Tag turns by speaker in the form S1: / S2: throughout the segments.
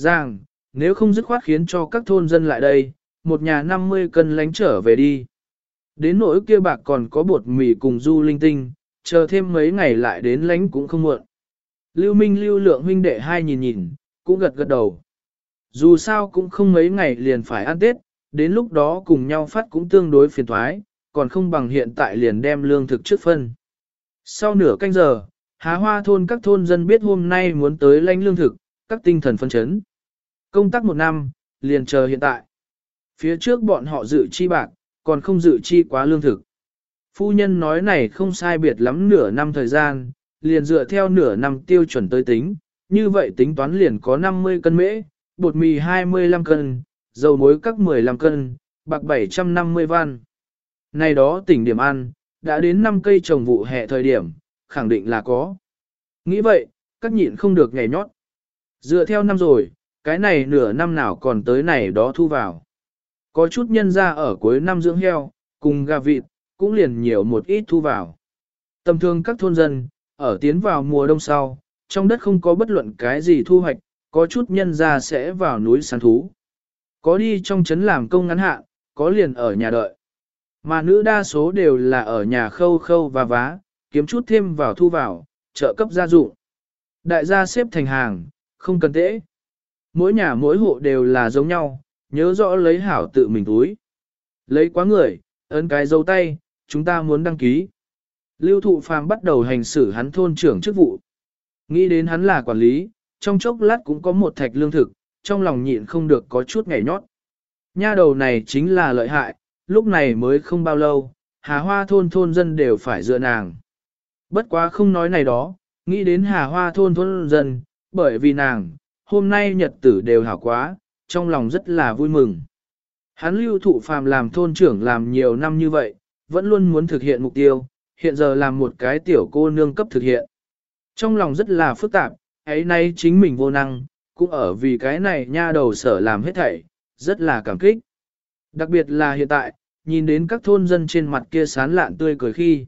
S1: Giang, nếu không dứt khoát khiến cho các thôn dân lại đây, một nhà 50 cân lánh trở về đi. Đến nỗi kia bạc còn có bột mì cùng du linh tinh, chờ thêm mấy ngày lại đến lánh cũng không muộn. Lưu Minh lưu lượng huynh đệ hai nhìn nhìn, cũng gật gật đầu. Dù sao cũng không mấy ngày liền phải ăn Tết, đến lúc đó cùng nhau phát cũng tương đối phiền thoái, còn không bằng hiện tại liền đem lương thực trước phân. Sau nửa canh giờ, há hoa thôn các thôn dân biết hôm nay muốn tới lãnh lương thực, các tinh thần phân chấn. Công tác một năm, liền chờ hiện tại. Phía trước bọn họ dự chi bạc, còn không dự chi quá lương thực. Phu nhân nói này không sai biệt lắm nửa năm thời gian, liền dựa theo nửa năm tiêu chuẩn tới tính, như vậy tính toán liền có 50 cân mễ, bột mì 25 cân, dầu muối các 15 cân, bạc 750 văn. Này đó tỉnh điểm ăn, đã đến 5 cây trồng vụ hè thời điểm, khẳng định là có. Nghĩ vậy, các nhịn không được ngày nhót. Dựa theo năm rồi, cái này nửa năm nào còn tới này đó thu vào. Có chút nhân ra ở cuối năm dưỡng heo, cùng gà vịt, cũng liền nhiều một ít thu vào. Tầm thường các thôn dân, ở tiến vào mùa đông sau, trong đất không có bất luận cái gì thu hoạch, có chút nhân ra sẽ vào núi săn thú. Có đi trong trấn làm công ngắn hạn, có liền ở nhà đợi. Mà nữ đa số đều là ở nhà khâu khâu và vá, kiếm chút thêm vào thu vào, trợ cấp gia dụng. Đại gia xếp thành hàng, không cần tễ. Mỗi nhà mỗi hộ đều là giống nhau, nhớ rõ lấy hảo tự mình túi. Lấy quá người, ấn cái dấu tay, chúng ta muốn đăng ký. Lưu thụ phàm bắt đầu hành xử hắn thôn trưởng chức vụ. Nghĩ đến hắn là quản lý, trong chốc lát cũng có một thạch lương thực, trong lòng nhịn không được có chút ngảy nhót. Nha đầu này chính là lợi hại, lúc này mới không bao lâu, hà hoa thôn thôn dân đều phải dựa nàng. Bất quá không nói này đó, nghĩ đến hà hoa thôn thôn dân, bởi vì nàng, hôm nay nhật tử đều hảo quá, trong lòng rất là vui mừng. Hắn lưu thụ phàm làm thôn trưởng làm nhiều năm như vậy, vẫn luôn muốn thực hiện mục tiêu, hiện giờ làm một cái tiểu cô nương cấp thực hiện. Trong lòng rất là phức tạp, ấy nay chính mình vô năng, cũng ở vì cái này nha đầu sở làm hết thảy, rất là cảm kích. Đặc biệt là hiện tại, nhìn đến các thôn dân trên mặt kia sán lạn tươi cười khi.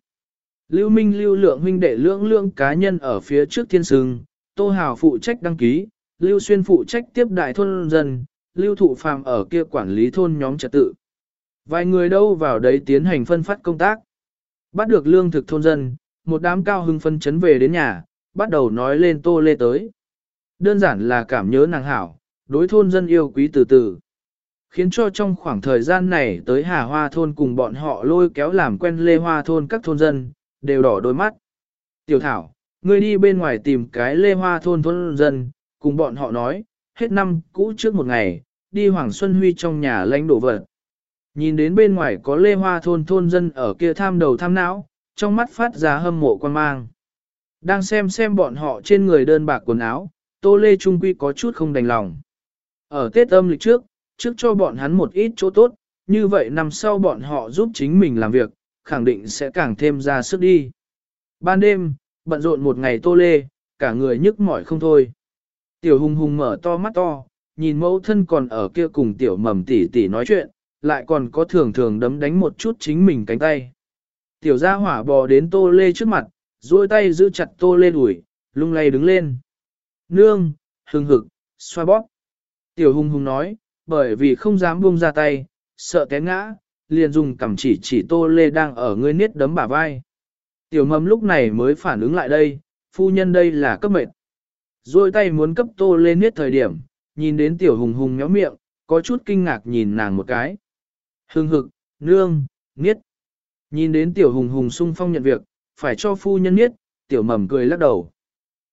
S1: Lưu Minh lưu lượng huynh đệ Lưỡng lượng cá nhân ở phía trước thiên sừng, Tô Hào phụ trách đăng ký, Lưu Xuyên phụ trách tiếp đại thôn dân, Lưu Thụ Phàm ở kia quản lý thôn nhóm trật tự. Vài người đâu vào đấy tiến hành phân phát công tác. Bắt được lương thực thôn dân, một đám cao hưng phân chấn về đến nhà, bắt đầu nói lên Tô Lê tới. Đơn giản là cảm nhớ nàng hảo, đối thôn dân yêu quý từ từ. Khiến cho trong khoảng thời gian này tới Hà Hoa thôn cùng bọn họ lôi kéo làm quen Lê Hoa thôn các thôn dân, đều đỏ đôi mắt. Tiểu Thảo, ngươi đi bên ngoài tìm cái Lê Hoa thôn thôn dân, cùng bọn họ nói, hết năm cũ trước một ngày, đi Hoàng Xuân Huy trong nhà lãnh đổ vật. Nhìn đến bên ngoài có Lê Hoa thôn thôn dân ở kia tham đầu tham não, trong mắt phát ra hâm mộ quan mang. Đang xem xem bọn họ trên người đơn bạc quần áo, Tô Lê Trung Quy có chút không đành lòng. Ở Tết âm lịch trước, trước cho bọn hắn một ít chỗ tốt, như vậy năm sau bọn họ giúp chính mình làm việc, khẳng định sẽ càng thêm ra sức đi. Ban đêm, bận rộn một ngày Tô Lê, cả người nhức mỏi không thôi. Tiểu hùng hùng mở to mắt to, nhìn mẫu thân còn ở kia cùng tiểu mầm tỉ tỉ nói chuyện, lại còn có thường thường đấm đánh một chút chính mình cánh tay. Tiểu gia hỏa bò đến tô lê trước mặt, duỗi tay giữ chặt tô lê đuổi, lung lay đứng lên. Nương, hừng hực, xoa bóp. Tiểu hùng hùng nói, bởi vì không dám buông ra tay, sợ té ngã, liền dùng cằm chỉ chỉ tô lê đang ở ngươi niết đấm bả vai. Tiểu mầm lúc này mới phản ứng lại đây, phu nhân đây là cấp mệt. Rồi tay muốn cấp tô lên niết thời điểm, nhìn đến tiểu hùng hùng méo miệng, có chút kinh ngạc nhìn nàng một cái. Hưng hực, nương, niết. Nhìn đến tiểu hùng hùng sung phong nhận việc, phải cho phu nhân niết, tiểu mầm cười lắc đầu.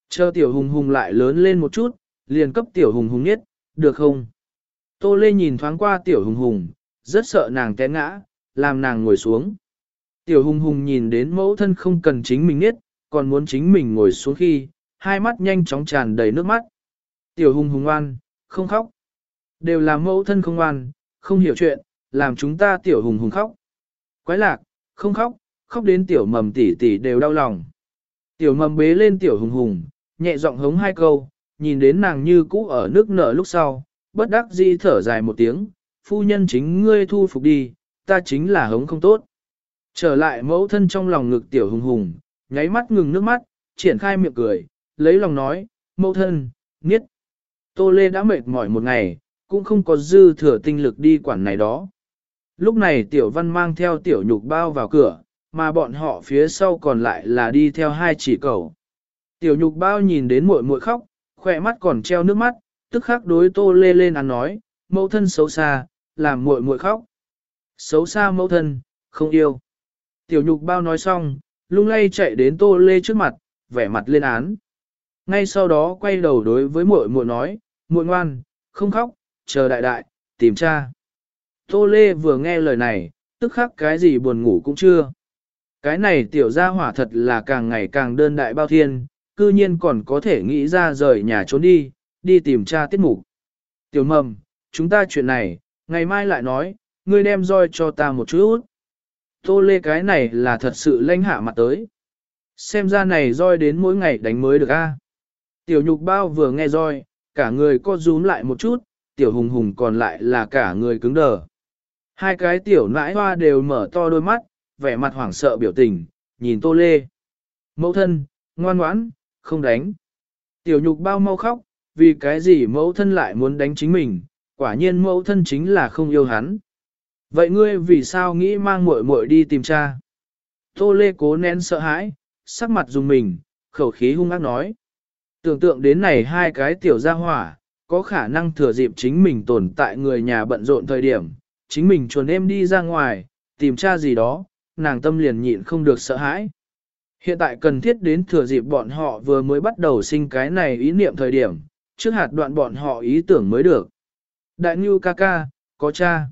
S1: Chờ tiểu hùng hùng lại lớn lên một chút, liền cấp tiểu hùng hùng niết, được không? Tô Lê nhìn thoáng qua tiểu hùng hùng, rất sợ nàng té ngã, làm nàng ngồi xuống. Tiểu hùng hùng nhìn đến mẫu thân không cần chính mình niết, còn muốn chính mình ngồi xuống khi, hai mắt nhanh chóng tràn đầy nước mắt. Tiểu hùng hùng ngoan, không khóc. Đều là mẫu thân không ngoan, không hiểu chuyện, làm chúng ta tiểu hùng hùng khóc. Quái lạc, không khóc, khóc đến tiểu mầm tỉ tỉ đều đau lòng. Tiểu mầm bế lên tiểu hùng hùng, nhẹ giọng hống hai câu, nhìn đến nàng như cũ ở nước nở lúc sau, bất đắc dĩ thở dài một tiếng, phu nhân chính ngươi thu phục đi, ta chính là hống không tốt. Trở lại mẫu thân trong lòng ngực tiểu hùng hùng, nháy mắt ngừng nước mắt, triển khai miệng cười, lấy lòng nói, mẫu thân, nghiết. Tô Lê đã mệt mỏi một ngày, cũng không có dư thừa tinh lực đi quản này đó. Lúc này tiểu văn mang theo tiểu nhục bao vào cửa, mà bọn họ phía sau còn lại là đi theo hai chỉ cầu. Tiểu nhục bao nhìn đến muội muội khóc, khỏe mắt còn treo nước mắt, tức khắc đối tô lê lên ăn nói, mẫu thân xấu xa, làm muội muội khóc. Xấu xa mẫu thân, không yêu. Tiểu nhục bao nói xong, lung lay chạy đến tô lê trước mặt, vẻ mặt lên án. Ngay sau đó quay đầu đối với muội muội nói, muội ngoan, không khóc, chờ đại đại, tìm cha. Tô lê vừa nghe lời này, tức khắc cái gì buồn ngủ cũng chưa. Cái này tiểu gia hỏa thật là càng ngày càng đơn đại bao thiên, cư nhiên còn có thể nghĩ ra rời nhà trốn đi, đi tìm cha tiết mục. Tiểu mầm, chúng ta chuyện này, ngày mai lại nói, ngươi đem roi cho ta một chút. Tô lê cái này là thật sự lanh hạ mặt tới. Xem ra này roi đến mỗi ngày đánh mới được a. Tiểu nhục bao vừa nghe roi, cả người co rúm lại một chút, tiểu hùng hùng còn lại là cả người cứng đờ. Hai cái tiểu nãi hoa đều mở to đôi mắt, vẻ mặt hoảng sợ biểu tình, nhìn tô lê. Mẫu thân, ngoan ngoãn, không đánh. Tiểu nhục bao mau khóc, vì cái gì mẫu thân lại muốn đánh chính mình, quả nhiên mẫu thân chính là không yêu hắn. Vậy ngươi vì sao nghĩ mang muội muội đi tìm cha? Tô Lê cố nén sợ hãi, sắc mặt dùng mình, khẩu khí hung ác nói. Tưởng tượng đến này hai cái tiểu gia hỏa, có khả năng thừa dịp chính mình tồn tại người nhà bận rộn thời điểm, chính mình chuồn em đi ra ngoài, tìm cha gì đó, nàng tâm liền nhịn không được sợ hãi. Hiện tại cần thiết đến thừa dịp bọn họ vừa mới bắt đầu sinh cái này ý niệm thời điểm, trước hạt đoạn bọn họ ý tưởng mới được. Đại Ngưu ca ca, có cha.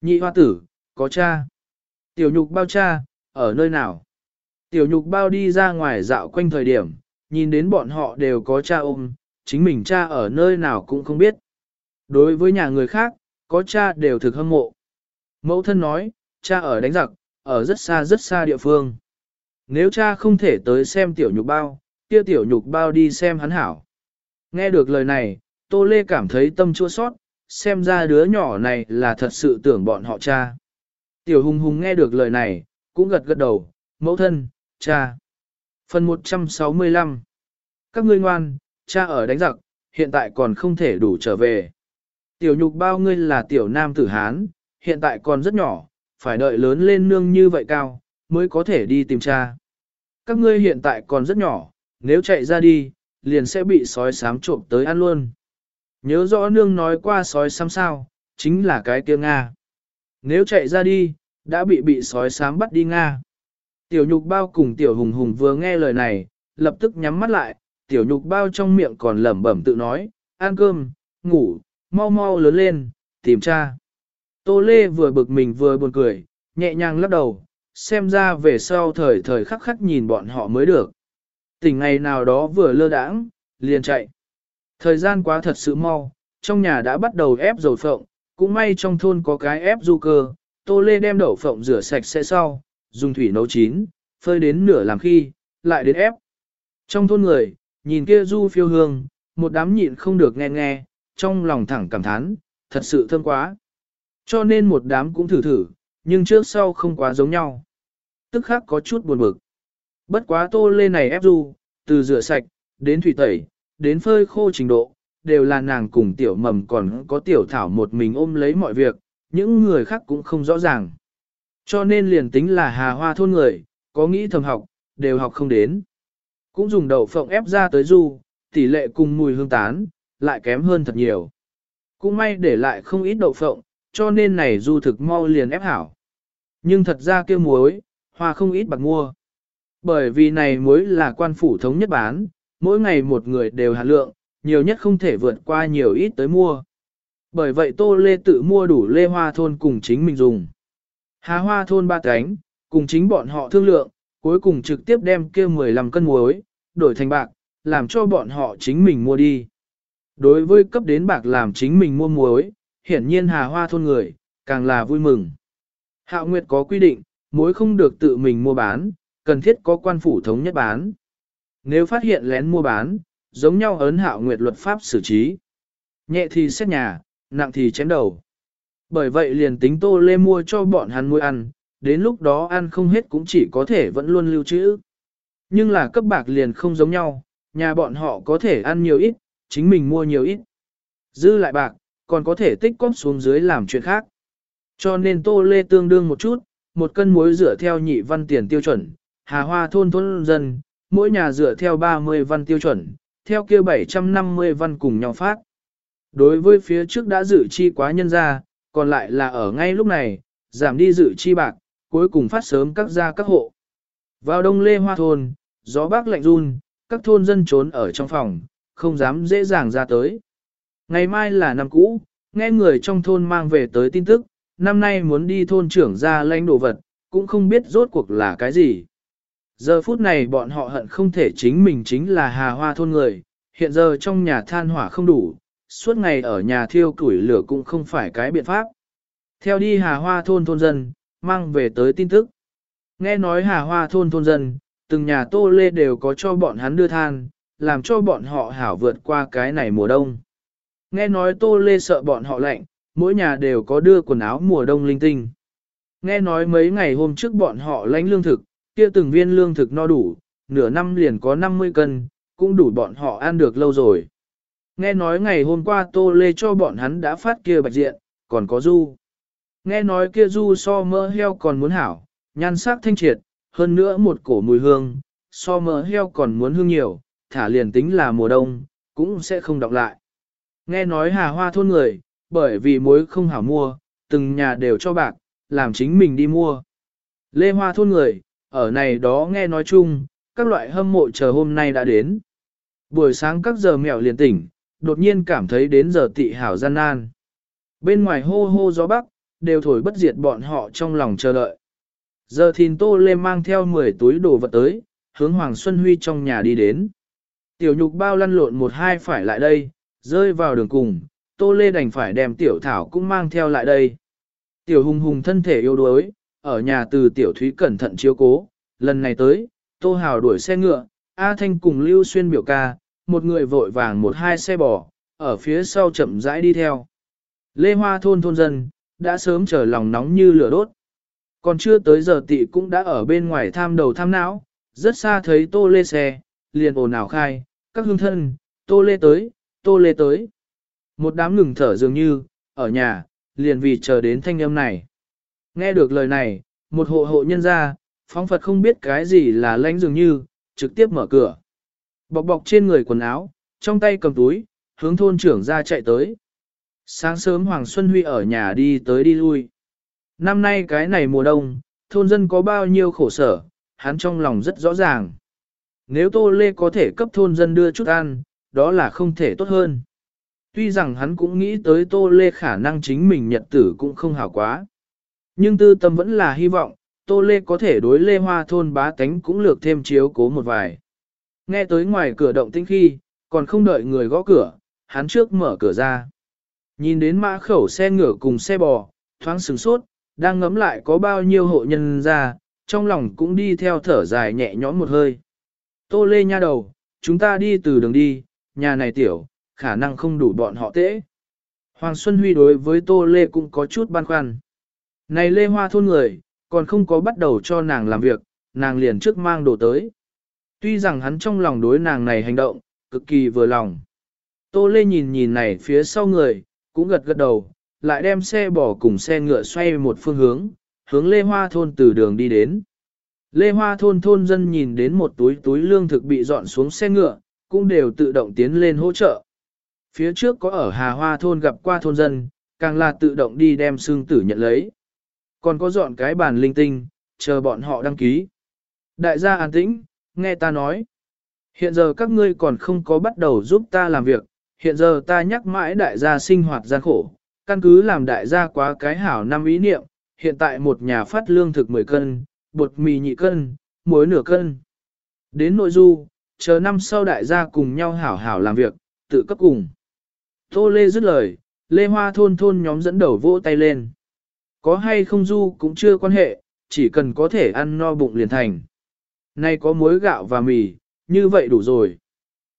S1: Nhị hoa tử, có cha. Tiểu nhục bao cha, ở nơi nào? Tiểu nhục bao đi ra ngoài dạo quanh thời điểm, nhìn đến bọn họ đều có cha ôm, chính mình cha ở nơi nào cũng không biết. Đối với nhà người khác, có cha đều thực hâm mộ. Mẫu thân nói, cha ở đánh giặc, ở rất xa rất xa địa phương. Nếu cha không thể tới xem tiểu nhục bao, kia tiểu nhục bao đi xem hắn hảo. Nghe được lời này, Tô Lê cảm thấy tâm chua sót, xem ra đứa nhỏ này là thật sự tưởng bọn họ cha. Tiểu hùng hùng nghe được lời này, cũng gật gật đầu, mẫu thân, cha. Phần 165 Các ngươi ngoan, cha ở đánh giặc, hiện tại còn không thể đủ trở về. Tiểu nhục bao ngươi là tiểu nam tử Hán, hiện tại còn rất nhỏ, phải đợi lớn lên nương như vậy cao, mới có thể đi tìm cha. Các ngươi hiện tại còn rất nhỏ, nếu chạy ra đi, liền sẽ bị sói sám trộm tới ăn luôn. Nhớ rõ nương nói qua sói sám sao, chính là cái kia Nga. Nếu chạy ra đi, đã bị bị sói sám bắt đi Nga. Tiểu nhục bao cùng tiểu hùng hùng vừa nghe lời này, lập tức nhắm mắt lại, tiểu nhục bao trong miệng còn lẩm bẩm tự nói, ăn cơm, ngủ, mau mau lớn lên, tìm cha. Tô Lê vừa bực mình vừa buồn cười, nhẹ nhàng lắc đầu, xem ra về sau thời thời khắc khắc nhìn bọn họ mới được. Tỉnh ngày nào đó vừa lơ đãng, liền chạy. Thời gian quá thật sự mau, trong nhà đã bắt đầu ép dầu phộng, cũng may trong thôn có cái ép du cơ, tô lê đem đậu phộng rửa sạch sẽ sau, dùng thủy nấu chín, phơi đến nửa làm khi, lại đến ép. Trong thôn người, nhìn kia du phiêu hương, một đám nhịn không được nghe nghe, trong lòng thẳng cảm thán, thật sự thơm quá. Cho nên một đám cũng thử thử, nhưng trước sau không quá giống nhau. Tức khác có chút buồn bực. Bất quá tô lê này ép du, từ rửa sạch, đến thủy tẩy, đến phơi khô trình độ, đều là nàng cùng tiểu mầm còn có tiểu thảo một mình ôm lấy mọi việc, những người khác cũng không rõ ràng. Cho nên liền tính là hà hoa thôn người, có nghĩ thầm học, đều học không đến. Cũng dùng đậu phộng ép ra tới du, tỷ lệ cùng mùi hương tán, lại kém hơn thật nhiều. Cũng may để lại không ít đậu phộng, cho nên này du thực mau liền ép hảo. Nhưng thật ra kia muối, hoa không ít bạc mua. Bởi vì này muối là quan phủ thống nhất bán, mỗi ngày một người đều hạt lượng, nhiều nhất không thể vượt qua nhiều ít tới mua. Bởi vậy Tô Lê tự mua đủ lê hoa thôn cùng chính mình dùng. Hà hoa thôn ba cánh, cùng chính bọn họ thương lượng, cuối cùng trực tiếp đem kia 15 cân muối, đổi thành bạc, làm cho bọn họ chính mình mua đi. Đối với cấp đến bạc làm chính mình mua muối, hiển nhiên hà hoa thôn người, càng là vui mừng. Hạo Nguyệt có quy định, muối không được tự mình mua bán, cần thiết có quan phủ thống nhất bán. Nếu phát hiện lén mua bán, giống nhau ấn hạo nguyệt luật pháp xử trí. Nhẹ thì xét nhà, nặng thì chém đầu. Bởi vậy liền tính tô lê mua cho bọn hắn mua ăn, đến lúc đó ăn không hết cũng chỉ có thể vẫn luôn lưu trữ. Nhưng là cấp bạc liền không giống nhau, nhà bọn họ có thể ăn nhiều ít, chính mình mua nhiều ít. Dư lại bạc, còn có thể tích cóp xuống dưới làm chuyện khác. Cho nên tô lê tương đương một chút, một cân muối rửa theo nhị văn tiền tiêu chuẩn, hà hoa thôn thôn dân, mỗi nhà rửa theo 30 văn tiêu chuẩn, theo kia 750 văn cùng nhau phát. Đối với phía trước đã dự chi quá nhân ra, còn lại là ở ngay lúc này, giảm đi dự chi bạc, cuối cùng phát sớm các gia các hộ. Vào đông lê hoa thôn, gió bác lạnh run, các thôn dân trốn ở trong phòng, không dám dễ dàng ra tới. Ngày mai là năm cũ, nghe người trong thôn mang về tới tin tức, năm nay muốn đi thôn trưởng ra lãnh đồ vật, cũng không biết rốt cuộc là cái gì. Giờ phút này bọn họ hận không thể chính mình chính là hà hoa thôn người, hiện giờ trong nhà than hỏa không đủ, suốt ngày ở nhà thiêu củi lửa cũng không phải cái biện pháp. Theo đi hà hoa thôn thôn dân, mang về tới tin tức. Nghe nói hà hoa thôn thôn dân, từng nhà tô lê đều có cho bọn hắn đưa than, làm cho bọn họ hảo vượt qua cái này mùa đông. Nghe nói tô lê sợ bọn họ lạnh, mỗi nhà đều có đưa quần áo mùa đông linh tinh. Nghe nói mấy ngày hôm trước bọn họ lãnh lương thực, kia từng viên lương thực no đủ, nửa năm liền có 50 cân, cũng đủ bọn họ ăn được lâu rồi. Nghe nói ngày hôm qua Tô Lê cho bọn hắn đã phát kia bạch diện, còn có du. Nghe nói kia du so mỡ heo còn muốn hảo, nhan sắc thanh triệt, hơn nữa một cổ mùi hương, so mỡ heo còn muốn hương nhiều, thả liền tính là mùa đông, cũng sẽ không đọc lại. Nghe nói hà hoa thôn người, bởi vì muối không hảo mua, từng nhà đều cho bạc, làm chính mình đi mua. Lê hoa thôn người, ở này đó nghe nói chung, các loại hâm mộ chờ hôm nay đã đến. Buổi sáng các giờ mèo liền tỉnh, đột nhiên cảm thấy đến giờ tị hảo gian nan. Bên ngoài hô hô gió bắc, đều thổi bất diệt bọn họ trong lòng chờ đợi. Giờ thìn tô lê mang theo 10 túi đồ vật tới, hướng Hoàng Xuân Huy trong nhà đi đến. Tiểu nhục bao lăn lộn một hai phải lại đây, rơi vào đường cùng, tô lê đành phải đem tiểu thảo cũng mang theo lại đây. Tiểu hùng hùng thân thể yếu đuối, ở nhà từ tiểu thúy cẩn thận chiếu cố, lần này tới, tô hào đuổi xe ngựa, A Thanh cùng Lưu Xuyên biểu ca, một người vội vàng một hai xe bò, ở phía sau chậm rãi đi theo. Lê Hoa thôn thôn dân, đã sớm chờ lòng nóng như lửa đốt. Còn chưa tới giờ tị cũng đã ở bên ngoài tham đầu tham não, rất xa thấy tô lê xe, liền ồn ào khai, các hương thân, tô lê tới, tô lê tới. Một đám ngừng thở dường như, ở nhà, liền vì chờ đến thanh âm này. Nghe được lời này, một hộ hộ nhân ra, phóng Phật không biết cái gì là lãnh dường như, trực tiếp mở cửa. Bọc bọc trên người quần áo, trong tay cầm túi, hướng thôn trưởng ra chạy tới. Sáng sớm Hoàng Xuân Huy ở nhà đi tới đi lui. Năm nay cái này mùa đông, thôn dân có bao nhiêu khổ sở, hắn trong lòng rất rõ ràng. Nếu Tô Lê có thể cấp thôn dân đưa chút ăn, đó là không thể tốt hơn. Tuy rằng hắn cũng nghĩ tới Tô Lê khả năng chính mình nhật tử cũng không hảo quá. Nhưng tư tâm vẫn là hy vọng, Tô Lê có thể đối Lê Hoa thôn bá tánh cũng lược thêm chiếu cố một vài. Nghe tới ngoài cửa động tĩnh khi, còn không đợi người gõ cửa, hắn trước mở cửa ra. Nhìn đến mã khẩu xe ngựa cùng xe bò, thoáng sừng sốt, đang ngấm lại có bao nhiêu hộ nhân ra, trong lòng cũng đi theo thở dài nhẹ nhõm một hơi. Tô lê nha đầu, chúng ta đi từ đường đi, nhà này tiểu, khả năng không đủ bọn họ tễ. Hoàng Xuân Huy đối với Tô Lê cũng có chút băn khoăn. Này Lê Hoa thôn người, còn không có bắt đầu cho nàng làm việc, nàng liền trước mang đồ tới. Tuy rằng hắn trong lòng đối nàng này hành động, cực kỳ vừa lòng. Tô Lê nhìn nhìn này phía sau người, cũng gật gật đầu, lại đem xe bỏ cùng xe ngựa xoay một phương hướng, hướng Lê Hoa thôn từ đường đi đến. Lê Hoa thôn thôn dân nhìn đến một túi túi lương thực bị dọn xuống xe ngựa, cũng đều tự động tiến lên hỗ trợ. Phía trước có ở Hà Hoa thôn gặp qua thôn dân, càng là tự động đi đem xương tử nhận lấy. Còn có dọn cái bàn linh tinh, chờ bọn họ đăng ký. Đại gia an tĩnh, nghe ta nói. Hiện giờ các ngươi còn không có bắt đầu giúp ta làm việc, hiện giờ ta nhắc mãi đại gia sinh hoạt gian khổ, căn cứ làm đại gia quá cái hảo năm ý niệm, hiện tại một nhà phát lương thực 10 cân, bột mì nhị cân, muối nửa cân. Đến nội du, chờ năm sau đại gia cùng nhau hảo hảo làm việc, tự cấp cùng. Tô Lê dứt lời, Lê Hoa thôn thôn nhóm dẫn đầu vỗ tay lên. Có hay không du cũng chưa quan hệ, chỉ cần có thể ăn no bụng liền thành. Nay có muối gạo và mì, như vậy đủ rồi.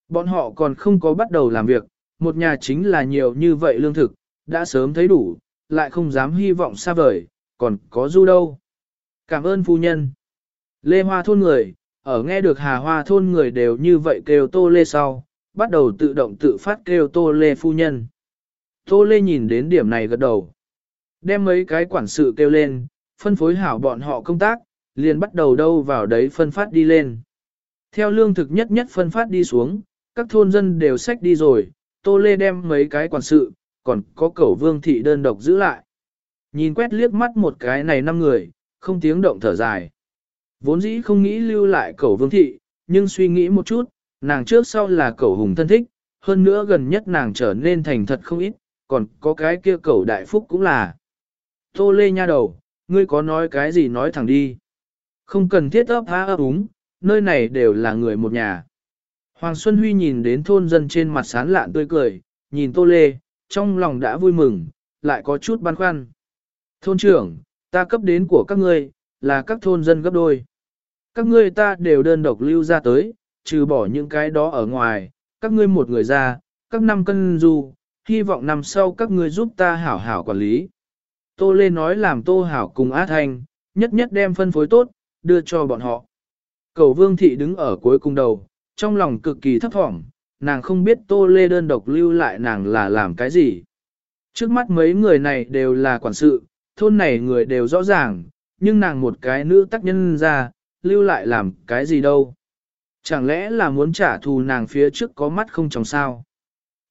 S1: Bọn họ còn không có bắt đầu làm việc, một nhà chính là nhiều như vậy lương thực, đã sớm thấy đủ, lại không dám hy vọng xa vời, còn có du đâu. Cảm ơn phu nhân. Lê Hoa thôn người, ở nghe được Hà Hoa thôn người đều như vậy kêu Tô Lê sau, bắt đầu tự động tự phát kêu Tô Lê phu nhân. Tô Lê nhìn đến điểm này gật đầu. Đem mấy cái quản sự kêu lên, phân phối hảo bọn họ công tác, liền bắt đầu đâu vào đấy phân phát đi lên. Theo lương thực nhất nhất phân phát đi xuống, các thôn dân đều xách đi rồi, Tô Lê đem mấy cái quản sự, còn có cẩu vương thị đơn độc giữ lại. Nhìn quét liếc mắt một cái này năm người, không tiếng động thở dài. Vốn dĩ không nghĩ lưu lại cẩu vương thị, nhưng suy nghĩ một chút, nàng trước sau là cẩu hùng thân thích, hơn nữa gần nhất nàng trở nên thành thật không ít, còn có cái kia cẩu đại phúc cũng là. Tô lê nha đầu, ngươi có nói cái gì nói thẳng đi. Không cần thiết ấp há ấp úng, nơi này đều là người một nhà. Hoàng Xuân Huy nhìn đến thôn dân trên mặt sán lạn tươi cười, nhìn Tô Lê, trong lòng đã vui mừng, lại có chút băn khoăn. Thôn trưởng, ta cấp đến của các ngươi, là các thôn dân gấp đôi. Các ngươi ta đều đơn độc lưu ra tới, trừ bỏ những cái đó ở ngoài, các ngươi một người ra, các năm cân du, hy vọng năm sau các ngươi giúp ta hảo hảo quản lý. Tô Lê nói làm Tô Hảo cùng Á Thanh, nhất nhất đem phân phối tốt, đưa cho bọn họ. Cầu Vương Thị đứng ở cuối cùng đầu, trong lòng cực kỳ thấp thỏm, nàng không biết Tô Lê đơn độc lưu lại nàng là làm cái gì. Trước mắt mấy người này đều là quản sự, thôn này người đều rõ ràng, nhưng nàng một cái nữ tác nhân ra, lưu lại làm cái gì đâu. Chẳng lẽ là muốn trả thù nàng phía trước có mắt không chồng sao?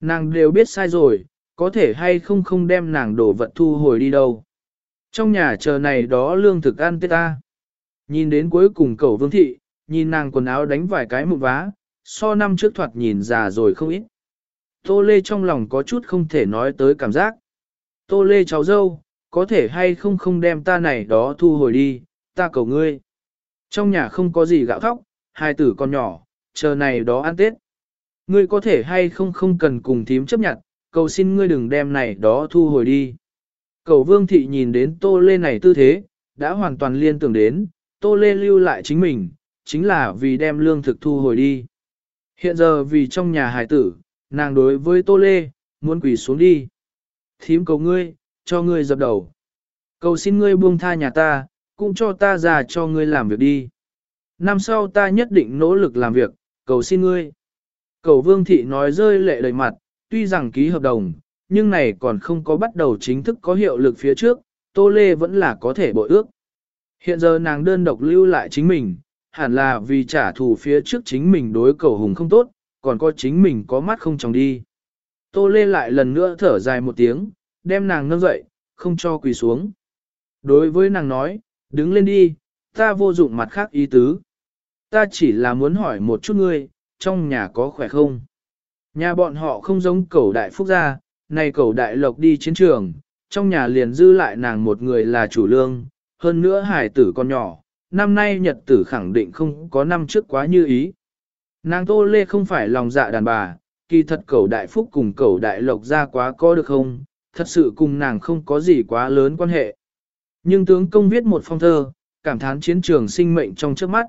S1: Nàng đều biết sai rồi, có thể hay không không đem nàng đổ vật thu hồi đi đâu. Trong nhà chờ này đó lương thực ăn tết ta. Nhìn đến cuối cùng cầu vương thị, nhìn nàng quần áo đánh vài cái một vá, so năm trước thoạt nhìn già rồi không ít. Tô Lê trong lòng có chút không thể nói tới cảm giác. Tô Lê cháu dâu, có thể hay không không đem ta này đó thu hồi đi, ta cầu ngươi. Trong nhà không có gì gạo thóc, hai tử con nhỏ, chờ này đó ăn Tết. Ngươi có thể hay không không cần cùng thím chấp nhận, cầu xin ngươi đừng đem này đó thu hồi đi. Cầu vương thị nhìn đến tô lê này tư thế, đã hoàn toàn liên tưởng đến, tô lê lưu lại chính mình, chính là vì đem lương thực thu hồi đi. Hiện giờ vì trong nhà hải tử, nàng đối với tô lê, muốn quỳ xuống đi. Thím cầu ngươi, cho ngươi dập đầu. Cầu xin ngươi buông tha nhà ta, cũng cho ta già cho ngươi làm việc đi. Năm sau ta nhất định nỗ lực làm việc, cầu xin ngươi. Cầu vương thị nói rơi lệ đầy mặt, tuy rằng ký hợp đồng, nhưng này còn không có bắt đầu chính thức có hiệu lực phía trước, Tô Lê vẫn là có thể bội ước. Hiện giờ nàng đơn độc lưu lại chính mình, hẳn là vì trả thù phía trước chính mình đối cầu hùng không tốt, còn có chính mình có mắt không chồng đi. Tô Lê lại lần nữa thở dài một tiếng, đem nàng nâng dậy, không cho quỳ xuống. Đối với nàng nói, đứng lên đi, ta vô dụng mặt khác ý tứ. Ta chỉ là muốn hỏi một chút ngươi, trong nhà có khỏe không? Nhà bọn họ không giống cẩu đại phúc gia, này cẩu đại lộc đi chiến trường, trong nhà liền dư lại nàng một người là chủ lương, hơn nữa hải tử con nhỏ, năm nay nhật tử khẳng định không có năm trước quá như ý. Nàng tô lê không phải lòng dạ đàn bà, kỳ thật cầu đại phúc cùng cầu đại lộc ra quá có được không, thật sự cùng nàng không có gì quá lớn quan hệ. Nhưng tướng công viết một phong thơ, cảm thán chiến trường sinh mệnh trong trước mắt.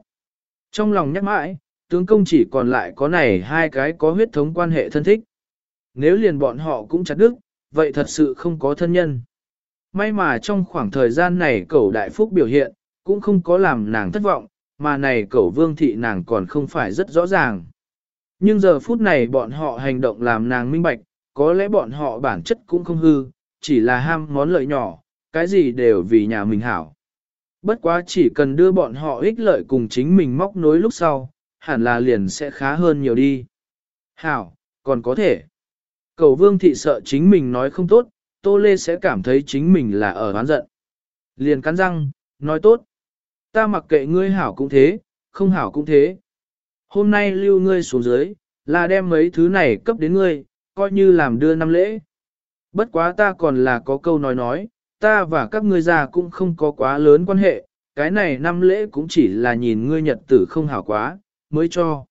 S1: Trong lòng nhắc mãi, tướng công chỉ còn lại có này hai cái có huyết thống quan hệ thân thích. Nếu liền bọn họ cũng chặt đức, vậy thật sự không có thân nhân. May mà trong khoảng thời gian này cẩu đại phúc biểu hiện, cũng không có làm nàng thất vọng, mà này cẩu vương thị nàng còn không phải rất rõ ràng. Nhưng giờ phút này bọn họ hành động làm nàng minh bạch, có lẽ bọn họ bản chất cũng không hư, chỉ là ham món lợi nhỏ, cái gì đều vì nhà mình hảo. Bất quá chỉ cần đưa bọn họ ích lợi cùng chính mình móc nối lúc sau, hẳn là liền sẽ khá hơn nhiều đi. Hảo, còn có thể. Cầu vương thị sợ chính mình nói không tốt, Tô Lê sẽ cảm thấy chính mình là ở oán giận. Liền cắn răng, nói tốt. Ta mặc kệ ngươi hảo cũng thế, không hảo cũng thế. Hôm nay lưu ngươi xuống dưới, là đem mấy thứ này cấp đến ngươi, coi như làm đưa năm lễ. Bất quá ta còn là có câu nói nói, ta và các ngươi già cũng không có quá lớn quan hệ, cái này năm lễ cũng chỉ là nhìn ngươi nhật tử không hảo quá, mới cho.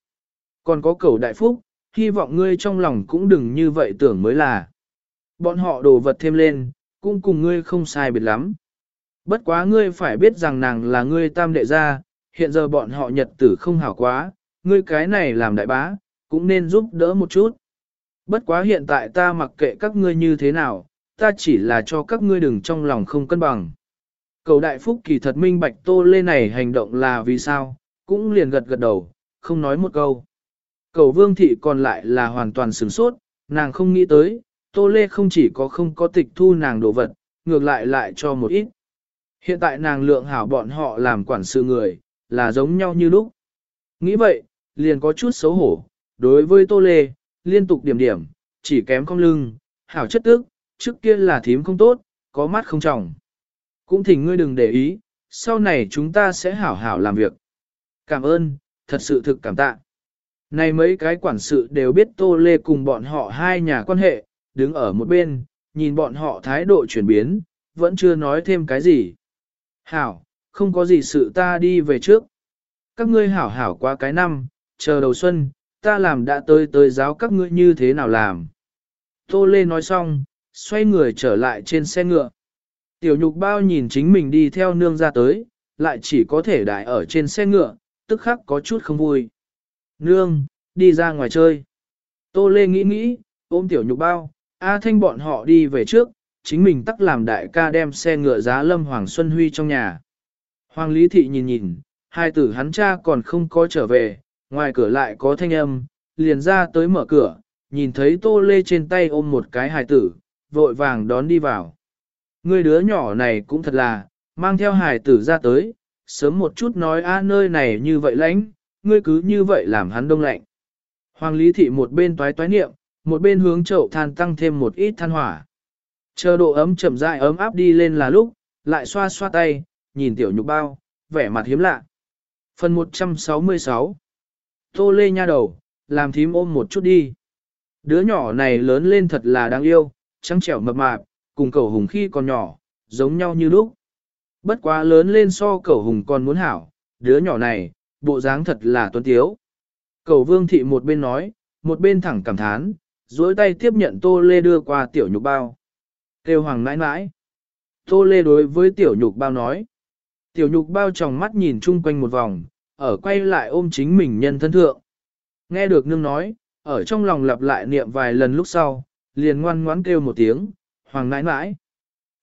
S1: Còn có cầu đại phúc, hy vọng ngươi trong lòng cũng đừng như vậy tưởng mới là. Bọn họ đồ vật thêm lên, cũng cùng ngươi không sai biệt lắm. Bất quá ngươi phải biết rằng nàng là ngươi tam đệ gia, hiện giờ bọn họ nhật tử không hảo quá, ngươi cái này làm đại bá, cũng nên giúp đỡ một chút. Bất quá hiện tại ta mặc kệ các ngươi như thế nào, ta chỉ là cho các ngươi đừng trong lòng không cân bằng. Cầu đại phúc kỳ thật minh bạch tô lê này hành động là vì sao, cũng liền gật gật đầu, không nói một câu. Cầu vương thị còn lại là hoàn toàn sửng sốt, nàng không nghĩ tới, Tô Lê không chỉ có không có tịch thu nàng đồ vật, ngược lại lại cho một ít. Hiện tại nàng lượng hảo bọn họ làm quản sự người, là giống nhau như lúc. Nghĩ vậy, liền có chút xấu hổ, đối với Tô Lê, liên tục điểm điểm, chỉ kém không lưng, hảo chất tức, trước kia là thím không tốt, có mắt không trọng. Cũng thỉnh ngươi đừng để ý, sau này chúng ta sẽ hảo hảo làm việc. Cảm ơn, thật sự thực cảm tạ. Này mấy cái quản sự đều biết Tô Lê cùng bọn họ hai nhà quan hệ, đứng ở một bên, nhìn bọn họ thái độ chuyển biến, vẫn chưa nói thêm cái gì. Hảo, không có gì sự ta đi về trước. Các ngươi hảo hảo qua cái năm, chờ đầu xuân, ta làm đã tới tới giáo các ngươi như thế nào làm. Tô Lê nói xong, xoay người trở lại trên xe ngựa. Tiểu nhục bao nhìn chính mình đi theo nương ra tới, lại chỉ có thể đại ở trên xe ngựa, tức khắc có chút không vui. Nương, đi ra ngoài chơi. Tô Lê nghĩ nghĩ, ôm tiểu nhục bao, A Thanh bọn họ đi về trước, chính mình tắc làm đại ca đem xe ngựa giá lâm Hoàng Xuân Huy trong nhà. Hoàng Lý Thị nhìn nhìn, hai tử hắn cha còn không có trở về, ngoài cửa lại có thanh âm, liền ra tới mở cửa, nhìn thấy Tô Lê trên tay ôm một cái hài tử, vội vàng đón đi vào. Người đứa nhỏ này cũng thật là, mang theo hài tử ra tới, sớm một chút nói a nơi này như vậy lãnh, ngươi cứ như vậy làm hắn đông lạnh. Hoàng Lý Thị một bên toái toái niệm, một bên hướng chậu than tăng thêm một ít than hỏa. Chờ độ ấm chậm rãi ấm áp đi lên là lúc, lại xoa xoa tay, nhìn tiểu nhục bao, vẻ mặt hiếm lạ. Phần 166 Tô lê nha đầu, làm thím ôm một chút đi. Đứa nhỏ này lớn lên thật là đáng yêu, trắng trẻo mập mạp, cùng cậu hùng khi còn nhỏ, giống nhau như lúc. Bất quá lớn lên so cậu hùng còn muốn hảo, đứa nhỏ này, bộ dáng thật là tuấn tiếu. Cậu vương thị một bên nói, một bên thẳng cảm thán, duỗi tay tiếp nhận tô lê đưa qua tiểu nhục bao. Kêu hoàng nãi nãi. Tô lê đối với tiểu nhục bao nói. Tiểu nhục bao tròng mắt nhìn chung quanh một vòng, ở quay lại ôm chính mình nhân thân thượng. Nghe được nương nói, ở trong lòng lặp lại niệm vài lần lúc sau, liền ngoan ngoãn kêu một tiếng, hoàng nãi nãi.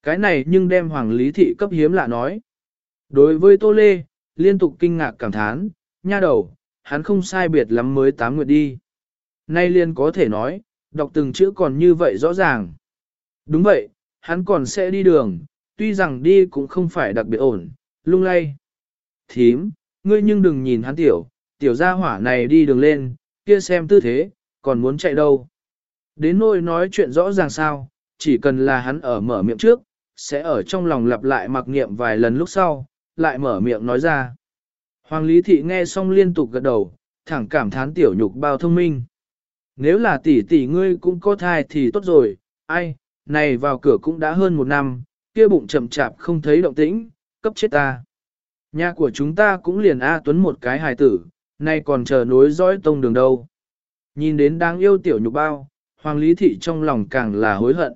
S1: Cái này nhưng đem hoàng lý thị cấp hiếm lạ nói. Đối với tô lê, liên tục kinh ngạc cảm thán, nha đầu, hắn không sai biệt lắm mới tám nguyệt đi. Nay liền có thể nói, đọc từng chữ còn như vậy rõ ràng. Đúng vậy, hắn còn sẽ đi đường, tuy rằng đi cũng không phải đặc biệt ổn, lung lay. Thím, ngươi nhưng đừng nhìn hắn tiểu, tiểu gia hỏa này đi đường lên, kia xem tư thế, còn muốn chạy đâu. Đến nỗi nói chuyện rõ ràng sao, chỉ cần là hắn ở mở miệng trước, sẽ ở trong lòng lặp lại mặc niệm vài lần lúc sau, lại mở miệng nói ra. Hoàng Lý Thị nghe xong liên tục gật đầu, thẳng cảm thán tiểu nhục bao thông minh. Nếu là tỷ tỷ ngươi cũng có thai thì tốt rồi, ai, này vào cửa cũng đã hơn một năm, kia bụng chậm chạp không thấy động tĩnh, cấp chết ta. Nhà của chúng ta cũng liền A Tuấn một cái hài tử, nay còn chờ nối dõi tông đường đâu. Nhìn đến đáng yêu tiểu nhục bao, Hoàng Lý Thị trong lòng càng là hối hận.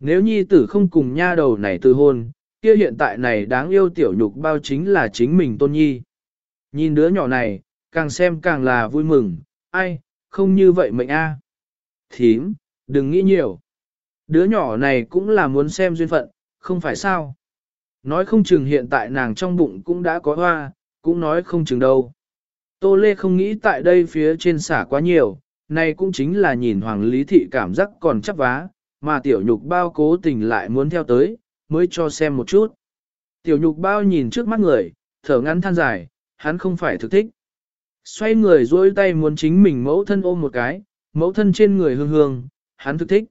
S1: Nếu nhi tử không cùng nha đầu này từ hôn, kia hiện tại này đáng yêu tiểu nhục bao chính là chính mình tôn nhi. Nhìn đứa nhỏ này, càng xem càng là vui mừng, ai, không như vậy mệnh a. Thím, đừng nghĩ nhiều. Đứa nhỏ này cũng là muốn xem duyên phận, không phải sao. Nói không chừng hiện tại nàng trong bụng cũng đã có hoa, cũng nói không chừng đâu. Tô Lê không nghĩ tại đây phía trên xả quá nhiều, này cũng chính là nhìn Hoàng Lý Thị cảm giác còn chắp vá, mà tiểu nhục bao cố tình lại muốn theo tới, mới cho xem một chút. Tiểu nhục bao nhìn trước mắt người, thở ngắn than dài, hắn không phải thực thích. Xoay người duỗi tay muốn chính mình mẫu thân ôm một cái, mẫu thân trên người hương hương, hắn thực thích.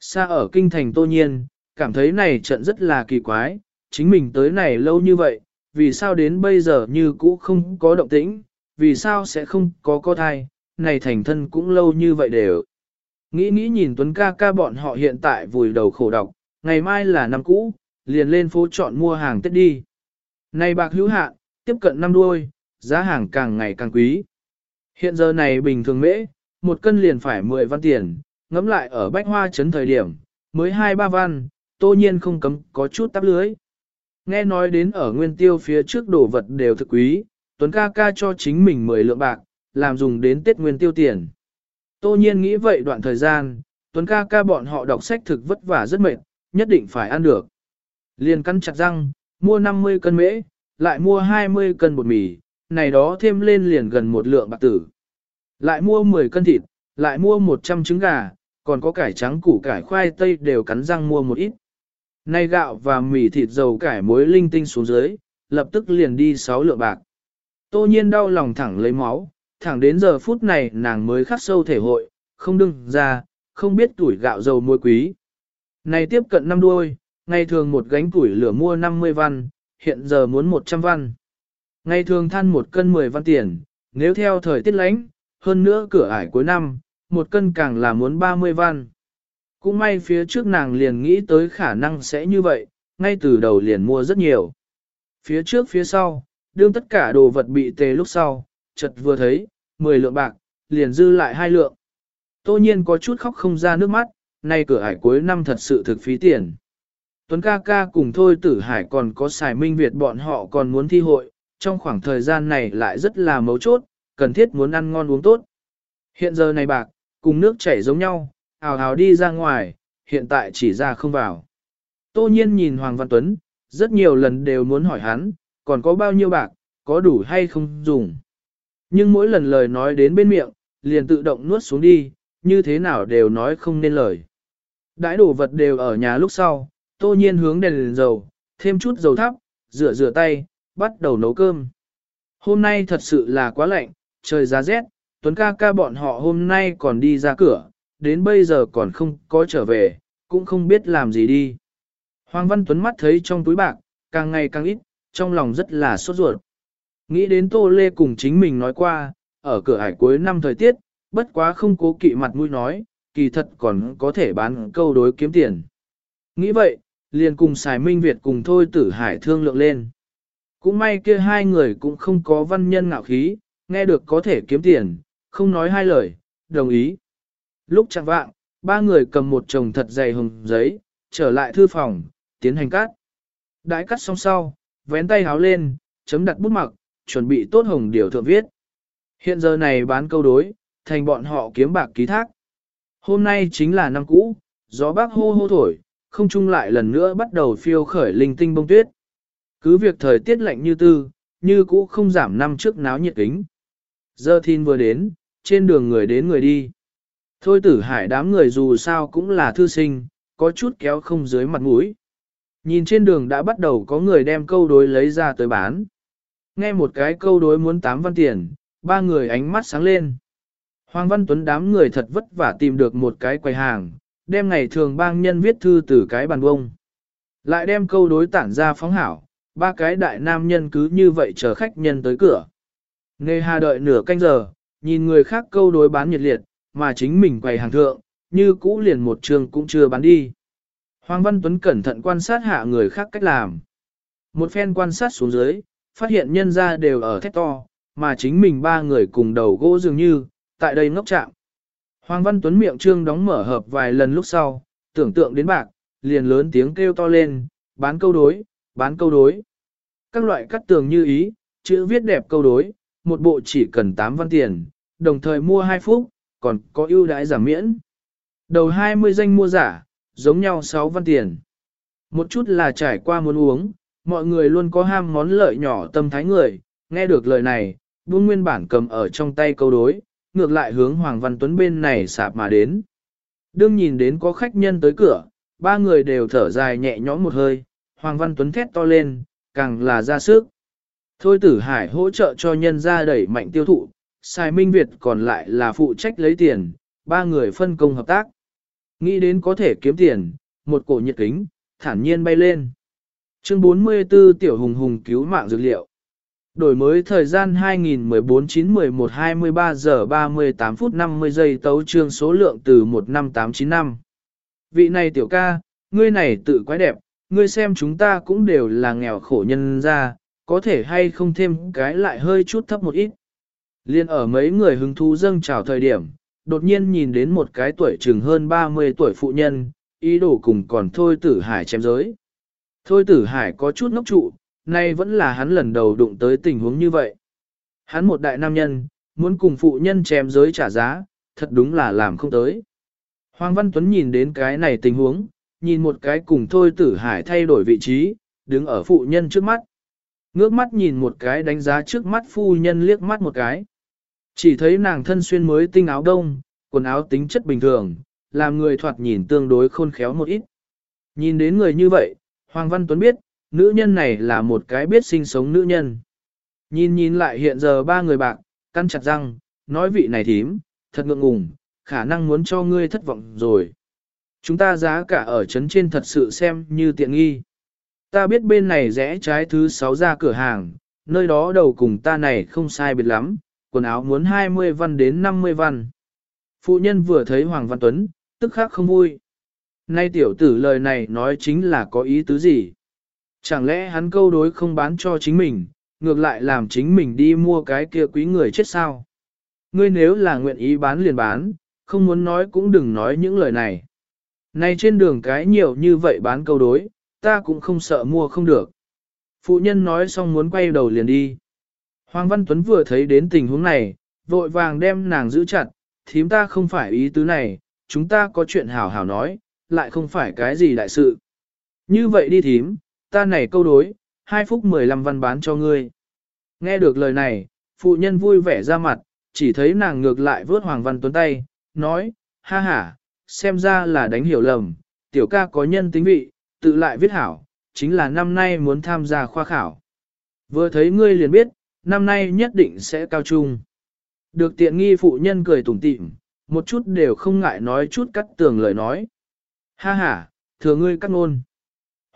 S1: Xa ở kinh thành tô nhiên, cảm thấy này trận rất là kỳ quái, chính mình tới này lâu như vậy, vì sao đến bây giờ như cũ không có động tĩnh, vì sao sẽ không có co thai, này thành thân cũng lâu như vậy đều. Nghĩ nghĩ nhìn Tuấn ca ca bọn họ hiện tại vùi đầu khổ độc, ngày mai là năm cũ, liền lên phố chọn mua hàng Tết đi. Này bạc hữu hạ tiếp cận năm đuôi, giá hàng càng ngày càng quý. Hiện giờ này bình thường mễ, một cân liền phải 10 văn tiền, Ngẫm lại ở bách hoa chấn thời điểm, mới 2-3 văn, tô nhiên không cấm có chút tắp lưới. Nghe nói đến ở nguyên tiêu phía trước đồ vật đều thực quý, Tuấn ca ca cho chính mình 10 lượng bạc, làm dùng đến Tết nguyên tiêu tiền. Tô nhiên nghĩ vậy đoạn thời gian, Tuấn ca ca bọn họ đọc sách thực vất vả rất mệt, nhất định phải ăn được. Liền cắn chặt răng, mua 50 cân mễ, lại mua 20 cân bột mì, này đó thêm lên liền gần một lượng bạc tử. Lại mua 10 cân thịt, lại mua 100 trứng gà, còn có cải trắng củ cải khoai tây đều cắn răng mua một ít. Nay gạo và mì thịt dầu cải muối linh tinh xuống dưới, lập tức liền đi 6 lượng bạc. Tô nhiên đau lòng thẳng lấy máu, thẳng đến giờ phút này nàng mới khắc sâu thể hội, không đừng ra, không biết tuổi gạo dầu muối quý. Này tiếp cận năm đuôi, ngày thường một gánh củi lửa mua 50 văn, hiện giờ muốn 100 văn. Ngày thường than một cân 10 văn tiền, nếu theo thời tiết lánh, hơn nữa cửa ải cuối năm, một cân càng là muốn 30 văn. Cũng may phía trước nàng liền nghĩ tới khả năng sẽ như vậy, ngay từ đầu liền mua rất nhiều. Phía trước phía sau, đương tất cả đồ vật bị tê lúc sau, chợt vừa thấy, 10 lượng bạc, liền dư lại hai lượng. Tô nhiên có chút khóc không ra nước mắt, nay cửa ải cuối năm thật sự thực phí tiền. Tuấn ca ca cùng thôi tử hải còn có xài minh Việt bọn họ còn muốn thi hội, trong khoảng thời gian này lại rất là mấu chốt, cần thiết muốn ăn ngon uống tốt. Hiện giờ này bạc, cùng nước chảy giống nhau, ào ào đi ra ngoài, hiện tại chỉ ra không vào. Tô nhiên nhìn Hoàng Văn Tuấn, rất nhiều lần đều muốn hỏi hắn, còn có bao nhiêu bạc, có đủ hay không dùng. Nhưng mỗi lần lời nói đến bên miệng, liền tự động nuốt xuống đi, như thế nào đều nói không nên lời. Đãi đồ vật đều ở nhà lúc sau, tô nhiên hướng đèn, đèn dầu, thêm chút dầu thắp, rửa rửa tay, bắt đầu nấu cơm. Hôm nay thật sự là quá lạnh, trời giá rét, Tuấn ca ca bọn họ hôm nay còn đi ra cửa, đến bây giờ còn không có trở về, cũng không biết làm gì đi. Hoàng Văn Tuấn mắt thấy trong túi bạc, càng ngày càng ít, trong lòng rất là sốt ruột. Nghĩ đến Tô Lê cùng chính mình nói qua, ở cửa hải cuối năm thời tiết, bất quá không cố kỵ mặt mũi nói, kỳ thật còn có thể bán câu đối kiếm tiền. Nghĩ vậy, liền cùng xài minh Việt cùng thôi tử hải thương lượng lên. Cũng may kia hai người cũng không có văn nhân ngạo khí, nghe được có thể kiếm tiền, không nói hai lời, đồng ý. Lúc chẳng vạng, ba người cầm một chồng thật dày hồng giấy, trở lại thư phòng, tiến hành cắt. Đãi cắt xong sau, vén tay háo lên, chấm đặt bút mặc, chuẩn bị tốt hồng điều thượng viết. Hiện giờ này bán câu đối, thành bọn họ kiếm bạc ký thác. Hôm nay chính là năm cũ, gió bác hô hô thổi, không chung lại lần nữa bắt đầu phiêu khởi linh tinh bông tuyết. Cứ việc thời tiết lạnh như tư, như cũ không giảm năm trước náo nhiệt kính. Giờ thiên vừa đến, trên đường người đến người đi. Thôi tử hải đám người dù sao cũng là thư sinh, có chút kéo không dưới mặt mũi. Nhìn trên đường đã bắt đầu có người đem câu đối lấy ra tới bán. Nghe một cái câu đối muốn tám văn tiền, ba người ánh mắt sáng lên. Hoàng Văn Tuấn đám người thật vất vả tìm được một cái quầy hàng, đem ngày thường bang nhân viết thư từ cái bàn bông. Lại đem câu đối tản ra phóng hảo, ba cái đại nam nhân cứ như vậy chờ khách nhân tới cửa. Nghe hà đợi nửa canh giờ, nhìn người khác câu đối bán nhiệt liệt, mà chính mình quầy hàng thượng, như cũ liền một trường cũng chưa bán đi. Hoàng Văn Tuấn cẩn thận quan sát hạ người khác cách làm. Một phen quan sát xuống dưới, phát hiện nhân ra đều ở thét to, mà chính mình ba người cùng đầu gỗ dường như, tại đây ngốc chạm. Hoàng Văn Tuấn miệng trương đóng mở hợp vài lần lúc sau, tưởng tượng đến bạc, liền lớn tiếng kêu to lên, bán câu đối, bán câu đối. Các loại cắt tường như ý, chữ viết đẹp câu đối, một bộ chỉ cần 8 văn tiền, đồng thời mua 2 phút, còn có ưu đãi giảm miễn. Đầu 20 danh mua giả, giống nhau 6 văn tiền. Một chút là trải qua muốn uống, mọi người luôn có ham món lợi nhỏ tâm thái người, nghe được lời này, buông nguyên bản cầm ở trong tay câu đối, ngược lại hướng Hoàng Văn Tuấn bên này sạp mà đến. Đương nhìn đến có khách nhân tới cửa, ba người đều thở dài nhẹ nhõm một hơi, Hoàng Văn Tuấn thét to lên, càng là ra sức. Thôi tử hải hỗ trợ cho nhân ra đẩy mạnh tiêu thụ, Sai Minh Việt còn lại là phụ trách lấy tiền, ba người phân công hợp tác. Nghĩ đến có thể kiếm tiền, một cổ nhiệt kính, thản nhiên bay lên. Chương 44 Tiểu Hùng Hùng cứu mạng dược liệu. Đổi mới thời gian 2014-9-11-23 giờ 38 phút 50 giây tấu trương số lượng từ 15895. Vị này tiểu ca, ngươi này tự quái đẹp, ngươi xem chúng ta cũng đều là nghèo khổ nhân ra, có thể hay không thêm cái lại hơi chút thấp một ít. Liên ở mấy người hứng thú dâng trào thời điểm, đột nhiên nhìn đến một cái tuổi chừng hơn 30 tuổi phụ nhân, ý đồ cùng còn thôi tử hải chém giới. Thôi tử hải có chút ngốc trụ, nay vẫn là hắn lần đầu đụng tới tình huống như vậy. Hắn một đại nam nhân, muốn cùng phụ nhân chém giới trả giá, thật đúng là làm không tới. Hoàng Văn Tuấn nhìn đến cái này tình huống, nhìn một cái cùng thôi tử hải thay đổi vị trí, đứng ở phụ nhân trước mắt. Ngước mắt nhìn một cái đánh giá trước mắt phu nhân liếc mắt một cái. Chỉ thấy nàng thân xuyên mới tinh áo đông, quần áo tính chất bình thường, làm người thoạt nhìn tương đối khôn khéo một ít. Nhìn đến người như vậy, Hoàng Văn Tuấn biết, nữ nhân này là một cái biết sinh sống nữ nhân. Nhìn nhìn lại hiện giờ ba người bạc, căn chặt răng, nói vị này thím, thật ngượng ngùng, khả năng muốn cho ngươi thất vọng rồi. Chúng ta giá cả ở trấn trên thật sự xem như tiện nghi. Ta biết bên này rẽ trái thứ sáu ra cửa hàng, nơi đó đầu cùng ta này không sai biệt lắm, quần áo muốn 20 văn đến 50 văn. Phụ nhân vừa thấy Hoàng Văn Tuấn, tức khắc không vui. Nay tiểu tử lời này nói chính là có ý tứ gì? Chẳng lẽ hắn câu đối không bán cho chính mình, ngược lại làm chính mình đi mua cái kia quý người chết sao? Ngươi nếu là nguyện ý bán liền bán, không muốn nói cũng đừng nói những lời này. Này trên đường cái nhiều như vậy bán câu đối, ta cũng không sợ mua không được. Phụ nhân nói xong muốn quay đầu liền đi. Hoàng Văn Tuấn vừa thấy đến tình huống này, vội vàng đem nàng giữ chặt, thím ta không phải ý tứ này, chúng ta có chuyện hảo hảo nói, lại không phải cái gì đại sự. Như vậy đi thím, ta này câu đối, hai phút 15 văn bán cho ngươi. Nghe được lời này, phụ nhân vui vẻ ra mặt, chỉ thấy nàng ngược lại vớt Hoàng Văn Tuấn tay, nói, ha ha, xem ra là đánh hiểu lầm, tiểu ca có nhân tính vị, tự lại viết hảo, chính là năm nay muốn tham gia khoa khảo. Vừa thấy ngươi liền biết, năm nay nhất định sẽ cao trung. Được tiện nghi phụ nhân cười tủm tỉm, một chút đều không ngại nói chút cắt tường lời nói. Ha ha, thừa ngươi cắt ngôn.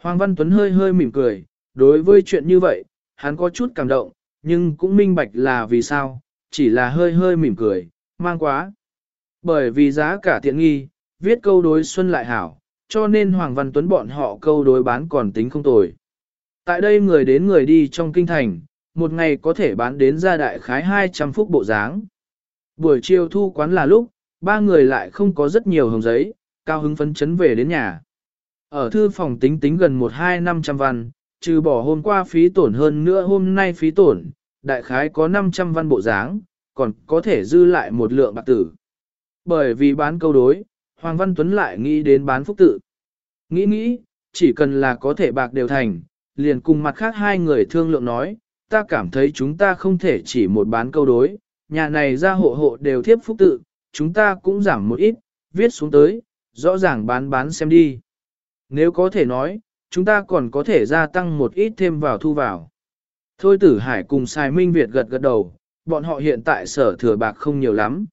S1: Hoàng Văn Tuấn hơi hơi mỉm cười, đối với chuyện như vậy, hắn có chút cảm động, nhưng cũng minh bạch là vì sao, chỉ là hơi hơi mỉm cười, mang quá. Bởi vì giá cả tiện nghi, viết câu đối xuân lại hảo, cho nên Hoàng Văn Tuấn bọn họ câu đối bán còn tính không tồi. Tại đây người đến người đi trong kinh thành, một ngày có thể bán đến ra đại khái 200 phút bộ dáng. Buổi chiều thu quán là lúc, ba người lại không có rất nhiều hồng giấy, cao hứng phấn chấn về đến nhà. Ở thư phòng tính tính gần 1-2 năm trăm văn, trừ bỏ hôm qua phí tổn hơn nữa hôm nay phí tổn, đại khái có 500 văn bộ dáng, còn có thể dư lại một lượng bạc tử. Bởi vì bán câu đối, Hoàng Văn Tuấn lại nghĩ đến bán phúc tự. Nghĩ nghĩ, chỉ cần là có thể bạc đều thành, liền cùng mặt khác hai người thương lượng nói, ta cảm thấy chúng ta không thể chỉ một bán câu đối, nhà này ra hộ hộ đều thiếp phúc tự, chúng ta cũng giảm một ít, viết xuống tới, rõ ràng bán bán xem đi. Nếu có thể nói, chúng ta còn có thể gia tăng một ít thêm vào thu vào. Thôi tử hải cùng Sài Minh Việt gật gật đầu, bọn họ hiện tại sở thừa bạc không nhiều lắm.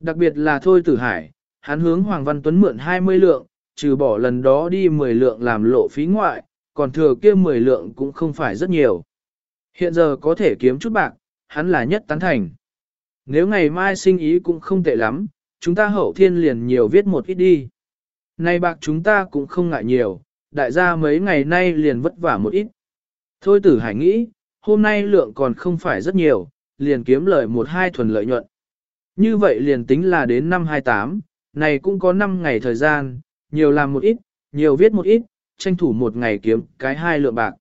S1: Đặc biệt là Thôi tử hải, hắn hướng Hoàng Văn Tuấn mượn 20 lượng, trừ bỏ lần đó đi 10 lượng làm lộ phí ngoại, còn thừa kia 10 lượng cũng không phải rất nhiều. Hiện giờ có thể kiếm chút bạc, hắn là nhất tán thành. Nếu ngày mai sinh ý cũng không tệ lắm, chúng ta hậu thiên liền nhiều viết một ít đi. Nay bạc chúng ta cũng không ngại nhiều, đại gia mấy ngày nay liền vất vả một ít. Thôi tử hải nghĩ, hôm nay lượng còn không phải rất nhiều, liền kiếm lợi một hai thuần lợi nhuận. Như vậy liền tính là đến năm 28, này cũng có 5 ngày thời gian, nhiều làm một ít, nhiều viết một ít, tranh thủ một ngày kiếm cái hai lượng bạc.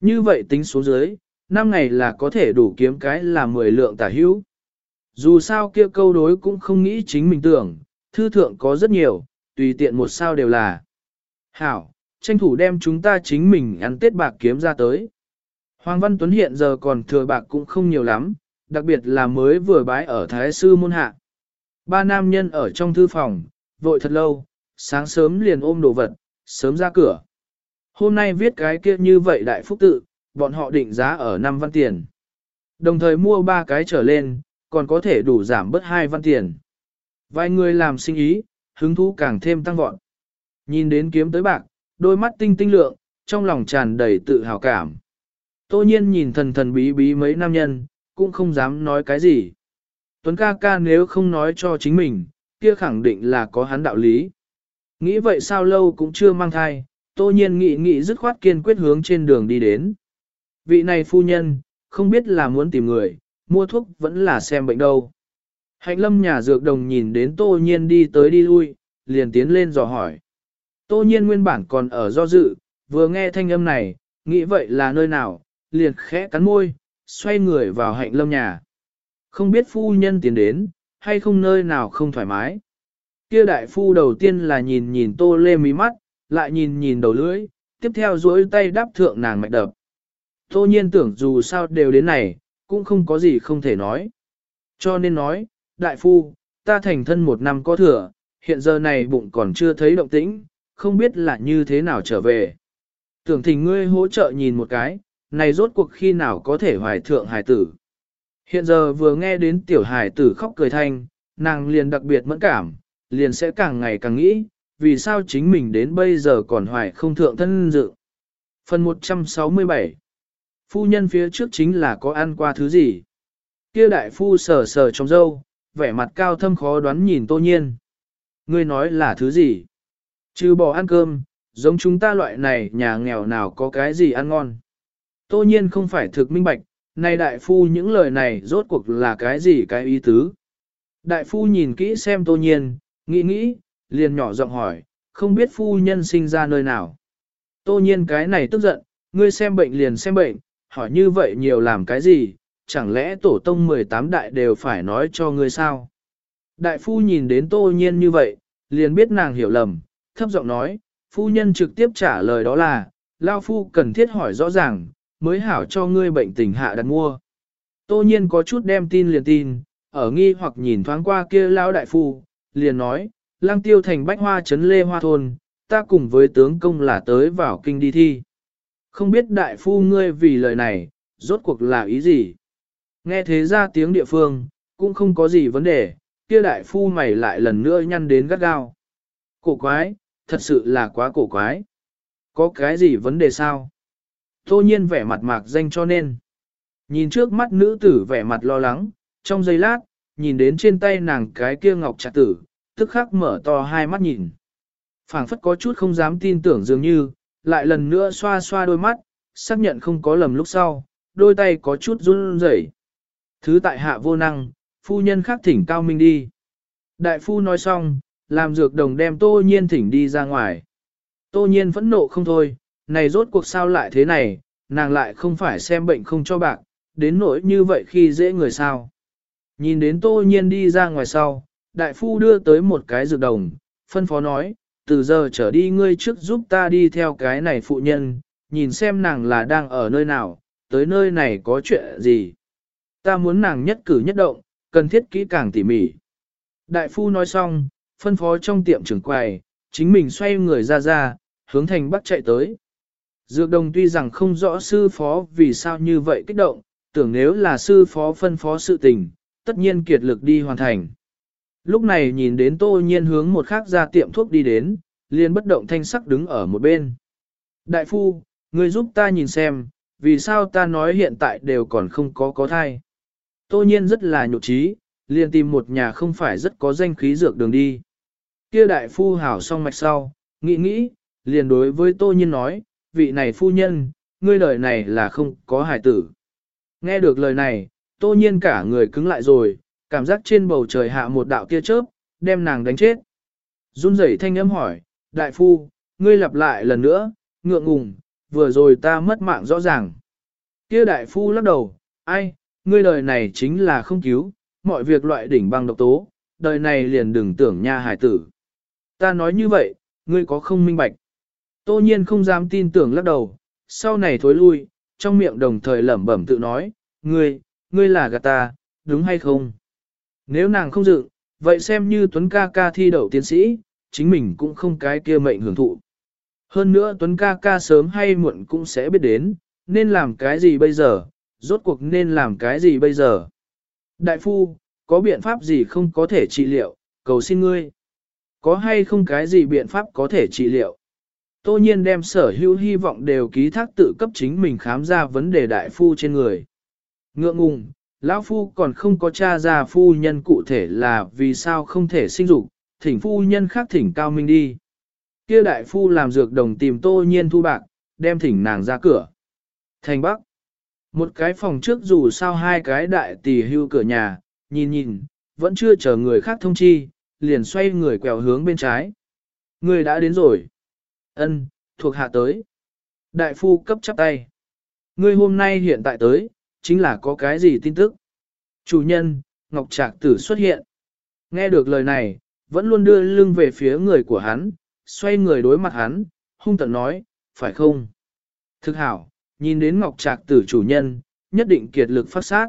S1: Như vậy tính số dưới, 5 ngày là có thể đủ kiếm cái là 10 lượng tả hữu. Dù sao kia câu đối cũng không nghĩ chính mình tưởng, thư thượng có rất nhiều, tùy tiện một sao đều là. Hảo, tranh thủ đem chúng ta chính mình ăn tết bạc kiếm ra tới. Hoàng Văn Tuấn hiện giờ còn thừa bạc cũng không nhiều lắm, đặc biệt là mới vừa bái ở Thái Sư Môn Hạ. Ba nam nhân ở trong thư phòng, vội thật lâu, sáng sớm liền ôm đồ vật, sớm ra cửa. Hôm nay viết cái kia như vậy đại phúc tự, bọn họ định giá ở 5 văn tiền. Đồng thời mua ba cái trở lên, còn có thể đủ giảm bớt 2 văn tiền. Vài người làm sinh ý, hứng thú càng thêm tăng vọt. Nhìn đến kiếm tới bạc, đôi mắt tinh tinh lượng, trong lòng tràn đầy tự hào cảm. Tô nhiên nhìn thần thần bí bí mấy nam nhân, cũng không dám nói cái gì. Tuấn ca ca nếu không nói cho chính mình, kia khẳng định là có hắn đạo lý. Nghĩ vậy sao lâu cũng chưa mang thai, tô nhiên nghĩ nghĩ dứt khoát kiên quyết hướng trên đường đi đến. Vị này phu nhân, không biết là muốn tìm người, mua thuốc vẫn là xem bệnh đâu. Hạnh lâm nhà dược đồng nhìn đến tô nhiên đi tới đi lui, liền tiến lên dò hỏi. Tô nhiên nguyên bản còn ở do dự, vừa nghe thanh âm này, nghĩ vậy là nơi nào, liền khẽ cắn môi, xoay người vào hạnh lâm nhà. Không biết phu nhân tiến đến, hay không nơi nào không thoải mái. Kia đại phu đầu tiên là nhìn nhìn tô lê mí mắt, lại nhìn nhìn đầu lưỡi, tiếp theo duỗi tay đáp thượng nàng mạch đập. Tô nhiên tưởng dù sao đều đến này, cũng không có gì không thể nói. Cho nên nói, đại phu, ta thành thân một năm có thừa, hiện giờ này bụng còn chưa thấy động tĩnh, không biết là như thế nào trở về. Tưởng thỉnh ngươi hỗ trợ nhìn một cái, này rốt cuộc khi nào có thể hoài thượng hài tử. Hiện giờ vừa nghe đến tiểu Hải tử khóc cười thanh, nàng liền đặc biệt mẫn cảm, liền sẽ càng ngày càng nghĩ, vì sao chính mình đến bây giờ còn hoài không thượng thân dự. Phần 167 Phu nhân phía trước chính là có ăn qua thứ gì? Kia đại phu sờ sờ trong dâu, vẻ mặt cao thâm khó đoán nhìn tô nhiên. Ngươi nói là thứ gì? Chứ bỏ ăn cơm, giống chúng ta loại này nhà nghèo nào có cái gì ăn ngon. Tô nhiên không phải thực minh bạch, này đại phu những lời này rốt cuộc là cái gì cái ý tứ. Đại phu nhìn kỹ xem tô nhiên, nghĩ nghĩ, liền nhỏ giọng hỏi, không biết phu nhân sinh ra nơi nào. Tô nhiên cái này tức giận, ngươi xem bệnh liền xem bệnh, hỏi như vậy nhiều làm cái gì, chẳng lẽ tổ tông 18 đại đều phải nói cho ngươi sao? Đại phu nhìn đến tô nhiên như vậy, liền biết nàng hiểu lầm, thấp giọng nói, phu nhân trực tiếp trả lời đó là, lao phu cần thiết hỏi rõ ràng, mới hảo cho ngươi bệnh tình hạ đặt mua. Tô nhiên có chút đem tin liền tin, ở nghi hoặc nhìn thoáng qua kia lão đại phu, liền nói, lang tiêu thành bách hoa trấn lê hoa thôn, ta cùng với tướng công là tới vào kinh đi thi. Không biết đại phu ngươi vì lời này, rốt cuộc là ý gì? Nghe thế ra tiếng địa phương, cũng không có gì vấn đề, kia đại phu mày lại lần nữa nhăn đến gắt gao. Cổ quái, thật sự là quá cổ quái. Có cái gì vấn đề sao? Tô nhiên vẻ mặt mạc danh cho nên. Nhìn trước mắt nữ tử vẻ mặt lo lắng, trong giây lát, nhìn đến trên tay nàng cái kia ngọc trạc tử, tức khắc mở to hai mắt nhìn. phảng phất có chút không dám tin tưởng dường như, lại lần nữa xoa xoa đôi mắt, xác nhận không có lầm lúc sau, đôi tay có chút run rẩy. Thứ tại hạ vô năng, phu nhân khác thỉnh cao minh đi. Đại phu nói xong, làm dược đồng đem tô nhiên thỉnh đi ra ngoài. Tô nhiên phẫn nộ không thôi, này rốt cuộc sao lại thế này, nàng lại không phải xem bệnh không cho bạc, đến nỗi như vậy khi dễ người sao. Nhìn đến tô nhiên đi ra ngoài sau, đại phu đưa tới một cái dược đồng, phân phó nói, từ giờ trở đi ngươi trước giúp ta đi theo cái này phụ nhân, nhìn xem nàng là đang ở nơi nào, tới nơi này có chuyện gì. Ta muốn nàng nhất cử nhất động, cần thiết kỹ càng tỉ mỉ. Đại phu nói xong, phân phó trong tiệm trưởng quầy, chính mình xoay người ra ra, hướng thành bắc chạy tới. Dược đồng tuy rằng không rõ sư phó vì sao như vậy kích động, tưởng nếu là sư phó phân phó sự tình, tất nhiên kiệt lực đi hoàn thành. Lúc này nhìn đến tô nhiên hướng một khác ra tiệm thuốc đi đến, liền bất động thanh sắc đứng ở một bên. Đại phu, người giúp ta nhìn xem, vì sao ta nói hiện tại đều còn không có có thai. Tô nhiên rất là nhục trí, liền tìm một nhà không phải rất có danh khí dược đường đi. Kia đại phu hảo xong mạch sau, nghĩ nghĩ, liền đối với tô nhiên nói, vị này phu nhân, ngươi lời này là không có hài tử. Nghe được lời này, tô nhiên cả người cứng lại rồi, cảm giác trên bầu trời hạ một đạo tia chớp, đem nàng đánh chết. Run rẩy thanh âm hỏi, đại phu, ngươi lặp lại lần nữa, ngượng ngùng, vừa rồi ta mất mạng rõ ràng. Kia đại phu lắc đầu, ai, ngươi đời này chính là không cứu, mọi việc loại đỉnh băng độc tố, đời này liền đừng tưởng nha hải tử. Ta nói như vậy, ngươi có không minh bạch. Tô nhiên không dám tin tưởng lắc đầu, sau này thối lui, trong miệng đồng thời lẩm bẩm tự nói, ngươi, ngươi là gạt ta, đúng hay không? Nếu nàng không dự, vậy xem như Tuấn ca ca thi đậu tiến sĩ, chính mình cũng không cái kia mệnh hưởng thụ. Hơn nữa Tuấn ca ca sớm hay muộn cũng sẽ biết đến, nên làm cái gì bây giờ, rốt cuộc nên làm cái gì bây giờ. Đại phu, có biện pháp gì không có thể trị liệu, cầu xin ngươi. Có hay không cái gì biện pháp có thể trị liệu? Tô nhiên đem sở hữu hy vọng đều ký thác tự cấp chính mình khám ra vấn đề đại phu trên người. Ngượng ngùng, lão phu còn không có tra ra phu nhân cụ thể là vì sao không thể sinh dục, thỉnh phu nhân khác thỉnh cao minh đi. Kia đại phu làm dược đồng tìm tô nhiên thu bạc, đem thỉnh nàng ra cửa. Thành Bắc. Một cái phòng trước dù sao hai cái đại tỷ hưu cửa nhà, nhìn nhìn, vẫn chưa chờ người khác thông chi, liền xoay người quẹo hướng bên trái. Người đã đến rồi. Ân, thuộc hạ tới. Đại phu cấp chắp tay. Ngươi hôm nay hiện tại tới, chính là có cái gì tin tức? Chủ nhân, Ngọc Trạc Tử xuất hiện. Nghe được lời này, vẫn luôn đưa lưng về phía người của hắn, xoay người đối mặt hắn, hung tận nói, phải không? Thực hảo, nhìn đến Ngọc Trạc Tử chủ nhân, nhất định kiệt lực phát sát.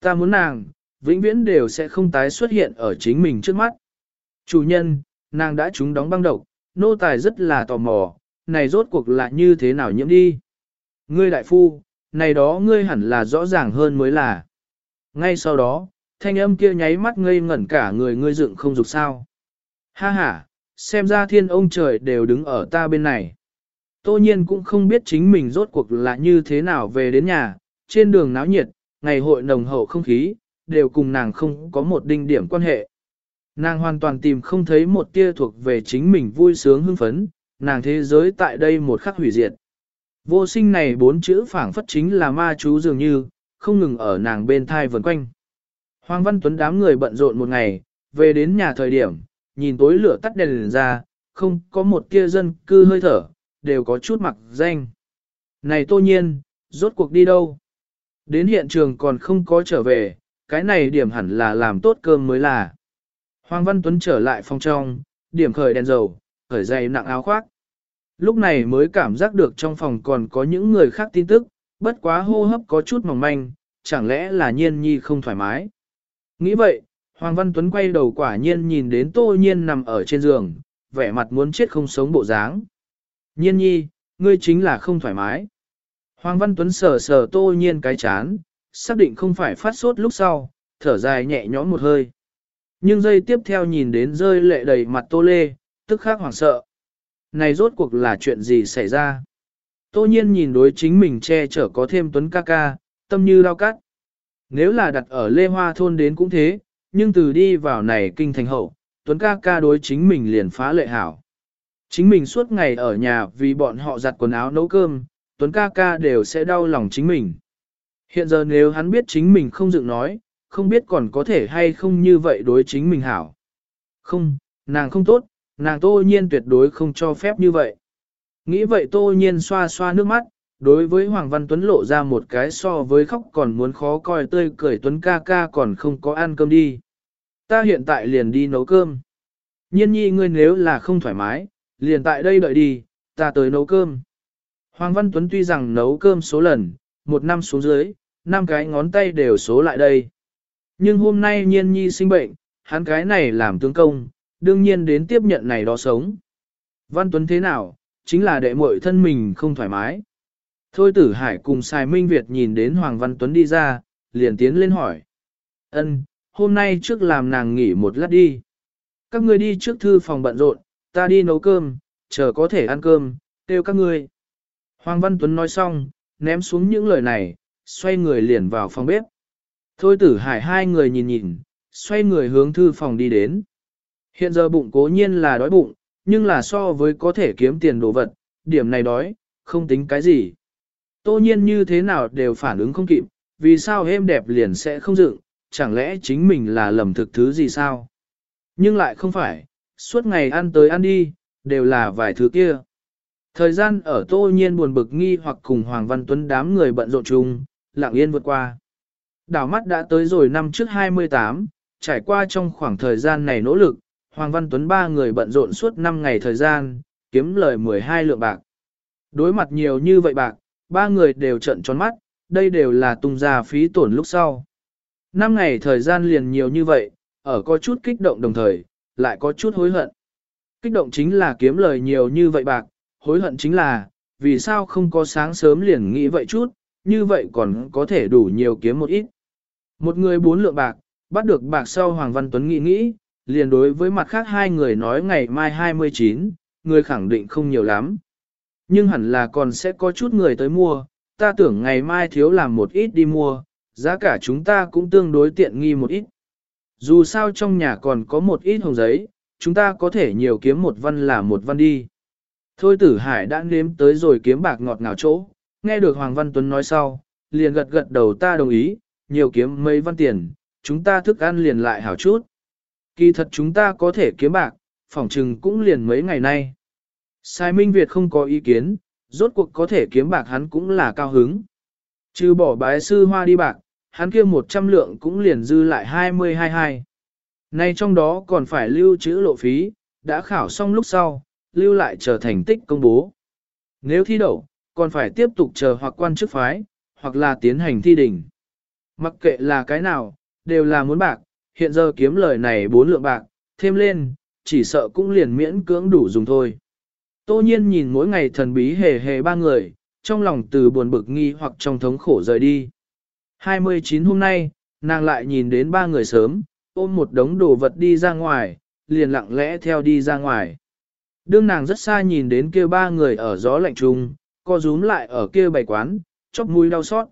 S1: Ta muốn nàng, vĩnh viễn đều sẽ không tái xuất hiện ở chính mình trước mắt. Chủ nhân, nàng đã trúng đóng băng độc, nô tài rất là tò mò, này rốt cuộc là như thế nào nhiễm đi. Ngươi đại phu, này đó ngươi hẳn là rõ ràng hơn mới là. Ngay sau đó, thanh âm kia nháy mắt ngây ngẩn cả người ngươi dựng không dục sao. Ha ha, xem ra thiên ông trời đều đứng ở ta bên này. Tô nhiên cũng không biết chính mình rốt cuộc là như thế nào về đến nhà, trên đường náo nhiệt, ngày hội nồng hậu không khí, đều cùng nàng không có một đinh điểm quan hệ. Nàng hoàn toàn tìm không thấy một tia thuộc về chính mình vui sướng hưng phấn, nàng thế giới tại đây một khắc hủy diệt. Vô sinh này bốn chữ phảng phất chính là ma chú dường như, không ngừng ở nàng bên thai vần quanh. Hoàng Văn Tuấn đám người bận rộn một ngày, về đến nhà thời điểm, nhìn tối lửa tắt đèn lên ra, không có một tia dân cư hơi thở, đều có chút mặc danh. Này tô nhiên, rốt cuộc đi đâu? Đến hiện trường còn không có trở về, cái này điểm hẳn là làm tốt cơm mới là. Hoàng Văn Tuấn trở lại phòng trong, điểm khởi đèn dầu, khởi dày nặng áo khoác. Lúc này mới cảm giác được trong phòng còn có những người khác tin tức, bất quá hô hấp có chút mỏng manh, chẳng lẽ là nhiên nhi không thoải mái. Nghĩ vậy, Hoàng Văn Tuấn quay đầu quả nhiên nhìn đến tô nhiên nằm ở trên giường, vẻ mặt muốn chết không sống bộ dáng. Nhiên nhi, ngươi chính là không thoải mái. Hoàng Văn Tuấn sờ sờ tô nhiên cái chán, xác định không phải phát sốt lúc sau, thở dài nhẹ nhõm một hơi. Nhưng giây tiếp theo nhìn đến rơi lệ đầy mặt tô lê, tức khắc hoảng sợ. Này rốt cuộc là chuyện gì xảy ra? Tô nhiên nhìn đối chính mình che chở có thêm tuấn ca ca, tâm như đau cắt. Nếu là đặt ở Lê Hoa thôn đến cũng thế, nhưng từ đi vào này kinh thành hậu, tuấn ca ca đối chính mình liền phá lệ hảo. Chính mình suốt ngày ở nhà vì bọn họ giặt quần áo nấu cơm, tuấn ca ca đều sẽ đau lòng chính mình. Hiện giờ nếu hắn biết chính mình không dựng nói, không biết còn có thể hay không như vậy đối chính mình hảo. Không, nàng không tốt, nàng tô nhiên tuyệt đối không cho phép như vậy. Nghĩ vậy tô nhiên xoa xoa nước mắt, đối với Hoàng Văn Tuấn lộ ra một cái so với khóc còn muốn khó coi tươi cười Tuấn ca ca còn không có ăn cơm đi. Ta hiện tại liền đi nấu cơm. Nhiên nhi ngươi nếu là không thoải mái, liền tại đây đợi đi, ta tới nấu cơm. Hoàng Văn Tuấn tuy rằng nấu cơm số lần, một năm xuống dưới, năm cái ngón tay đều số lại đây. Nhưng hôm nay nhiên nhi sinh bệnh, hắn cái này làm tướng công, đương nhiên đến tiếp nhận này đó sống. Văn Tuấn thế nào, chính là đệ muội thân mình không thoải mái. Thôi tử hải cùng Sài Minh Việt nhìn đến Hoàng Văn Tuấn đi ra, liền tiến lên hỏi. ân hôm nay trước làm nàng nghỉ một lát đi. Các ngươi đi trước thư phòng bận rộn, ta đi nấu cơm, chờ có thể ăn cơm, kêu các ngươi. Hoàng Văn Tuấn nói xong, ném xuống những lời này, xoay người liền vào phòng bếp. Thôi tử hải hai người nhìn nhìn, xoay người hướng thư phòng đi đến. Hiện giờ bụng cố nhiên là đói bụng, nhưng là so với có thể kiếm tiền đồ vật, điểm này đói, không tính cái gì. Tô nhiên như thế nào đều phản ứng không kịp, vì sao êm đẹp liền sẽ không dựng, chẳng lẽ chính mình là lầm thực thứ gì sao? Nhưng lại không phải, suốt ngày ăn tới ăn đi, đều là vài thứ kia. Thời gian ở tô nhiên buồn bực nghi hoặc cùng Hoàng Văn Tuấn đám người bận rộn chung, lặng yên vượt qua. Đảo mắt đã tới rồi năm trước 28, trải qua trong khoảng thời gian này nỗ lực, Hoàng Văn Tuấn ba người bận rộn suốt 5 ngày thời gian, kiếm lời 12 lượng bạc. Đối mặt nhiều như vậy bạc, ba người đều trận tròn mắt, đây đều là tung ra phí tổn lúc sau. 5 ngày thời gian liền nhiều như vậy, ở có chút kích động đồng thời, lại có chút hối hận. Kích động chính là kiếm lời nhiều như vậy bạc, hối hận chính là, vì sao không có sáng sớm liền nghĩ vậy chút, như vậy còn có thể đủ nhiều kiếm một ít. Một người bốn lượng bạc, bắt được bạc sau Hoàng Văn Tuấn nghĩ nghĩ, liền đối với mặt khác hai người nói ngày mai 29, người khẳng định không nhiều lắm. Nhưng hẳn là còn sẽ có chút người tới mua, ta tưởng ngày mai thiếu làm một ít đi mua, giá cả chúng ta cũng tương đối tiện nghi một ít. Dù sao trong nhà còn có một ít hồng giấy, chúng ta có thể nhiều kiếm một văn là một văn đi. Thôi tử hải đã nếm tới rồi kiếm bạc ngọt ngào chỗ, nghe được Hoàng Văn Tuấn nói sau, liền gật gật đầu ta đồng ý, nhiều kiếm mấy văn tiền, chúng ta thức ăn liền lại hảo chút. Kỳ thật chúng ta có thể kiếm bạc, phỏng trừng cũng liền mấy ngày nay. Sai Minh Việt không có ý kiến, rốt cuộc có thể kiếm bạc hắn cũng là cao hứng. Trừ bỏ bái sư hoa đi bạc, hắn kia 100 lượng cũng liền dư lại 20-22. Nay trong đó còn phải lưu trữ lộ phí, đã khảo xong lúc sau, lưu lại chờ thành tích công bố. Nếu thi đậu, còn phải tiếp tục chờ hoặc quan chức phái, hoặc là tiến hành thi đỉnh. Mặc kệ là cái nào, đều là muốn bạc, hiện giờ kiếm lời này bốn lượng bạc, thêm lên, chỉ sợ cũng liền miễn cưỡng đủ dùng thôi. Tô nhiên nhìn mỗi ngày thần bí hề hề ba người, trong lòng từ buồn bực nghi hoặc trong thống khổ rời đi. 29 hôm nay, nàng lại nhìn đến ba người sớm, ôm một đống đồ vật đi ra ngoài, liền lặng lẽ theo đi ra ngoài. Đương nàng rất xa nhìn đến kia ba người ở gió lạnh trùng, co rúm lại ở kia bày quán, chóc mũi đau xót.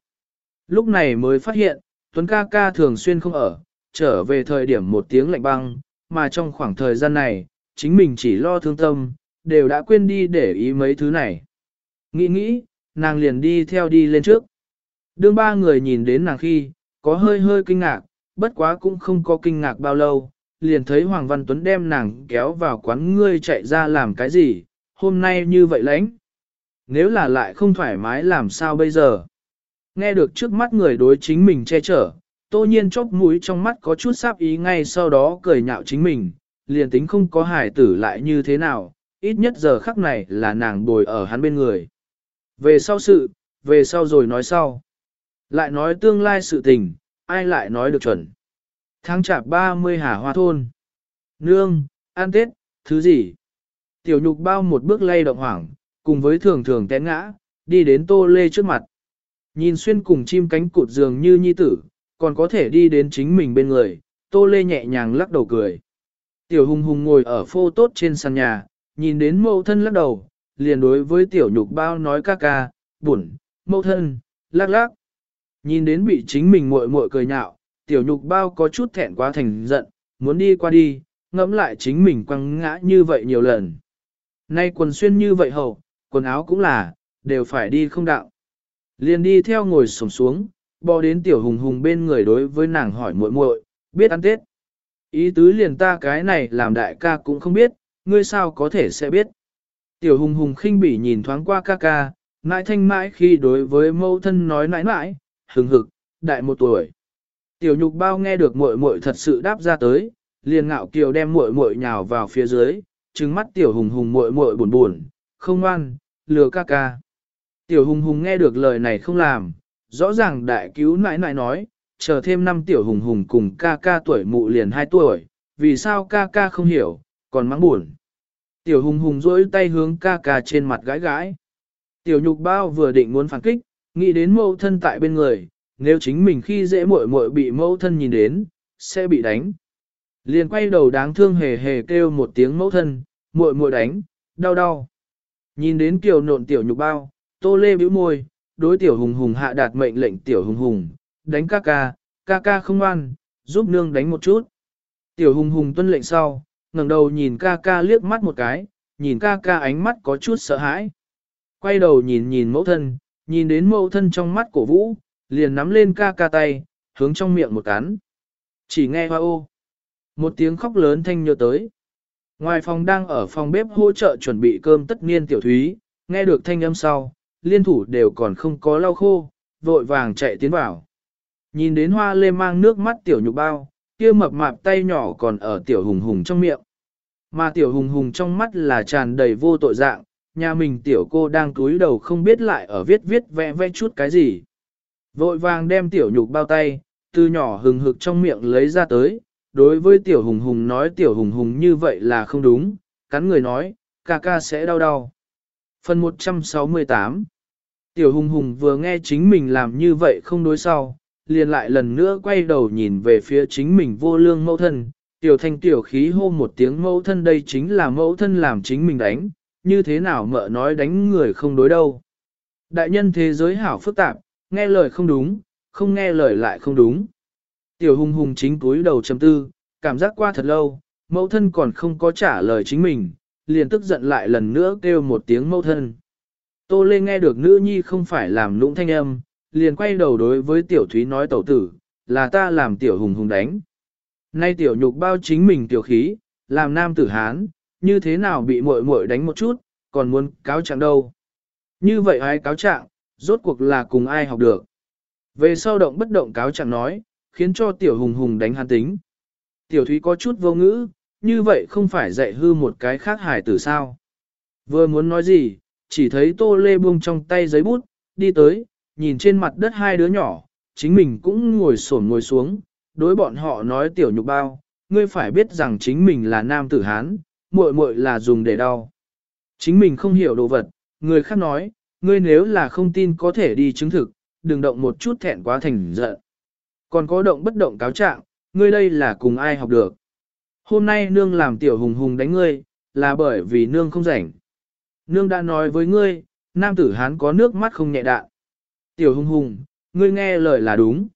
S1: Lúc này mới phát hiện, Tuấn ca ca thường xuyên không ở, trở về thời điểm một tiếng lạnh băng, mà trong khoảng thời gian này, chính mình chỉ lo thương tâm, đều đã quên đi để ý mấy thứ này. Nghĩ nghĩ, nàng liền đi theo đi lên trước. Đương ba người nhìn đến nàng khi, có hơi hơi kinh ngạc, bất quá cũng không có kinh ngạc bao lâu, liền thấy Hoàng Văn Tuấn đem nàng kéo vào quán ngươi chạy ra làm cái gì, hôm nay như vậy lãnh. Nếu là lại không thoải mái làm sao bây giờ? Nghe được trước mắt người đối chính mình che chở, tô nhiên chóp mũi trong mắt có chút sáp ý ngay sau đó cười nhạo chính mình, liền tính không có hải tử lại như thế nào, ít nhất giờ khắc này là nàng bồi ở hắn bên người. Về sau sự, về sau rồi nói sau. Lại nói tương lai sự tình, ai lại nói được chuẩn. Tháng chạp 30 hà hoa thôn. Nương, an tết, thứ gì? Tiểu nhục bao một bước lay động hoảng, cùng với thường thường té ngã, đi đến tô lê trước mặt. Nhìn xuyên cùng chim cánh cụt dường như nhi tử, còn có thể đi đến chính mình bên người, tô lê nhẹ nhàng lắc đầu cười. Tiểu hùng hùng ngồi ở phô tốt trên sàn nhà, nhìn đến mẫu thân lắc đầu, liền đối với tiểu nhục bao nói ca ca, buồn, mẫu thân, lắc lắc. Nhìn đến bị chính mình muội muội cười nhạo, tiểu nhục bao có chút thẹn quá thành giận, muốn đi qua đi, ngẫm lại chính mình quăng ngã như vậy nhiều lần. Nay quần xuyên như vậy hầu quần áo cũng là, đều phải đi không đạo. Liền đi theo ngồi sổng xuống, bò đến tiểu hùng hùng bên người đối với nàng hỏi muội muội, biết ăn tết. Ý tứ liền ta cái này làm đại ca cũng không biết, ngươi sao có thể sẽ biết. Tiểu hùng hùng khinh bỉ nhìn thoáng qua ca ca, nãi thanh mãi khi đối với mâu thân nói nãi nãi, hừng hực, đại một tuổi. Tiểu nhục bao nghe được muội muội thật sự đáp ra tới, liền ngạo kiều đem muội muội nhào vào phía dưới, trừng mắt tiểu hùng hùng muội muội buồn buồn, không ngoan, lừa ca ca. Tiểu hùng hùng nghe được lời này không làm, rõ ràng đại cứu nãi nãi nói, chờ thêm năm tiểu hùng hùng cùng ca ca tuổi mụ liền 2 tuổi, vì sao ca ca không hiểu, còn mắng buồn. Tiểu hùng hùng rỗi tay hướng ca ca trên mặt gãi gãi. Tiểu nhục bao vừa định muốn phản kích, nghĩ đến mẫu thân tại bên người, nếu chính mình khi dễ muội muội bị mẫu thân nhìn đến, sẽ bị đánh. Liền quay đầu đáng thương hề hề kêu một tiếng mẫu thân, muội muội đánh, đau đau. Nhìn đến kiều nộn tiểu nhục bao, tô lê bĩu môi, đối tiểu hùng hùng hạ đạt mệnh lệnh tiểu hùng hùng, đánh ca ca, ca ca không ngoan, giúp nương đánh một chút. Tiểu hùng hùng tuân lệnh sau, ngẩng đầu nhìn ca ca liếc mắt một cái, nhìn ca ca ánh mắt có chút sợ hãi. Quay đầu nhìn nhìn mẫu thân, nhìn đến mẫu thân trong mắt cổ vũ, liền nắm lên ca ca tay, hướng trong miệng một cắn. Chỉ nghe hoa ô. Một tiếng khóc lớn thanh nhớ tới. Ngoài phòng đang ở phòng bếp hỗ trợ chuẩn bị cơm tất niên tiểu thúy, nghe được thanh âm sau, liên thủ đều còn không có lau khô, vội vàng chạy tiến vào. Nhìn đến hoa lê mang nước mắt tiểu nhục bao, kia mập mạp tay nhỏ còn ở tiểu hùng hùng trong miệng. Mà tiểu hùng hùng trong mắt là tràn đầy vô tội dạng, nhà mình tiểu cô đang túi đầu không biết lại ở viết viết vẽ vẽ chút cái gì. Vội vàng đem tiểu nhục bao tay, từ nhỏ hừng hực trong miệng lấy ra tới, đối với tiểu hùng hùng nói tiểu hùng hùng như vậy là không đúng, cắn người nói, ca ca sẽ đau đau. Phần 168 Tiểu hùng hùng vừa nghe chính mình làm như vậy không đối sau, liền lại lần nữa quay đầu nhìn về phía chính mình vô lương mẫu thân, tiểu thanh tiểu khí hô một tiếng mẫu thân đây chính là mẫu thân làm chính mình đánh, như thế nào mợ nói đánh người không đối đâu. Đại nhân thế giới hảo phức tạp, nghe lời không đúng, không nghe lời lại không đúng. Tiểu hùng hùng chính túi đầu chấm tư, cảm giác qua thật lâu, mẫu thân còn không có trả lời chính mình, liền tức giận lại lần nữa kêu một tiếng mẫu thân. Tô Lê nghe được nữ nhi không phải làm lũng thanh âm, liền quay đầu đối với tiểu thúy nói tẩu tử, là ta làm tiểu hùng hùng đánh. Nay tiểu nhục bao chính mình tiểu khí, làm nam tử hán, như thế nào bị muội muội đánh một chút, còn muốn cáo trạng đâu. Như vậy ai cáo trạng, rốt cuộc là cùng ai học được. Về sau động bất động cáo trạng nói, khiến cho tiểu hùng hùng đánh hắn tính. Tiểu thúy có chút vô ngữ, như vậy không phải dạy hư một cái khác hài tử sao. Vừa muốn nói gì, chỉ thấy tô lê buông trong tay giấy bút, đi tới, nhìn trên mặt đất hai đứa nhỏ, chính mình cũng ngồi xổm ngồi xuống, đối bọn họ nói tiểu nhục bao, ngươi phải biết rằng chính mình là nam tử Hán, muội muội là dùng để đau. Chính mình không hiểu đồ vật, người khác nói, ngươi nếu là không tin có thể đi chứng thực, đừng động một chút thẹn quá thành giận. Còn có động bất động cáo trạng, ngươi đây là cùng ai học được. Hôm nay nương làm tiểu hùng hùng đánh ngươi, là bởi vì nương không rảnh. Nương đã nói với ngươi, nam tử hán có nước mắt không nhẹ đạn. Tiểu hùng hùng, ngươi nghe lời là đúng.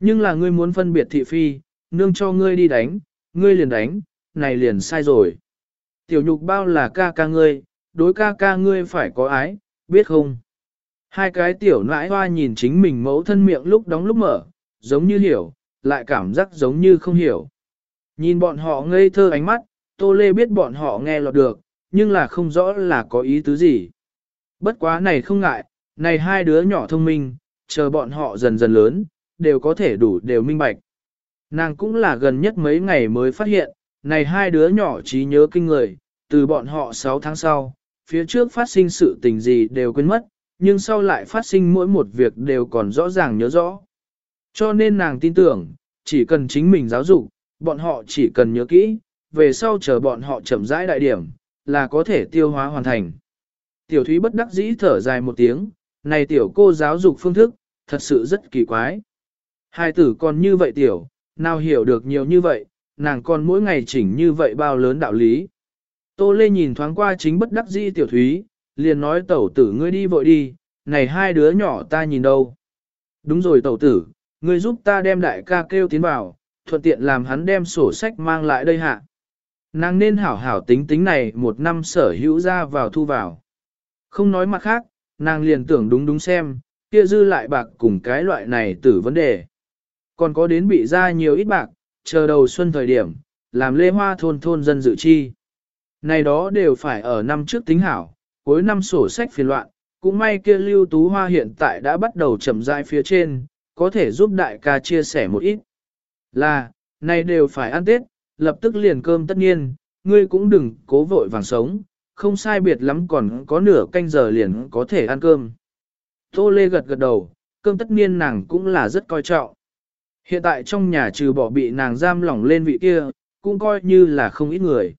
S1: Nhưng là ngươi muốn phân biệt thị phi, nương cho ngươi đi đánh, ngươi liền đánh, này liền sai rồi. Tiểu nhục bao là ca ca ngươi, đối ca ca ngươi phải có ái, biết không? Hai cái tiểu nãi hoa nhìn chính mình mẫu thân miệng lúc đóng lúc mở, giống như hiểu, lại cảm giác giống như không hiểu. Nhìn bọn họ ngây thơ ánh mắt, Tô Lê biết bọn họ nghe lọt được, nhưng là không rõ là có ý tứ gì. Bất quá này không ngại, này hai đứa nhỏ thông minh, chờ bọn họ dần dần lớn, đều có thể đủ đều minh bạch. Nàng cũng là gần nhất mấy ngày mới phát hiện, này hai đứa nhỏ trí nhớ kinh người, từ bọn họ 6 tháng sau, phía trước phát sinh sự tình gì đều quên mất, nhưng sau lại phát sinh mỗi một việc đều còn rõ ràng nhớ rõ. Cho nên nàng tin tưởng, chỉ cần chính mình giáo dục, bọn họ chỉ cần nhớ kỹ, về sau chờ bọn họ chậm rãi đại điểm, là có thể tiêu hóa hoàn thành. Tiểu thúy bất đắc dĩ thở dài một tiếng, này tiểu cô giáo dục phương thức, thật sự rất kỳ quái. Hai tử còn như vậy tiểu, nào hiểu được nhiều như vậy, nàng còn mỗi ngày chỉnh như vậy bao lớn đạo lý. Tô Lê nhìn thoáng qua chính bất đắc dĩ tiểu thúy, liền nói tẩu tử ngươi đi vội đi, này hai đứa nhỏ ta nhìn đâu. Đúng rồi tẩu tử, ngươi giúp ta đem đại ca kêu tiến vào, thuận tiện làm hắn đem sổ sách mang lại đây hạ. Nàng nên hảo hảo tính tính này một năm sở hữu ra vào thu vào. Không nói mặt khác, nàng liền tưởng đúng đúng xem, kia dư lại bạc cùng cái loại này tử vấn đề. Còn có đến bị ra nhiều ít bạc, chờ đầu xuân thời điểm, làm lê hoa thôn thôn dân dự chi. Này đó đều phải ở năm trước tính hảo, cuối năm sổ sách phiền loạn, cũng may kia lưu tú hoa hiện tại đã bắt đầu chậm rãi phía trên, có thể giúp đại ca chia sẻ một ít. Là, này đều phải ăn Tết, lập tức liền cơm tất nhiên, ngươi cũng đừng cố vội vàng sống, không sai biệt lắm còn có nửa canh giờ liền có thể ăn cơm. Tô Lê gật gật đầu, cơm tất nhiên nàng cũng là rất coi trọng. Hiện tại trong nhà trừ bỏ bị nàng giam lỏng lên vị kia, cũng coi như là không ít người.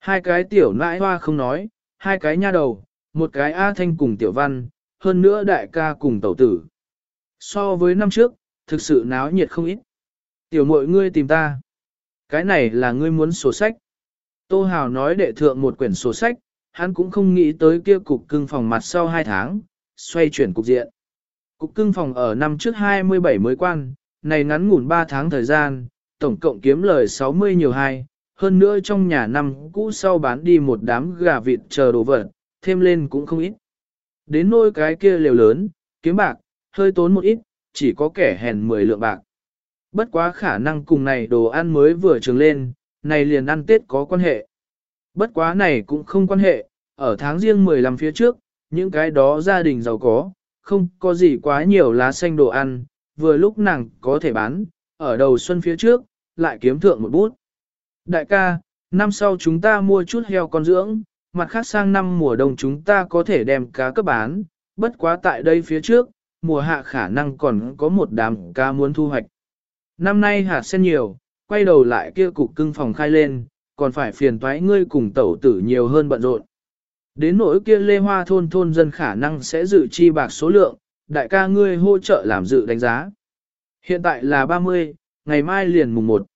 S1: Hai cái tiểu nãi hoa không nói, hai cái nha đầu, một cái A Thanh cùng tiểu văn, hơn nữa đại ca cùng tẩu tử. So với năm trước, thực sự náo nhiệt không ít. Tiểu mội ngươi tìm ta. Cái này là ngươi muốn sổ sách. Tô Hào nói đệ thượng một quyển sổ sách, hắn cũng không nghĩ tới kia cục cưng phòng mặt sau 2 tháng, xoay chuyển cục diện. Cục cưng phòng ở năm trước 27 mới quan, này ngắn ngủn 3 tháng thời gian, tổng cộng kiếm lời 60 nhiều hai, hơn nữa trong nhà năm cũ sau bán đi một đám gà vịt chờ đồ vật, thêm lên cũng không ít. Đến nôi cái kia liều lớn, kiếm bạc, hơi tốn một ít, chỉ có kẻ hèn 10 lượng bạc. Bất quá khả năng cùng này đồ ăn mới vừa trường lên, này liền ăn Tết có quan hệ. Bất quá này cũng không quan hệ, ở tháng riêng 15 phía trước, những cái đó gia đình giàu có, không có gì quá nhiều lá xanh đồ ăn, vừa lúc nàng có thể bán, ở đầu xuân phía trước, lại kiếm thượng một bút. Đại ca, năm sau chúng ta mua chút heo con dưỡng, mặt khác sang năm mùa đông chúng ta có thể đem cá cấp bán, bất quá tại đây phía trước, mùa hạ khả năng còn có một đám cá muốn thu hoạch. Năm nay hạt sen nhiều, quay đầu lại kia cục cưng phòng khai lên, còn phải phiền toái ngươi cùng tẩu tử nhiều hơn bận rộn. Đến nỗi kia lê hoa thôn thôn dân khả năng sẽ dự chi bạc số lượng, đại ca ngươi hỗ trợ làm dự đánh giá. Hiện tại là 30, ngày mai liền mùng 1.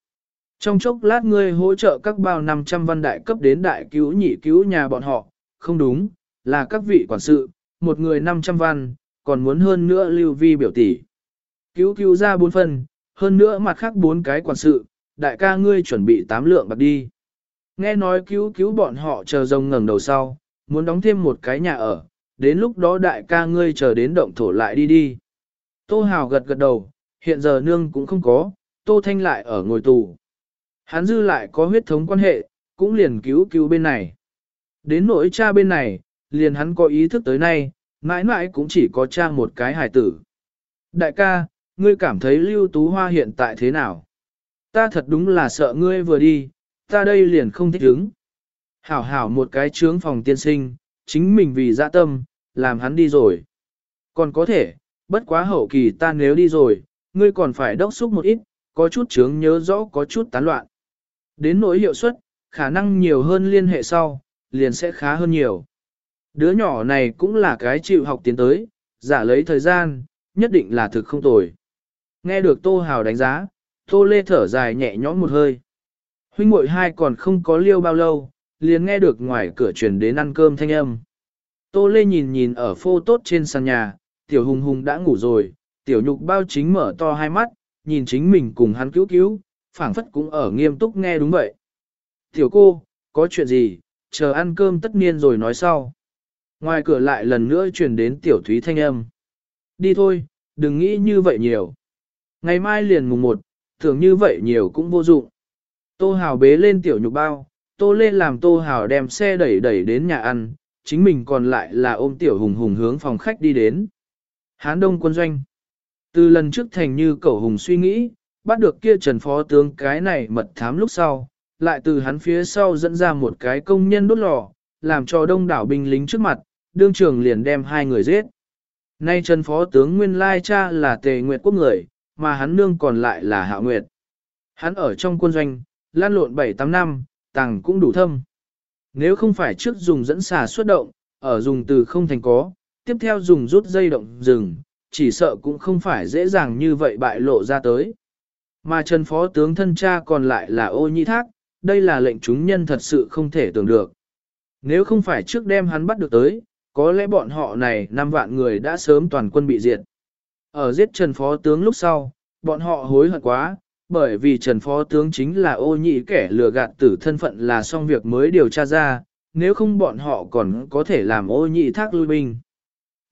S1: Trong chốc lát ngươi hỗ trợ các bao 500 văn đại cấp đến đại cứu nhị cứu nhà bọn họ, không đúng, là các vị quản sự, một người 500 văn, còn muốn hơn nữa lưu vi biểu tỷ. Cứu cứu ra bốn phần, hơn nữa mặt khác bốn cái quản sự, đại ca ngươi chuẩn bị tám lượng bạc đi. Nghe nói cứu cứu bọn họ chờ rồng ngẩng đầu sau, muốn đóng thêm một cái nhà ở, đến lúc đó đại ca ngươi chờ đến động thổ lại đi đi. Tô Hào gật gật đầu, hiện giờ nương cũng không có, Tô Thanh lại ở ngồi tù. Hắn dư lại có huyết thống quan hệ, cũng liền cứu cứu bên này. Đến nỗi cha bên này, liền hắn có ý thức tới nay, mãi mãi cũng chỉ có cha một cái hài tử. Đại ca, ngươi cảm thấy Lưu Tú Hoa hiện tại thế nào? Ta thật đúng là sợ ngươi vừa đi, ta đây liền không thích ứng. Hảo hảo một cái trướng phòng tiên sinh, chính mình vì dạ tâm, làm hắn đi rồi. Còn có thể, bất quá hậu kỳ ta nếu đi rồi, ngươi còn phải đốc xúc một ít, có chút trướng nhớ rõ có chút tán loạn. Đến nỗi hiệu suất, khả năng nhiều hơn liên hệ sau, liền sẽ khá hơn nhiều. Đứa nhỏ này cũng là cái chịu học tiến tới, giả lấy thời gian, nhất định là thực không tồi. Nghe được Tô Hào đánh giá, Tô Lê thở dài nhẹ nhõm một hơi. Huynh muội hai còn không có liêu bao lâu, liền nghe được ngoài cửa truyền đến ăn cơm thanh âm. Tô Lê nhìn nhìn ở phô tốt trên sàn nhà, tiểu hùng hùng đã ngủ rồi, tiểu nhục bao chính mở to hai mắt, nhìn chính mình cùng hắn cứu cứu, phảng phất cũng ở nghiêm túc nghe đúng vậy. Tiểu cô, có chuyện gì, chờ ăn cơm tất nhiên rồi nói sau. Ngoài cửa lại lần nữa truyền đến tiểu thúy thanh âm. Đi thôi, đừng nghĩ như vậy nhiều. Ngày mai liền mùng một, thường như vậy nhiều cũng vô dụng. Tô Hào bế lên tiểu nhục bao, Tô lên làm Tô Hào đem xe đẩy đẩy đến nhà ăn, chính mình còn lại là ôm tiểu hùng hùng hướng phòng khách đi đến. Hán Đông quân doanh. Từ lần trước thành như cậu hùng suy nghĩ, bắt được kia trần phó tướng cái này mật thám lúc sau, lại từ hắn phía sau dẫn ra một cái công nhân đốt lò, làm cho đông đảo binh lính trước mặt, đương trường liền đem hai người giết. Nay trần phó tướng nguyên lai cha là tề nguyệt quốc người, mà hắn nương còn lại là hạ nguyệt. Hắn ở trong quân doanh, lan lộn 7-8 năm, tàng cũng đủ thâm. Nếu không phải trước dùng dẫn xà xuất động, ở dùng từ không thành có, tiếp theo dùng rút dây động rừng, chỉ sợ cũng không phải dễ dàng như vậy bại lộ ra tới. Mà Trần Phó tướng thân cha còn lại là ô nhi thác, đây là lệnh chúng nhân thật sự không thể tưởng được. Nếu không phải trước đem hắn bắt được tới, có lẽ bọn họ này năm vạn người đã sớm toàn quân bị diệt. Ở giết Trần Phó tướng lúc sau, bọn họ hối hận quá, bởi vì Trần Phó tướng chính là ô nhị kẻ lừa gạt tử thân phận là xong việc mới điều tra ra, nếu không bọn họ còn có thể làm ô nhị thác lui binh.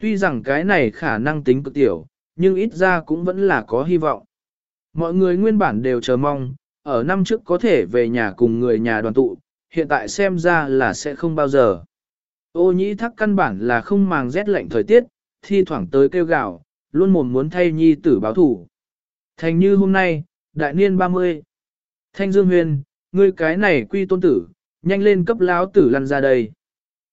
S1: Tuy rằng cái này khả năng tính cực tiểu, nhưng ít ra cũng vẫn là có hy vọng. Mọi người nguyên bản đều chờ mong, ở năm trước có thể về nhà cùng người nhà đoàn tụ, hiện tại xem ra là sẽ không bao giờ. Ô nhĩ thắc căn bản là không màng rét lạnh thời tiết, thi thoảng tới kêu gạo, luôn mồm muốn thay nhi tử báo thủ. Thành như hôm nay, đại niên 30. Thanh Dương Huyền, ngươi cái này quy tôn tử, nhanh lên cấp lão tử lăn ra đây.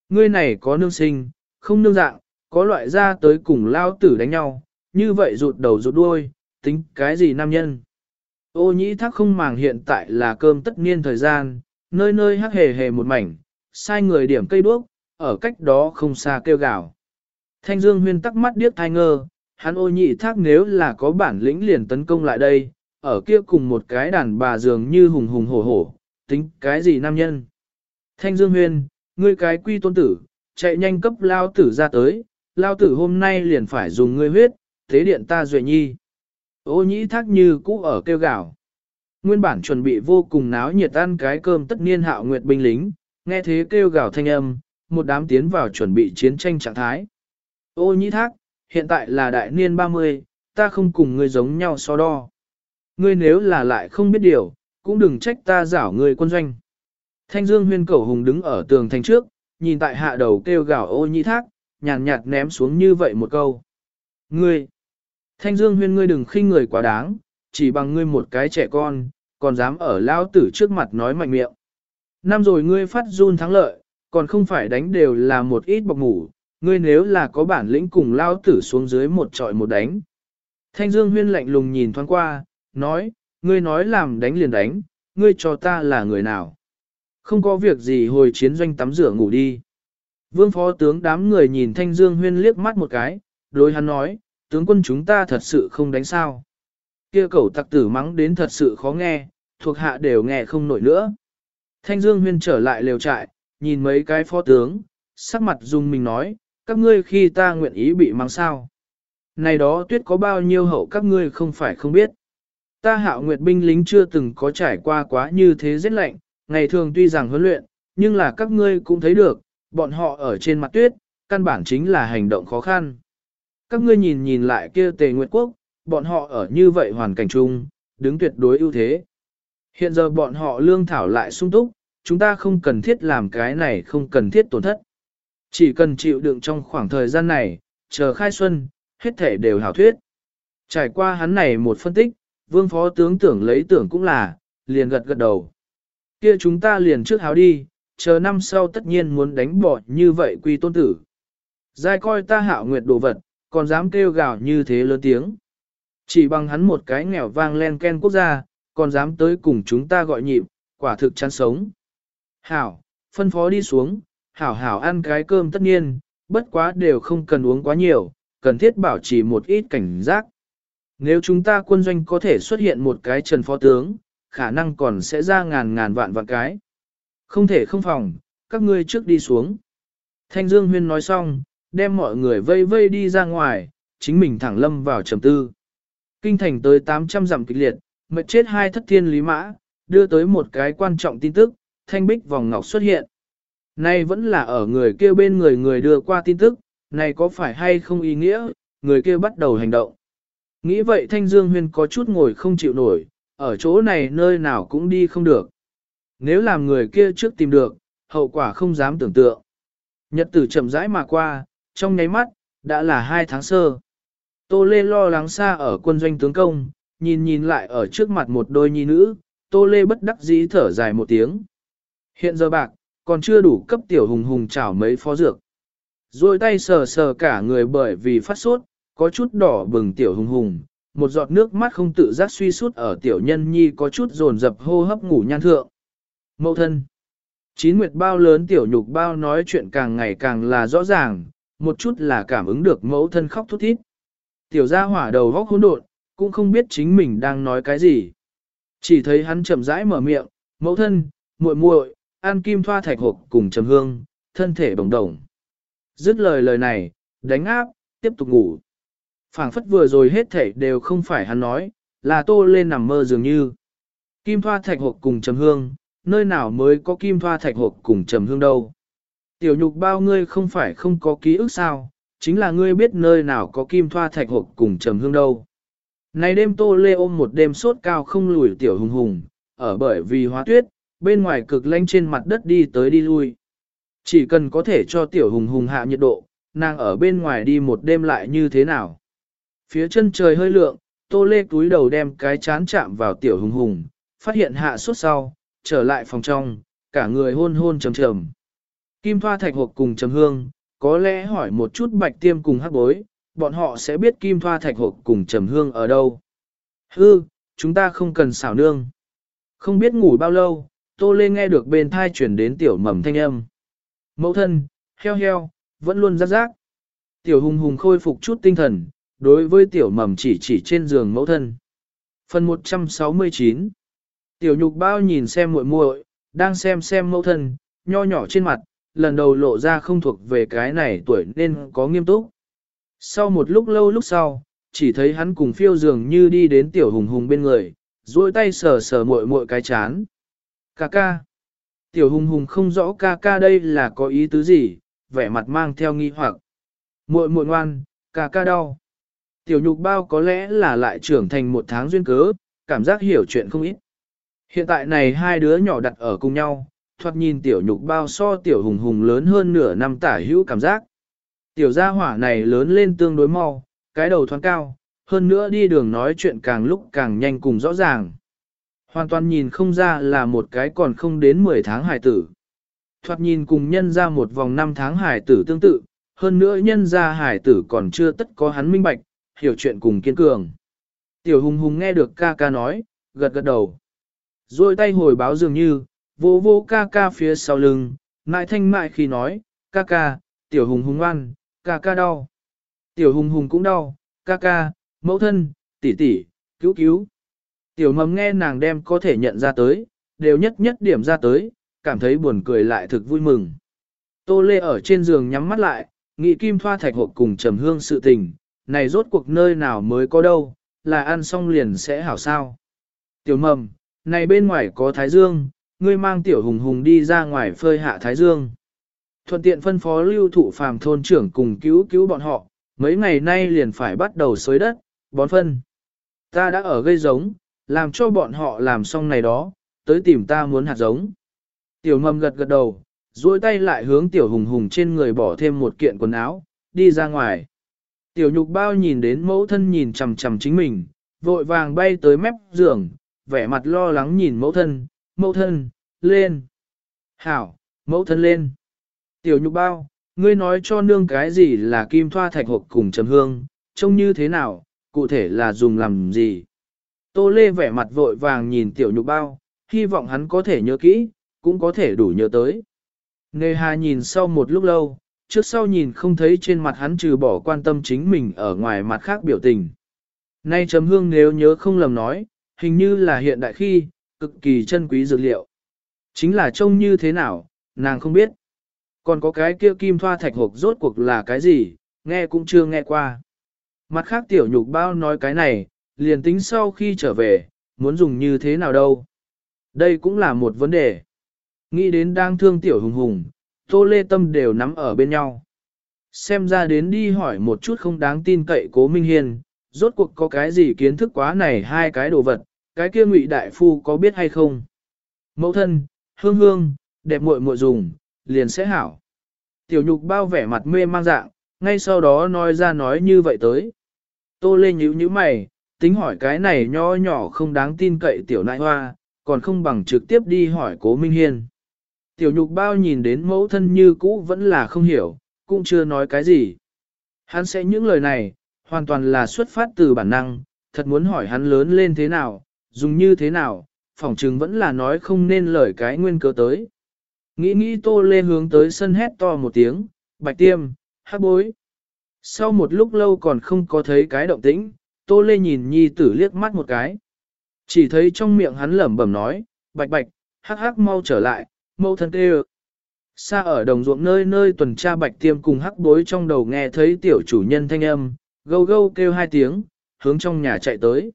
S1: Ngươi này có nương sinh, không nương dạng, có loại ra tới cùng lao tử đánh nhau, như vậy rụt đầu rụt đuôi, tính cái gì nam nhân. Ô nhĩ thác không màng hiện tại là cơm tất niên thời gian, nơi nơi hắc hề hề một mảnh, sai người điểm cây đuốc, ở cách đó không xa kêu gào. Thanh Dương huyên tắc mắt điếc thai ngơ, hắn ô nhị thác nếu là có bản lĩnh liền tấn công lại đây, ở kia cùng một cái đàn bà dường như hùng hùng hổ hổ, tính cái gì nam nhân. Thanh Dương huyên, ngươi cái quy tôn tử, chạy nhanh cấp lao tử ra tới, lao tử hôm nay liền phải dùng ngươi huyết, thế điện ta duệ nhi. Ô nhĩ thác như cũ ở kêu gào. Nguyên bản chuẩn bị vô cùng náo nhiệt ăn cái cơm tất niên hạo nguyệt binh lính, nghe thế kêu gào thanh âm, một đám tiến vào chuẩn bị chiến tranh trạng thái. Ô nhĩ thác, hiện tại là đại niên 30, ta không cùng ngươi giống nhau so đo. Ngươi nếu là lại không biết điều, cũng đừng trách ta giảo ngươi quân doanh. Thanh Dương huyên cẩu hùng đứng ở tường thành trước, nhìn tại hạ đầu kêu gào ô nhi thác, nhàn nhạt, nhạt ném xuống như vậy một câu. Ngươi, Thanh Dương huyên ngươi đừng khinh người quá đáng, chỉ bằng ngươi một cái trẻ con, còn dám ở lao tử trước mặt nói mạnh miệng. Năm rồi ngươi phát run thắng lợi, còn không phải đánh đều là một ít bọc ngủ, ngươi nếu là có bản lĩnh cùng lao tử xuống dưới một trọi một đánh. Thanh Dương huyên lạnh lùng nhìn thoáng qua, nói, ngươi nói làm đánh liền đánh, ngươi cho ta là người nào. Không có việc gì hồi chiến doanh tắm rửa ngủ đi. Vương phó tướng đám người nhìn Thanh Dương huyên liếc mắt một cái, đối hắn nói, tướng quân chúng ta thật sự không đánh sao. Kia cẩu tặc tử mắng đến thật sự khó nghe, thuộc hạ đều nghe không nổi nữa. Thanh Dương huyên trở lại lều trại, nhìn mấy cái phó tướng, sắc mặt dung mình nói, các ngươi khi ta nguyện ý bị mang sao. Này đó tuyết có bao nhiêu hậu các ngươi không phải không biết. Ta hạo nguyệt binh lính chưa từng có trải qua quá như thế rất lạnh, ngày thường tuy rằng huấn luyện, nhưng là các ngươi cũng thấy được, bọn họ ở trên mặt tuyết, căn bản chính là hành động khó khăn. Các ngươi nhìn nhìn lại kia tề nguyệt quốc, bọn họ ở như vậy hoàn cảnh chung, đứng tuyệt đối ưu thế. Hiện giờ bọn họ lương thảo lại sung túc, chúng ta không cần thiết làm cái này không cần thiết tổn thất. Chỉ cần chịu đựng trong khoảng thời gian này, chờ khai xuân, hết thể đều hảo thuyết. Trải qua hắn này một phân tích, vương phó tướng tưởng lấy tưởng cũng là, liền gật gật đầu. Kia chúng ta liền trước háo đi, chờ năm sau tất nhiên muốn đánh bỏ như vậy quy tôn tử. Giai coi ta hạo nguyệt đồ vật, còn dám kêu gào như thế lớn tiếng. Chỉ bằng hắn một cái nghèo vang len ken quốc gia, còn dám tới cùng chúng ta gọi nhịp, quả thực chán sống. Hảo, phân phó đi xuống, hảo hảo ăn cái cơm tất nhiên, bất quá đều không cần uống quá nhiều, cần thiết bảo trì một ít cảnh giác. Nếu chúng ta quân doanh có thể xuất hiện một cái trần phó tướng, khả năng còn sẽ ra ngàn ngàn vạn vạn cái. Không thể không phòng, các ngươi trước đi xuống. Thanh Dương Huyên nói xong, đem mọi người vây vây đi ra ngoài, chính mình thẳng lâm vào trầm tư. Kinh thành tới 800 dặm kịch liệt, mệt chết hai thất thiên lý mã, đưa tới một cái quan trọng tin tức, thanh bích vòng ngọc xuất hiện. Nay vẫn là ở người kia bên người người đưa qua tin tức, này có phải hay không ý nghĩa, người kia bắt đầu hành động. Nghĩ vậy Thanh Dương Huyên có chút ngồi không chịu nổi, ở chỗ này nơi nào cũng đi không được. Nếu làm người kia trước tìm được, hậu quả không dám tưởng tượng. Nhật tử chậm rãi mà qua, trong nháy mắt, đã là hai tháng sơ. Tô Lê lo lắng xa ở quân doanh tướng công, nhìn nhìn lại ở trước mặt một đôi nhi nữ, Tô Lê bất đắc dĩ thở dài một tiếng. Hiện giờ bạc, còn chưa đủ cấp tiểu hùng hùng chảo mấy phó dược. Rồi tay sờ sờ cả người bởi vì phát sốt, có chút đỏ bừng tiểu hùng hùng, một giọt nước mắt không tự giác suy sút ở tiểu nhân nhi có chút dồn dập hô hấp ngủ nhan thượng. Mậu thân. Chín nguyệt bao lớn tiểu nhục bao nói chuyện càng ngày càng là rõ ràng, một chút là cảm ứng được mẫu thân khóc thút thít. Tiểu gia hỏa đầu góc hỗn độn, cũng không biết chính mình đang nói cái gì. Chỉ thấy hắn chậm rãi mở miệng, mẫu thân, muội muội, an kim thoa thạch hộp cùng trầm hương, thân thể bồng đồng. Dứt lời lời này, đánh áp, tiếp tục ngủ. phảng phất vừa rồi hết thể đều không phải hắn nói, là tô lên nằm mơ dường như. Kim thoa thạch hộp cùng trầm hương, nơi nào mới có kim thoa thạch hộp cùng trầm hương đâu. Tiểu nhục bao ngươi không phải không có ký ức sao, chính là ngươi biết nơi nào có kim thoa thạch hộp cùng trầm hương đâu. Này đêm tô lê ôm một đêm sốt cao không lùi tiểu hùng hùng, ở bởi vì hóa tuyết, bên ngoài cực lạnh trên mặt đất đi tới đi lui. Chỉ cần có thể cho tiểu hùng hùng hạ nhiệt độ, nàng ở bên ngoài đi một đêm lại như thế nào. Phía chân trời hơi lượng, tô lê túi đầu đem cái chán chạm vào tiểu hùng hùng, phát hiện hạ sốt sau, trở lại phòng trong, cả người hôn hôn trầm trầm. Kim thoa thạch hộp cùng trầm hương, có lẽ hỏi một chút bạch tiêm cùng hắc bối, bọn họ sẽ biết kim thoa thạch hộp cùng trầm hương ở đâu. Hư, chúng ta không cần xảo nương. Không biết ngủ bao lâu, Tô Lê nghe được bên thai chuyển đến tiểu mầm thanh âm. Mẫu thân, heo heo, vẫn luôn rắc rác. Tiểu hùng hùng khôi phục chút tinh thần, đối với tiểu mầm chỉ chỉ trên giường mẫu thân. Phần 169 Tiểu nhục bao nhìn xem muội muội, đang xem xem mẫu thân, nho nhỏ trên mặt, lần đầu lộ ra không thuộc về cái này tuổi nên có nghiêm túc. Sau một lúc lâu lúc sau, chỉ thấy hắn cùng phiêu dường như đi đến tiểu hùng hùng bên người, duỗi tay sờ sờ muội muội cái chán. Ca ca. Tiểu hùng hùng không rõ ca ca đây là có ý tứ gì, vẻ mặt mang theo nghi hoặc. Muội muội ngoan, ca ca đau. Tiểu nhục bao có lẽ là lại trưởng thành một tháng duyên cớ, cảm giác hiểu chuyện không ít. Hiện tại này hai đứa nhỏ đặt ở cùng nhau, thoạt nhìn tiểu nhục bao so tiểu hùng hùng lớn hơn nửa năm tả hữu cảm giác. Tiểu gia hỏa này lớn lên tương đối mau, cái đầu thoáng cao, hơn nữa đi đường nói chuyện càng lúc càng nhanh cùng rõ ràng. Hoàn toàn nhìn không ra là một cái còn không đến 10 tháng hải tử. Thoạt nhìn cùng nhân ra một vòng 5 tháng hải tử tương tự, hơn nữa nhân ra hải tử còn chưa tất có hắn minh bạch, hiểu chuyện cùng kiên cường. Tiểu hùng hùng nghe được ca ca nói, gật gật đầu. Rồi tay hồi báo dường như, vô vô ca ca phía sau lưng, nại thanh mại khi nói, ca ca, tiểu hùng hùng ăn, ca ca đau. Tiểu hùng hùng cũng đau, ca ca, mẫu thân, tỷ tỷ, cứu cứu. Tiểu mầm nghe nàng đem có thể nhận ra tới, đều nhất nhất điểm ra tới, cảm thấy buồn cười lại thực vui mừng. Tô Lê ở trên giường nhắm mắt lại, nghị kim thoa thạch hộp cùng trầm hương sự tình, này rốt cuộc nơi nào mới có đâu, là ăn xong liền sẽ hảo sao. Tiểu mầm, này bên ngoài có thái dương, ngươi mang tiểu hùng hùng đi ra ngoài phơi hạ thái dương. Thuận tiện phân phó lưu thụ phàm thôn trưởng cùng cứu cứu bọn họ, mấy ngày nay liền phải bắt đầu xới đất, bón phân. Ta đã ở gây giống, làm cho bọn họ làm xong này đó, tới tìm ta muốn hạt giống. Tiểu mầm gật gật đầu, duỗi tay lại hướng tiểu hùng hùng trên người bỏ thêm một kiện quần áo, đi ra ngoài. Tiểu nhục bao nhìn đến mẫu thân nhìn chằm chằm chính mình, vội vàng bay tới mép giường, vẻ mặt lo lắng nhìn mẫu thân, mẫu thân, lên. Hảo, mẫu thân lên. Tiểu nhục bao, ngươi nói cho nương cái gì là kim thoa thạch hộp cùng trầm hương, trông như thế nào, cụ thể là dùng làm gì. Tô Lê vẻ mặt vội vàng nhìn tiểu nhục bao, hy vọng hắn có thể nhớ kỹ, cũng có thể đủ nhớ tới. Nề hà nhìn sau một lúc lâu, trước sau nhìn không thấy trên mặt hắn trừ bỏ quan tâm chính mình ở ngoài mặt khác biểu tình. Nay chấm hương nếu nhớ không lầm nói, hình như là hiện đại khi, cực kỳ chân quý dược liệu. Chính là trông như thế nào, nàng không biết. Còn có cái kia kim thoa thạch hộp rốt cuộc là cái gì, nghe cũng chưa nghe qua. Mặt khác tiểu nhục bao nói cái này, liền tính sau khi trở về, muốn dùng như thế nào đâu. Đây cũng là một vấn đề. Nghĩ đến đang thương tiểu hùng hùng, tô lê tâm đều nắm ở bên nhau. Xem ra đến đi hỏi một chút không đáng tin cậy cố Minh Hiền, rốt cuộc có cái gì kiến thức quá này hai cái đồ vật, cái kia ngụy đại phu có biết hay không. Mẫu thân, hương hương, đẹp muội muội dùng, liền sẽ hảo. Tiểu nhục bao vẻ mặt mê mang dạng, ngay sau đó nói ra nói như vậy tới. Tô lê nhíu nhíu mày, tính hỏi cái này nho nhỏ không đáng tin cậy tiểu nại hoa, còn không bằng trực tiếp đi hỏi cố Minh Hiên. Tiểu nhục bao nhìn đến mẫu thân như cũ vẫn là không hiểu, cũng chưa nói cái gì. Hắn sẽ những lời này, hoàn toàn là xuất phát từ bản năng, thật muốn hỏi hắn lớn lên thế nào, dùng như thế nào, phỏng chừng vẫn là nói không nên lời cái nguyên cớ tới. Nghĩ nghĩ tô lê hướng tới sân hét to một tiếng, bạch tiêm, hát bối. Sau một lúc lâu còn không có thấy cái động tĩnh, tô lê nhìn nhi tử liếc mắt một cái. Chỉ thấy trong miệng hắn lẩm bẩm nói, bạch bạch, hắc hắc mau trở lại, mâu thân tê Xa ở đồng ruộng nơi nơi tuần tra bạch tiêm cùng hắc bối trong đầu nghe thấy tiểu chủ nhân thanh âm, gâu gâu kêu hai tiếng, hướng trong nhà chạy tới.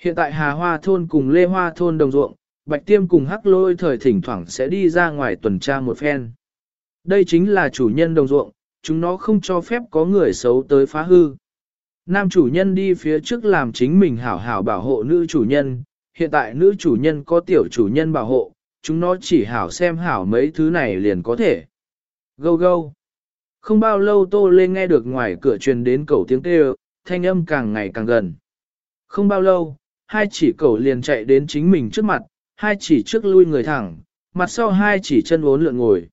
S1: Hiện tại Hà Hoa thôn cùng Lê Hoa thôn đồng ruộng, Bạch Tiêm cùng Hắc Lôi thời thỉnh thoảng sẽ đi ra ngoài tuần tra một phen. Đây chính là chủ nhân đồng ruộng, chúng nó không cho phép có người xấu tới phá hư. Nam chủ nhân đi phía trước làm chính mình hảo hảo bảo hộ nữ chủ nhân, hiện tại nữ chủ nhân có tiểu chủ nhân bảo hộ, chúng nó chỉ hảo xem hảo mấy thứ này liền có thể. Gâu gâu. Không bao lâu Tô Lê nghe được ngoài cửa truyền đến cầu tiếng kêu, thanh âm càng ngày càng gần. Không bao lâu, hai chỉ cầu liền chạy đến chính mình trước mặt, hai chỉ trước lui người thẳng, mặt sau hai chỉ chân uốn lượn ngồi.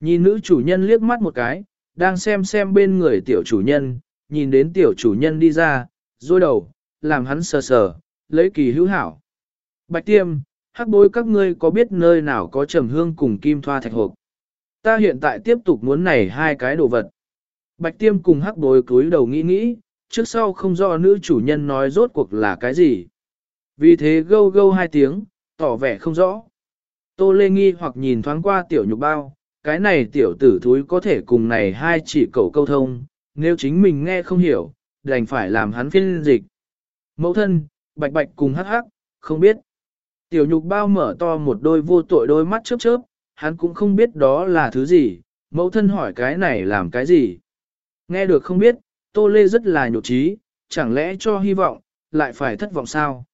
S1: Nhìn nữ chủ nhân liếc mắt một cái, đang xem xem bên người tiểu chủ nhân, nhìn đến tiểu chủ nhân đi ra, dôi đầu, làm hắn sờ sờ, lấy kỳ hữu hảo. Bạch tiêm, hắc bối các ngươi có biết nơi nào có trầm hương cùng kim thoa thạch hộp. Ta hiện tại tiếp tục muốn này hai cái đồ vật. Bạch tiêm cùng hắc bối cúi đầu nghĩ nghĩ, trước sau không rõ nữ chủ nhân nói rốt cuộc là cái gì. Vì thế gâu gâu hai tiếng, tỏ vẻ không rõ. Tô Lê nghi hoặc nhìn thoáng qua tiểu nhục bao, cái này tiểu tử thúi có thể cùng này hai chỉ cầu câu thông, nếu chính mình nghe không hiểu, đành phải làm hắn phiên dịch. Mẫu thân, bạch bạch cùng hắc hắc, không biết. Tiểu nhục bao mở to một đôi vô tội đôi mắt chớp chớp, hắn cũng không biết đó là thứ gì, mẫu thân hỏi cái này làm cái gì. Nghe được không biết, Tô Lê rất là nhục trí, chẳng lẽ cho hy vọng, lại phải thất vọng sao?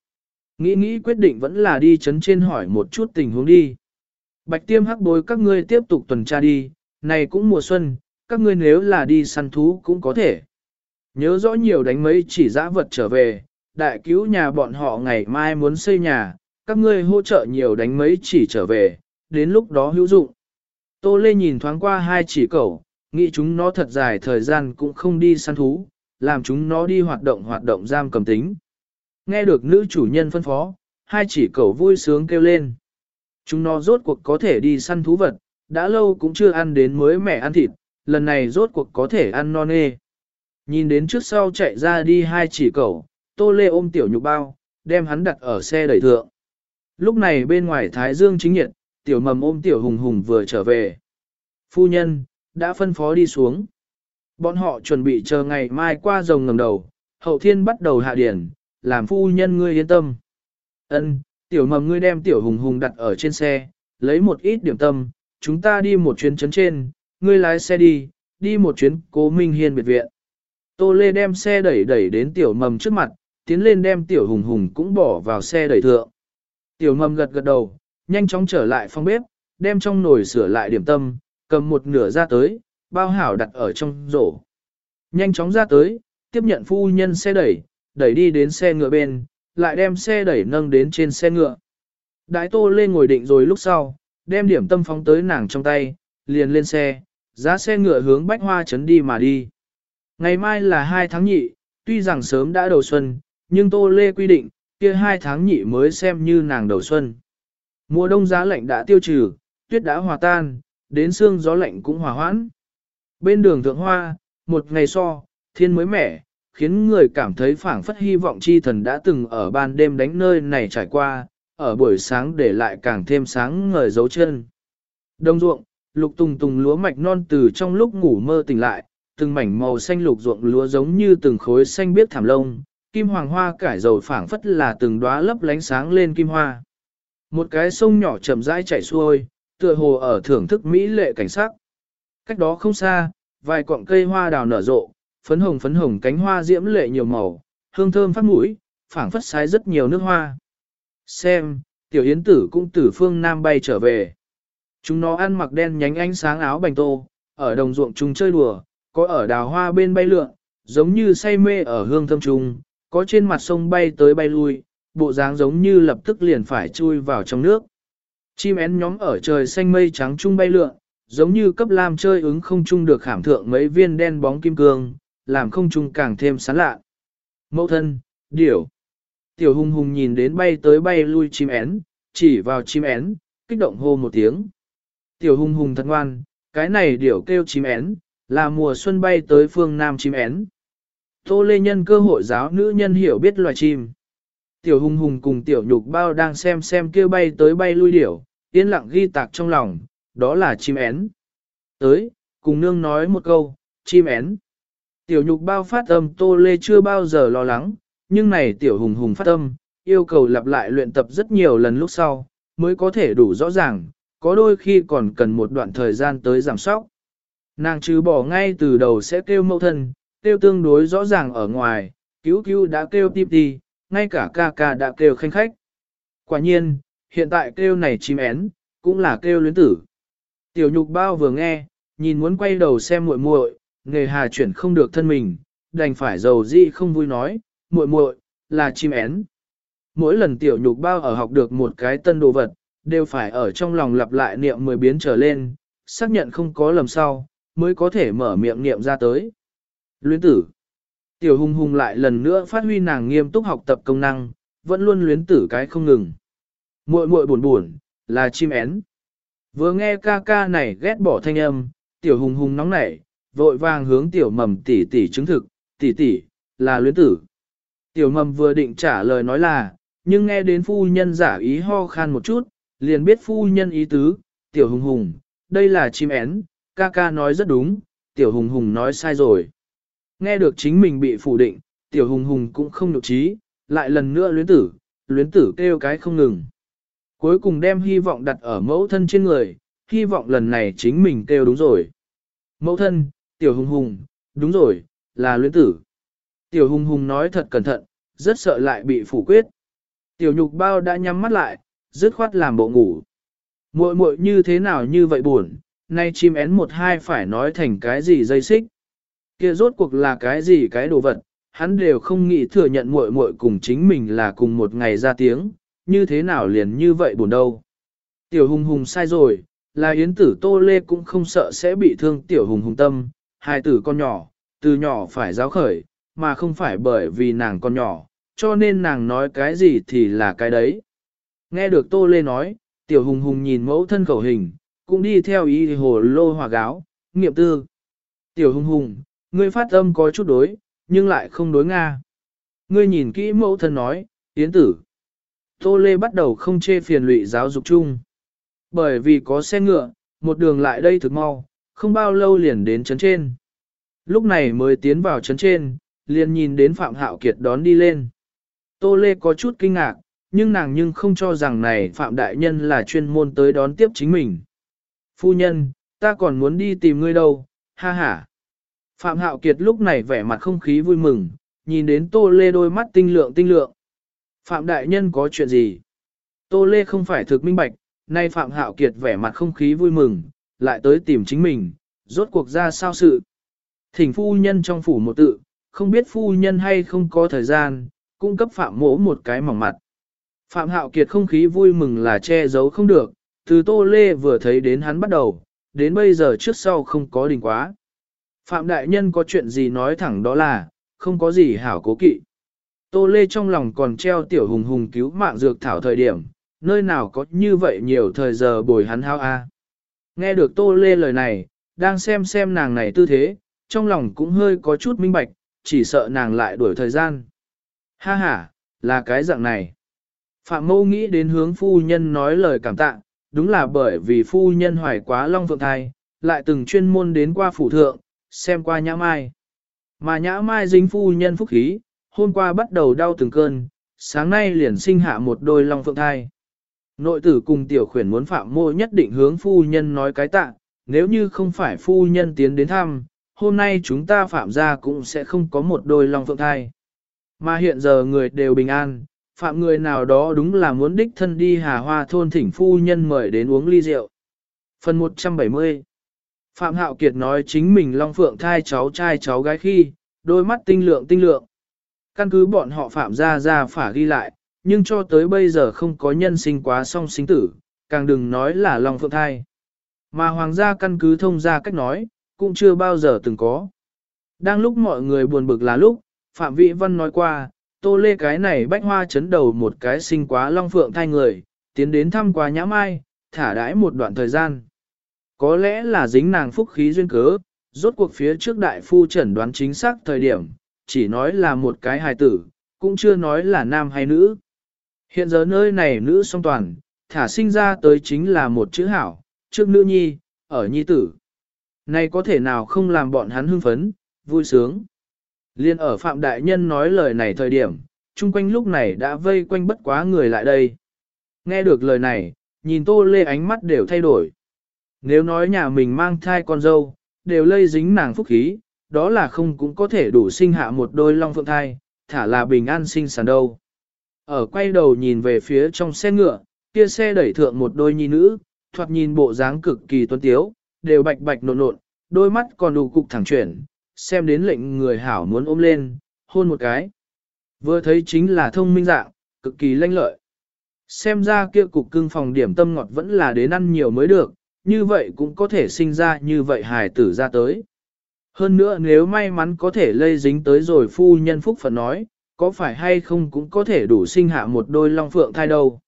S1: Nghĩ nghĩ quyết định vẫn là đi chấn trên hỏi một chút tình huống đi. Bạch tiêm hắc bối các ngươi tiếp tục tuần tra đi, này cũng mùa xuân, các ngươi nếu là đi săn thú cũng có thể. Nhớ rõ nhiều đánh mấy chỉ dã vật trở về, đại cứu nhà bọn họ ngày mai muốn xây nhà, các ngươi hỗ trợ nhiều đánh mấy chỉ trở về, đến lúc đó hữu dụng. Tô Lê nhìn thoáng qua hai chỉ cẩu, nghĩ chúng nó thật dài thời gian cũng không đi săn thú, làm chúng nó đi hoạt động hoạt động giam cầm tính. Nghe được nữ chủ nhân phân phó, hai chỉ cẩu vui sướng kêu lên. Chúng nó rốt cuộc có thể đi săn thú vật, đã lâu cũng chưa ăn đến mới mẻ ăn thịt, lần này rốt cuộc có thể ăn non nê. Nhìn đến trước sau chạy ra đi hai chỉ cẩu, tô lê ôm tiểu nhục bao, đem hắn đặt ở xe đẩy thượng. Lúc này bên ngoài Thái Dương chính nhiệt, tiểu mầm ôm tiểu hùng hùng vừa trở về. Phu nhân, đã phân phó đi xuống. Bọn họ chuẩn bị chờ ngày mai qua rồng ngầm đầu, hậu thiên bắt đầu hạ điển, làm phu nhân ngươi yên tâm. Ân, tiểu mầm ngươi đem tiểu hùng hùng đặt ở trên xe, lấy một ít điểm tâm, chúng ta đi một chuyến chấn trên, ngươi lái xe đi, đi một chuyến cố minh hiên biệt viện. Tô Lê đem xe đẩy đẩy đến tiểu mầm trước mặt, tiến lên đem tiểu hùng hùng cũng bỏ vào xe đẩy thượng. Tiểu mầm gật gật đầu, nhanh chóng trở lại phòng bếp, đem trong nồi sửa lại điểm tâm, cầm một nửa ra tới, bao hảo đặt ở trong rổ. Nhanh chóng ra tới, tiếp nhận phu nhân xe đẩy, đẩy đi đến xe ngựa bên, lại đem xe đẩy nâng đến trên xe ngựa. Đái tô lên ngồi định rồi lúc sau, đem điểm tâm phóng tới nàng trong tay, liền lên xe, giá xe ngựa hướng bách hoa chấn đi mà đi. Ngày mai là 2 tháng nhị, tuy rằng sớm đã đầu xuân, nhưng tô lê quy định, kia 2 tháng nhị mới xem như nàng đầu xuân. Mùa đông giá lạnh đã tiêu trừ, tuyết đã hòa tan, đến sương gió lạnh cũng hòa hoãn. Bên đường thượng hoa, một ngày so, thiên mới mẻ, khiến người cảm thấy phảng phất hy vọng chi thần đã từng ở ban đêm đánh nơi này trải qua, ở buổi sáng để lại càng thêm sáng ngời dấu chân. Đông ruộng, lục tùng tùng lúa mạch non từ trong lúc ngủ mơ tỉnh lại, từng mảnh màu xanh lục ruộng lúa giống như từng khối xanh biếc thảm lông, kim hoàng hoa cải dầu phảng phất là từng đóa lấp lánh sáng lên kim hoa. Một cái sông nhỏ chậm rãi chảy xuôi, tựa hồ ở thưởng thức mỹ lệ cảnh sắc. Cách đó không xa, vài cọng cây hoa đào nở rộ, phấn hồng phấn hồng cánh hoa diễm lệ nhiều màu, hương thơm phát mũi, phảng phất sái rất nhiều nước hoa. Xem, tiểu yến tử cũng từ phương Nam bay trở về. Chúng nó ăn mặc đen nhánh ánh sáng áo bành tô, ở đồng ruộng chúng chơi đùa, có ở đào hoa bên bay lượn, giống như say mê ở hương thơm trùng, có trên mặt sông bay tới bay lui, bộ dáng giống như lập tức liền phải chui vào trong nước. Chim én nhóm ở trời xanh mây trắng trung bay lượn, giống như cấp lam chơi ứng không trung được khảm thượng mấy viên đen bóng kim cương, làm không trung càng thêm sán lạ. Mẫu thân, điểu. Tiểu hùng hùng nhìn đến bay tới bay lui chim én, chỉ vào chim én, kích động hô một tiếng. Tiểu hùng hùng thật ngoan, cái này điểu kêu chim én, là mùa xuân bay tới phương Nam chim én. Tô Lê Nhân cơ hội giáo nữ nhân hiểu biết loài chim. Tiểu hùng hùng cùng tiểu nhục bao đang xem xem kia bay tới bay lui điểu, yên lặng ghi tạc trong lòng, đó là chim én. Tới, cùng nương nói một câu, chim én. Tiểu nhục bao phát âm Tô Lê chưa bao giờ lo lắng, nhưng này tiểu hùng hùng phát âm, yêu cầu lặp lại luyện tập rất nhiều lần lúc sau, mới có thể đủ rõ ràng, có đôi khi còn cần một đoạn thời gian tới giảm sóc. Nàng trừ bỏ ngay từ đầu sẽ kêu mẫu thân, kêu tương đối rõ ràng ở ngoài, cứu cứu đã kêu tiếp đi, ngay cả ca ca đã kêu khanh khách. Quả nhiên, hiện tại kêu này chim én, cũng là kêu luyến tử. Tiểu nhục bao vừa nghe, nhìn muốn quay đầu xem muội muội, nghề hà chuyển không được thân mình, đành phải dầu di không vui nói, muội muội là chim én. Mỗi lần tiểu nhục bao ở học được một cái tân đồ vật, đều phải ở trong lòng lặp lại niệm mười biến trở lên, xác nhận không có lầm sau, mới có thể mở miệng niệm ra tới. Luyến tử. Tiểu hùng hùng lại lần nữa phát huy nàng nghiêm túc học tập công năng, vẫn luôn luyến tử cái không ngừng. Muội muội buồn buồn, là chim én. Vừa nghe ca ca này ghét bỏ thanh âm, tiểu hùng hùng nóng nảy, vội vàng hướng tiểu mầm tỷ tỷ chứng thực, tỷ tỷ, là luyến tử. Tiểu mầm vừa định trả lời nói là, nhưng nghe đến phu nhân giả ý ho khan một chút, liền biết phu nhân ý tứ, tiểu hùng hùng, đây là chim én, ca ca nói rất đúng, tiểu hùng hùng nói sai rồi. Nghe được chính mình bị phủ định, tiểu hùng hùng cũng không nhục trí, lại lần nữa luyến tử, luyến tử kêu cái không ngừng. Cuối cùng đem hy vọng đặt ở mẫu thân trên người, hy vọng lần này chính mình kêu đúng rồi. Mẫu thân, tiểu hùng hùng, đúng rồi, là luyến tử. Tiểu hùng hùng nói thật cẩn thận, rất sợ lại bị phủ quyết. Tiểu nhục bao đã nhắm mắt lại, dứt khoát làm bộ ngủ. Muội muội như thế nào như vậy buồn, nay chim én một hai phải nói thành cái gì dây xích. Kia rốt cuộc là cái gì cái đồ vật, hắn đều không nghĩ thừa nhận muội muội cùng chính mình là cùng một ngày ra tiếng, như thế nào liền như vậy buồn đâu. Tiểu hùng hùng sai rồi, là yến tử tô lê cũng không sợ sẽ bị thương tiểu hùng hùng tâm, hai tử con nhỏ, từ nhỏ phải giáo khởi, mà không phải bởi vì nàng con nhỏ, cho nên nàng nói cái gì thì là cái đấy. Nghe được tô lê nói, tiểu hùng hùng nhìn mẫu thân khẩu hình, cũng đi theo ý hồ lô hòa gáo, nghiệm tư. Tiểu hùng hùng, ngươi phát âm có chút đối, nhưng lại không đối Nga. Ngươi nhìn kỹ mẫu thân nói, tiến tử. Tô Lê bắt đầu không chê phiền lụy giáo dục chung. Bởi vì có xe ngựa, một đường lại đây thực mau, không bao lâu liền đến chấn trên. Lúc này mới tiến vào chấn trên, liền nhìn đến Phạm Hạo Kiệt đón đi lên. Tô Lê có chút kinh ngạc, nhưng nàng nhưng không cho rằng này Phạm Đại Nhân là chuyên môn tới đón tiếp chính mình. Phu nhân, ta còn muốn đi tìm ngươi đâu, ha ha. Phạm Hạo Kiệt lúc này vẻ mặt không khí vui mừng, nhìn đến Tô Lê đôi mắt tinh lượng tinh lượng. Phạm Đại Nhân có chuyện gì? Tô Lê không phải thực minh bạch, nay Phạm Hạo Kiệt vẻ mặt không khí vui mừng, lại tới tìm chính mình, rốt cuộc ra sao sự. Thỉnh phu nhân trong phủ một tự, không biết phu nhân hay không có thời gian, cung cấp Phạm mỗ một cái mỏng mặt. Phạm Hạo Kiệt không khí vui mừng là che giấu không được, từ Tô Lê vừa thấy đến hắn bắt đầu, đến bây giờ trước sau không có đình quá. Phạm Đại Nhân có chuyện gì nói thẳng đó là, không có gì hảo cố kỵ. Tô Lê trong lòng còn treo tiểu hùng hùng cứu mạng dược thảo thời điểm, nơi nào có như vậy nhiều thời giờ bồi hắn hao a. Nghe được Tô Lê lời này, đang xem xem nàng này tư thế, trong lòng cũng hơi có chút minh bạch, chỉ sợ nàng lại đuổi thời gian. Ha ha, là cái dạng này. Phạm mâu nghĩ đến hướng phu nhân nói lời cảm tạ, đúng là bởi vì phu nhân hoài quá long phượng thai, lại từng chuyên môn đến qua phủ thượng, xem qua nhã mai. Mà nhã mai dính phu nhân phúc khí, hôm qua bắt đầu đau từng cơn, sáng nay liền sinh hạ một đôi long phượng thai. Nội tử cùng tiểu khuyển muốn phạm mô nhất định hướng phu nhân nói cái tạ, nếu như không phải phu nhân tiến đến thăm, hôm nay chúng ta phạm ra cũng sẽ không có một đôi long phượng thai. Mà hiện giờ người đều bình an, phạm người nào đó đúng là muốn đích thân đi hà hoa thôn thỉnh phu nhân mời đến uống ly rượu. Phần 170 Phạm Hạo Kiệt nói chính mình long phượng thai cháu trai cháu gái khi, đôi mắt tinh lượng tinh lượng. Căn cứ bọn họ phạm ra ra phả ghi lại, nhưng cho tới bây giờ không có nhân sinh quá song sinh tử, càng đừng nói là long phượng thai. Mà hoàng gia căn cứ thông ra cách nói, cũng chưa bao giờ từng có. Đang lúc mọi người buồn bực là lúc, Phạm Vĩ Văn nói qua, tô lê cái này bách hoa chấn đầu một cái sinh quá long phượng thai người, tiến đến thăm quá nhã mai, thả đãi một đoạn thời gian. Có lẽ là dính nàng phúc khí duyên cớ, rốt cuộc phía trước đại phu chẩn đoán chính xác thời điểm, chỉ nói là một cái hài tử, cũng chưa nói là nam hay nữ. Hiện giờ nơi này nữ song toàn, thả sinh ra tới chính là một chữ hảo, trước nữ nhi, ở nhi tử. Này có thể nào không làm bọn hắn hưng phấn, vui sướng. Liên ở Phạm Đại Nhân nói lời này thời điểm, chung quanh lúc này đã vây quanh bất quá người lại đây. Nghe được lời này, nhìn Tô Lê ánh mắt đều thay đổi. Nếu nói nhà mình mang thai con dâu, đều lây dính nàng phúc khí, đó là không cũng có thể đủ sinh hạ một đôi long phượng thai, thả là bình an sinh sản đâu. Ở quay đầu nhìn về phía trong xe ngựa, kia xe đẩy thượng một đôi nhi nữ, thoạt nhìn bộ dáng cực kỳ tuấn tiếu, đều bạch bạch nộn nộn, đôi mắt còn đủ cục thẳng chuyển, xem đến lệnh người hảo muốn ôm lên, hôn một cái. Vừa thấy chính là thông minh dạng, cực kỳ lanh lợi. Xem ra kia cục cưng phòng điểm tâm ngọt vẫn là đến ăn nhiều mới được, như vậy cũng có thể sinh ra như vậy hài tử ra tới. Hơn nữa nếu may mắn có thể lây dính tới rồi phu nhân phúc phận nói, có phải hay không cũng có thể đủ sinh hạ một đôi long phượng thai đâu.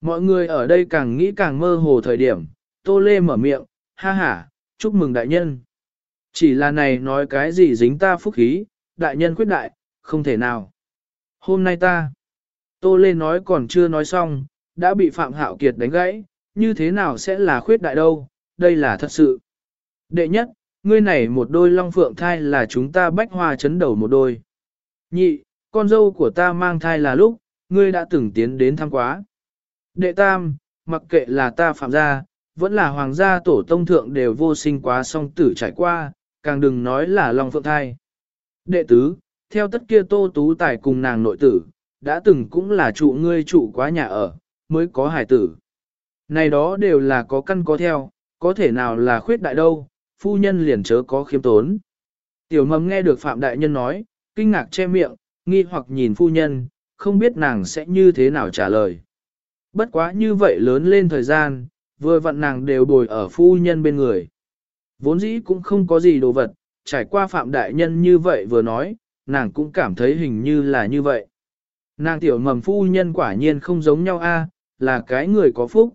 S1: Mọi người ở đây càng nghĩ càng mơ hồ thời điểm, Tô Lê mở miệng, ha ha, chúc mừng đại nhân. Chỉ là này nói cái gì dính ta phúc khí, đại nhân quyết đại, không thể nào. Hôm nay ta, Tô Lê nói còn chưa nói xong, đã bị Phạm Hạo Kiệt đánh gãy, như thế nào sẽ là khuyết đại đâu, đây là thật sự. Đệ nhất, ngươi này một đôi long phượng thai là chúng ta bách hoa chấn đầu một đôi. Nhị, con dâu của ta mang thai là lúc, ngươi đã từng tiến đến thăm quá. Đệ tam, mặc kệ là ta phạm gia, vẫn là hoàng gia tổ tông thượng đều vô sinh quá song tử trải qua, càng đừng nói là long phượng thai. Đệ tứ, theo tất kia tô tú tài cùng nàng nội tử, đã từng cũng là trụ ngươi trụ quá nhà ở, mới có hải tử. Này đó đều là có căn có theo, có thể nào là khuyết đại đâu, phu nhân liền chớ có khiêm tốn. Tiểu mầm nghe được Phạm Đại Nhân nói, kinh ngạc che miệng, nghi hoặc nhìn phu nhân, không biết nàng sẽ như thế nào trả lời. Bất quá như vậy lớn lên thời gian, vừa vặn nàng đều bồi ở phu nhân bên người. Vốn dĩ cũng không có gì đồ vật, trải qua Phạm Đại Nhân như vậy vừa nói, nàng cũng cảm thấy hình như là như vậy. Nàng tiểu mầm phu nhân quả nhiên không giống nhau a, là cái người có phúc.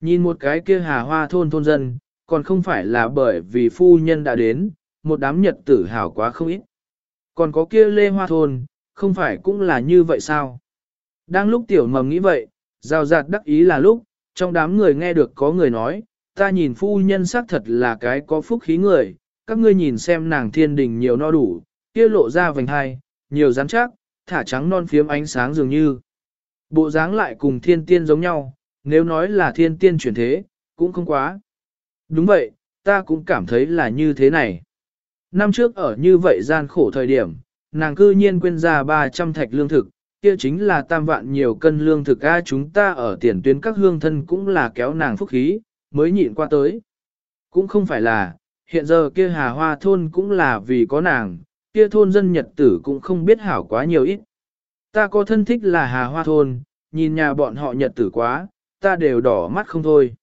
S1: Nhìn một cái kia hà hoa thôn thôn dân, còn không phải là bởi vì phu nhân đã đến, một đám nhật tử hảo quá không ít. Còn có kia lê hoa thôn, không phải cũng là như vậy sao? Đang lúc tiểu mầm nghĩ vậy, rào rạt đắc ý là lúc, trong đám người nghe được có người nói, ta nhìn phu nhân xác thật là cái có phúc khí người, các ngươi nhìn xem nàng thiên đình nhiều no đủ, kia lộ ra vành hai, nhiều rắn chắc, thả trắng non phiếm ánh sáng dường như. Bộ dáng lại cùng thiên tiên giống nhau, nếu nói là thiên tiên chuyển thế, cũng không quá. Đúng vậy, ta cũng cảm thấy là như thế này. Năm trước ở như vậy gian khổ thời điểm, nàng cư nhiên quên ra 300 thạch lương thực, kia chính là tam vạn nhiều cân lương thực a chúng ta ở tiền tuyến các hương thân cũng là kéo nàng phúc khí, mới nhịn qua tới. Cũng không phải là, hiện giờ kia hà hoa thôn cũng là vì có nàng, kia thôn dân nhật tử cũng không biết hảo quá nhiều ít. Ta có thân thích là hà hoa thôn, nhìn nhà bọn họ nhật tử quá, ta đều đỏ mắt không thôi.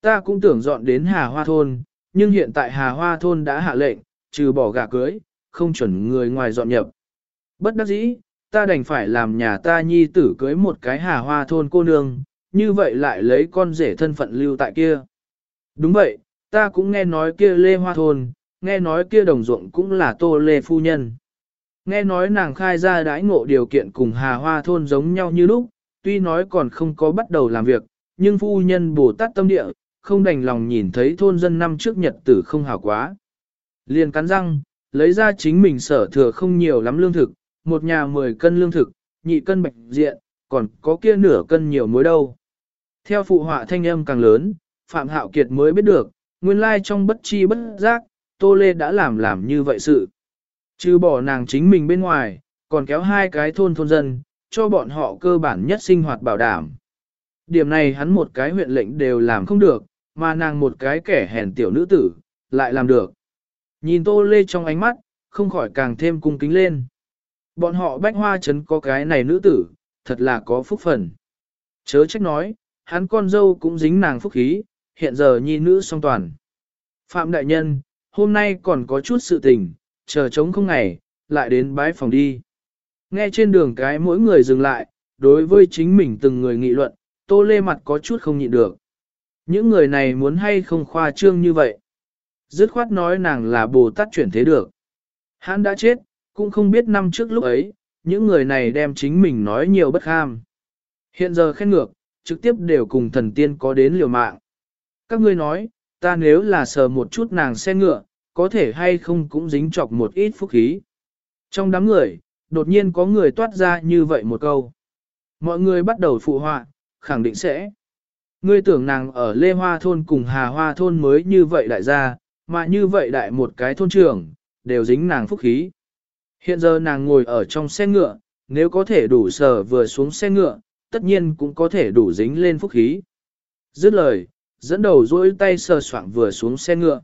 S1: Ta cũng tưởng dọn đến Hà Hoa Thôn, nhưng hiện tại Hà Hoa Thôn đã hạ lệnh, trừ bỏ gà cưới, không chuẩn người ngoài dọn nhập. Bất đắc dĩ, ta đành phải làm nhà ta nhi tử cưới một cái Hà Hoa Thôn cô nương, như vậy lại lấy con rể thân phận lưu tại kia. Đúng vậy, ta cũng nghe nói kia Lê Hoa Thôn, nghe nói kia đồng ruộng cũng là Tô Lê Phu Nhân. Nghe nói nàng khai ra đãi ngộ điều kiện cùng Hà Hoa Thôn giống nhau như lúc, tuy nói còn không có bắt đầu làm việc, nhưng Phu Nhân Bồ Tát tâm địa, không đành lòng nhìn thấy thôn dân năm trước nhật tử không hảo quá. Liền cắn răng, lấy ra chính mình sở thừa không nhiều lắm lương thực, một nhà 10 cân lương thực, nhị cân bạch diện, còn có kia nửa cân nhiều muối đâu. Theo phụ họa thanh âm càng lớn, Phạm Hạo Kiệt mới biết được, nguyên lai trong bất chi bất giác, Tô Lê đã làm làm như vậy sự. Chứ bỏ nàng chính mình bên ngoài, còn kéo hai cái thôn thôn dân, cho bọn họ cơ bản nhất sinh hoạt bảo đảm. Điểm này hắn một cái huyện lệnh đều làm không được, mà nàng một cái kẻ hèn tiểu nữ tử, lại làm được. Nhìn Tô Lê trong ánh mắt, không khỏi càng thêm cung kính lên. Bọn họ bách hoa chấn có cái này nữ tử, thật là có phúc phần. Chớ trách nói, hắn con dâu cũng dính nàng phúc khí, hiện giờ nhi nữ song toàn. Phạm đại nhân, hôm nay còn có chút sự tình, chờ trống không ngày, lại đến bái phòng đi. Nghe trên đường cái mỗi người dừng lại, đối với chính mình từng người nghị luận, tô lê mặt có chút không nhịn được. Những người này muốn hay không khoa trương như vậy. Dứt khoát nói nàng là Bồ Tát chuyển thế được. Hắn đã chết, cũng không biết năm trước lúc ấy, những người này đem chính mình nói nhiều bất ham. Hiện giờ khen ngược, trực tiếp đều cùng thần tiên có đến liều mạng. Các ngươi nói, ta nếu là sờ một chút nàng xe ngựa, có thể hay không cũng dính chọc một ít phúc khí. Trong đám người, đột nhiên có người toát ra như vậy một câu. Mọi người bắt đầu phụ họa, khẳng định sẽ. Ngươi tưởng nàng ở Lê Hoa Thôn cùng Hà Hoa Thôn mới như vậy đại gia, mà như vậy đại một cái thôn trưởng, đều dính nàng phúc khí. Hiện giờ nàng ngồi ở trong xe ngựa, nếu có thể đủ sở vừa xuống xe ngựa, tất nhiên cũng có thể đủ dính lên phúc khí. Dứt lời, dẫn đầu duỗi tay sờ soạng vừa xuống xe ngựa.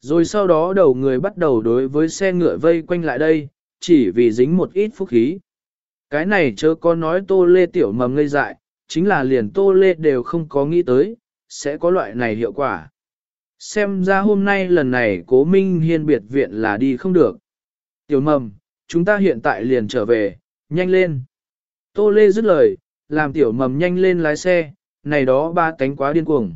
S1: Rồi sau đó đầu người bắt đầu đối với xe ngựa vây quanh lại đây, chỉ vì dính một ít phúc khí. Cái này chớ có nói tô lê tiểu mầm ngây dại, chính là liền tô lê đều không có nghĩ tới, sẽ có loại này hiệu quả. Xem ra hôm nay lần này cố minh hiên biệt viện là đi không được. Tiểu mầm, chúng ta hiện tại liền trở về, nhanh lên. Tô lê dứt lời, làm tiểu mầm nhanh lên lái xe, này đó ba cánh quá điên cuồng.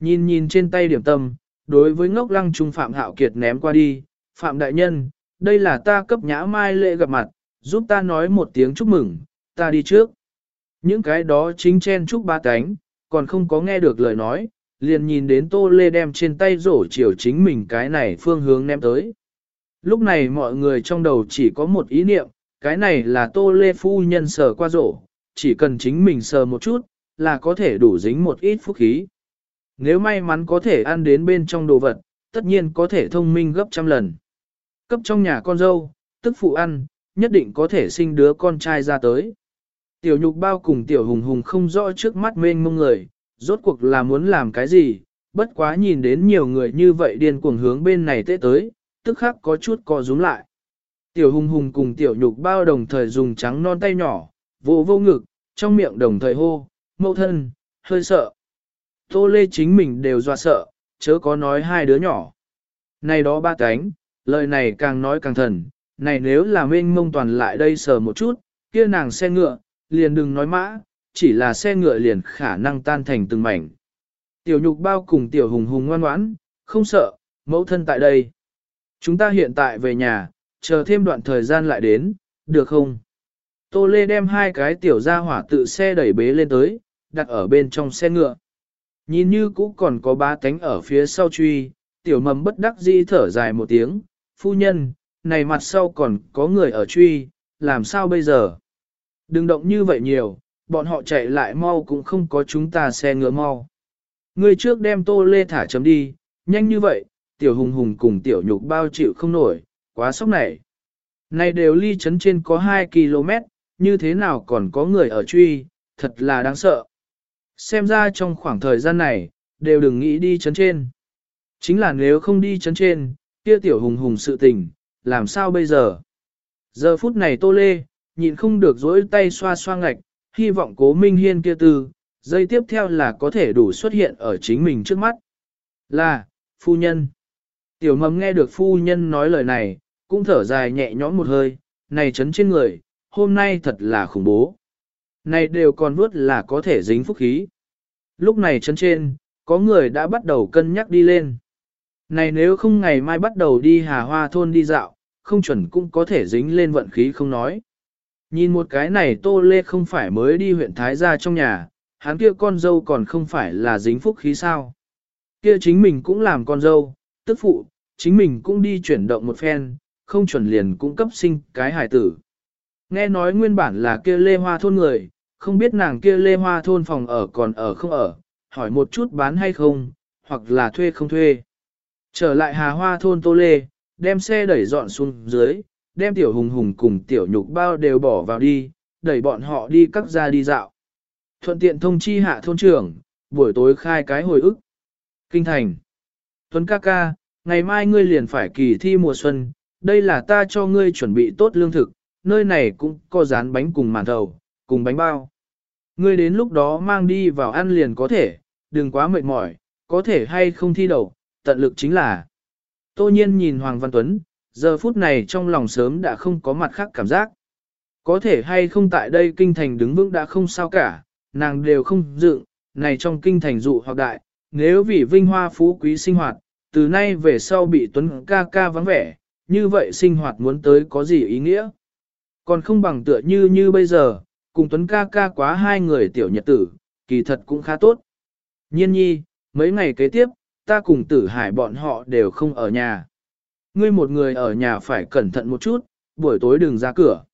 S1: Nhìn nhìn trên tay điểm tâm, đối với ngốc lăng trung Phạm Hạo Kiệt ném qua đi, Phạm Đại Nhân, đây là ta cấp nhã mai lễ gặp mặt, giúp ta nói một tiếng chúc mừng, ta đi trước. Những cái đó chính chen chúc ba cánh, còn không có nghe được lời nói, liền nhìn đến Tô Lê đem trên tay rổ chiều chính mình cái này phương hướng ném tới. Lúc này mọi người trong đầu chỉ có một ý niệm, cái này là Tô Lê phu nhân sở qua rổ, chỉ cần chính mình sờ một chút, là có thể đủ dính một ít phúc khí. Nếu may mắn có thể ăn đến bên trong đồ vật, tất nhiên có thể thông minh gấp trăm lần. Cấp trong nhà con dâu, tức phụ ăn, nhất định có thể sinh đứa con trai ra tới. Tiểu nhục bao cùng tiểu hùng hùng không rõ trước mắt mênh mông người, rốt cuộc là muốn làm cái gì, bất quá nhìn đến nhiều người như vậy điên cuồng hướng bên này tế tới, tức khắc có chút co rúm lại. Tiểu hùng hùng cùng tiểu nhục bao đồng thời dùng trắng non tay nhỏ, vô vô ngực, trong miệng đồng thời hô, mẫu thân, hơi sợ. Tô lê chính mình đều dọa sợ, chớ có nói hai đứa nhỏ. Này đó ba cánh, lời này càng nói càng thần, này nếu là mênh mông toàn lại đây sờ một chút, kia nàng xe ngựa, liền đừng nói mã, chỉ là xe ngựa liền khả năng tan thành từng mảnh. Tiểu nhục bao cùng tiểu hùng hùng ngoan ngoãn, không sợ, mẫu thân tại đây. Chúng ta hiện tại về nhà, chờ thêm đoạn thời gian lại đến, được không? Tô Lê đem hai cái tiểu gia hỏa tự xe đẩy bế lên tới, đặt ở bên trong xe ngựa. Nhìn như cũ còn có ba cánh ở phía sau truy, tiểu mầm bất đắc dĩ thở dài một tiếng, phu nhân, này mặt sau còn có người ở truy, làm sao bây giờ? Đừng động như vậy nhiều, bọn họ chạy lại mau cũng không có chúng ta xe ngựa mau. Người trước đem tô lê thả chấm đi, nhanh như vậy, tiểu hùng hùng cùng tiểu nhục bao chịu không nổi, quá sốc này. Này đều ly chấn trên có 2 km, như thế nào còn có người ở truy, thật là đáng sợ. Xem ra trong khoảng thời gian này, đều đừng nghĩ đi chấn trên. Chính là nếu không đi chấn trên, kia tiểu hùng hùng sự tình, làm sao bây giờ? Giờ phút này tô lê, nhịn không được dỗi tay xoa xoa ngạch, hy vọng cố minh hiên kia từ, dây tiếp theo là có thể đủ xuất hiện ở chính mình trước mắt. Là, phu nhân. Tiểu mầm nghe được phu nhân nói lời này, cũng thở dài nhẹ nhõm một hơi, này chấn trên người, hôm nay thật là khủng bố. Này đều còn vớt là có thể dính phúc khí. Lúc này chân trên, có người đã bắt đầu cân nhắc đi lên. Này nếu không ngày mai bắt đầu đi hà hoa thôn đi dạo, không chuẩn cũng có thể dính lên vận khí không nói. Nhìn một cái này tô lê không phải mới đi huyện Thái gia trong nhà, hắn kia con dâu còn không phải là dính phúc khí sao. Kia chính mình cũng làm con dâu, tức phụ, chính mình cũng đi chuyển động một phen, không chuẩn liền cũng cấp sinh cái hải tử. Nghe nói nguyên bản là kia lê hoa thôn người, không biết nàng kia lê hoa thôn phòng ở còn ở không ở, hỏi một chút bán hay không, hoặc là thuê không thuê. Trở lại hà hoa thôn tô lê, đem xe đẩy dọn xuống dưới, đem tiểu hùng hùng cùng tiểu nhục bao đều bỏ vào đi, đẩy bọn họ đi cắt ra đi dạo. Thuận tiện thông chi hạ thôn trưởng, buổi tối khai cái hồi ức. Kinh thành. Tuấn ca ca, ngày mai ngươi liền phải kỳ thi mùa xuân, đây là ta cho ngươi chuẩn bị tốt lương thực, nơi này cũng có rán bánh cùng màn thầu, cùng bánh bao. Ngươi đến lúc đó mang đi vào ăn liền có thể, đừng quá mệt mỏi, có thể hay không thi đầu, tận lực chính là. Tô nhiên nhìn Hoàng Văn Tuấn, giờ phút này trong lòng sớm đã không có mặt khác cảm giác. Có thể hay không tại đây kinh thành đứng vững đã không sao cả, nàng đều không dựng, này trong kinh thành dụ hoặc đại, nếu vì vinh hoa phú quý sinh hoạt, từ nay về sau bị Tuấn ca ca vắng vẻ, như vậy sinh hoạt muốn tới có gì ý nghĩa? Còn không bằng tựa như như bây giờ, cùng Tuấn ca ca quá hai người tiểu nhật tử, kỳ thật cũng khá tốt. Nhiên nhi, mấy ngày kế tiếp, ta cùng tử hải bọn họ đều không ở nhà. Ngươi một người ở nhà phải cẩn thận một chút, buổi tối đừng ra cửa.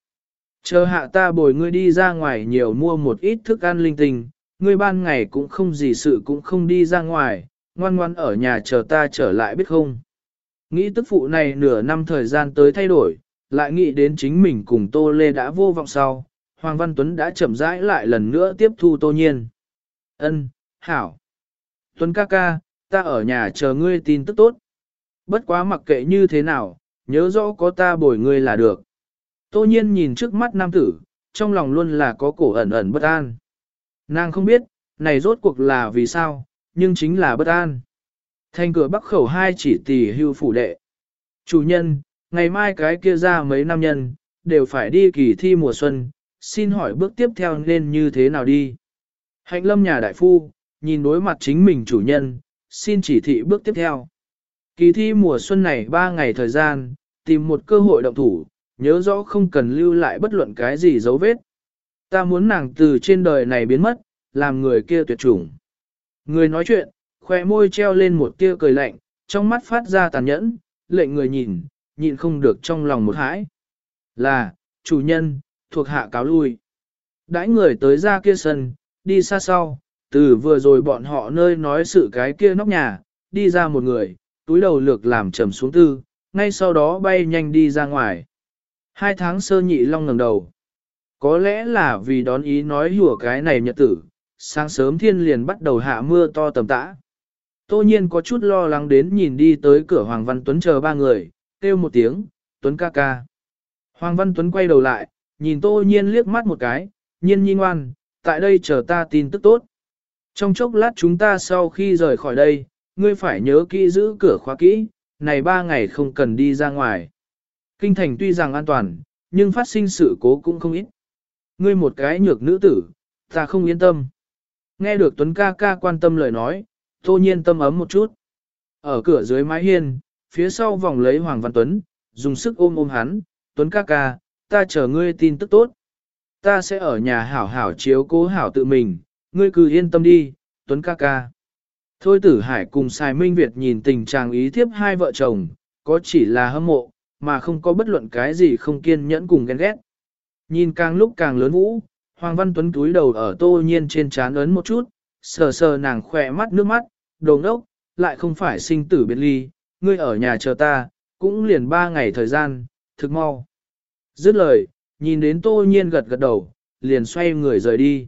S1: Chờ hạ ta bồi ngươi đi ra ngoài nhiều mua một ít thức ăn linh tinh, ngươi ban ngày cũng không gì sự cũng không đi ra ngoài, ngoan ngoan ở nhà chờ ta trở lại biết không. Nghĩ tức phụ này nửa năm thời gian tới thay đổi, lại nghĩ đến chính mình cùng Tô Lê đã vô vọng sau, Hoàng Văn Tuấn đã chậm rãi lại lần nữa tiếp thu Tô Nhiên. Ân, Hảo. Tuấn ca ca, ta ở nhà chờ ngươi tin tức tốt. Bất quá mặc kệ như thế nào, nhớ rõ có ta bồi ngươi là được. Tô Nhiên nhìn trước mắt nam tử, trong lòng luôn là có cổ ẩn ẩn bất an. Nàng không biết, này rốt cuộc là vì sao, nhưng chính là bất an. Thành cửa bắc khẩu hai chỉ tỷ hưu phủ đệ. Chủ nhân, ngày mai cái kia ra mấy nam nhân, đều phải đi kỳ thi mùa xuân, xin hỏi bước tiếp theo nên như thế nào đi. Hạnh lâm nhà đại phu, nhìn đối mặt chính mình chủ nhân, xin chỉ thị bước tiếp theo. Kỳ thi mùa xuân này 3 ngày thời gian, tìm một cơ hội động thủ, nhớ rõ không cần lưu lại bất luận cái gì dấu vết. Ta muốn nàng từ trên đời này biến mất, làm người kia tuyệt chủng. Người nói chuyện, khoe môi treo lên một tia cười lạnh, trong mắt phát ra tàn nhẫn, lệnh người nhìn, nhịn không được trong lòng một hãi. Là, chủ nhân, thuộc hạ cáo lui. Đãi người tới ra kia sân, đi xa sau, từ vừa rồi bọn họ nơi nói sự cái kia nóc nhà, đi ra một người, túi đầu lược làm trầm xuống tư, ngay sau đó bay nhanh đi ra ngoài. Hai tháng sơ nhị long ngẩng đầu. Có lẽ là vì đón ý nói hùa cái này nhật tử, sáng sớm thiên liền bắt đầu hạ mưa to tầm tã. Tô nhiên có chút lo lắng đến nhìn đi tới cửa Hoàng Văn Tuấn chờ ba người, kêu một tiếng, Tuấn ca ca. Hoàng Văn Tuấn quay đầu lại, nhìn tô nhiên liếc mắt một cái, nhiên nhi ngoan, tại đây chờ ta tin tức tốt. Trong chốc lát chúng ta sau khi rời khỏi đây, ngươi phải nhớ kỹ giữ cửa khóa kỹ, này ba ngày không cần đi ra ngoài. Kinh thành tuy rằng an toàn, nhưng phát sinh sự cố cũng không ít. Ngươi một cái nhược nữ tử, ta không yên tâm. Nghe được Tuấn ca ca quan tâm lời nói, tô nhiên tâm ấm một chút. Ở cửa dưới mái hiên, phía sau vòng lấy Hoàng Văn Tuấn, dùng sức ôm ôm hắn, Tuấn ca ca, ta chờ ngươi tin tức tốt. Ta sẽ ở nhà hảo hảo chiếu cố hảo tự mình, ngươi cứ yên tâm đi, Tuấn ca ca. Thôi tử hải cùng Sài Minh Việt nhìn tình trạng ý thiếp hai vợ chồng, có chỉ là hâm mộ, mà không có bất luận cái gì không kiên nhẫn cùng ghen ghét. Nhìn càng lúc càng lớn vũ, Hoàng Văn Tuấn túi đầu ở tô nhiên trên trán ấn một chút, sờ sờ nàng khỏe mắt nước mắt, đồ ngốc, lại không phải sinh tử biệt ly, ngươi ở nhà chờ ta, cũng liền ba ngày thời gian, thực mau. Dứt lời, nhìn đến tô nhiên gật gật đầu, liền xoay người rời đi.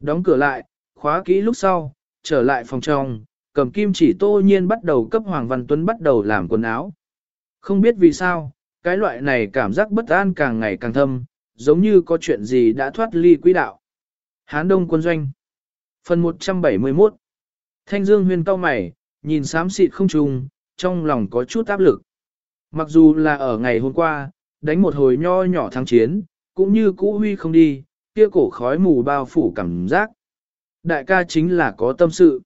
S1: Đóng cửa lại, khóa kỹ lúc sau, trở lại phòng trong, cầm kim chỉ tô nhiên bắt đầu cấp Hoàng Văn Tuấn bắt đầu làm quần áo. Không biết vì sao, cái loại này cảm giác bất an càng ngày càng thâm, giống như có chuyện gì đã thoát ly quỹ đạo. Hán Đông quân doanh Phần 171 Thanh Dương huyên cao mày, nhìn xám xịt không trùng, trong lòng có chút áp lực. Mặc dù là ở ngày hôm qua, đánh một hồi nho nhỏ thắng chiến, cũng như cũ huy không đi, kia cổ khói mù bao phủ cảm giác. Đại ca chính là có tâm sự.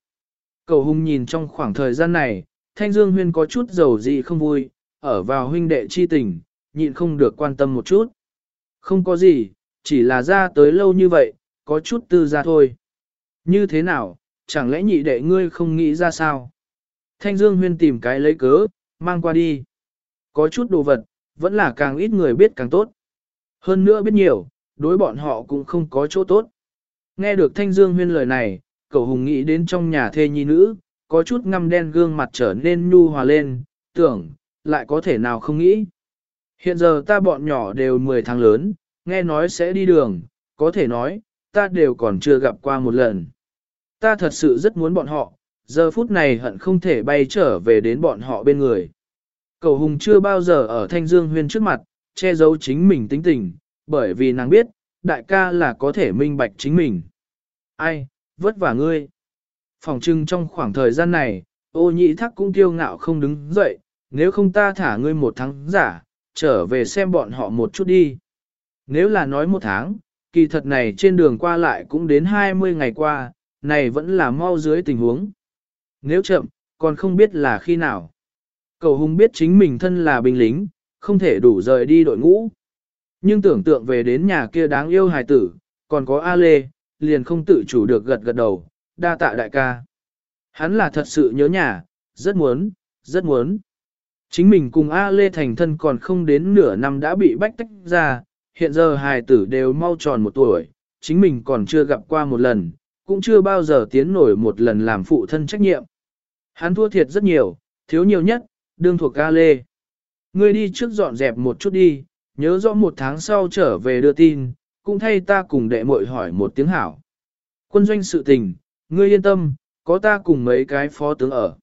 S1: Cầu hung nhìn trong khoảng thời gian này, Thanh Dương Huyên có chút dầu dị không vui, ở vào huynh đệ chi tình, nhịn không được quan tâm một chút. Không có gì, chỉ là ra tới lâu như vậy, có chút tư ra thôi. Như thế nào, chẳng lẽ nhị đệ ngươi không nghĩ ra sao? Thanh Dương Huyên tìm cái lấy cớ, mang qua đi. Có chút đồ vật, vẫn là càng ít người biết càng tốt. Hơn nữa biết nhiều, đối bọn họ cũng không có chỗ tốt. Nghe được Thanh Dương Huyên lời này, cậu hùng nghĩ đến trong nhà thê nhi nữ, có chút ngăm đen gương mặt trở nên nhu hòa lên, tưởng, lại có thể nào không nghĩ. Hiện giờ ta bọn nhỏ đều 10 tháng lớn, nghe nói sẽ đi đường, có thể nói, ta đều còn chưa gặp qua một lần. Ta thật sự rất muốn bọn họ, giờ phút này hận không thể bay trở về đến bọn họ bên người. Cầu hùng chưa bao giờ ở Thanh Dương Huyên trước mặt, che giấu chính mình tính tình, bởi vì nàng biết, đại ca là có thể minh bạch chính mình. Ai, vất vả ngươi. Phòng trưng trong khoảng thời gian này, ô nhị thắc cũng kiêu ngạo không đứng dậy, nếu không ta thả ngươi một tháng giả, trở về xem bọn họ một chút đi. Nếu là nói một tháng, kỳ thật này trên đường qua lại cũng đến 20 ngày qua, này vẫn là mau dưới tình huống. Nếu chậm, còn không biết là khi nào. Cầu hùng biết chính mình thân là binh lính, không thể đủ rời đi đội ngũ. Nhưng tưởng tượng về đến nhà kia đáng yêu hài tử, còn có A Lê, liền không tự chủ được gật gật đầu, đa tạ đại ca. Hắn là thật sự nhớ nhà, rất muốn, rất muốn. Chính mình cùng A Lê thành thân còn không đến nửa năm đã bị bách tách ra, hiện giờ hài tử đều mau tròn một tuổi, chính mình còn chưa gặp qua một lần, cũng chưa bao giờ tiến nổi một lần làm phụ thân trách nhiệm. Hắn thua thiệt rất nhiều, thiếu nhiều nhất, đương thuộc Ca Lê. Ngươi đi trước dọn dẹp một chút đi, nhớ rõ một tháng sau trở về đưa tin, cũng thay ta cùng đệ muội hỏi một tiếng hảo. Quân doanh sự tình, ngươi yên tâm, có ta cùng mấy cái phó tướng ở.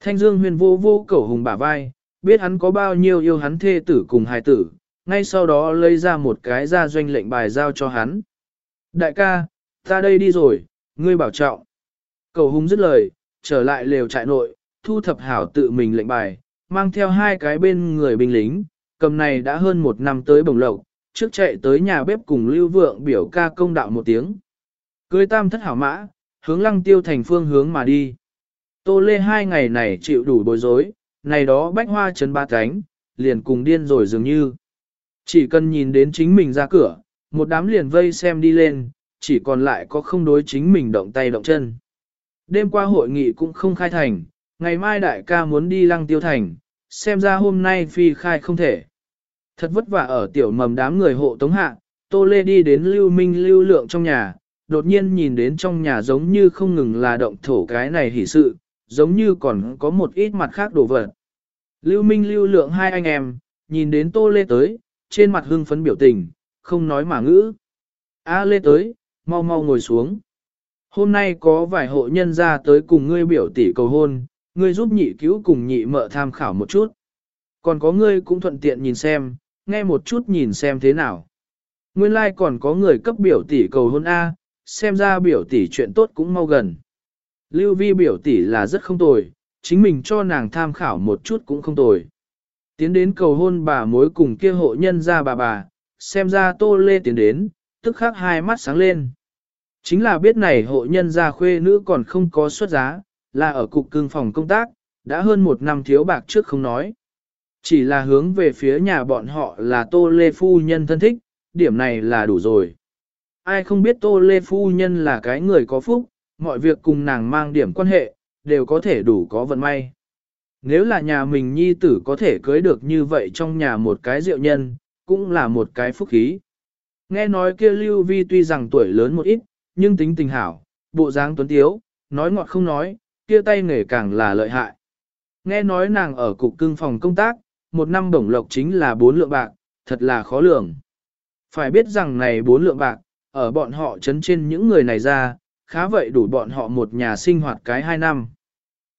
S1: Thanh Dương huyền vô vô cẩu hùng bả vai, biết hắn có bao nhiêu yêu hắn thê tử cùng hài tử, ngay sau đó lấy ra một cái ra doanh lệnh bài giao cho hắn. Đại ca, ta đây đi rồi, ngươi bảo trọng. Cầu hùng dứt lời, trở lại lều trại nội, thu thập hảo tự mình lệnh bài, mang theo hai cái bên người binh lính, cầm này đã hơn một năm tới bồng lộc, trước chạy tới nhà bếp cùng lưu vượng biểu ca công đạo một tiếng. Cưới tam thất hảo mã, hướng lăng tiêu thành phương hướng mà đi. Tô lê hai ngày này chịu đủ bối rối, này đó bách hoa chấn ba cánh, liền cùng điên rồi dường như. Chỉ cần nhìn đến chính mình ra cửa, một đám liền vây xem đi lên, chỉ còn lại có không đối chính mình động tay động chân. Đêm qua hội nghị cũng không khai thành, ngày mai đại ca muốn đi lăng tiêu thành, xem ra hôm nay phi khai không thể. Thật vất vả ở tiểu mầm đám người hộ tống hạ, Tô Lê đi đến lưu minh lưu lượng trong nhà, đột nhiên nhìn đến trong nhà giống như không ngừng là động thổ cái này hỉ sự, giống như còn có một ít mặt khác đồ vật. Lưu minh lưu lượng hai anh em, nhìn đến Tô Lê tới, trên mặt hưng phấn biểu tình, không nói mà ngữ. A Lê tới, mau mau ngồi xuống. Hôm nay có vài hộ nhân ra tới cùng ngươi biểu tỷ cầu hôn, ngươi giúp nhị cứu cùng nhị mợ tham khảo một chút. Còn có ngươi cũng thuận tiện nhìn xem, nghe một chút nhìn xem thế nào. Nguyên lai like còn có người cấp biểu tỷ cầu hôn A, xem ra biểu tỷ chuyện tốt cũng mau gần. Lưu vi biểu tỷ là rất không tồi, chính mình cho nàng tham khảo một chút cũng không tồi. Tiến đến cầu hôn bà mối cùng kia hộ nhân ra bà bà, xem ra tô lê tiến đến, tức khắc hai mắt sáng lên. Chính là biết này hộ nhân gia khuê nữ còn không có xuất giá, là ở cục cương phòng công tác, đã hơn một năm thiếu bạc trước không nói. Chỉ là hướng về phía nhà bọn họ là Tô Lê Phu Nhân thân thích, điểm này là đủ rồi. Ai không biết Tô Lê Phu Nhân là cái người có phúc, mọi việc cùng nàng mang điểm quan hệ, đều có thể đủ có vận may. Nếu là nhà mình nhi tử có thể cưới được như vậy trong nhà một cái rượu nhân, cũng là một cái phúc khí. Nghe nói kia Lưu Vi tuy rằng tuổi lớn một ít, nhưng tính tình hảo, bộ dáng tuấn tiếu, nói ngọt không nói, kia tay nghề càng là lợi hại. Nghe nói nàng ở cục cưng phòng công tác, một năm bổng lộc chính là bốn lượng bạc, thật là khó lường. Phải biết rằng này bốn lượng bạc, ở bọn họ chấn trên những người này ra, khá vậy đủ bọn họ một nhà sinh hoạt cái hai năm.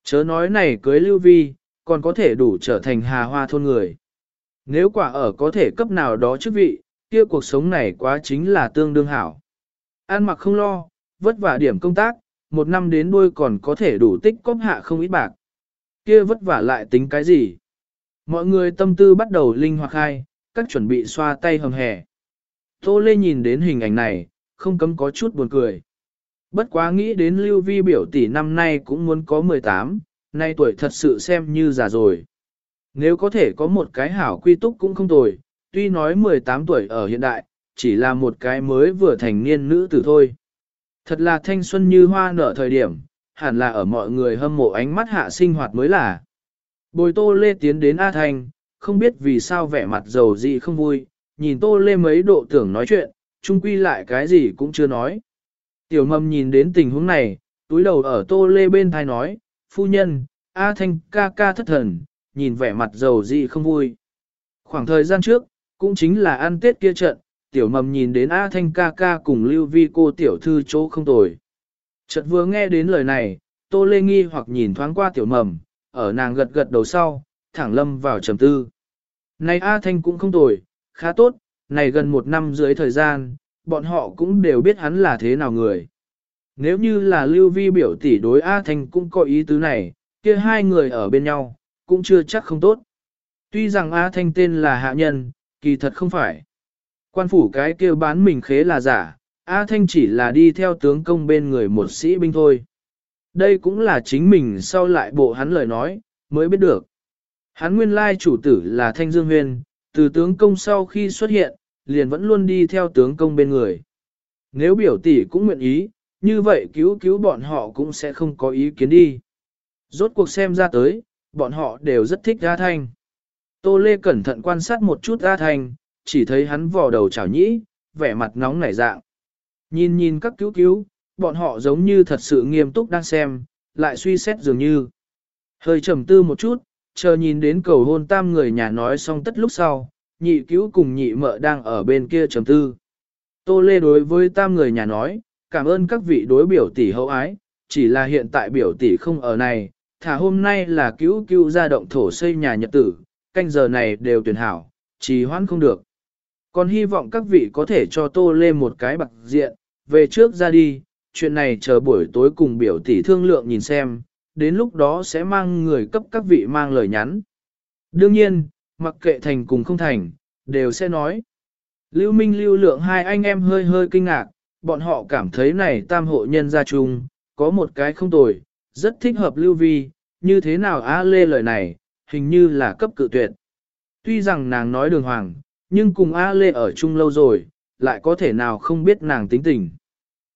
S1: Chớ nói này cưới lưu vi, còn có thể đủ trở thành hà hoa thôn người. Nếu quả ở có thể cấp nào đó chức vị, kia cuộc sống này quá chính là tương đương hảo. An mặc không lo, vất vả điểm công tác, một năm đến đuôi còn có thể đủ tích cóp hạ không ít bạc. Kia vất vả lại tính cái gì? Mọi người tâm tư bắt đầu linh hoạt khai, các chuẩn bị xoa tay hầm hè. Tô Lê nhìn đến hình ảnh này, không cấm có chút buồn cười. Bất quá nghĩ đến Lưu Vi biểu tỷ năm nay cũng muốn có 18, nay tuổi thật sự xem như già rồi. Nếu có thể có một cái hảo quy túc cũng không tồi, tuy nói 18 tuổi ở hiện đại, chỉ là một cái mới vừa thành niên nữ tử thôi. Thật là thanh xuân như hoa nở thời điểm, hẳn là ở mọi người hâm mộ ánh mắt hạ sinh hoạt mới là. Bồi tô lê tiến đến A Thanh, không biết vì sao vẻ mặt dầu gì không vui, nhìn tô lê mấy độ tưởng nói chuyện, chung quy lại cái gì cũng chưa nói. Tiểu mầm nhìn đến tình huống này, túi đầu ở tô lê bên thai nói, phu nhân, A Thanh ca ca thất thần, nhìn vẻ mặt dầu gì không vui. Khoảng thời gian trước, cũng chính là ăn tết kia trận, tiểu mầm nhìn đến A Thanh ca ca cùng lưu vi cô tiểu thư chỗ không tồi. Chợt vừa nghe đến lời này, tô lê nghi hoặc nhìn thoáng qua tiểu mầm, ở nàng gật gật đầu sau, thẳng lâm vào trầm tư. Này A Thanh cũng không tồi, khá tốt, này gần một năm dưới thời gian, bọn họ cũng đều biết hắn là thế nào người. Nếu như là Lưu Vi biểu tỷ đối A Thanh cũng có ý tứ này, kia hai người ở bên nhau, cũng chưa chắc không tốt. Tuy rằng A Thanh tên là hạ nhân, kỳ thật không phải. Quan phủ cái kia bán mình khế là giả, A Thanh chỉ là đi theo tướng công bên người một sĩ binh thôi. Đây cũng là chính mình sau lại bộ hắn lời nói, mới biết được. Hắn nguyên lai chủ tử là Thanh Dương Huyền, từ tướng công sau khi xuất hiện, liền vẫn luôn đi theo tướng công bên người. Nếu biểu tỷ cũng nguyện ý, như vậy cứu cứu bọn họ cũng sẽ không có ý kiến đi. Rốt cuộc xem ra tới, bọn họ đều rất thích A Thanh. Tô Lê cẩn thận quan sát một chút A Thanh, chỉ thấy hắn vò đầu chảo nhĩ, vẻ mặt nóng nảy dạng. Nhìn nhìn các cứu cứu, bọn họ giống như thật sự nghiêm túc đang xem, lại suy xét dường như. Hơi trầm tư một chút, chờ nhìn đến cầu hôn tam người nhà nói xong tất lúc sau, nhị cứu cùng nhị mợ đang ở bên kia trầm tư. Tô Lê đối với tam người nhà nói, cảm ơn các vị đối biểu tỷ hậu ái, chỉ là hiện tại biểu tỷ không ở này, thả hôm nay là cứu cứu ra động thổ xây nhà nhật tử, canh giờ này đều tuyển hảo, trì hoãn không được. Còn hy vọng các vị có thể cho Tô Lê một cái bạc diện, về trước ra đi, chuyện này chờ buổi tối cùng biểu tỷ thương lượng nhìn xem, đến lúc đó sẽ mang người cấp các vị mang lời nhắn. Đương nhiên, mặc kệ thành cùng không thành, đều sẽ nói. Lưu Minh lưu lượng hai anh em hơi hơi kinh ngạc, bọn họ cảm thấy này tam hộ nhân gia chung, có một cái không tồi, rất thích hợp Lưu Vi, như thế nào á Lê lời này, hình như là cấp cự tuyệt. Tuy rằng nàng nói đường hoàng, nhưng cùng A Lê ở chung lâu rồi, lại có thể nào không biết nàng tính tình.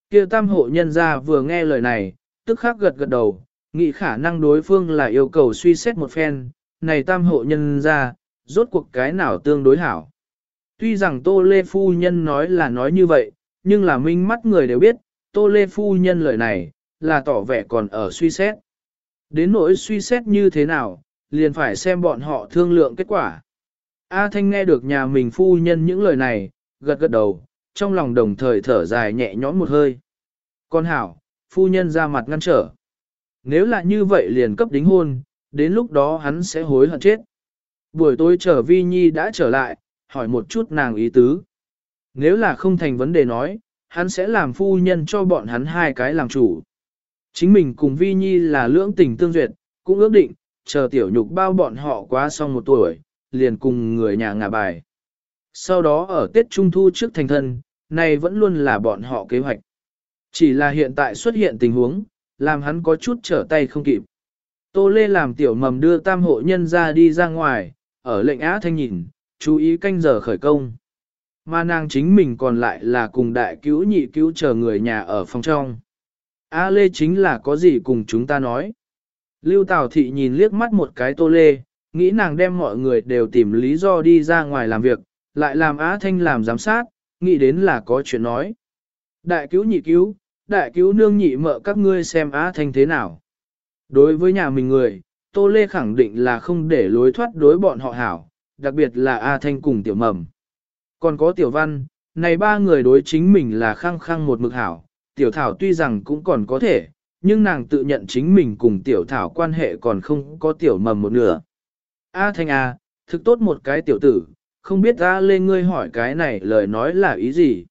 S1: Kia tam hộ nhân gia vừa nghe lời này, tức khắc gật gật đầu, nghĩ khả năng đối phương là yêu cầu suy xét một phen, này tam hộ nhân gia, rốt cuộc cái nào tương đối hảo. Tuy rằng Tô Lê Phu Nhân nói là nói như vậy, nhưng là minh mắt người đều biết, Tô Lê Phu Nhân lời này, là tỏ vẻ còn ở suy xét. Đến nỗi suy xét như thế nào, liền phải xem bọn họ thương lượng kết quả. A Thanh nghe được nhà mình phu nhân những lời này, gật gật đầu, trong lòng đồng thời thở dài nhẹ nhõm một hơi. Con hảo, phu nhân ra mặt ngăn trở. Nếu là như vậy liền cấp đính hôn, đến lúc đó hắn sẽ hối hận chết. Buổi tối trở Vi Nhi đã trở lại, hỏi một chút nàng ý tứ. Nếu là không thành vấn đề nói, hắn sẽ làm phu nhân cho bọn hắn hai cái làm chủ. Chính mình cùng Vi Nhi là lưỡng tình tương duyệt, cũng ước định, chờ tiểu nhục bao bọn họ quá xong một tuổi, liền cùng người nhà ngả bài. Sau đó ở Tết Trung Thu trước thành thân, này vẫn luôn là bọn họ kế hoạch. Chỉ là hiện tại xuất hiện tình huống, làm hắn có chút trở tay không kịp. Tô Lê làm tiểu mầm đưa tam hộ nhân ra đi ra ngoài, ở lệnh á thanh nhìn, chú ý canh giờ khởi công. Mà nàng chính mình còn lại là cùng đại cứu nhị cứu chờ người nhà ở phòng trong. A Lê chính là có gì cùng chúng ta nói. Lưu Tào Thị nhìn liếc mắt một cái Tô Lê, nghĩ nàng đem mọi người đều tìm lý do đi ra ngoài làm việc, lại làm Á Thanh làm giám sát, nghĩ đến là có chuyện nói. Đại cứu nhị cứu, đại cứu nương nhị mợ các ngươi xem Á Thanh thế nào. Đối với nhà mình người, Tô Lê khẳng định là không để lối thoát đối bọn họ hảo, đặc biệt là A Thanh cùng Tiểu Mầm. Còn có Tiểu Văn, này ba người đối chính mình là khăng khăng một mực hảo, Tiểu Thảo tuy rằng cũng còn có thể, nhưng nàng tự nhận chính mình cùng Tiểu Thảo quan hệ còn không có Tiểu Mầm một nửa. A Thanh A, thực tốt một cái tiểu tử, không biết A Lê ngươi hỏi cái này lời nói là ý gì.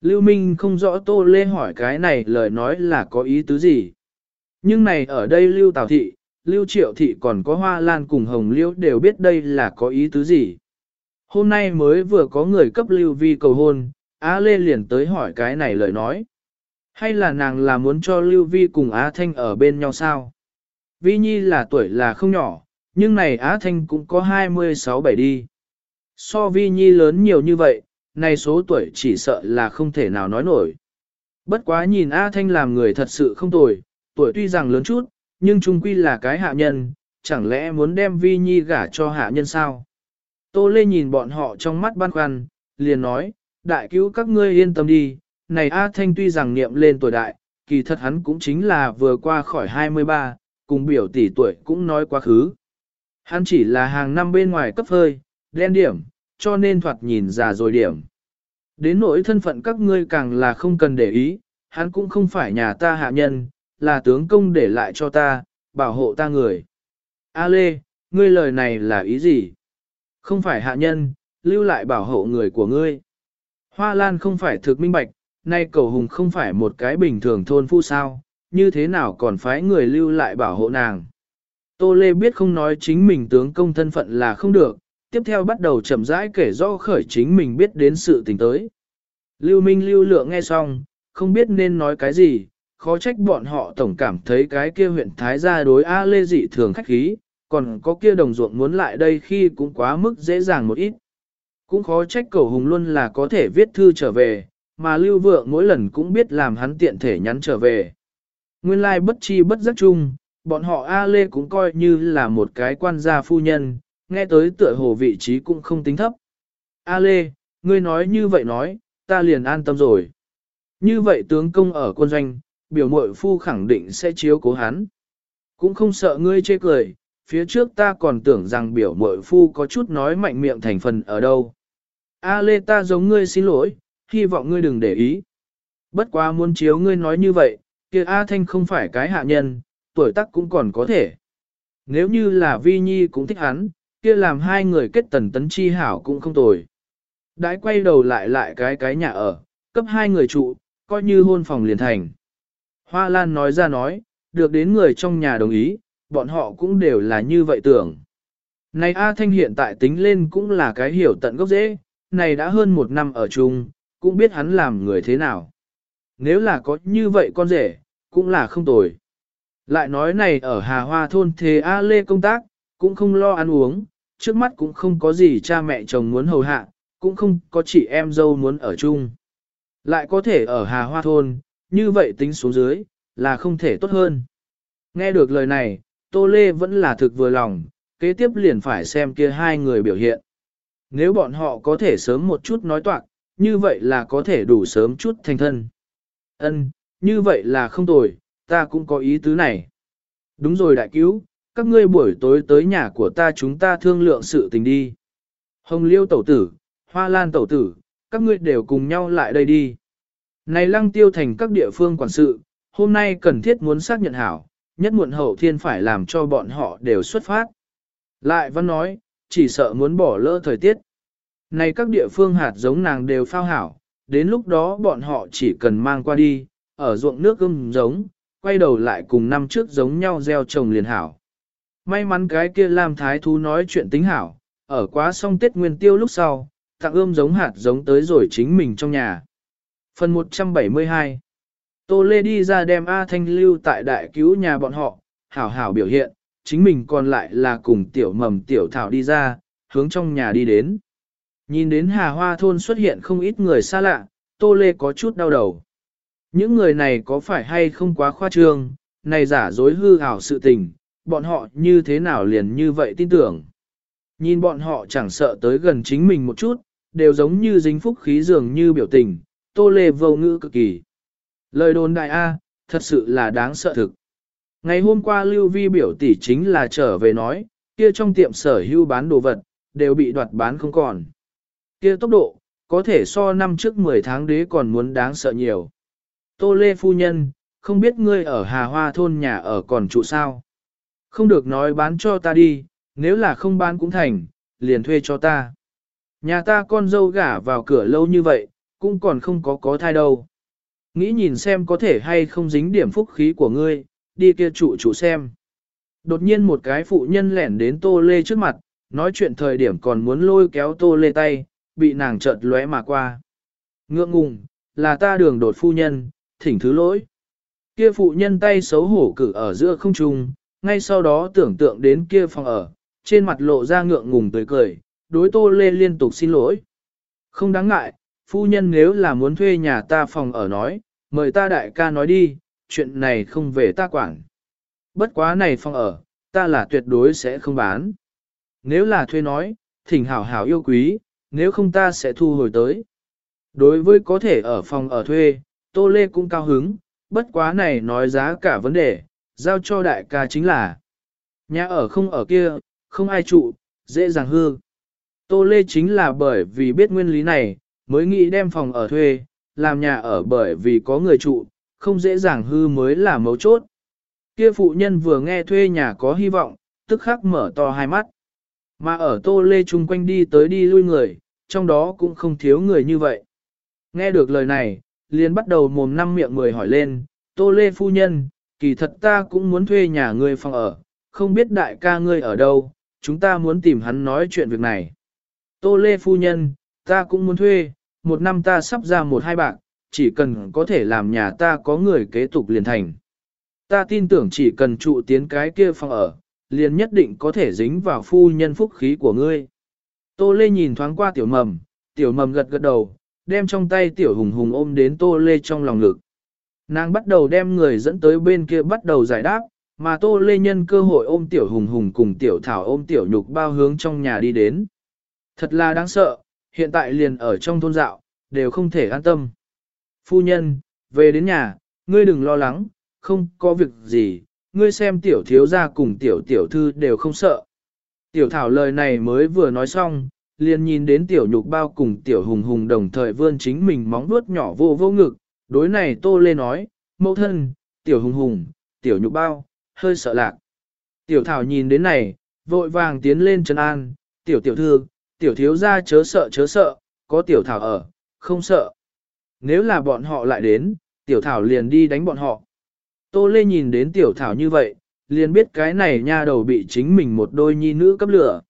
S1: Lưu Minh không rõ Tô Lê hỏi cái này lời nói là có ý tứ gì. Nhưng này ở đây Lưu Tào Thị, Lưu Triệu Thị còn có Hoa Lan cùng Hồng Liễu đều biết đây là có ý tứ gì. Hôm nay mới vừa có người cấp Lưu Vi cầu hôn, A Lê liền tới hỏi cái này lời nói. Hay là nàng là muốn cho Lưu Vi cùng A Thanh ở bên nhau sao? Vi Nhi là tuổi là không nhỏ, nhưng này Á Thanh cũng có 26 bảy đi. So Vi Nhi lớn nhiều như vậy, này số tuổi chỉ sợ là không thể nào nói nổi. Bất quá nhìn A Thanh làm người thật sự không tồi, tuổi tuy rằng lớn chút, nhưng trung quy là cái hạ nhân, chẳng lẽ muốn đem Vi Nhi gả cho hạ nhân sao? Tô Lê nhìn bọn họ trong mắt băn khoăn, liền nói, đại cứu các ngươi yên tâm đi, này A Thanh tuy rằng niệm lên tuổi đại, kỳ thật hắn cũng chính là vừa qua khỏi 23, cùng biểu tỷ tuổi cũng nói quá khứ. Hắn chỉ là hàng năm bên ngoài cấp hơi, đen điểm, cho nên thoạt nhìn già rồi điểm. Đến nỗi thân phận các ngươi càng là không cần để ý, hắn cũng không phải nhà ta hạ nhân, là tướng công để lại cho ta, bảo hộ ta người. A Lê, ngươi lời này là ý gì? Không phải hạ nhân, lưu lại bảo hộ người của ngươi. Hoa Lan không phải thực minh bạch, nay cầu hùng không phải một cái bình thường thôn phu sao, như thế nào còn phái người lưu lại bảo hộ nàng. Tô Lê biết không nói chính mình tướng công thân phận là không được, tiếp theo bắt đầu chậm rãi kể rõ khởi chính mình biết đến sự tình tới. Lưu Minh lưu lượng nghe xong, không biết nên nói cái gì, khó trách bọn họ tổng cảm thấy cái kia huyện Thái gia đối A Lê dị thường khách khí, còn có kia đồng ruộng muốn lại đây khi cũng quá mức dễ dàng một ít. Cũng khó trách cầu hùng luôn là có thể viết thư trở về, mà lưu vượng mỗi lần cũng biết làm hắn tiện thể nhắn trở về. Nguyên lai bất chi bất giác chung, bọn họ A Lê cũng coi như là một cái quan gia phu nhân, nghe tới tựa hồ vị trí cũng không tính thấp. A Lê, ngươi nói như vậy nói, ta liền an tâm rồi. Như vậy tướng công ở quân doanh, biểu mội phu khẳng định sẽ chiếu cố hắn. Cũng không sợ ngươi chê cười, phía trước ta còn tưởng rằng biểu mội phu có chút nói mạnh miệng thành phần ở đâu. A Lê ta giống ngươi xin lỗi, hy vọng ngươi đừng để ý. Bất quá muốn chiếu ngươi nói như vậy, kia A Thanh không phải cái hạ nhân, tuổi tác cũng còn có thể. Nếu như là Vi Nhi cũng thích hắn, kia làm hai người kết tần tấn chi hảo cũng không tồi. Đãi quay đầu lại lại cái cái nhà ở, cấp hai người trụ, coi như hôn phòng liền thành. Hoa Lan nói ra nói, được đến người trong nhà đồng ý, bọn họ cũng đều là như vậy tưởng. Này A Thanh hiện tại tính lên cũng là cái hiểu tận gốc dễ, này đã hơn một năm ở chung, cũng biết hắn làm người thế nào. Nếu là có như vậy con rể, cũng là không tồi. Lại nói này ở Hà Hoa thôn thế A Lê công tác, cũng không lo ăn uống, trước mắt cũng không có gì cha mẹ chồng muốn hầu hạ, cũng không có chị em dâu muốn ở chung. Lại có thể ở Hà Hoa thôn, như vậy tính xuống dưới, là không thể tốt hơn. Nghe được lời này, Tô Lê vẫn là thực vừa lòng, kế tiếp liền phải xem kia hai người biểu hiện. Nếu bọn họ có thể sớm một chút nói toạc, như vậy là có thể đủ sớm chút thành thân. Ân, như vậy là không tồi, ta cũng có ý tứ này. Đúng rồi đại cứu, các ngươi buổi tối tới nhà của ta chúng ta thương lượng sự tình đi. Hồng Liêu tẩu tử, Hoa Lan tẩu tử, các ngươi đều cùng nhau lại đây đi. Này lăng tiêu thành các địa phương quản sự, hôm nay cần thiết muốn xác nhận hảo, nhất muộn hậu thiên phải làm cho bọn họ đều xuất phát. Lại văn nói, chỉ sợ muốn bỏ lỡ thời tiết. Này các địa phương hạt giống nàng đều phao hảo, đến lúc đó bọn họ chỉ cần mang qua đi, ở ruộng nước ươm giống, quay đầu lại cùng năm trước giống nhau gieo trồng liền hảo. May mắn cái kia làm thái thú nói chuyện tính hảo, ở quá xong Tết Nguyên Tiêu lúc sau, tặng ươm giống hạt giống tới rồi chính mình trong nhà. Phần 172 Tô Lê đi ra đem A Thanh lưu tại đại cứu nhà bọn họ, hảo hảo biểu hiện, chính mình còn lại là cùng tiểu mầm tiểu thảo đi ra, hướng trong nhà đi đến. Nhìn đến Hà Hoa thôn xuất hiện không ít người xa lạ, Tô Lê có chút đau đầu. Những người này có phải hay không quá khoa trương, này giả dối hư ảo sự tình, bọn họ như thế nào liền như vậy tin tưởng. Nhìn bọn họ chẳng sợ tới gần chính mình một chút, đều giống như dính phúc khí dường như biểu tình, Tô Lê vô ngữ cực kỳ. Lời đồn đại A, thật sự là đáng sợ thực. Ngày hôm qua Lưu Vi biểu tỷ chính là trở về nói, kia trong tiệm sở hưu bán đồ vật, đều bị đoạt bán không còn. Kia tốc độ, có thể so năm trước 10 tháng đế còn muốn đáng sợ nhiều. Tô Lê Phu Nhân, không biết ngươi ở Hà Hoa thôn nhà ở còn trụ sao? Không được nói bán cho ta đi, nếu là không bán cũng thành, liền thuê cho ta. Nhà ta con dâu gả vào cửa lâu như vậy, cũng còn không có có thai đâu. Nghĩ nhìn xem có thể hay không dính điểm phúc khí của ngươi, đi kia trụ trụ xem. Đột nhiên một cái phụ nhân lẻn đến tô lê trước mặt, nói chuyện thời điểm còn muốn lôi kéo tô lê tay, bị nàng chợt lóe mà qua. Ngượng ngùng, là ta đường đột phu nhân, thỉnh thứ lỗi. Kia phụ nhân tay xấu hổ cử ở giữa không trung, ngay sau đó tưởng tượng đến kia phòng ở, trên mặt lộ ra ngượng ngùng tươi cười, đối tô lê liên tục xin lỗi. Không đáng ngại, phu nhân nếu là muốn thuê nhà ta phòng ở nói, mời ta đại ca nói đi, chuyện này không về ta quản. Bất quá này phòng ở, ta là tuyệt đối sẽ không bán. Nếu là thuê nói, thỉnh hảo hảo yêu quý, nếu không ta sẽ thu hồi tới. Đối với có thể ở phòng ở thuê, Tô Lê cũng cao hứng, bất quá này nói giá cả vấn đề, giao cho đại ca chính là nhà ở không ở kia, không ai trụ, dễ dàng hư. Tô Lê chính là bởi vì biết nguyên lý này, mới nghĩ đem phòng ở thuê, làm nhà ở bởi vì có người trụ, không dễ dàng hư mới là mấu chốt. Kia phụ nhân vừa nghe thuê nhà có hy vọng, tức khắc mở to hai mắt. Mà ở Tô Lê chung quanh đi tới đi lui người, trong đó cũng không thiếu người như vậy. Nghe được lời này, liền bắt đầu mồm năm miệng mười hỏi lên, Tô Lê phu nhân, kỳ thật ta cũng muốn thuê nhà ngươi phòng ở, không biết đại ca ngươi ở đâu, chúng ta muốn tìm hắn nói chuyện việc này. Tô Lê phu nhân, ta cũng muốn thuê, một năm ta sắp ra một hai bạc, chỉ cần có thể làm nhà ta có người kế tục liền thành. Ta tin tưởng chỉ cần trụ tiến cái kia phòng ở, liền nhất định có thể dính vào phu nhân phúc khí của ngươi. Tô Lê nhìn thoáng qua tiểu mầm, tiểu mầm gật gật đầu, đem trong tay tiểu hùng hùng ôm đến Tô Lê trong lòng ngực. Nàng bắt đầu đem người dẫn tới bên kia bắt đầu giải đáp, mà Tô Lê nhân cơ hội ôm tiểu hùng hùng cùng tiểu thảo ôm tiểu nhục bao hướng trong nhà đi đến. Thật là đáng sợ, hiện tại liền ở trong thôn dạo, đều không thể an tâm. Phu nhân, về đến nhà, ngươi đừng lo lắng, không có việc gì, ngươi xem tiểu thiếu gia cùng tiểu tiểu thư đều không sợ. Tiểu thảo lời này mới vừa nói xong, liền nhìn đến tiểu nhục bao cùng tiểu hùng hùng đồng thời vươn chính mình móng vuốt nhỏ vô vô ngực, đối này tô lê nói, mẫu thân, tiểu hùng hùng, tiểu nhục bao, hơi sợ lạc. Tiểu thảo nhìn đến này, vội vàng tiến lên chân an, tiểu tiểu thư, tiểu thiếu gia chớ sợ chớ sợ, có tiểu thảo ở, không sợ. Nếu là bọn họ lại đến, tiểu thảo liền đi đánh bọn họ. Tô Lê nhìn đến tiểu thảo như vậy, liền biết cái này nha đầu bị chính mình một đôi nhi nữ cấp lửa.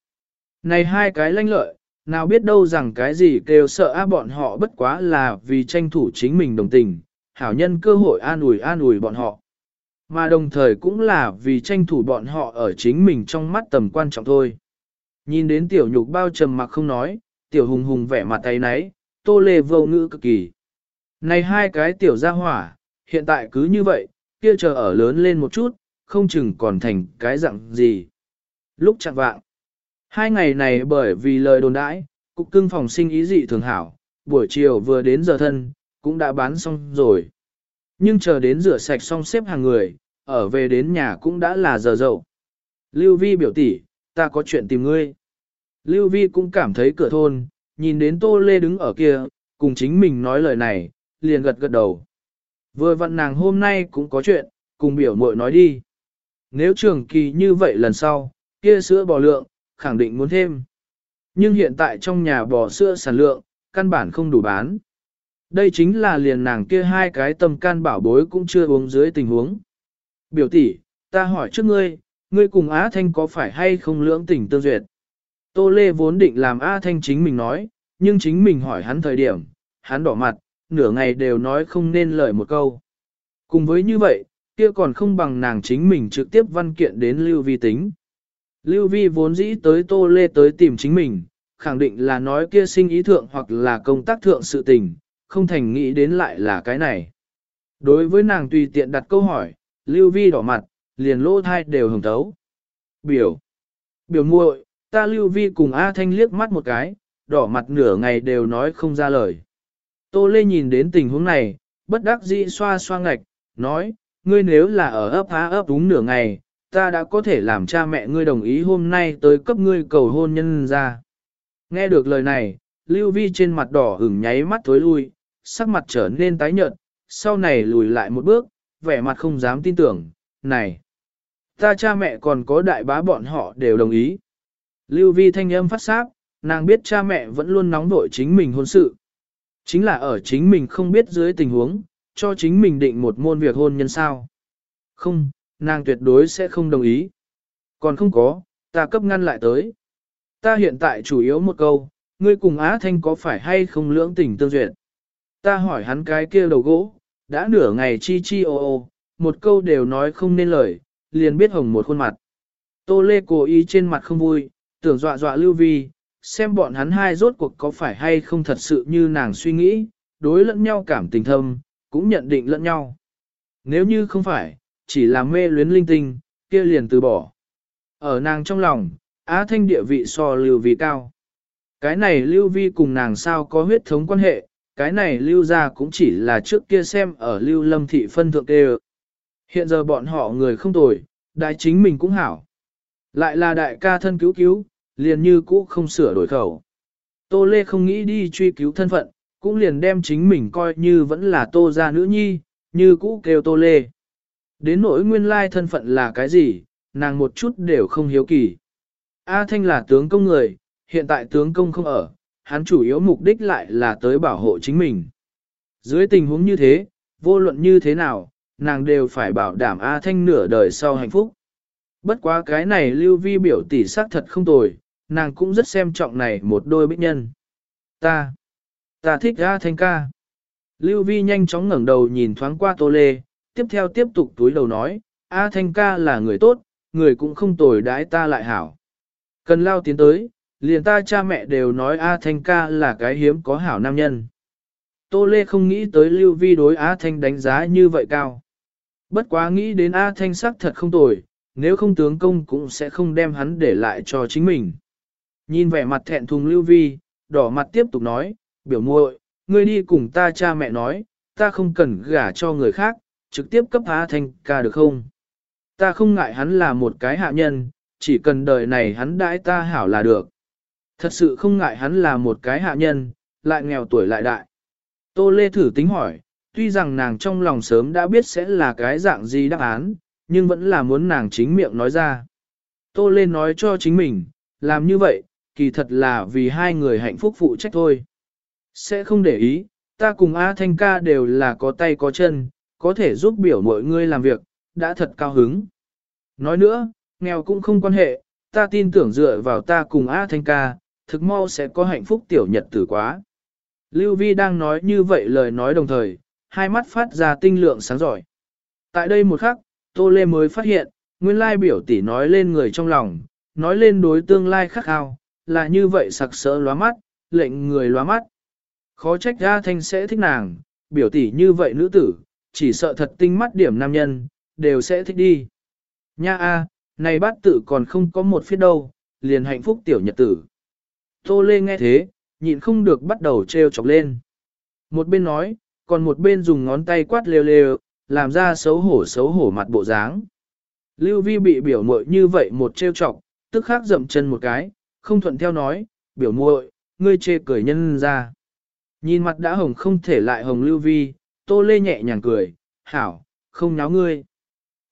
S1: Này hai cái lanh lợi, nào biết đâu rằng cái gì kêu sợ á bọn họ bất quá là vì tranh thủ chính mình đồng tình, hảo nhân cơ hội an ủi an ủi bọn họ. Mà đồng thời cũng là vì tranh thủ bọn họ ở chính mình trong mắt tầm quan trọng thôi. Nhìn đến tiểu nhục bao trầm mặc không nói, tiểu hùng hùng vẻ mặt tay náy, tô lê vô ngữ cực kỳ. Này hai cái tiểu gia hỏa, hiện tại cứ như vậy, kia chờ ở lớn lên một chút, không chừng còn thành cái dạng gì. Lúc chặn vạng, hai ngày này bởi vì lời đồn đãi, cục cưng phòng sinh ý dị thường hảo, buổi chiều vừa đến giờ thân, cũng đã bán xong rồi. Nhưng chờ đến rửa sạch xong xếp hàng người, ở về đến nhà cũng đã là giờ dậu. Lưu Vi biểu tỷ, ta có chuyện tìm ngươi. Lưu Vi cũng cảm thấy cửa thôn, nhìn đến Tô Lê đứng ở kia, cùng chính mình nói lời này, liền gật gật đầu. Vừa vặn nàng hôm nay cũng có chuyện, cùng biểu muội nói đi. Nếu trường kỳ như vậy lần sau, kia sữa bò lượng, khẳng định muốn thêm. Nhưng hiện tại trong nhà bò sữa sản lượng, căn bản không đủ bán. Đây chính là liền nàng kia hai cái tâm can bảo bối cũng chưa uống dưới tình huống. Biểu tỷ, ta hỏi trước ngươi, ngươi cùng Á Thanh có phải hay không lưỡng tình tương duyệt? Tô Lê vốn định làm Á Thanh chính mình nói, nhưng chính mình hỏi hắn thời điểm, hắn đỏ mặt, nửa ngày đều nói không nên lời một câu. Cùng với như vậy, kia còn không bằng nàng chính mình trực tiếp văn kiện đến Lưu Vi tính. Lưu Vi vốn dĩ tới Tô Lê tới tìm chính mình, khẳng định là nói kia sinh ý thượng hoặc là công tác thượng sự tình, không thành nghĩ đến lại là cái này. Đối với nàng tùy tiện đặt câu hỏi, Lưu Vi đỏ mặt, liền lỗ thai đều hồng tấu. Biểu. Biểu muội, ta Lưu Vi cùng A Thanh liếc mắt một cái, đỏ mặt nửa ngày đều nói không ra lời. Tô Lê nhìn đến tình huống này, bất đắc dĩ xoa xoa ngạch, nói, ngươi nếu là ở ấp há ấp đúng nửa ngày, ta đã có thể làm cha mẹ ngươi đồng ý hôm nay tới cấp ngươi cầu hôn nhân ra. Nghe được lời này, Lưu Vi trên mặt đỏ ửng nháy mắt thối lui, sắc mặt trở nên tái nhợt, sau này lùi lại một bước, vẻ mặt không dám tin tưởng, này, ta cha mẹ còn có đại bá bọn họ đều đồng ý. Lưu Vi thanh âm phát sáp, nàng biết cha mẹ vẫn luôn nóng vội chính mình hôn sự. Chính là ở chính mình không biết dưới tình huống, cho chính mình định một môn việc hôn nhân sao. Không, nàng tuyệt đối sẽ không đồng ý. Còn không có, ta cấp ngăn lại tới. Ta hiện tại chủ yếu một câu, ngươi cùng Á Thanh có phải hay không lưỡng tình tương duyệt. ta hỏi hắn cái kia đầu gỗ, đã nửa ngày chi chi ô ô, một câu đều nói không nên lời, liền biết hồng một khuôn mặt. Tô Lê cố ý trên mặt không vui, tưởng dọa dọa Lưu Vi, xem bọn hắn hai rốt cuộc có phải hay không thật sự như nàng suy nghĩ, đối lẫn nhau cảm tình thâm, cũng nhận định lẫn nhau. Nếu như không phải, chỉ là mê luyến linh tinh, kia liền từ bỏ. Ở nàng trong lòng, Á Thanh địa vị so Lưu Vi cao. Cái này Lưu Vi cùng nàng sao có huyết thống quan hệ, cái này Lưu ra cũng chỉ là trước kia xem ở Lưu Lâm Thị phân thượng kê Hiện giờ bọn họ người không tồi, đại chính mình cũng hảo. Lại là đại ca thân cứu cứu, liền như cũ không sửa đổi khẩu. Tô Lê không nghĩ đi truy cứu thân phận, cũng liền đem chính mình coi như vẫn là tô gia nữ nhi, như cũ kêu Tô Lê. Đến nỗi nguyên lai thân phận là cái gì, nàng một chút đều không hiếu kỳ. A Thanh là tướng công người, hiện tại tướng công không ở, hắn chủ yếu mục đích lại là tới bảo hộ chính mình. Dưới tình huống như thế, vô luận như thế nào, nàng đều phải bảo đảm A Thanh nửa đời sau hạnh phúc. Bất quá cái này lưu vi biểu tỷ sắc thật không tồi, nàng cũng rất xem trọng này một đôi bích nhân. Ta, ta thích A Thanh ca. Lưu vi nhanh chóng ngẩng đầu nhìn thoáng qua tô lê, tiếp theo tiếp tục túi đầu nói, A Thanh ca là người tốt, người cũng không tồi đãi ta lại hảo. Cần lao tiến tới, liền ta cha mẹ đều nói A Thanh ca là cái hiếm có hảo nam nhân. Tô Lê không nghĩ tới Lưu Vi đối A Thanh đánh giá như vậy cao. Bất quá nghĩ đến A Thanh sắc thật không tồi, nếu không tướng công cũng sẽ không đem hắn để lại cho chính mình. Nhìn vẻ mặt thẹn thùng Lưu Vi, đỏ mặt tiếp tục nói, biểu muội, ngươi đi cùng ta cha mẹ nói, ta không cần gả cho người khác, trực tiếp cấp A Thanh ca được không? Ta không ngại hắn là một cái hạ nhân, chỉ cần đời này hắn đãi ta hảo là được. Thật sự không ngại hắn là một cái hạ nhân, lại nghèo tuổi lại đại. Tô Lê thử tính hỏi, tuy rằng nàng trong lòng sớm đã biết sẽ là cái dạng gì đáp án, nhưng vẫn là muốn nàng chính miệng nói ra. Tô Lê nói cho chính mình, làm như vậy, kỳ thật là vì hai người hạnh phúc phụ trách thôi. Sẽ không để ý, ta cùng A Thanh ca đều là có tay có chân, có thể giúp biểu mọi người làm việc, đã thật cao hứng. Nói nữa, nghèo cũng không quan hệ, ta tin tưởng dựa vào ta cùng A Thanh ca, thực mau sẽ có hạnh phúc tiểu nhật tử quá. Lưu Vi đang nói như vậy lời nói đồng thời, hai mắt phát ra tinh lượng sáng giỏi. Tại đây một khắc, Tô Lê mới phát hiện, nguyên lai biểu tỷ nói lên người trong lòng, nói lên đối tương lai khắc khao, là như vậy sặc sỡ lóa mắt, lệnh người lóa mắt. Khó trách A thanh sẽ thích nàng, biểu tỷ như vậy nữ tử, chỉ sợ thật tinh mắt điểm nam nhân, đều sẽ thích đi. Nha a, này bát tử còn không có một phía đâu, liền hạnh phúc tiểu nhật tử. Tô Lê nghe thế, nhịn không được bắt đầu trêu chọc lên. Một bên nói, còn một bên dùng ngón tay quát lêu lêu, làm ra xấu hổ xấu hổ mặt bộ dáng. Lưu Vi bị biểu muội như vậy một trêu chọc, tức khắc dậm chân một cái, không thuận theo nói, biểu muội, ngươi chê cười nhân ra. Nhìn mặt đã hồng không thể lại hồng Lưu Vi, Tô Lê nhẹ nhàng cười, hảo, không nháo ngươi.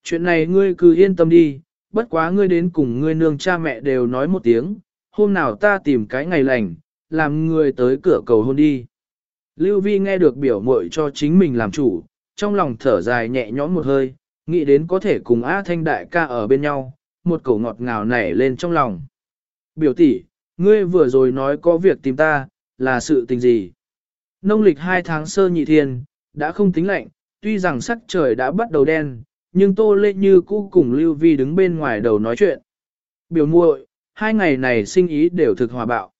S1: Chuyện này ngươi cứ yên tâm đi, bất quá ngươi đến cùng ngươi nương cha mẹ đều nói một tiếng, hôm nào ta tìm cái ngày lành, làm người tới cửa cầu hôn đi. Lưu Vi nghe được biểu muội cho chính mình làm chủ, trong lòng thở dài nhẹ nhõm một hơi, nghĩ đến có thể cùng A Thanh đại ca ở bên nhau, một cổ ngọt ngào nảy lên trong lòng. Biểu tỷ, ngươi vừa rồi nói có việc tìm ta, là sự tình gì? Nông lịch hai tháng sơ nhị thiên, đã không tính lạnh, tuy rằng sắc trời đã bắt đầu đen, nhưng Tô Lê Như cũ cùng Lưu Vi đứng bên ngoài đầu nói chuyện. Biểu muội, hai ngày này sinh ý đều thực hòa bạo.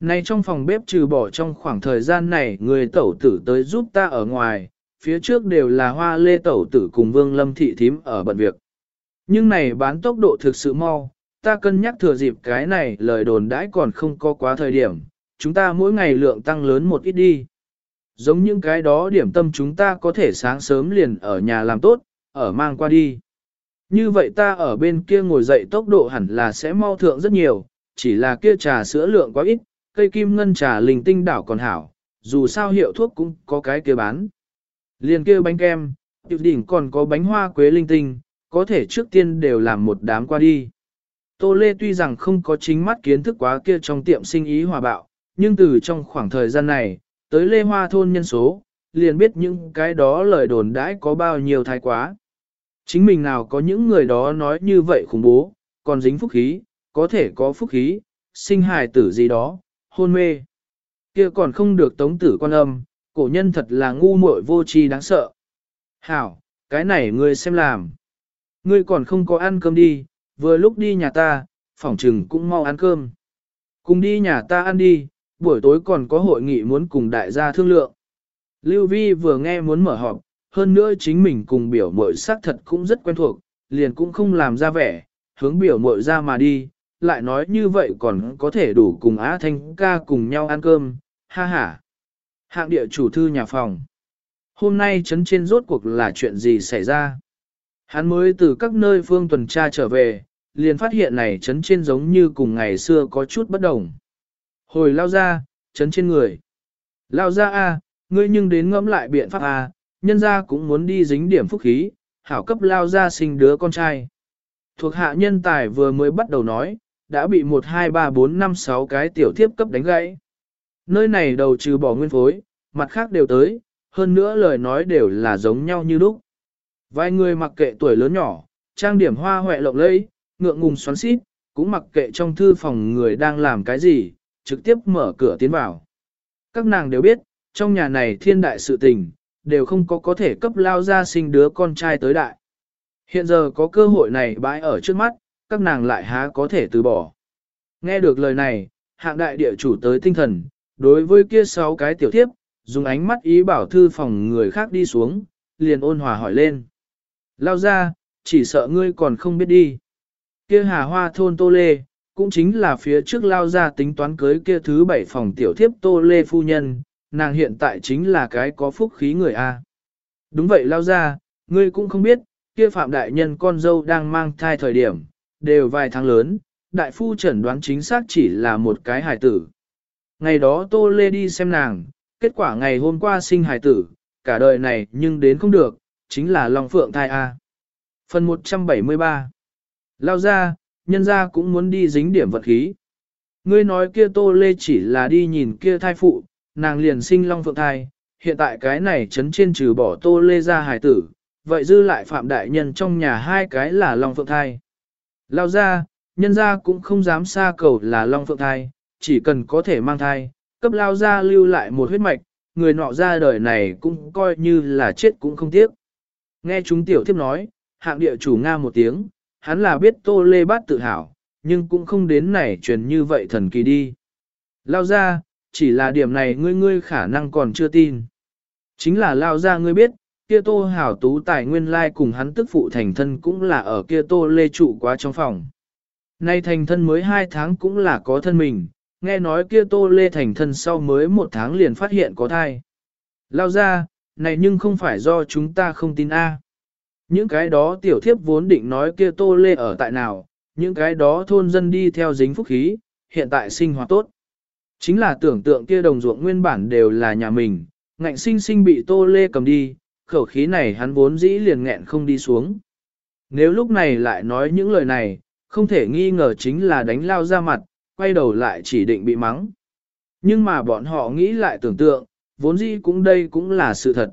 S1: Nay trong phòng bếp trừ bỏ trong khoảng thời gian này người tẩu tử tới giúp ta ở ngoài, phía trước đều là hoa lê tẩu tử cùng vương lâm thị thím ở bận việc. Nhưng này bán tốc độ thực sự mau, ta cân nhắc thừa dịp cái này lời đồn đãi còn không có quá thời điểm, chúng ta mỗi ngày lượng tăng lớn một ít đi. Giống những cái đó điểm tâm chúng ta có thể sáng sớm liền ở nhà làm tốt, ở mang qua đi. Như vậy ta ở bên kia ngồi dậy tốc độ hẳn là sẽ mau thượng rất nhiều, chỉ là kia trà sữa lượng quá ít, cây kim ngân trà linh tinh đảo còn hảo, dù sao hiệu thuốc cũng có cái kia bán. Liền kia bánh kem, tiểu đỉnh còn có bánh hoa quế linh tinh, có thể trước tiên đều làm một đám qua đi. Tô Lê tuy rằng không có chính mắt kiến thức quá kia trong tiệm sinh ý hòa bạo, nhưng từ trong khoảng thời gian này, tới Lê Hoa thôn nhân số, liền biết những cái đó lời đồn đãi có bao nhiêu thái quá. Chính mình nào có những người đó nói như vậy khủng bố, còn dính phúc khí, có thể có phúc khí, sinh hài tử gì đó, hôn mê. kia còn không được tống tử quan âm, Cổ nhân thật là ngu muội vô tri đáng sợ. Hảo, cái này ngươi xem làm. Ngươi còn không có ăn cơm đi, vừa lúc đi nhà ta, phỏng trừng cũng mau ăn cơm. Cùng đi nhà ta ăn đi, buổi tối còn có hội nghị muốn cùng đại gia thương lượng. Lưu Vi vừa nghe muốn mở họp, hơn nữa chính mình cùng biểu mội xác thật cũng rất quen thuộc, liền cũng không làm ra vẻ, hướng biểu mội ra mà đi, lại nói như vậy còn có thể đủ cùng Á Thanh ca cùng nhau ăn cơm, ha ha. Hạng địa chủ thư nhà phòng. Hôm nay chấn trên rốt cuộc là chuyện gì xảy ra? Hắn mới từ các nơi phương tuần tra trở về, liền phát hiện này chấn trên giống như cùng ngày xưa có chút bất đồng. Hồi lao ra, chấn trên người. Lao ra a, ngươi nhưng đến ngẫm lại biện pháp a, nhân gia cũng muốn đi dính điểm phúc khí, hảo cấp lao ra sinh đứa con trai. Thuộc hạ nhân tài vừa mới bắt đầu nói, đã bị 1, 2, 3, 4, 5, 6 cái tiểu thiếp cấp đánh gãy. Nơi này đầu trừ bỏ nguyên phối, mặt khác đều tới, hơn nữa lời nói đều là giống nhau như lúc. Vài người mặc kệ tuổi lớn nhỏ, trang điểm hoa hoẹ lộng lẫy, ngượng ngùng xoắn xít, cũng mặc kệ trong thư phòng người đang làm cái gì, trực tiếp mở cửa tiến vào. Các nàng đều biết, trong nhà này thiên đại sự tình, đều không có có thể cấp lao ra sinh đứa con trai tới đại. Hiện giờ có cơ hội này bãi ở trước mắt, các nàng lại há có thể từ bỏ. Nghe được lời này, hạng đại địa chủ tới tinh thần, đối với kia sáu cái tiểu thiếp, dùng ánh mắt ý bảo thư phòng người khác đi xuống, liền ôn hòa hỏi lên. Lao ra, chỉ sợ ngươi còn không biết đi. Kia hà hoa thôn Tô Lê, cũng chính là phía trước lao ra tính toán cưới kia thứ bảy phòng tiểu thiếp Tô Lê phu nhân, nàng hiện tại chính là cái có phúc khí người A. Đúng vậy lao ra, ngươi cũng không biết, kia phạm đại nhân con dâu đang mang thai thời điểm, đều vài tháng lớn, đại phu chẩn đoán chính xác chỉ là một cái hài tử. Ngày đó Tô Lê đi xem nàng, kết quả ngày hôm qua sinh hài tử, cả đời này nhưng đến không được, chính là Long Phượng thai A. Phần 173 Lao ra, nhân ra cũng muốn đi dính điểm vật khí. Ngươi nói kia Tô Lê chỉ là đi nhìn kia thai phụ, nàng liền sinh Long Phượng thai, hiện tại cái này chấn trên trừ bỏ Tô Lê ra hài tử, vậy dư lại phạm đại nhân trong nhà hai cái là Long Phượng thai. Lao ra, nhân ra cũng không dám xa cầu là Long Phượng thai, chỉ cần có thể mang thai, cấp lao ra lưu lại một huyết mạch, người nọ ra đời này cũng coi như là chết cũng không tiếc. Nghe chúng tiểu thiếp nói, hạng địa chủ Nga một tiếng, hắn là biết tô lê bát tự hào, nhưng cũng không đến này truyền như vậy thần kỳ đi. Lao ra, chỉ là điểm này ngươi ngươi khả năng còn chưa tin. Chính là lao ra ngươi biết, kia tô hảo tú tài nguyên lai cùng hắn tức phụ thành thân cũng là ở kia tô lê trụ quá trong phòng. Nay thành thân mới hai tháng cũng là có thân mình, nghe nói kia tô lê thành thân sau mới một tháng liền phát hiện có thai. Lao ra, này nhưng không phải do chúng ta không tin A. Những cái đó tiểu thiếp vốn định nói kia tô lê ở tại nào, những cái đó thôn dân đi theo dính phúc khí, hiện tại sinh hoạt tốt. Chính là tưởng tượng kia đồng ruộng nguyên bản đều là nhà mình, ngạnh sinh sinh bị tô lê cầm đi, khẩu khí này hắn vốn dĩ liền nghẹn không đi xuống. Nếu lúc này lại nói những lời này, không thể nghi ngờ chính là đánh lao ra mặt, quay đầu lại chỉ định bị mắng. Nhưng mà bọn họ nghĩ lại tưởng tượng, vốn dĩ cũng đây cũng là sự thật.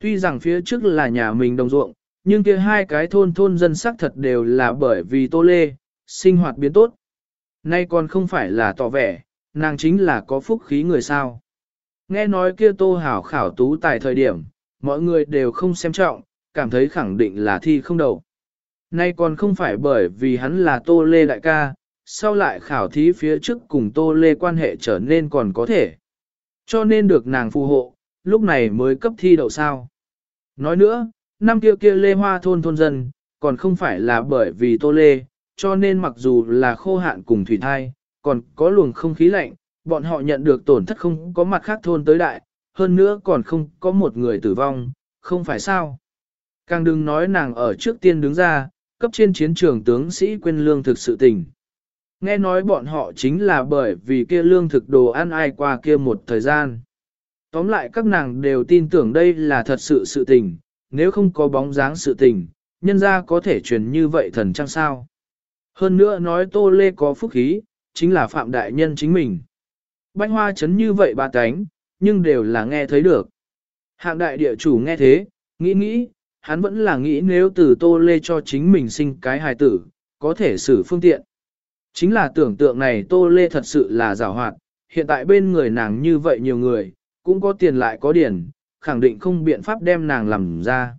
S1: Tuy rằng phía trước là nhà mình đồng ruộng, nhưng kia hai cái thôn thôn dân sắc thật đều là bởi vì tô lê, sinh hoạt biến tốt. Nay còn không phải là tỏ vẻ, nàng chính là có phúc khí người sao. Nghe nói kia tô hảo khảo tú tại thời điểm, mọi người đều không xem trọng, cảm thấy khẳng định là thi không đầu. Nay còn không phải bởi vì hắn là tô lê đại ca, sau lại khảo thí phía trước cùng tô lê quan hệ trở nên còn có thể. Cho nên được nàng phù hộ, lúc này mới cấp thi đậu sao. Nói nữa, năm kia kia lê hoa thôn thôn dân, còn không phải là bởi vì tô lê, cho nên mặc dù là khô hạn cùng thủy thai, còn có luồng không khí lạnh, bọn họ nhận được tổn thất không có mặt khác thôn tới đại, hơn nữa còn không có một người tử vong, không phải sao. Càng đừng nói nàng ở trước tiên đứng ra, cấp trên chiến trường tướng sĩ quên lương thực sự tình. Nghe nói bọn họ chính là bởi vì kia lương thực đồ ăn ai qua kia một thời gian. Tóm lại các nàng đều tin tưởng đây là thật sự sự tình, nếu không có bóng dáng sự tình, nhân ra có thể truyền như vậy thần chăng sao. Hơn nữa nói Tô Lê có phúc khí, chính là Phạm Đại Nhân chính mình. Bánh hoa chấn như vậy ba cánh, nhưng đều là nghe thấy được. Hạng đại địa chủ nghe thế, nghĩ nghĩ, hắn vẫn là nghĩ nếu từ Tô Lê cho chính mình sinh cái hài tử, có thể xử phương tiện. Chính là tưởng tượng này Tô Lê thật sự là rào hoạt, hiện tại bên người nàng như vậy nhiều người, cũng có tiền lại có điển, khẳng định không biện pháp đem nàng làm ra.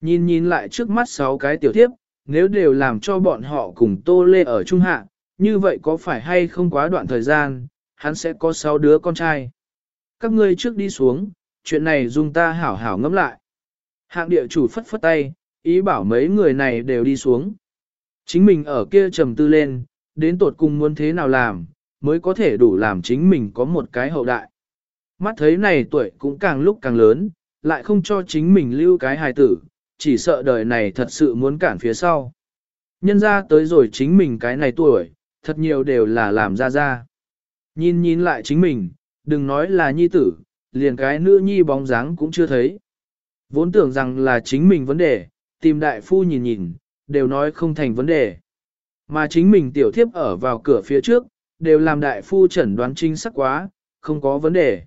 S1: Nhìn nhìn lại trước mắt sáu cái tiểu thiếp, nếu đều làm cho bọn họ cùng tô lê ở trung hạ, như vậy có phải hay không quá đoạn thời gian, hắn sẽ có sáu đứa con trai. Các ngươi trước đi xuống, chuyện này dùng ta hảo hảo ngẫm lại. Hạng địa chủ phất phất tay, ý bảo mấy người này đều đi xuống. Chính mình ở kia trầm tư lên, đến tột cùng muốn thế nào làm, mới có thể đủ làm chính mình có một cái hậu đại. Mắt thấy này tuổi cũng càng lúc càng lớn, lại không cho chính mình lưu cái hài tử, chỉ sợ đời này thật sự muốn cản phía sau. Nhân ra tới rồi chính mình cái này tuổi, thật nhiều đều là làm ra ra. Nhìn nhìn lại chính mình, đừng nói là nhi tử, liền cái nữ nhi bóng dáng cũng chưa thấy. Vốn tưởng rằng là chính mình vấn đề, tìm đại phu nhìn nhìn, đều nói không thành vấn đề. Mà chính mình tiểu thiếp ở vào cửa phía trước, đều làm đại phu chẩn đoán chính xác quá, không có vấn đề.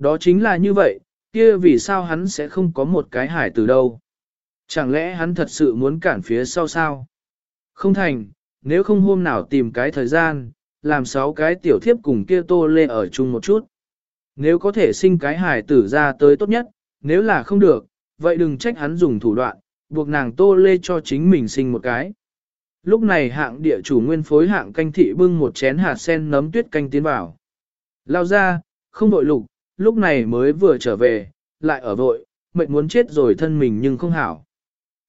S1: Đó chính là như vậy, kia vì sao hắn sẽ không có một cái hải từ đâu. Chẳng lẽ hắn thật sự muốn cản phía sau sao? Không thành, nếu không hôm nào tìm cái thời gian, làm sáu cái tiểu thiếp cùng kia tô lê ở chung một chút. Nếu có thể sinh cái hải tử ra tới tốt nhất, nếu là không được, vậy đừng trách hắn dùng thủ đoạn, buộc nàng tô lê cho chính mình sinh một cái. Lúc này hạng địa chủ nguyên phối hạng canh thị bưng một chén hạt sen nấm tuyết canh tiến vào. Lao ra, không đội lục, lúc này mới vừa trở về, lại ở vội, mệnh muốn chết rồi thân mình nhưng không hảo.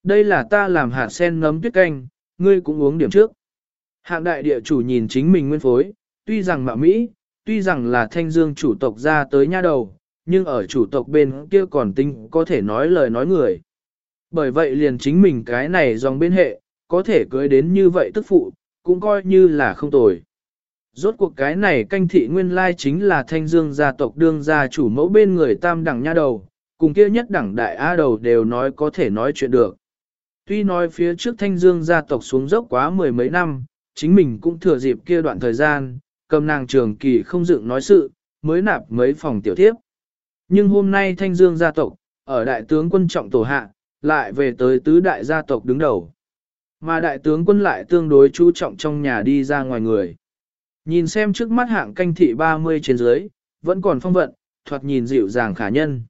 S1: Đây là ta làm hạt sen nấm tuyết canh, ngươi cũng uống điểm trước. Hạng đại địa chủ nhìn chính mình nguyên phối, tuy rằng mạ Mỹ, tuy rằng là thanh dương chủ tộc ra tới nha đầu, nhưng ở chủ tộc bên kia còn tinh có thể nói lời nói người. Bởi vậy liền chính mình cái này dòng bên hệ, có thể cưới đến như vậy tức phụ, cũng coi như là không tồi. Rốt cuộc cái này canh thị nguyên lai chính là thanh dương gia tộc đương gia chủ mẫu bên người tam đẳng nha đầu, cùng kia nhất đẳng đại á đầu đều nói có thể nói chuyện được. Tuy nói phía trước thanh dương gia tộc xuống dốc quá mười mấy năm, chính mình cũng thừa dịp kia đoạn thời gian, cầm nàng trường kỳ không dựng nói sự, mới nạp mấy phòng tiểu thiếp. Nhưng hôm nay thanh dương gia tộc, ở đại tướng quân trọng tổ hạ, lại về tới tứ đại gia tộc đứng đầu. Mà đại tướng quân lại tương đối chú trọng trong nhà đi ra ngoài người. Nhìn xem trước mắt hạng canh thị 30 trên dưới, vẫn còn phong vận, thoạt nhìn dịu dàng khả nhân.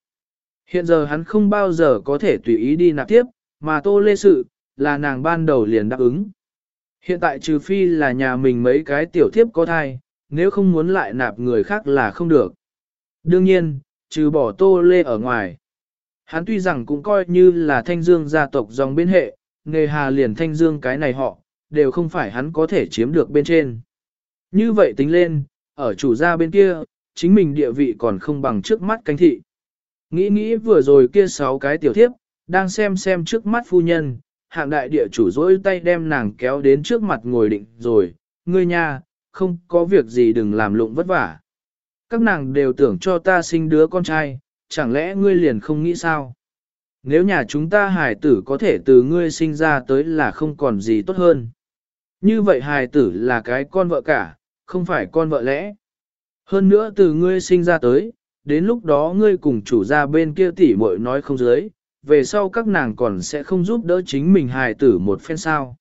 S1: Hiện giờ hắn không bao giờ có thể tùy ý đi nạp tiếp, mà tô lê sự, là nàng ban đầu liền đáp ứng. Hiện tại trừ phi là nhà mình mấy cái tiểu thiếp có thai, nếu không muốn lại nạp người khác là không được. Đương nhiên, trừ bỏ tô lê ở ngoài. Hắn tuy rằng cũng coi như là thanh dương gia tộc dòng bên hệ, nghề hà liền thanh dương cái này họ, đều không phải hắn có thể chiếm được bên trên. Như vậy tính lên, ở chủ gia bên kia, chính mình địa vị còn không bằng trước mắt canh thị. Nghĩ nghĩ vừa rồi kia sáu cái tiểu thiếp, đang xem xem trước mắt phu nhân, hạng đại địa chủ dỗi tay đem nàng kéo đến trước mặt ngồi định rồi, ngươi nha, không có việc gì đừng làm lụng vất vả. Các nàng đều tưởng cho ta sinh đứa con trai, chẳng lẽ ngươi liền không nghĩ sao? Nếu nhà chúng ta hài tử có thể từ ngươi sinh ra tới là không còn gì tốt hơn. Như vậy hài tử là cái con vợ cả, không phải con vợ lẽ. Hơn nữa từ ngươi sinh ra tới, đến lúc đó ngươi cùng chủ gia bên kia tỉ muội nói không dưới, về sau các nàng còn sẽ không giúp đỡ chính mình hài tử một phen sao.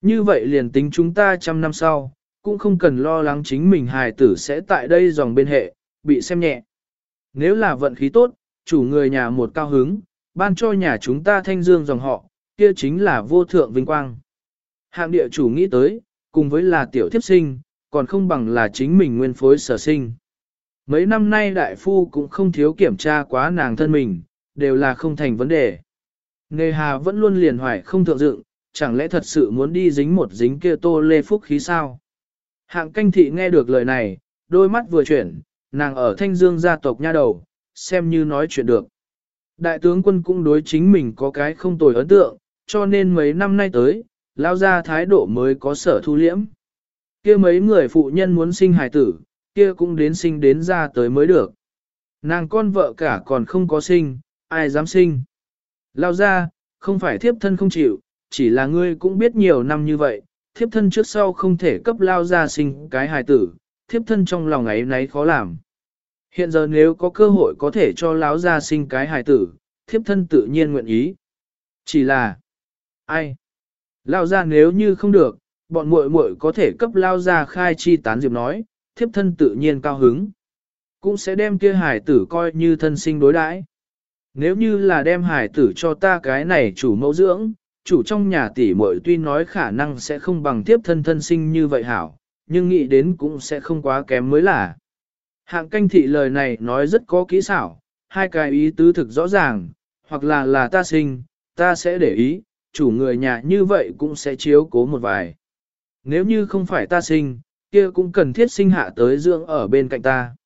S1: Như vậy liền tính chúng ta trăm năm sau, cũng không cần lo lắng chính mình hài tử sẽ tại đây dòng bên hệ, bị xem nhẹ. Nếu là vận khí tốt, chủ người nhà một cao hứng, ban cho nhà chúng ta thanh dương dòng họ, kia chính là vô thượng vinh quang. Hạng địa chủ nghĩ tới, cùng với là tiểu thiếp sinh, còn không bằng là chính mình nguyên phối sở sinh. Mấy năm nay đại phu cũng không thiếu kiểm tra quá nàng thân mình, đều là không thành vấn đề. Nghề hà vẫn luôn liền hoài không thượng dựng, chẳng lẽ thật sự muốn đi dính một dính kia tô lê phúc khí sao? Hạng canh thị nghe được lời này, đôi mắt vừa chuyển, nàng ở thanh dương gia tộc nha đầu, xem như nói chuyện được. Đại tướng quân cũng đối chính mình có cái không tồi ấn tượng, cho nên mấy năm nay tới, lao ra thái độ mới có sở thu liễm kia mấy người phụ nhân muốn sinh hài tử, kia cũng đến sinh đến ra tới mới được. Nàng con vợ cả còn không có sinh, ai dám sinh. Lao ra, không phải thiếp thân không chịu, chỉ là ngươi cũng biết nhiều năm như vậy, thiếp thân trước sau không thể cấp lao ra sinh cái hài tử, thiếp thân trong lòng ấy nấy khó làm. Hiện giờ nếu có cơ hội có thể cho lão ra sinh cái hài tử, thiếp thân tự nhiên nguyện ý. Chỉ là, ai? Lao ra nếu như không được, bọn muội muội có thể cấp lao ra khai chi tán diệp nói, thiếp thân tự nhiên cao hứng. cũng sẽ đem kia hải tử coi như thân sinh đối đãi. Nếu như là đem hải tử cho ta cái này chủ mẫu dưỡng, chủ trong nhà tỷ muội tuy nói khả năng sẽ không bằng tiếp thân thân sinh như vậy hảo, nhưng nghĩ đến cũng sẽ không quá kém mới là. Hạng canh thị lời này nói rất có kỹ xảo, hai cái ý tứ thực rõ ràng, hoặc là là ta sinh, ta sẽ để ý, chủ người nhà như vậy cũng sẽ chiếu cố một vài. Nếu như không phải ta sinh, kia cũng cần thiết sinh hạ tới dưỡng ở bên cạnh ta.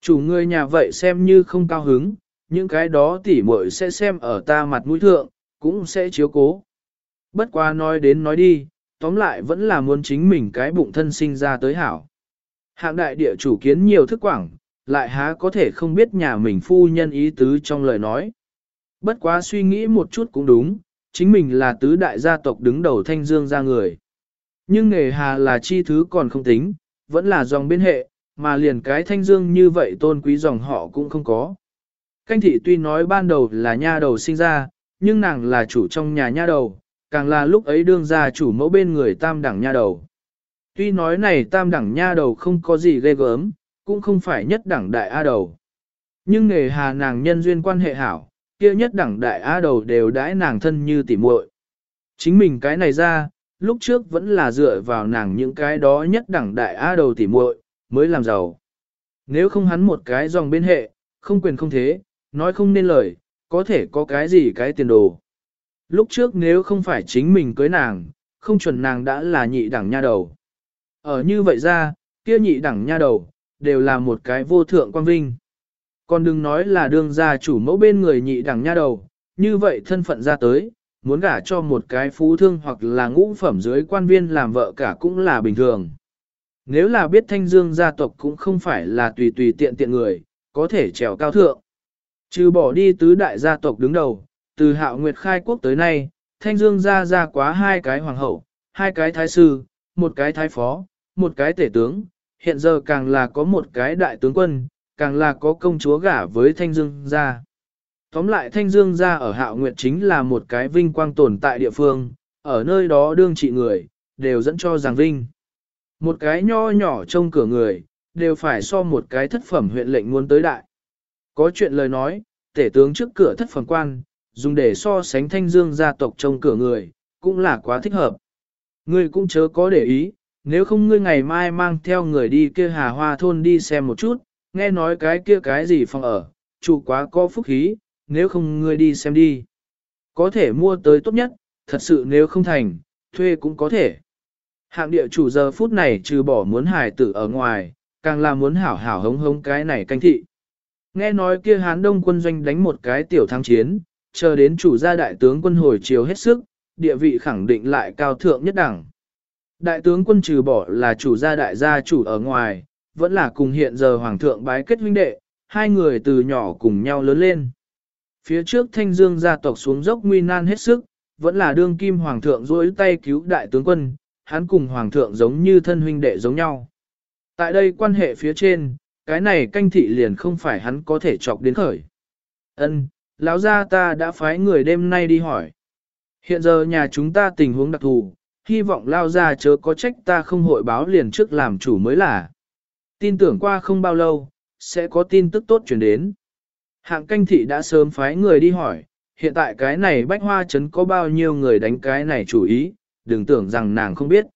S1: Chủ người nhà vậy xem như không cao hứng, những cái đó tỉ muội sẽ xem ở ta mặt mũi thượng, cũng sẽ chiếu cố. Bất quá nói đến nói đi, tóm lại vẫn là muốn chính mình cái bụng thân sinh ra tới hảo. Hạng đại địa chủ kiến nhiều thức quảng, lại há có thể không biết nhà mình phu nhân ý tứ trong lời nói. Bất quá suy nghĩ một chút cũng đúng, chính mình là tứ đại gia tộc đứng đầu thanh dương ra người. Nhưng nghề hà là chi thứ còn không tính, vẫn là dòng bên hệ, mà liền cái thanh dương như vậy tôn quý dòng họ cũng không có. Canh thị tuy nói ban đầu là nha đầu sinh ra, nhưng nàng là chủ trong nhà nha đầu, càng là lúc ấy đương ra chủ mẫu bên người tam đẳng nha đầu. Tuy nói này tam đẳng nha đầu không có gì ghê gớm, cũng không phải nhất đẳng đại A đầu. Nhưng nghề hà nàng nhân duyên quan hệ hảo, kia nhất đẳng đại A đầu đều đãi nàng thân như tỉ muội. Chính mình cái này ra, lúc trước vẫn là dựa vào nàng những cái đó nhất đẳng đại A đầu tỉ muội mới làm giàu. Nếu không hắn một cái dòng bên hệ, không quyền không thế, nói không nên lời, có thể có cái gì cái tiền đồ. Lúc trước nếu không phải chính mình cưới nàng, không chuẩn nàng đã là nhị đẳng nha đầu. Ở như vậy ra, kia nhị đẳng nha đầu, đều là một cái vô thượng quan vinh. Còn đừng nói là đương gia chủ mẫu bên người nhị đẳng nha đầu, như vậy thân phận ra tới, muốn gả cho một cái phú thương hoặc là ngũ phẩm dưới quan viên làm vợ cả cũng là bình thường. Nếu là biết thanh dương gia tộc cũng không phải là tùy tùy tiện tiện người, có thể trèo cao thượng. Trừ bỏ đi tứ đại gia tộc đứng đầu, từ hạo nguyệt khai quốc tới nay, thanh dương gia ra quá hai cái hoàng hậu, hai cái thái sư, một cái thái phó, một cái tể tướng, hiện giờ càng là có một cái đại tướng quân, càng là có công chúa gả với thanh dương gia. Tóm lại thanh dương gia ở hạo nguyệt chính là một cái vinh quang tồn tại địa phương, ở nơi đó đương trị người, đều dẫn cho rằng vinh. Một cái nho nhỏ trông cửa người, đều phải so một cái thất phẩm huyện lệnh muốn tới đại. Có chuyện lời nói, tể tướng trước cửa thất phẩm quan, dùng để so sánh thanh dương gia tộc trông cửa người, cũng là quá thích hợp. Ngươi cũng chớ có để ý, nếu không ngươi ngày mai mang theo người đi kia hà hoa thôn đi xem một chút, nghe nói cái kia cái gì phòng ở, chủ quá có phúc khí, nếu không ngươi đi xem đi. Có thể mua tới tốt nhất, thật sự nếu không thành, thuê cũng có thể. Hạng địa chủ giờ phút này trừ bỏ muốn hải tử ở ngoài, càng là muốn hảo hảo hống hống cái này canh thị. Nghe nói kia hán đông quân doanh đánh một cái tiểu thắng chiến, chờ đến chủ gia đại tướng quân hồi chiều hết sức, địa vị khẳng định lại cao thượng nhất đẳng. Đại tướng quân trừ bỏ là chủ gia đại gia chủ ở ngoài, vẫn là cùng hiện giờ hoàng thượng bái kết huynh đệ, hai người từ nhỏ cùng nhau lớn lên. Phía trước thanh dương gia tộc xuống dốc nguy nan hết sức, vẫn là đương kim hoàng thượng dối tay cứu đại tướng quân, hắn cùng hoàng thượng giống như thân huynh đệ giống nhau. Tại đây quan hệ phía trên, cái này canh thị liền không phải hắn có thể chọc đến khởi. Ân, lão gia ta đã phái người đêm nay đi hỏi. Hiện giờ nhà chúng ta tình huống đặc thù, hy vọng lao gia chớ có trách ta không hội báo liền trước làm chủ mới là. Tin tưởng qua không bao lâu, sẽ có tin tức tốt chuyển đến. Hạng canh thị đã sớm phái người đi hỏi, hiện tại cái này bách hoa trấn có bao nhiêu người đánh cái này chủ ý, đừng tưởng rằng nàng không biết.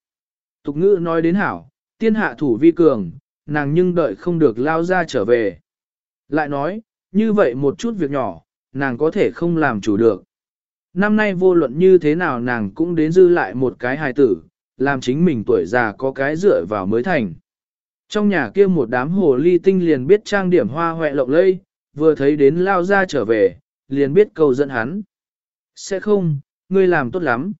S1: Tục ngữ nói đến hảo, tiên hạ thủ vi cường, nàng nhưng đợi không được lao ra trở về. Lại nói, như vậy một chút việc nhỏ, nàng có thể không làm chủ được. Năm nay vô luận như thế nào nàng cũng đến dư lại một cái hài tử, làm chính mình tuổi già có cái dựa vào mới thành. Trong nhà kia một đám hồ ly tinh liền biết trang điểm hoa hoẹ lộng lây, vừa thấy đến lao ra trở về, liền biết cầu dẫn hắn. Sẽ không, ngươi làm tốt lắm.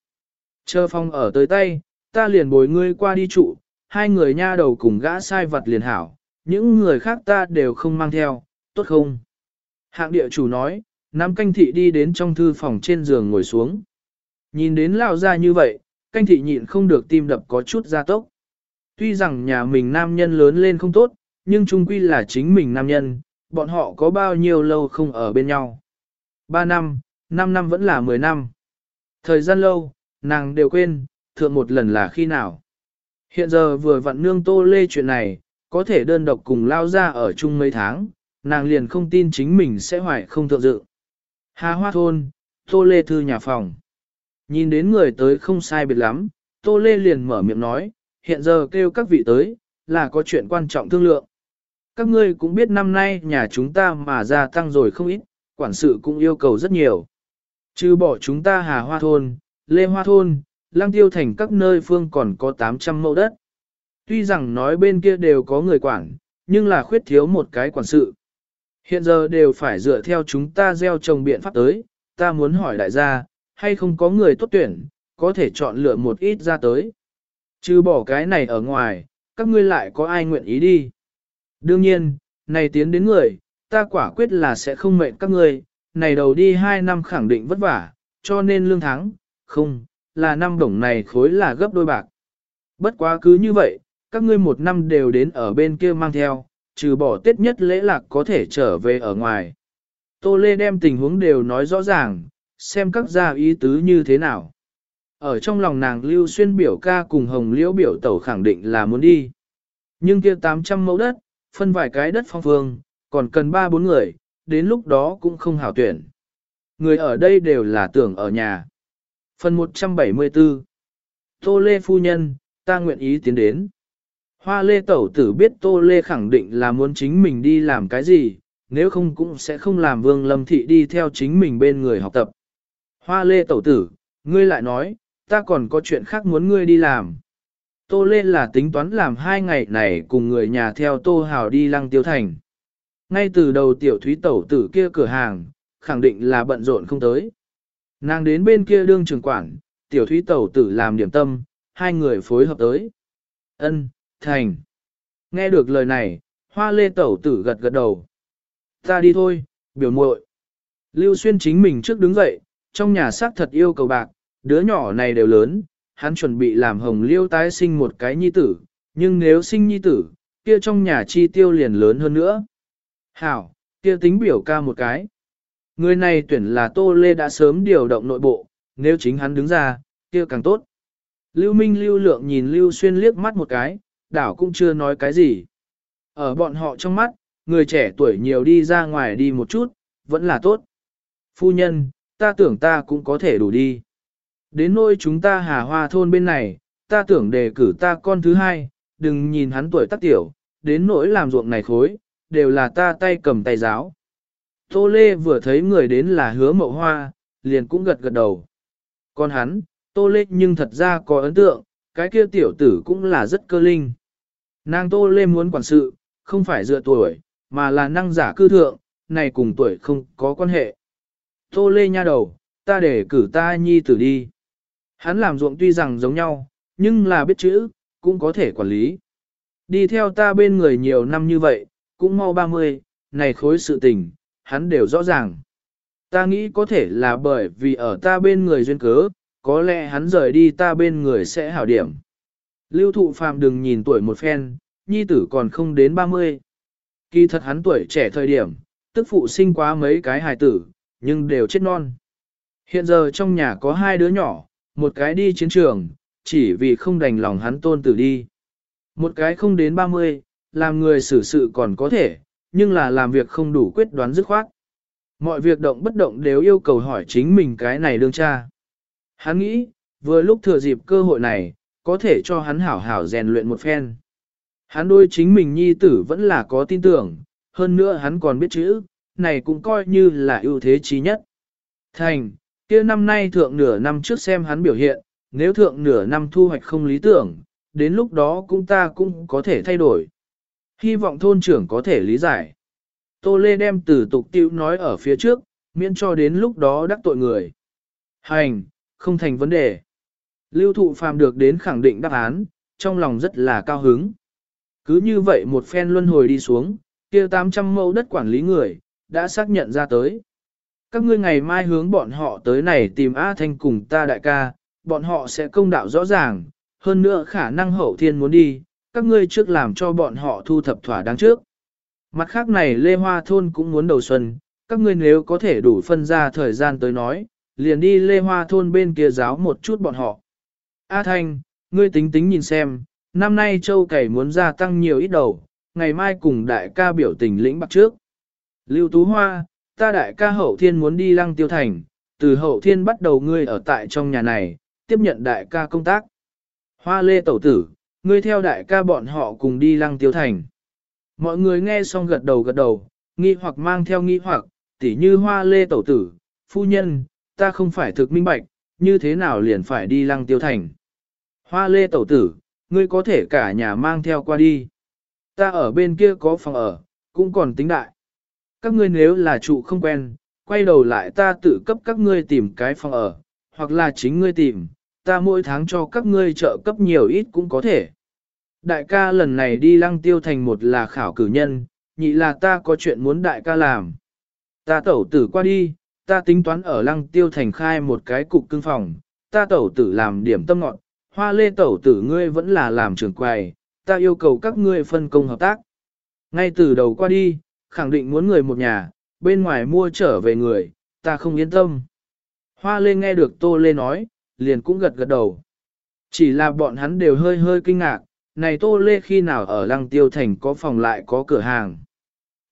S1: Chờ phong ở tới tay, ta liền bồi ngươi qua đi trụ, hai người nha đầu cùng gã sai vật liền hảo, những người khác ta đều không mang theo, tốt không? Hạng địa chủ nói, nắm canh thị đi đến trong thư phòng trên giường ngồi xuống. Nhìn đến lao ra như vậy, canh thị nhịn không được tim đập có chút gia tốc. Tuy rằng nhà mình nam nhân lớn lên không tốt, nhưng chung quy là chính mình nam nhân, bọn họ có bao nhiêu lâu không ở bên nhau. Ba năm, năm năm vẫn là mười năm. Thời gian lâu, nàng đều quên, thượng một lần là khi nào. Hiện giờ vừa vặn nương tô lê chuyện này, có thể đơn độc cùng lao ra ở chung mấy tháng, nàng liền không tin chính mình sẽ hoài không thượng dự. Hà Hoa Thôn, Tô Lê Thư nhà phòng. Nhìn đến người tới không sai biệt lắm, Tô Lê liền mở miệng nói, hiện giờ kêu các vị tới, là có chuyện quan trọng thương lượng. Các ngươi cũng biết năm nay nhà chúng ta mà gia tăng rồi không ít, quản sự cũng yêu cầu rất nhiều. Chứ bỏ chúng ta Hà Hoa Thôn, Lê Hoa Thôn, Lang Tiêu Thành các nơi phương còn có 800 mẫu đất. Tuy rằng nói bên kia đều có người quản, nhưng là khuyết thiếu một cái quản sự. Hiện giờ đều phải dựa theo chúng ta gieo trồng biện pháp tới, ta muốn hỏi đại gia, hay không có người tốt tuyển, có thể chọn lựa một ít ra tới. Chứ bỏ cái này ở ngoài, các ngươi lại có ai nguyện ý đi. Đương nhiên, này tiến đến người, ta quả quyết là sẽ không mệnh các ngươi, này đầu đi 2 năm khẳng định vất vả, cho nên lương thắng, không, là năm đồng này khối là gấp đôi bạc. Bất quá cứ như vậy, các ngươi một năm đều đến ở bên kia mang theo, trừ bỏ tết nhất lễ lạc có thể trở về ở ngoài. Tô Lê đem tình huống đều nói rõ ràng, xem các gia ý tứ như thế nào. Ở trong lòng nàng Lưu Xuyên biểu ca cùng Hồng Liễu biểu tẩu khẳng định là muốn đi. Nhưng kia 800 mẫu đất, phân vài cái đất phong phương, còn cần 3-4 người, đến lúc đó cũng không hảo tuyển. Người ở đây đều là tưởng ở nhà. Phần 174 Tô Lê Phu Nhân, ta nguyện ý tiến đến. Hoa Lê Tẩu Tử biết Tô Lê khẳng định là muốn chính mình đi làm cái gì, nếu không cũng sẽ không làm Vương Lâm Thị đi theo chính mình bên người học tập. Hoa Lê Tẩu Tử, ngươi lại nói, ta còn có chuyện khác muốn ngươi đi làm. Tô Lê là tính toán làm hai ngày này cùng người nhà theo Tô Hào đi lăng tiêu thành. Ngay từ đầu tiểu thúy tẩu tử kia cửa hàng, khẳng định là bận rộn không tới. Nàng đến bên kia đương trường quản, tiểu thúy tẩu tử làm điểm tâm, hai người phối hợp tới. Ân, thành. Nghe được lời này, hoa lê tẩu tử gật gật đầu. Ta đi thôi, biểu muội. Lưu Xuyên chính mình trước đứng dậy, trong nhà xác thật yêu cầu bạc, đứa nhỏ này đều lớn, hắn chuẩn bị làm hồng liêu tái sinh một cái nhi tử, nhưng nếu sinh nhi tử, kia trong nhà chi tiêu liền lớn hơn nữa. Hảo, kia tính biểu ca một cái. Người này tuyển là Tô Lê đã sớm điều động nội bộ, nếu chính hắn đứng ra, kia càng tốt. Lưu Minh lưu lượng nhìn Lưu Xuyên liếc mắt một cái, đảo cũng chưa nói cái gì. Ở bọn họ trong mắt, người trẻ tuổi nhiều đi ra ngoài đi một chút, vẫn là tốt. Phu nhân, ta tưởng ta cũng có thể đủ đi. Đến nôi chúng ta hà hoa thôn bên này, ta tưởng đề cử ta con thứ hai, đừng nhìn hắn tuổi tác tiểu, đến nỗi làm ruộng này khối, đều là ta tay cầm tay giáo. Tô Lê vừa thấy người đến là hứa mậu hoa, liền cũng gật gật đầu. Còn hắn, Tô Lê nhưng thật ra có ấn tượng, cái kia tiểu tử cũng là rất cơ linh. Nàng Tô Lê muốn quản sự, không phải dựa tuổi, mà là năng giả cư thượng, này cùng tuổi không có quan hệ. Tô Lê nha đầu, ta để cử ta nhi tử đi. Hắn làm ruộng tuy rằng giống nhau, nhưng là biết chữ, cũng có thể quản lý. Đi theo ta bên người nhiều năm như vậy, cũng mau 30, này khối sự tình, hắn đều rõ ràng. Ta nghĩ có thể là bởi vì ở ta bên người duyên cớ, có lẽ hắn rời đi ta bên người sẽ hảo điểm. Lưu thụ phàm đừng nhìn tuổi một phen, nhi tử còn không đến 30. Kỳ thật hắn tuổi trẻ thời điểm, tức phụ sinh quá mấy cái hài tử, nhưng đều chết non. Hiện giờ trong nhà có hai đứa nhỏ, một cái đi chiến trường, chỉ vì không đành lòng hắn tôn tử đi. Một cái không đến 30, làm người xử sự còn có thể, nhưng là làm việc không đủ quyết đoán dứt khoát. Mọi việc động bất động đều yêu cầu hỏi chính mình cái này đương cha. Hắn nghĩ, vừa lúc thừa dịp cơ hội này, có thể cho hắn hảo hảo rèn luyện một phen. Hắn đôi chính mình nhi tử vẫn là có tin tưởng, hơn nữa hắn còn biết chữ, này cũng coi như là ưu thế chí nhất. Thành, kia năm nay thượng nửa năm trước xem hắn biểu hiện, nếu thượng nửa năm thu hoạch không lý tưởng, đến lúc đó cũng ta cũng có thể thay đổi. Hy vọng thôn trưởng có thể lý giải. Tô Lê đem từ tục tiêu nói ở phía trước, miễn cho đến lúc đó đắc tội người. Hành, không thành vấn đề. Lưu thụ phàm được đến khẳng định đáp án, trong lòng rất là cao hứng. Cứ như vậy một phen luân hồi đi xuống, kia 800 mẫu đất quản lý người, đã xác nhận ra tới. Các ngươi ngày mai hướng bọn họ tới này tìm A Thanh cùng ta đại ca, bọn họ sẽ công đạo rõ ràng, hơn nữa khả năng hậu thiên muốn đi, các ngươi trước làm cho bọn họ thu thập thỏa đáng trước. Mặt khác này Lê Hoa Thôn cũng muốn đầu xuân, các ngươi nếu có thể đủ phân ra thời gian tới nói, liền đi Lê Hoa Thôn bên kia giáo một chút bọn họ. A Thanh, ngươi tính tính nhìn xem, năm nay châu cày muốn gia tăng nhiều ít đầu, ngày mai cùng đại ca biểu tình lĩnh bắt trước. Lưu Tú Hoa, ta đại ca hậu thiên muốn đi lăng tiêu thành, từ hậu thiên bắt đầu ngươi ở tại trong nhà này, tiếp nhận đại ca công tác. Hoa lê tẩu tử, ngươi theo đại ca bọn họ cùng đi lăng tiêu thành. Mọi người nghe xong gật đầu gật đầu, nghi hoặc mang theo nghi hoặc, tỉ như hoa lê tẩu tử, phu nhân, ta không phải thực minh bạch, như thế nào liền phải đi lăng tiêu thành. Hoa lê tẩu tử, ngươi có thể cả nhà mang theo qua đi. Ta ở bên kia có phòng ở, cũng còn tính đại. Các ngươi nếu là trụ không quen, quay đầu lại ta tự cấp các ngươi tìm cái phòng ở, hoặc là chính ngươi tìm, ta mỗi tháng cho các ngươi trợ cấp nhiều ít cũng có thể. Đại ca lần này đi lăng tiêu thành một là khảo cử nhân, nhị là ta có chuyện muốn đại ca làm. Ta tẩu tử qua đi, ta tính toán ở lăng tiêu thành khai một cái cục cưng phòng, ta tẩu tử làm điểm tâm ngọn, hoa lê tẩu tử ngươi vẫn là làm trưởng quầy, ta yêu cầu các ngươi phân công hợp tác. Ngay từ đầu qua đi, khẳng định muốn người một nhà, bên ngoài mua trở về người, ta không yên tâm. Hoa lê nghe được tô lê nói, liền cũng gật gật đầu. Chỉ là bọn hắn đều hơi hơi kinh ngạc, này tô lê khi nào ở lăng tiêu thành có phòng lại có cửa hàng.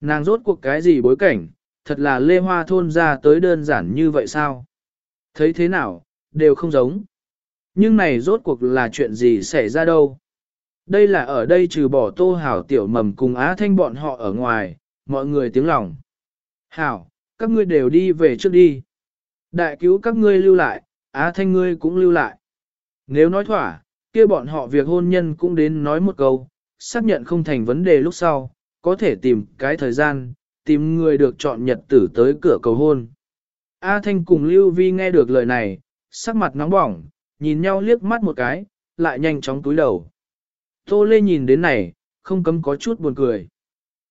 S1: Nàng rốt cuộc cái gì bối cảnh, thật là lê hoa thôn ra tới đơn giản như vậy sao? Thấy thế nào, đều không giống. Nhưng này rốt cuộc là chuyện gì xảy ra đâu? Đây là ở đây trừ bỏ tô hảo tiểu mầm cùng á thanh bọn họ ở ngoài, mọi người tiếng lòng. Hảo, các ngươi đều đi về trước đi. Đại cứu các ngươi lưu lại, á thanh ngươi cũng lưu lại. Nếu nói thỏa, kia bọn họ việc hôn nhân cũng đến nói một câu, xác nhận không thành vấn đề lúc sau, có thể tìm cái thời gian, tìm người được chọn nhật tử tới cửa cầu hôn. A Thanh cùng Lưu Vi nghe được lời này, sắc mặt nóng bỏng, nhìn nhau liếc mắt một cái, lại nhanh chóng túi đầu. Tô Lê nhìn đến này, không cấm có chút buồn cười.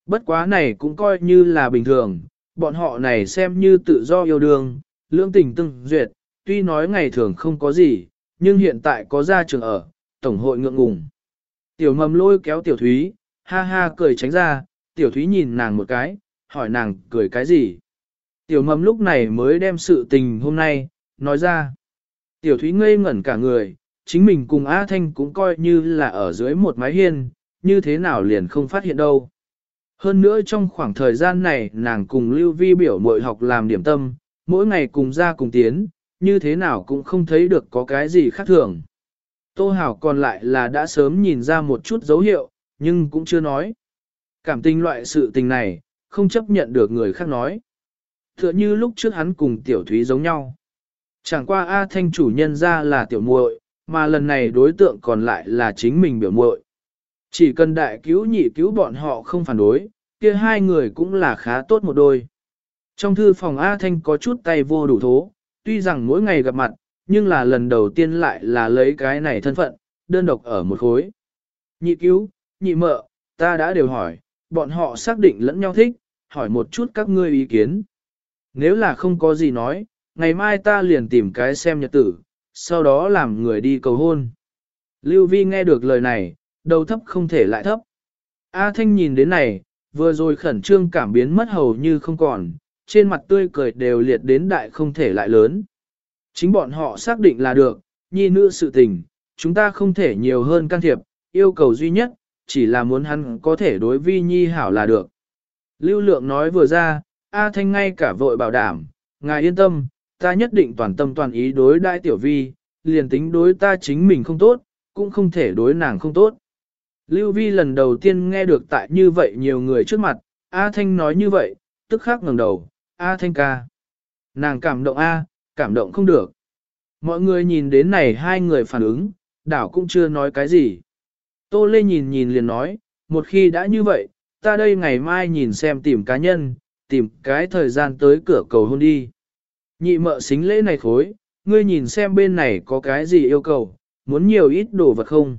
S1: Bất quá này cũng coi như là bình thường, bọn họ này xem như tự do yêu đương, lương tình từng duyệt, tuy nói ngày thường không có gì, nhưng hiện tại có gia trường ở, tổng hội ngượng ngùng. Tiểu mầm lôi kéo tiểu thúy, ha ha cười tránh ra, tiểu thúy nhìn nàng một cái, hỏi nàng cười cái gì. Tiểu mầm lúc này mới đem sự tình hôm nay, nói ra. Tiểu thúy ngây ngẩn cả người, chính mình cùng A Thanh cũng coi như là ở dưới một mái hiên, như thế nào liền không phát hiện đâu. Hơn nữa trong khoảng thời gian này nàng cùng Lưu Vi biểu mội học làm điểm tâm, mỗi ngày cùng ra cùng tiến, như thế nào cũng không thấy được có cái gì khác thường. Tô Hảo còn lại là đã sớm nhìn ra một chút dấu hiệu, nhưng cũng chưa nói. Cảm tình loại sự tình này, không chấp nhận được người khác nói. Tựa như lúc trước hắn cùng tiểu thúy giống nhau. Chẳng qua A Thanh chủ nhân ra là tiểu muội, mà lần này đối tượng còn lại là chính mình biểu muội. Chỉ cần đại cứu nhị cứu bọn họ không phản đối, kia hai người cũng là khá tốt một đôi. Trong thư phòng A Thanh có chút tay vô đủ thố, tuy rằng mỗi ngày gặp mặt, nhưng là lần đầu tiên lại là lấy cái này thân phận, đơn độc ở một khối. Nhị cứu, nhị mợ, ta đã đều hỏi, bọn họ xác định lẫn nhau thích, hỏi một chút các ngươi ý kiến. Nếu là không có gì nói, ngày mai ta liền tìm cái xem nhật tử, sau đó làm người đi cầu hôn. Lưu Vi nghe được lời này, đầu thấp không thể lại thấp. A Thanh nhìn đến này, vừa rồi khẩn trương cảm biến mất hầu như không còn, trên mặt tươi cười đều liệt đến đại không thể lại lớn. Chính bọn họ xác định là được, nhi nữ sự tình, chúng ta không thể nhiều hơn can thiệp, yêu cầu duy nhất, chỉ là muốn hắn có thể đối vi nhi hảo là được. Lưu lượng nói vừa ra, A Thanh ngay cả vội bảo đảm, ngài yên tâm, ta nhất định toàn tâm toàn ý đối đại tiểu vi, liền tính đối ta chính mình không tốt, cũng không thể đối nàng không tốt. Lưu Vi lần đầu tiên nghe được tại như vậy nhiều người trước mặt, A Thanh nói như vậy, tức khắc ngẩng đầu, A Thanh ca. Nàng cảm động A, cảm động không được. Mọi người nhìn đến này hai người phản ứng, đảo cũng chưa nói cái gì. Tô Lê nhìn nhìn liền nói, một khi đã như vậy, ta đây ngày mai nhìn xem tìm cá nhân, tìm cái thời gian tới cửa cầu hôn đi. Nhị mợ xính lễ này khối, ngươi nhìn xem bên này có cái gì yêu cầu, muốn nhiều ít đồ vật không.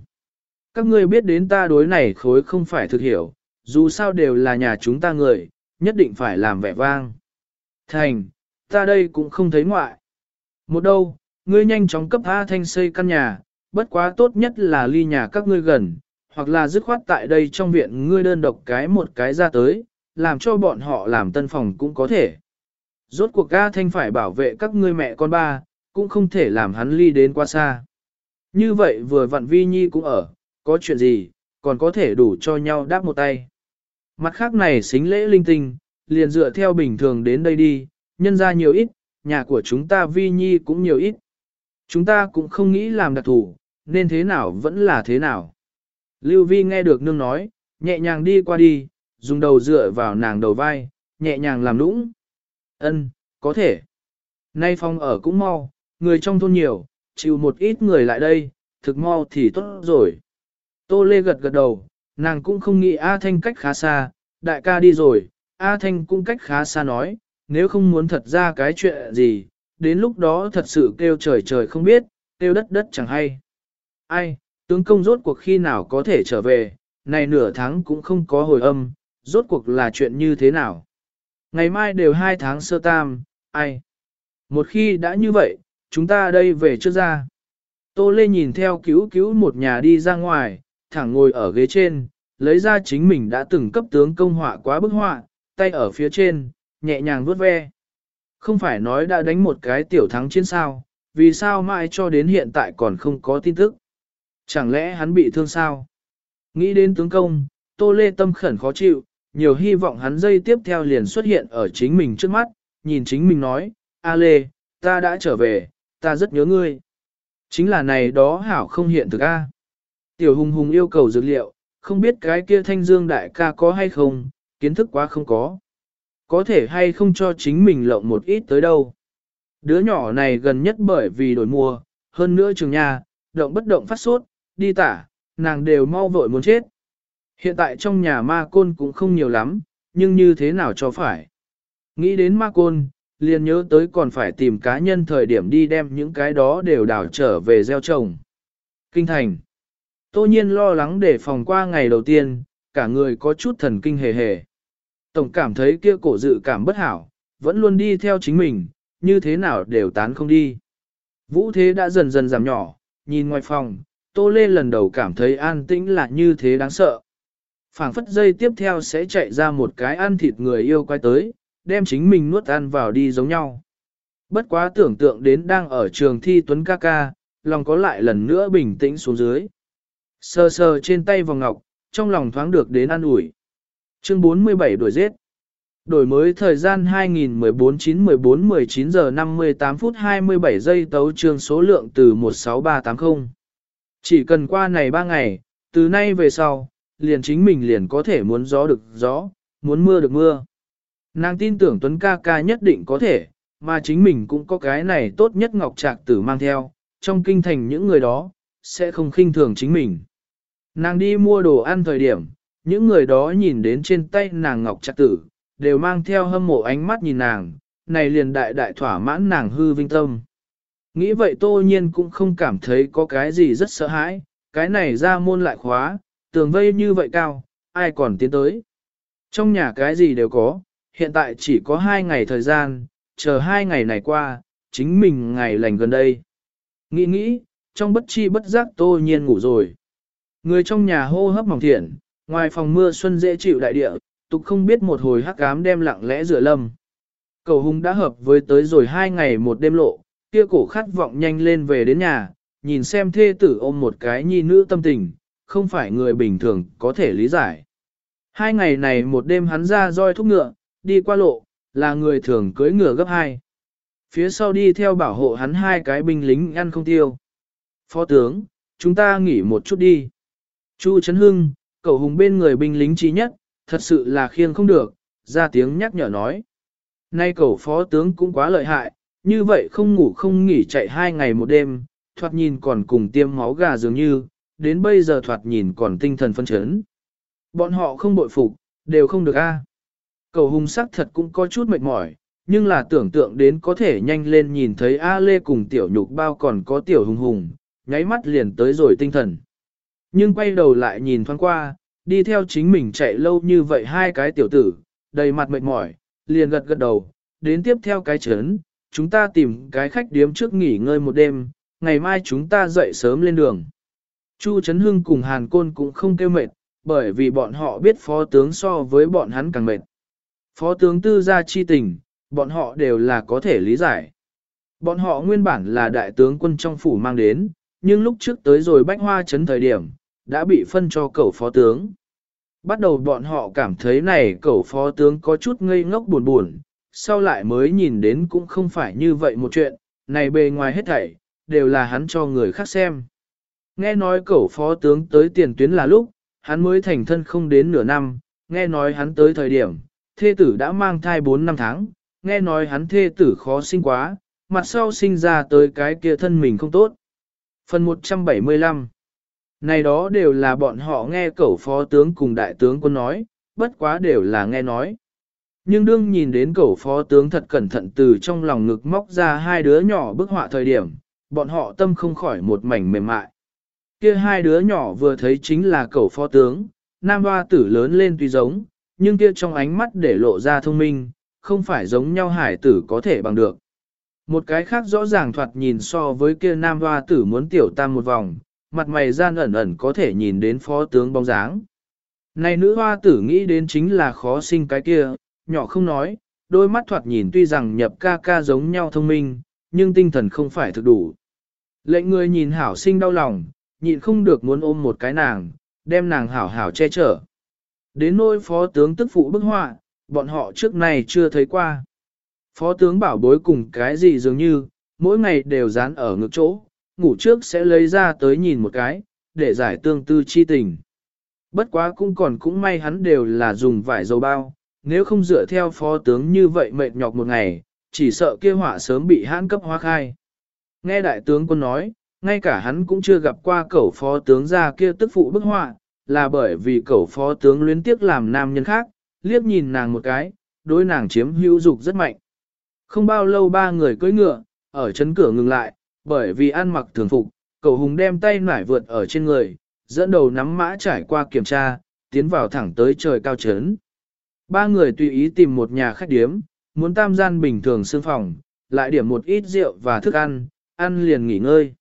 S1: Các ngươi biết đến ta đối này khối không phải thực hiểu, dù sao đều là nhà chúng ta người, nhất định phải làm vẻ vang. Thành, ta đây cũng không thấy ngoại. Một đâu, ngươi nhanh chóng cấp A Thanh xây căn nhà, bất quá tốt nhất là ly nhà các ngươi gần, hoặc là dứt khoát tại đây trong viện ngươi đơn độc cái một cái ra tới, làm cho bọn họ làm tân phòng cũng có thể. Rốt cuộc A Thanh phải bảo vệ các ngươi mẹ con ba, cũng không thể làm hắn ly đến quá xa. Như vậy vừa vặn vi nhi cũng ở, có chuyện gì, còn có thể đủ cho nhau đáp một tay. Mặt khác này xính lễ linh tinh, liền dựa theo bình thường đến đây đi, nhân ra nhiều ít, nhà của chúng ta vi nhi cũng nhiều ít. Chúng ta cũng không nghĩ làm đặc thủ, nên thế nào vẫn là thế nào. Lưu Vi nghe được nương nói, nhẹ nhàng đi qua đi, dùng đầu dựa vào nàng đầu vai, nhẹ nhàng làm lũng. Ân, có thể. Nay phong ở cũng mau, người trong thôn nhiều, chịu một ít người lại đây, thực mau thì tốt rồi. Tô Lê gật gật đầu, nàng cũng không nghĩ A Thanh cách khá xa, đại ca đi rồi, A Thanh cũng cách khá xa nói, nếu không muốn thật ra cái chuyện gì, đến lúc đó thật sự kêu trời trời không biết, kêu đất đất chẳng hay. Ai, tướng công rốt cuộc khi nào có thể trở về, này nửa tháng cũng không có hồi âm, rốt cuộc là chuyện như thế nào. Ngày mai đều hai tháng sơ tam, ai. Một khi đã như vậy, chúng ta đây về trước ra. Tô Lê nhìn theo cứu cứu một nhà đi ra ngoài, thẳng ngồi ở ghế trên, lấy ra chính mình đã từng cấp tướng công họa quá bức họa, tay ở phía trên, nhẹ nhàng vuốt ve. Không phải nói đã đánh một cái tiểu thắng chiến sao, vì sao mãi cho đến hiện tại còn không có tin tức. Chẳng lẽ hắn bị thương sao? Nghĩ đến tướng công, Tô Lê tâm khẩn khó chịu, nhiều hy vọng hắn dây tiếp theo liền xuất hiện ở chính mình trước mắt, nhìn chính mình nói, A Lê, ta đã trở về, ta rất nhớ ngươi. Chính là này đó hảo không hiện thực A. Tiểu hùng hùng yêu cầu dược liệu, không biết cái kia thanh dương đại ca có hay không, kiến thức quá không có. Có thể hay không cho chính mình lộng một ít tới đâu. Đứa nhỏ này gần nhất bởi vì đổi mùa, hơn nữa trường nhà, động bất động phát sốt, đi tả, nàng đều mau vội muốn chết. Hiện tại trong nhà ma côn cũng không nhiều lắm, nhưng như thế nào cho phải. Nghĩ đến ma côn, liền nhớ tới còn phải tìm cá nhân thời điểm đi đem những cái đó đều đảo trở về gieo trồng. Kinh thành. Tô nhiên lo lắng để phòng qua ngày đầu tiên, cả người có chút thần kinh hề hề. Tổng cảm thấy kia cổ dự cảm bất hảo, vẫn luôn đi theo chính mình, như thế nào đều tán không đi. Vũ thế đã dần dần giảm nhỏ, nhìn ngoài phòng, Tô Lê lần đầu cảm thấy an tĩnh là như thế đáng sợ. phảng phất dây tiếp theo sẽ chạy ra một cái ăn thịt người yêu quay tới, đem chính mình nuốt ăn vào đi giống nhau. Bất quá tưởng tượng đến đang ở trường thi Tuấn ca ca, lòng có lại lần nữa bình tĩnh xuống dưới. Sờ sờ trên tay vòng ngọc, trong lòng thoáng được đến an ủi. Chương 47 đổi giết. Đổi mới thời gian 2014-9-14-19 giờ 58 phút 27 giây tấu trương số lượng từ 16380. Chỉ cần qua này 3 ngày, từ nay về sau, liền chính mình liền có thể muốn gió được gió, muốn mưa được mưa. Nàng tin tưởng Tuấn ca ca nhất định có thể, mà chính mình cũng có cái này tốt nhất Ngọc Trạc Tử mang theo, trong kinh thành những người đó, sẽ không khinh thường chính mình. Nàng đi mua đồ ăn thời điểm, những người đó nhìn đến trên tay nàng Ngọc Trạc Tử, đều mang theo hâm mộ ánh mắt nhìn nàng, này liền đại đại thỏa mãn nàng hư vinh tâm. Nghĩ vậy tô nhiên cũng không cảm thấy có cái gì rất sợ hãi, cái này ra môn lại khóa, tường vây như vậy cao, ai còn tiến tới. Trong nhà cái gì đều có, hiện tại chỉ có hai ngày thời gian, chờ hai ngày này qua, chính mình ngày lành gần đây. Nghĩ nghĩ, trong bất chi bất giác tô nhiên ngủ rồi. Người trong nhà hô hấp mỏng thiện, ngoài phòng mưa xuân dễ chịu đại địa, tục không biết một hồi hắc cám đem lặng lẽ rửa lâm. Cầu hùng đã hợp với tới rồi hai ngày một đêm lộ, kia cổ khát vọng nhanh lên về đến nhà, nhìn xem thê tử ôm một cái nhi nữ tâm tình, không phải người bình thường có thể lý giải. Hai ngày này một đêm hắn ra roi thúc ngựa, đi qua lộ, là người thường cưới ngựa gấp hai. Phía sau đi theo bảo hộ hắn hai cái binh lính ăn không tiêu. Phó tướng, chúng ta nghỉ một chút đi. Chu Trấn Hưng, cậu hùng bên người binh lính trí nhất, thật sự là khiêng không được, ra tiếng nhắc nhở nói. Nay cậu phó tướng cũng quá lợi hại, như vậy không ngủ không nghỉ chạy hai ngày một đêm, thoạt nhìn còn cùng tiêm máu gà dường như, đến bây giờ thoạt nhìn còn tinh thần phân chấn. Bọn họ không bội phục, đều không được a. À. Cầu hùng sắc thật cũng có chút mệt mỏi, nhưng là tưởng tượng đến có thể nhanh lên nhìn thấy A Lê cùng tiểu nhục bao còn có tiểu hùng hùng, nháy mắt liền tới rồi tinh thần. Nhưng quay đầu lại nhìn thoáng qua, đi theo chính mình chạy lâu như vậy hai cái tiểu tử, đầy mặt mệt mỏi, liền gật gật đầu, đến tiếp theo cái chấn, chúng ta tìm cái khách điếm trước nghỉ ngơi một đêm, ngày mai chúng ta dậy sớm lên đường. Chu Trấn Hưng cùng Hàn Côn cũng không kêu mệt, bởi vì bọn họ biết phó tướng so với bọn hắn càng mệt. Phó tướng tư gia chi tình, bọn họ đều là có thể lý giải. Bọn họ nguyên bản là đại tướng quân trong phủ mang đến, nhưng lúc trước tới rồi bách hoa chấn thời điểm, đã bị phân cho cậu phó tướng. Bắt đầu bọn họ cảm thấy này cẩu phó tướng có chút ngây ngốc buồn buồn, sau lại mới nhìn đến cũng không phải như vậy một chuyện, này bề ngoài hết thảy, đều là hắn cho người khác xem. Nghe nói cẩu phó tướng tới tiền tuyến là lúc, hắn mới thành thân không đến nửa năm, nghe nói hắn tới thời điểm, thê tử đã mang thai 4 năm tháng, nghe nói hắn thê tử khó sinh quá, mặt sau sinh ra tới cái kia thân mình không tốt. Phần 175 này đó đều là bọn họ nghe cẩu phó tướng cùng đại tướng quân nói, bất quá đều là nghe nói. Nhưng đương nhìn đến cẩu phó tướng thật cẩn thận từ trong lòng ngực móc ra hai đứa nhỏ bức họa thời điểm, bọn họ tâm không khỏi một mảnh mềm mại. Kia hai đứa nhỏ vừa thấy chính là cẩu phó tướng, nam hoa tử lớn lên tuy giống, nhưng kia trong ánh mắt để lộ ra thông minh, không phải giống nhau hải tử có thể bằng được. Một cái khác rõ ràng thoạt nhìn so với kia nam hoa tử muốn tiểu tam một vòng, mặt mày gian ẩn ẩn có thể nhìn đến phó tướng bóng dáng. Này nữ hoa tử nghĩ đến chính là khó sinh cái kia, nhỏ không nói, đôi mắt thoạt nhìn tuy rằng nhập ca ca giống nhau thông minh, nhưng tinh thần không phải thực đủ. Lệnh người nhìn hảo sinh đau lòng, nhịn không được muốn ôm một cái nàng, đem nàng hảo hảo che chở. Đến nôi phó tướng tức phụ bức họa, bọn họ trước này chưa thấy qua. Phó tướng bảo bối cùng cái gì dường như, mỗi ngày đều dán ở ngực chỗ, ngủ trước sẽ lấy ra tới nhìn một cái, để giải tương tư chi tình. Bất quá cũng còn cũng may hắn đều là dùng vải dầu bao, nếu không dựa theo phó tướng như vậy mệt nhọc một ngày, chỉ sợ kia hỏa sớm bị hãn cấp hóa khai. Nghe đại tướng quân nói, ngay cả hắn cũng chưa gặp qua cẩu phó tướng ra kia tức phụ bức họa, là bởi vì cẩu phó tướng luyến tiếc làm nam nhân khác, liếc nhìn nàng một cái, đối nàng chiếm hữu dục rất mạnh. Không bao lâu ba người cưỡi ngựa, ở chân cửa ngừng lại, bởi vì ăn mặc thường phục, cậu hùng đem tay nải vượt ở trên người, dẫn đầu nắm mã trải qua kiểm tra, tiến vào thẳng tới trời cao trấn. Ba người tùy ý tìm một nhà khách điếm, muốn tam gian bình thường sương phòng, lại điểm một ít rượu và thức ăn, ăn liền nghỉ ngơi.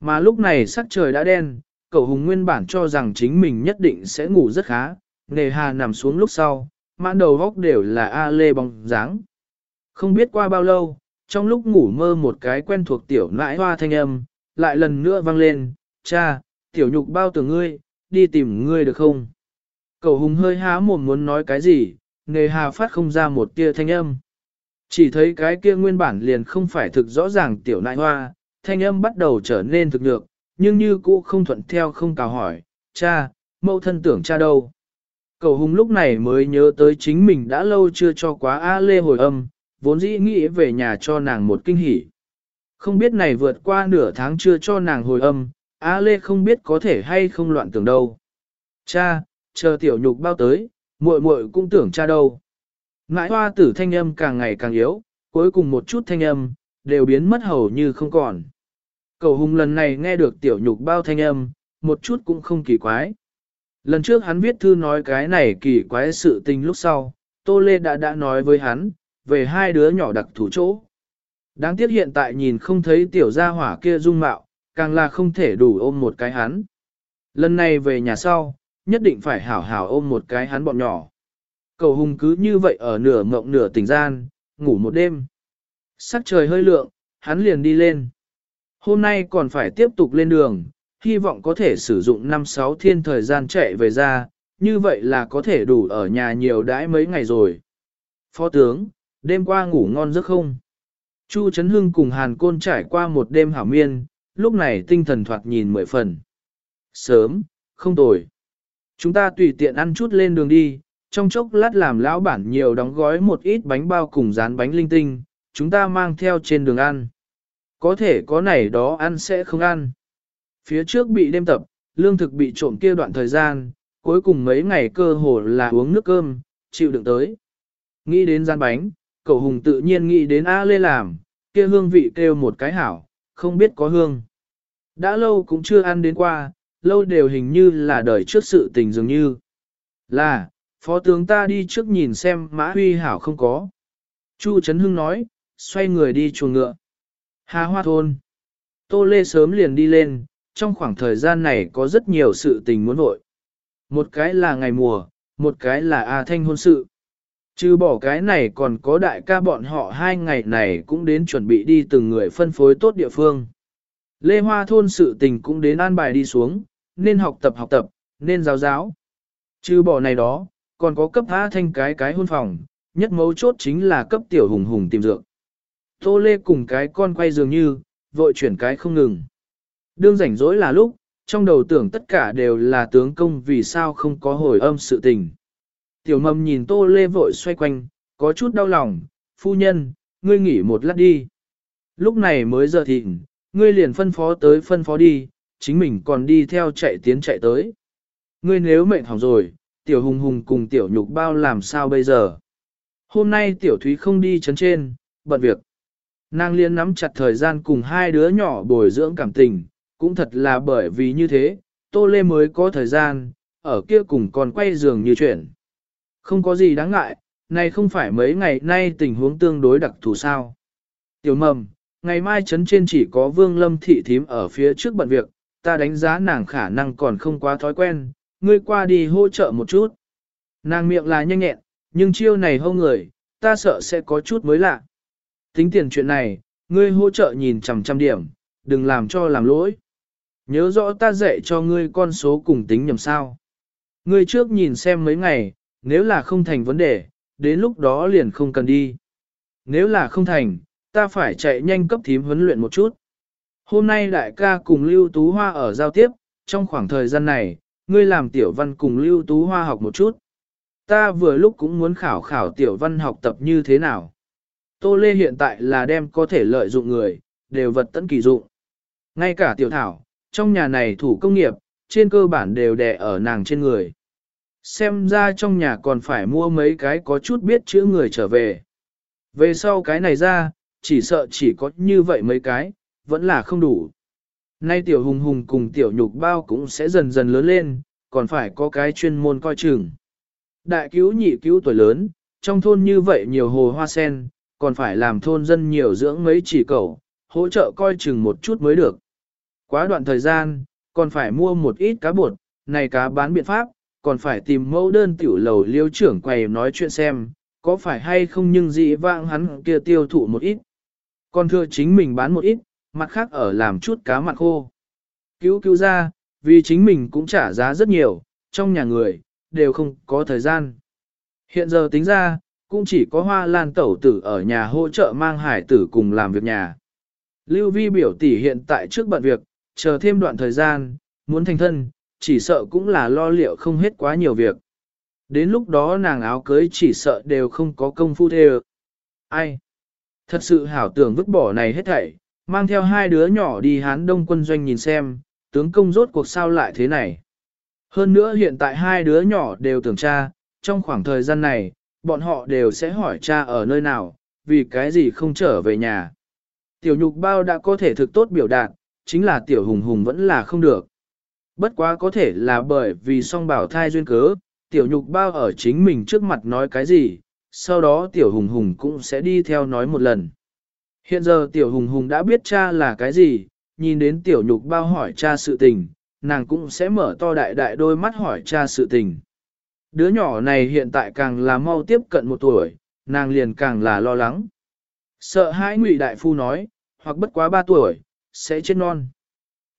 S1: Mà lúc này sắc trời đã đen, cậu hùng nguyên bản cho rằng chính mình nhất định sẽ ngủ rất khá, nề hà nằm xuống lúc sau, mãn đầu góc đều là A lê bóng dáng. Không biết qua bao lâu, trong lúc ngủ mơ một cái quen thuộc tiểu nãi hoa thanh âm, lại lần nữa vang lên, cha, tiểu nhục bao tưởng ngươi, đi tìm ngươi được không? Cậu hùng hơi há mồm muốn nói cái gì, nề hà phát không ra một tia thanh âm. Chỉ thấy cái kia nguyên bản liền không phải thực rõ ràng tiểu nãi hoa, thanh âm bắt đầu trở nên thực được nhưng như cũ không thuận theo không cào hỏi, cha, mẫu thân tưởng cha đâu. Cầu hùng lúc này mới nhớ tới chính mình đã lâu chưa cho quá A Lê hồi âm, vốn dĩ nghĩ về nhà cho nàng một kinh hỉ. Không biết này vượt qua nửa tháng chưa cho nàng hồi âm, A Lê không biết có thể hay không loạn tưởng đâu. Cha, chờ tiểu nhục bao tới, muội muội cũng tưởng cha đâu. Ngãi hoa tử thanh âm càng ngày càng yếu, cuối cùng một chút thanh âm, đều biến mất hầu như không còn. Cầu hùng lần này nghe được tiểu nhục bao thanh âm, một chút cũng không kỳ quái. Lần trước hắn viết thư nói cái này kỳ quái sự tình lúc sau, Tô Lê đã đã nói với hắn, về hai đứa nhỏ đặc thủ chỗ. Đáng tiếc hiện tại nhìn không thấy tiểu gia hỏa kia dung mạo, càng là không thể đủ ôm một cái hắn. Lần này về nhà sau, nhất định phải hảo hảo ôm một cái hắn bọn nhỏ. Cầu hùng cứ như vậy ở nửa mộng nửa tỉnh gian, ngủ một đêm. Sắc trời hơi lượng, hắn liền đi lên. Hôm nay còn phải tiếp tục lên đường, hy vọng có thể sử dụng 5-6 thiên thời gian chạy về ra, như vậy là có thể đủ ở nhà nhiều đãi mấy ngày rồi. Phó tướng, đêm qua ngủ ngon giấc không? Chu Trấn Hưng cùng Hàn Côn trải qua một đêm hảo miên, lúc này tinh thần thoạt nhìn mười phần. Sớm, không tồi. Chúng ta tùy tiện ăn chút lên đường đi, trong chốc lát làm lão bản nhiều đóng gói một ít bánh bao cùng rán bánh linh tinh, chúng ta mang theo trên đường ăn. Có thể có này đó ăn sẽ không ăn. Phía trước bị đêm tập, lương thực bị trộm kia đoạn thời gian, cuối cùng mấy ngày cơ hồ là uống nước cơm, chịu đựng tới. Nghĩ đến gian bánh, cậu hùng tự nhiên nghĩ đến A Lê làm, kia hương vị kêu một cái hảo, không biết có hương. Đã lâu cũng chưa ăn đến qua, lâu đều hình như là đời trước sự tình dường như. Là, phó tướng ta đi trước nhìn xem mã huy hảo không có. Chu Trấn Hưng nói, xoay người đi chuồng ngựa. Hà Hoa Thôn. Tô Lê sớm liền đi lên, trong khoảng thời gian này có rất nhiều sự tình muốn vội. Một cái là ngày mùa, một cái là A Thanh hôn sự chứ bỏ cái này còn có đại ca bọn họ hai ngày này cũng đến chuẩn bị đi từng người phân phối tốt địa phương. Lê Hoa thôn sự tình cũng đến an bài đi xuống, nên học tập học tập, nên giáo giáo. Trừ bỏ này đó, còn có cấp A thanh cái cái hôn phòng, nhất mấu chốt chính là cấp tiểu hùng hùng tìm dược. Tô Lê cùng cái con quay dường như, vội chuyển cái không ngừng. Đương rảnh rỗi là lúc, trong đầu tưởng tất cả đều là tướng công vì sao không có hồi âm sự tình. Tiểu mầm nhìn Tô Lê vội xoay quanh, có chút đau lòng, phu nhân, ngươi nghỉ một lát đi. Lúc này mới giờ thịnh, ngươi liền phân phó tới phân phó đi, chính mình còn đi theo chạy tiến chạy tới. Ngươi nếu mệnh hỏng rồi, tiểu hùng hùng cùng tiểu nhục bao làm sao bây giờ? Hôm nay tiểu thúy không đi chấn trên, bận việc. Nàng liên nắm chặt thời gian cùng hai đứa nhỏ bồi dưỡng cảm tình, cũng thật là bởi vì như thế, Tô Lê mới có thời gian, ở kia cùng còn quay giường như chuyện. Không có gì đáng ngại, này không phải mấy ngày nay tình huống tương đối đặc thù sao. Tiểu mầm, ngày mai chấn trên chỉ có vương lâm thị thím ở phía trước bận việc, ta đánh giá nàng khả năng còn không quá thói quen, ngươi qua đi hỗ trợ một chút. Nàng miệng là nhanh nhẹn, nhưng chiêu này hâu người, ta sợ sẽ có chút mới lạ. Tính tiền chuyện này, ngươi hỗ trợ nhìn chằm chằm điểm, đừng làm cho làm lỗi. Nhớ rõ ta dạy cho ngươi con số cùng tính nhầm sao. Ngươi trước nhìn xem mấy ngày, nếu là không thành vấn đề, đến lúc đó liền không cần đi. Nếu là không thành, ta phải chạy nhanh cấp thím huấn luyện một chút. Hôm nay đại ca cùng Lưu Tú Hoa ở giao tiếp, trong khoảng thời gian này, ngươi làm tiểu văn cùng Lưu Tú Hoa học một chút. Ta vừa lúc cũng muốn khảo khảo tiểu văn học tập như thế nào. Tô Lê hiện tại là đem có thể lợi dụng người, đều vật tận kỳ dụng. Ngay cả tiểu thảo, trong nhà này thủ công nghiệp, trên cơ bản đều đè ở nàng trên người. Xem ra trong nhà còn phải mua mấy cái có chút biết chữ người trở về. Về sau cái này ra, chỉ sợ chỉ có như vậy mấy cái, vẫn là không đủ. Nay tiểu hùng hùng cùng tiểu nhục bao cũng sẽ dần dần lớn lên, còn phải có cái chuyên môn coi chừng. Đại cứu nhị cứu tuổi lớn, trong thôn như vậy nhiều hồ hoa sen, còn phải làm thôn dân nhiều dưỡng mấy chỉ cầu hỗ trợ coi chừng một chút mới được. Quá đoạn thời gian, còn phải mua một ít cá bột, này cá bán biện pháp, còn phải tìm mẫu đơn tiểu lầu liêu trưởng quầy nói chuyện xem, có phải hay không nhưng dị vãng hắn kia tiêu thụ một ít. Còn thưa chính mình bán một ít, mặt khác ở làm chút cá mặt khô. Cứu cứu ra, vì chính mình cũng trả giá rất nhiều, trong nhà người, đều không có thời gian. Hiện giờ tính ra, cũng chỉ có hoa lan tẩu tử ở nhà hỗ trợ mang hải tử cùng làm việc nhà. Lưu vi biểu tỷ hiện tại trước bận việc, chờ thêm đoạn thời gian, muốn thành thân, chỉ sợ cũng là lo liệu không hết quá nhiều việc. Đến lúc đó nàng áo cưới chỉ sợ đều không có công phu thê Ai? Thật sự hảo tưởng vứt bỏ này hết thảy, mang theo hai đứa nhỏ đi hán đông quân doanh nhìn xem, tướng công rốt cuộc sao lại thế này. Hơn nữa hiện tại hai đứa nhỏ đều tưởng cha, trong khoảng thời gian này, bọn họ đều sẽ hỏi cha ở nơi nào, vì cái gì không trở về nhà. Tiểu nhục bao đã có thể thực tốt biểu đạt, chính là tiểu hùng hùng vẫn là không được. Bất quá có thể là bởi vì song bảo thai duyên cớ, tiểu nhục bao ở chính mình trước mặt nói cái gì, sau đó tiểu hùng hùng cũng sẽ đi theo nói một lần. Hiện giờ tiểu hùng hùng đã biết cha là cái gì, nhìn đến tiểu nhục bao hỏi cha sự tình, nàng cũng sẽ mở to đại đại đôi mắt hỏi cha sự tình. Đứa nhỏ này hiện tại càng là mau tiếp cận một tuổi, nàng liền càng là lo lắng. Sợ hãi ngụy đại phu nói, hoặc bất quá ba tuổi, sẽ chết non.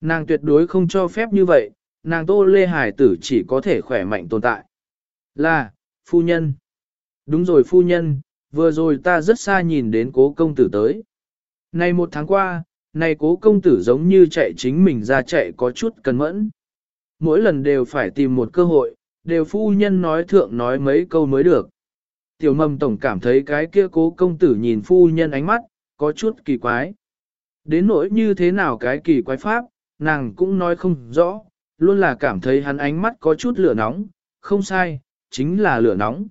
S1: Nàng tuyệt đối không cho phép như vậy, nàng tô lê hải tử chỉ có thể khỏe mạnh tồn tại. Là, phu nhân. Đúng rồi phu nhân, vừa rồi ta rất xa nhìn đến cố công tử tới. Này một tháng qua, này cố công tử giống như chạy chính mình ra chạy có chút cẩn mẫn. Mỗi lần đều phải tìm một cơ hội, đều phu nhân nói thượng nói mấy câu mới được. Tiểu mầm tổng cảm thấy cái kia cố công tử nhìn phu nhân ánh mắt, có chút kỳ quái. Đến nỗi như thế nào cái kỳ quái pháp, nàng cũng nói không rõ, luôn là cảm thấy hắn ánh mắt có chút lửa nóng, không sai, chính là lửa nóng.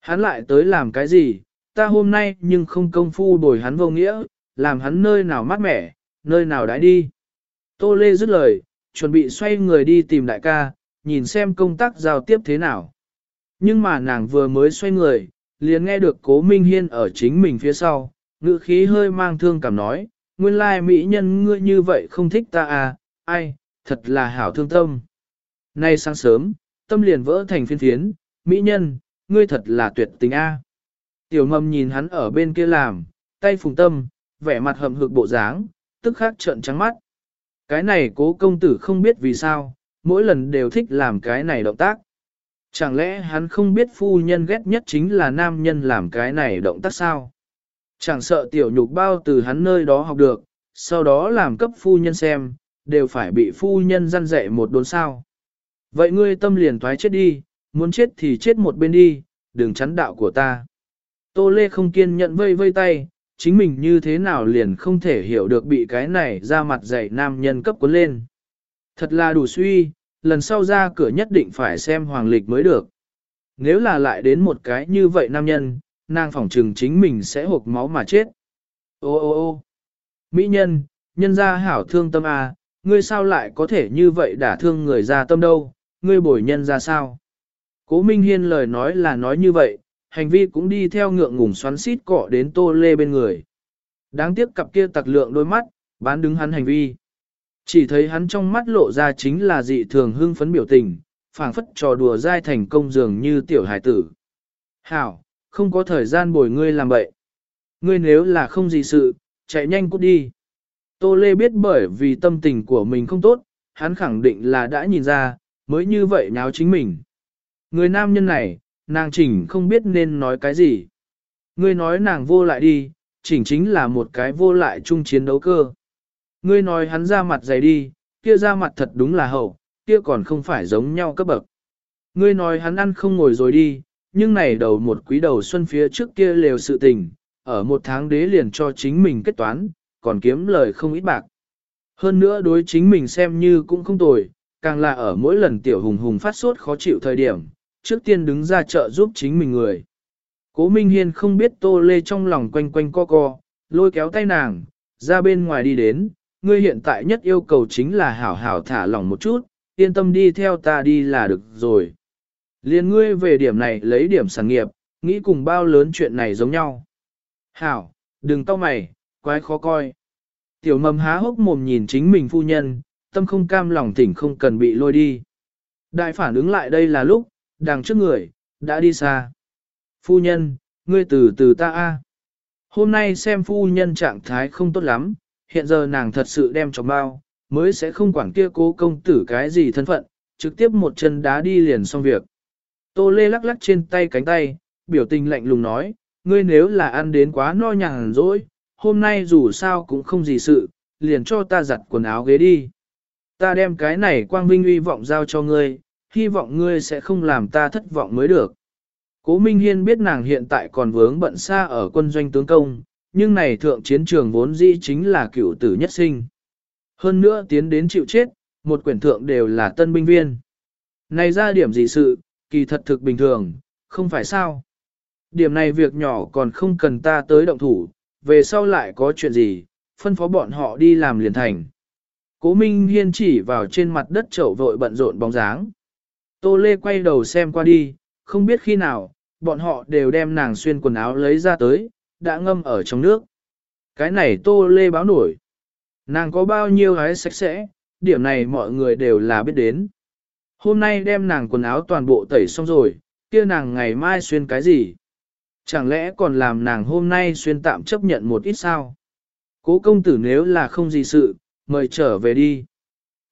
S1: Hắn lại tới làm cái gì, ta hôm nay nhưng không công phu bồi hắn vô nghĩa, làm hắn nơi nào mát mẻ, nơi nào đãi đi. Tô Lê dứt lời, chuẩn bị xoay người đi tìm đại ca, nhìn xem công tác giao tiếp thế nào. Nhưng mà nàng vừa mới xoay người, liền nghe được cố Minh Hiên ở chính mình phía sau, ngữ khí hơi mang thương cảm nói, nguyên lai mỹ nhân ngươi như vậy không thích ta à, ai, thật là hảo thương tâm. Nay sáng sớm, tâm liền vỡ thành phiên phiến, mỹ nhân, ngươi thật là tuyệt tình a. Tiểu mầm nhìn hắn ở bên kia làm, tay phùng tâm, vẻ mặt hậm hực bộ dáng, tức khắc trợn trắng mắt. Cái này cố công tử không biết vì sao, mỗi lần đều thích làm cái này động tác. Chẳng lẽ hắn không biết phu nhân ghét nhất chính là nam nhân làm cái này động tác sao? Chẳng sợ tiểu nhục bao từ hắn nơi đó học được, sau đó làm cấp phu nhân xem, đều phải bị phu nhân răn dạy một đốn sao. Vậy ngươi tâm liền thoái chết đi, muốn chết thì chết một bên đi, đừng chắn đạo của ta. Tô Lê không kiên nhận vây vây tay, chính mình như thế nào liền không thể hiểu được bị cái này ra mặt dạy nam nhân cấp cuốn lên. Thật là đủ suy, lần sau ra cửa nhất định phải xem hoàng lịch mới được. Nếu là lại đến một cái như vậy nam nhân, nàng phỏng trừng chính mình sẽ hộp máu mà chết. Ô ô ô Mỹ nhân, nhân gia hảo thương tâm à, ngươi sao lại có thể như vậy đả thương người ra tâm đâu, ngươi bồi nhân ra sao? Cố Minh Hiên lời nói là nói như vậy, hành vi cũng đi theo ngượng ngùng xoắn xít cọ đến tô lê bên người. Đáng tiếc cặp kia tặc lượng đôi mắt, bán đứng hắn hành vi. Chỉ thấy hắn trong mắt lộ ra chính là dị thường hưng phấn biểu tình, phảng phất trò đùa dai thành công dường như tiểu hải tử. Hảo, không có thời gian bồi ngươi làm bậy. Ngươi nếu là không gì sự, chạy nhanh cút đi. Tô Lê biết bởi vì tâm tình của mình không tốt, hắn khẳng định là đã nhìn ra, mới như vậy nháo chính mình. Người nam nhân này, nàng chỉnh không biết nên nói cái gì. Ngươi nói nàng vô lại đi, chỉnh chính là một cái vô lại chung chiến đấu cơ. Ngươi nói hắn ra mặt dày đi, kia ra mặt thật đúng là hậu, kia còn không phải giống nhau cấp bậc. Ngươi nói hắn ăn không ngồi rồi đi, nhưng này đầu một quý đầu xuân phía trước kia lều sự tình, ở một tháng đế liền cho chính mình kết toán, còn kiếm lời không ít bạc. Hơn nữa đối chính mình xem như cũng không tồi, càng là ở mỗi lần tiểu hùng hùng phát sốt khó chịu thời điểm, trước tiên đứng ra chợ giúp chính mình người. Cố Minh Hiên không biết Tô Lê trong lòng quanh quanh co co, lôi kéo tay nàng, ra bên ngoài đi đến, ngươi hiện tại nhất yêu cầu chính là hảo hảo thả lỏng một chút, yên tâm đi theo ta đi là được rồi. Liên ngươi về điểm này lấy điểm sản nghiệp, nghĩ cùng bao lớn chuyện này giống nhau. Hảo, đừng tao mày, quái khó coi. Tiểu mầm há hốc mồm nhìn chính mình phu nhân, tâm không cam lòng thỉnh không cần bị lôi đi. Đại phản ứng lại đây là lúc, đằng trước người, đã đi xa. Phu nhân, ngươi từ từ ta a. Hôm nay xem phu nhân trạng thái không tốt lắm, hiện giờ nàng thật sự đem cho bao, mới sẽ không quản kia cố công tử cái gì thân phận, trực tiếp một chân đá đi liền xong việc. Tô Lê lắc lắc trên tay cánh tay, biểu tình lạnh lùng nói, ngươi nếu là ăn đến quá no nhàn rỗi, hôm nay dù sao cũng không gì sự, liền cho ta giặt quần áo ghế đi. Ta đem cái này quang vinh uy vọng giao cho ngươi, hy vọng ngươi sẽ không làm ta thất vọng mới được. Cố Minh Hiên biết nàng hiện tại còn vướng bận xa ở quân doanh tướng công, nhưng này thượng chiến trường vốn dĩ chính là cựu tử nhất sinh. Hơn nữa tiến đến chịu chết, một quyển thượng đều là tân binh viên. Này ra điểm gì sự, kỳ thật thực bình thường, không phải sao. Điểm này việc nhỏ còn không cần ta tới động thủ, về sau lại có chuyện gì, phân phó bọn họ đi làm liền thành. Cố Minh Hiên chỉ vào trên mặt đất chậu vội bận rộn bóng dáng. Tô Lê quay đầu xem qua đi, không biết khi nào, bọn họ đều đem nàng xuyên quần áo lấy ra tới, đã ngâm ở trong nước. Cái này Tô Lê báo nổi. Nàng có bao nhiêu gái sạch sẽ, điểm này mọi người đều là biết đến. Hôm nay đem nàng quần áo toàn bộ tẩy xong rồi, kia nàng ngày mai xuyên cái gì? Chẳng lẽ còn làm nàng hôm nay xuyên tạm chấp nhận một ít sao? Cố công tử nếu là không gì sự, mời trở về đi.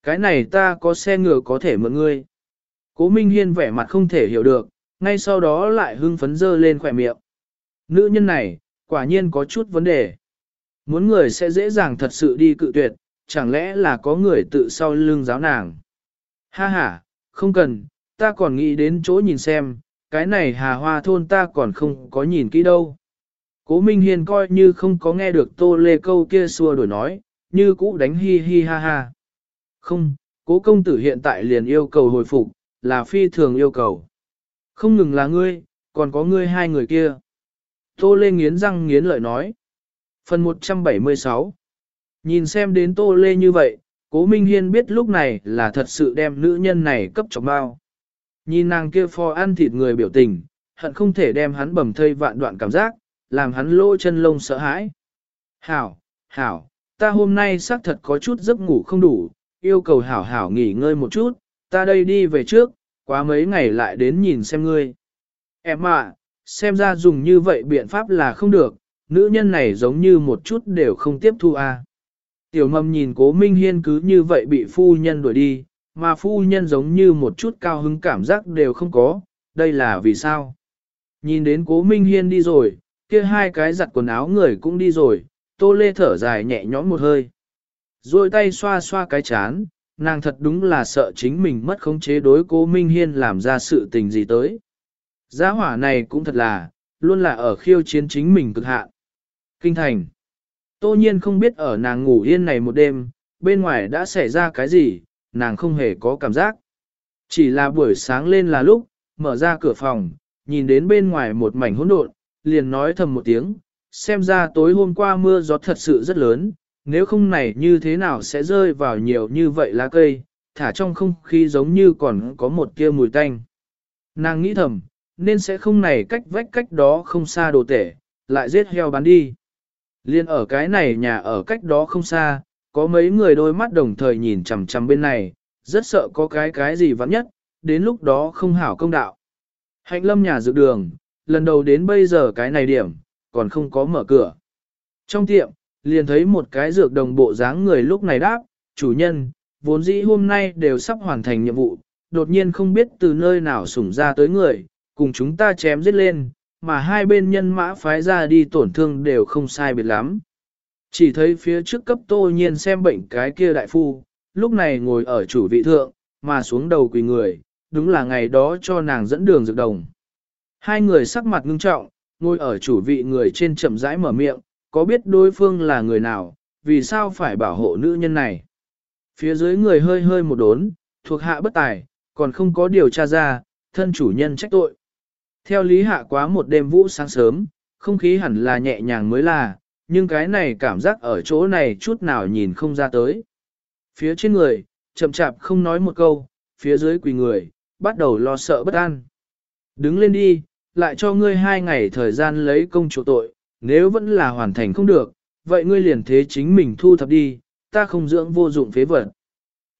S1: Cái này ta có xe ngựa có thể mượn ngươi. Cố Minh Hiên vẻ mặt không thể hiểu được, ngay sau đó lại hưng phấn dơ lên khỏe miệng. Nữ nhân này, quả nhiên có chút vấn đề. Muốn người sẽ dễ dàng thật sự đi cự tuyệt, chẳng lẽ là có người tự sau lưng giáo nàng. Ha ha, không cần, ta còn nghĩ đến chỗ nhìn xem, cái này hà hoa thôn ta còn không có nhìn kỹ đâu. Cố Minh Hiên coi như không có nghe được tô lê câu kia xua đổi nói, như cũ đánh hi hi ha ha. Không, cố công tử hiện tại liền yêu cầu hồi phục, là phi thường yêu cầu. Không ngừng là ngươi, còn có ngươi hai người kia. Tô Lê nghiến răng nghiến lợi nói. Phần 176 Nhìn xem đến Tô Lê như vậy, Cố Minh Hiên biết lúc này là thật sự đem nữ nhân này cấp trọng bao. Nhìn nàng kia phò ăn thịt người biểu tình, hận không thể đem hắn bầm thây vạn đoạn cảm giác, làm hắn lỗ chân lông sợ hãi. Hảo, hảo, ta hôm nay xác thật có chút giấc ngủ không đủ, yêu cầu hảo hảo nghỉ ngơi một chút, ta đây đi về trước, quá mấy ngày lại đến nhìn xem ngươi. Em ạ, xem ra dùng như vậy biện pháp là không được, nữ nhân này giống như một chút đều không tiếp thu a. À. Tiểu mầm nhìn cố Minh Hiên cứ như vậy bị phu nhân đuổi đi, mà phu nhân giống như một chút cao hứng cảm giác đều không có, đây là vì sao? Nhìn đến cố Minh Hiên đi rồi, kia hai cái giặt quần áo người cũng đi rồi, tô lê thở dài nhẹ nhõm một hơi. Rồi tay xoa xoa cái chán, nàng thật đúng là sợ chính mình mất khống chế đối cố Minh Hiên làm ra sự tình gì tới. Giá hỏa này cũng thật là, luôn là ở khiêu chiến chính mình cực hạn. Kinh thành. Tô nhiên không biết ở nàng ngủ yên này một đêm, bên ngoài đã xảy ra cái gì, nàng không hề có cảm giác. Chỉ là buổi sáng lên là lúc, mở ra cửa phòng, nhìn đến bên ngoài một mảnh hỗn độn, liền nói thầm một tiếng, xem ra tối hôm qua mưa gió thật sự rất lớn, nếu không này như thế nào sẽ rơi vào nhiều như vậy lá cây, thả trong không khí giống như còn có một kia mùi tanh. Nàng nghĩ thầm, nên sẽ không này cách vách cách đó không xa đồ tể, lại giết heo bán đi. Liên ở cái này nhà ở cách đó không xa, có mấy người đôi mắt đồng thời nhìn chằm chằm bên này, rất sợ có cái cái gì vắng nhất, đến lúc đó không hảo công đạo. Hạnh lâm nhà dược đường, lần đầu đến bây giờ cái này điểm, còn không có mở cửa. Trong tiệm, liền thấy một cái dược đồng bộ dáng người lúc này đáp, chủ nhân, vốn dĩ hôm nay đều sắp hoàn thành nhiệm vụ, đột nhiên không biết từ nơi nào sủng ra tới người, cùng chúng ta chém giết lên, mà hai bên nhân mã phái ra đi tổn thương đều không sai biệt lắm. Chỉ thấy phía trước cấp tô nhiên xem bệnh cái kia đại phu, lúc này ngồi ở chủ vị thượng, mà xuống đầu quỳ người, đúng là ngày đó cho nàng dẫn đường dược đồng. Hai người sắc mặt ngưng trọng, ngồi ở chủ vị người trên chậm rãi mở miệng, có biết đối phương là người nào, vì sao phải bảo hộ nữ nhân này. Phía dưới người hơi hơi một đốn, thuộc hạ bất tài, còn không có điều tra ra, thân chủ nhân trách tội. Theo lý hạ quá một đêm vũ sáng sớm, không khí hẳn là nhẹ nhàng mới là, nhưng cái này cảm giác ở chỗ này chút nào nhìn không ra tới. Phía trên người, chậm chạp không nói một câu, phía dưới quỳ người, bắt đầu lo sợ bất an. Đứng lên đi, lại cho ngươi hai ngày thời gian lấy công chỗ tội, nếu vẫn là hoàn thành không được, vậy ngươi liền thế chính mình thu thập đi, ta không dưỡng vô dụng phế vật.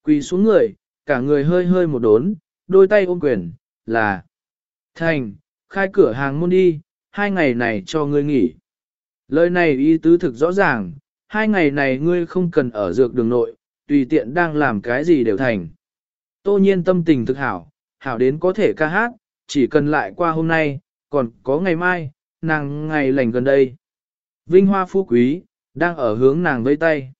S1: Quỳ xuống người, cả người hơi hơi một đốn, đôi tay ôm quyền, là Thành, khai cửa hàng môn đi, hai ngày này cho ngươi nghỉ. Lời này ý tứ thực rõ ràng, hai ngày này ngươi không cần ở dược đường nội, tùy tiện đang làm cái gì đều thành. Tô nhiên tâm tình thực hảo, hảo đến có thể ca hát, chỉ cần lại qua hôm nay, còn có ngày mai, nàng ngày lành gần đây. Vinh hoa phú quý, đang ở hướng nàng vây tay.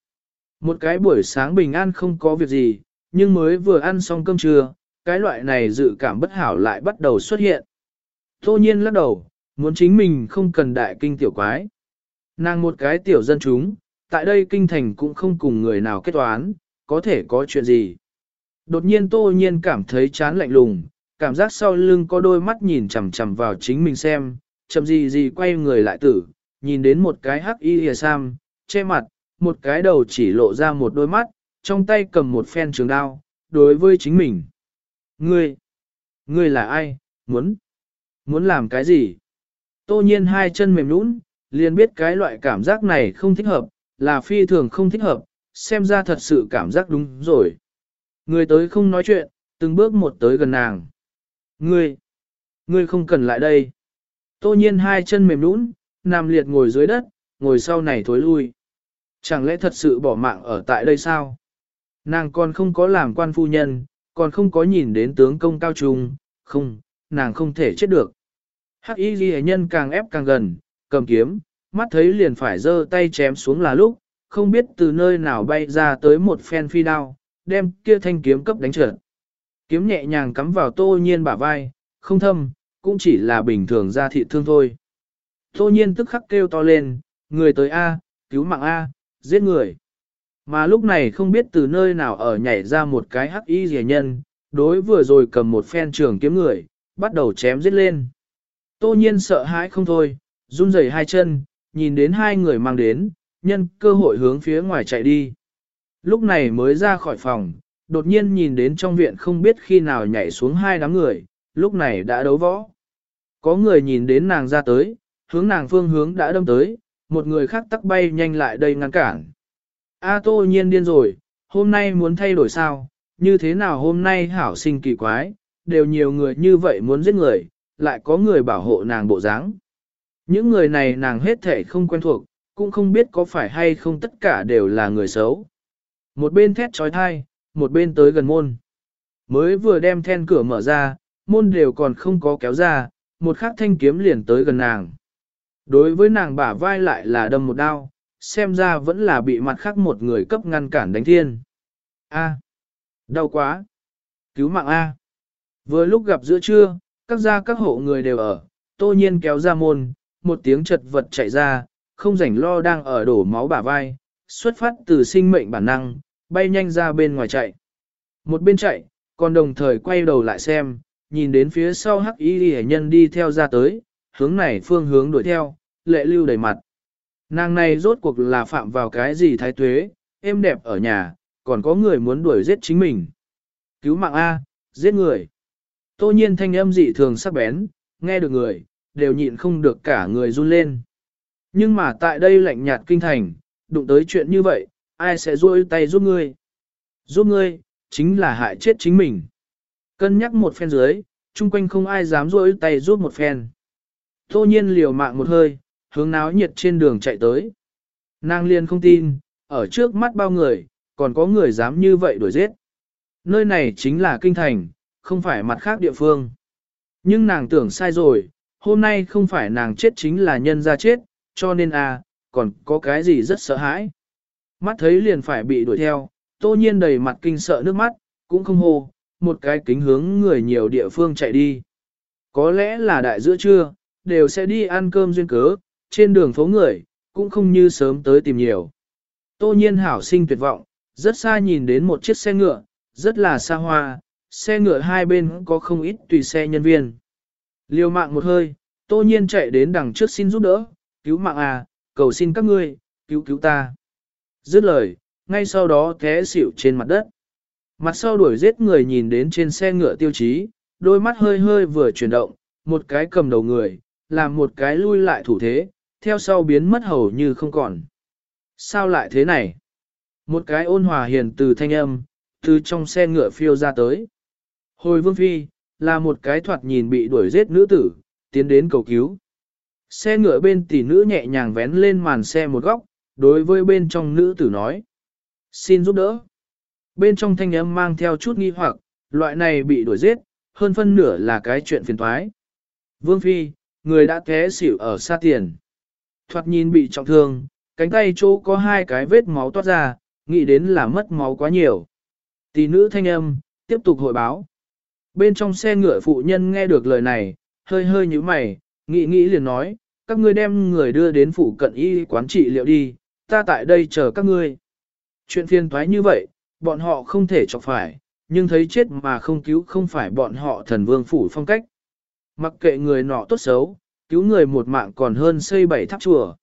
S1: Một cái buổi sáng bình an không có việc gì, nhưng mới vừa ăn xong cơm trưa, cái loại này dự cảm bất hảo lại bắt đầu xuất hiện. Tô nhiên lắc đầu, muốn chính mình không cần đại kinh tiểu quái. Nàng một cái tiểu dân chúng, tại đây kinh thành cũng không cùng người nào kết toán, có thể có chuyện gì. Đột nhiên tô nhiên cảm thấy chán lạnh lùng, cảm giác sau lưng có đôi mắt nhìn chằm chằm vào chính mình xem, chậm gì gì quay người lại tử, nhìn đến một cái hắc y hìa sam, che mặt, một cái đầu chỉ lộ ra một đôi mắt, trong tay cầm một phen trường đao, đối với chính mình. Ngươi, ngươi là ai, muốn, muốn làm cái gì? Tô nhiên hai chân mềm nũng, liền biết cái loại cảm giác này không thích hợp, là phi thường không thích hợp, xem ra thật sự cảm giác đúng rồi. Người tới không nói chuyện, từng bước một tới gần nàng. Ngươi, ngươi không cần lại đây. Tô nhiên hai chân mềm nũng, nằm liệt ngồi dưới đất, ngồi sau này thối lui. Chẳng lẽ thật sự bỏ mạng ở tại đây sao? Nàng còn không có làm quan phu nhân, còn không có nhìn đến tướng công cao trung, không, nàng không thể chết được. Hắc y ghi nhân càng ép càng gần, cầm kiếm, mắt thấy liền phải giơ tay chém xuống là lúc, không biết từ nơi nào bay ra tới một phen phi đao, đem kia thanh kiếm cấp đánh trượt. Kiếm nhẹ nhàng cắm vào tô nhiên bả vai, không thâm, cũng chỉ là bình thường ra thị thương thôi. Tô nhiên tức khắc kêu to lên, người tới A, cứu mạng A, giết người. Mà lúc này không biết từ nơi nào ở nhảy ra một cái hắc y rẻ nhân, đối vừa rồi cầm một phen trường kiếm người, bắt đầu chém giết lên. Tô nhiên sợ hãi không thôi, run rẩy hai chân, nhìn đến hai người mang đến, nhân cơ hội hướng phía ngoài chạy đi. Lúc này mới ra khỏi phòng, đột nhiên nhìn đến trong viện không biết khi nào nhảy xuống hai đám người, lúc này đã đấu võ. Có người nhìn đến nàng ra tới, hướng nàng phương hướng đã đâm tới, một người khác tắc bay nhanh lại đây ngăn cản. A tô nhiên điên rồi, hôm nay muốn thay đổi sao, như thế nào hôm nay hảo sinh kỳ quái, đều nhiều người như vậy muốn giết người, lại có người bảo hộ nàng bộ dáng. Những người này nàng hết thể không quen thuộc, cũng không biết có phải hay không tất cả đều là người xấu. Một bên thét trói thai, một bên tới gần môn. Mới vừa đem then cửa mở ra, môn đều còn không có kéo ra, một khắc thanh kiếm liền tới gần nàng. Đối với nàng bả vai lại là đâm một đao, xem ra vẫn là bị mặt khác một người cấp ngăn cản đánh thiên. A. đau quá. Cứu mạng A. Vừa lúc gặp giữa trưa, các gia các hộ người đều ở, tô nhiên kéo ra môn, một tiếng chật vật chạy ra, không rảnh lo đang ở đổ máu bả vai, xuất phát từ sinh mệnh bản năng, bay nhanh ra bên ngoài chạy. Một bên chạy, còn đồng thời quay đầu lại xem, nhìn đến phía sau hắc y hệ nhân đi theo ra tới, hướng này phương hướng đuổi theo, lệ lưu đầy mặt. Nàng này rốt cuộc là phạm vào cái gì thái tuế, êm đẹp ở nhà, còn có người muốn đuổi giết chính mình. Cứu mạng A, giết người. Tô nhiên thanh âm dị thường sắc bén, nghe được người, đều nhịn không được cả người run lên. Nhưng mà tại đây lạnh nhạt kinh thành, đụng tới chuyện như vậy, ai sẽ rôi tay giúp ngươi? Giúp ngươi, chính là hại chết chính mình. Cân nhắc một phen dưới, chung quanh không ai dám rôi tay giúp một phen. Tô nhiên liều mạng một hơi, hướng náo nhiệt trên đường chạy tới. Nàng liền không tin, ở trước mắt bao người, còn có người dám như vậy đuổi giết. Nơi này chính là kinh thành, không phải mặt khác địa phương. Nhưng nàng tưởng sai rồi, hôm nay không phải nàng chết chính là nhân ra chết, cho nên à, còn có cái gì rất sợ hãi. Mắt thấy liền phải bị đuổi theo, tô nhiên đầy mặt kinh sợ nước mắt, cũng không hô, một cái kính hướng người nhiều địa phương chạy đi. Có lẽ là đại giữa trưa, đều sẽ đi ăn cơm duyên cớ, trên đường phố người, cũng không như sớm tới tìm nhiều. Tô nhiên hảo sinh tuyệt vọng, rất xa nhìn đến một chiếc xe ngựa, rất là xa hoa, xe ngựa hai bên có không ít tùy xe nhân viên. Liều mạng một hơi, tô nhiên chạy đến đằng trước xin giúp đỡ, cứu mạng à, cầu xin các ngươi, cứu cứu ta. Dứt lời, ngay sau đó té xỉu trên mặt đất. Mặt sau đuổi giết người nhìn đến trên xe ngựa tiêu chí, đôi mắt hơi hơi vừa chuyển động, một cái cầm đầu người, làm một cái lui lại thủ thế, theo sau biến mất hầu như không còn. Sao lại thế này? Một cái ôn hòa hiền từ thanh âm, từ trong xe ngựa phiêu ra tới. Hồi vương phi, là một cái thoạt nhìn bị đuổi giết nữ tử, tiến đến cầu cứu. Xe ngựa bên tỷ nữ nhẹ nhàng vén lên màn xe một góc, đối với bên trong nữ tử nói. Xin giúp đỡ. Bên trong thanh âm mang theo chút nghi hoặc, loại này bị đuổi giết, hơn phân nửa là cái chuyện phiền thoái. Vương Phi, người đã té xỉu ở xa tiền. Thoạt nhìn bị trọng thương, cánh tay chỗ có hai cái vết máu toát ra, nghĩ đến là mất máu quá nhiều. Tỷ nữ thanh âm, tiếp tục hội báo. Bên trong xe ngựa phụ nhân nghe được lời này, hơi hơi như mày, nghĩ nghĩ liền nói, các ngươi đem người đưa đến phụ cận y quán trị liệu đi, ta tại đây chờ các ngươi. Chuyện phiền thoái như vậy, bọn họ không thể chọc phải, nhưng thấy chết mà không cứu không phải bọn họ thần vương phủ phong cách. Mặc kệ người nọ tốt xấu, cứu người một mạng còn hơn xây bảy tháp chùa.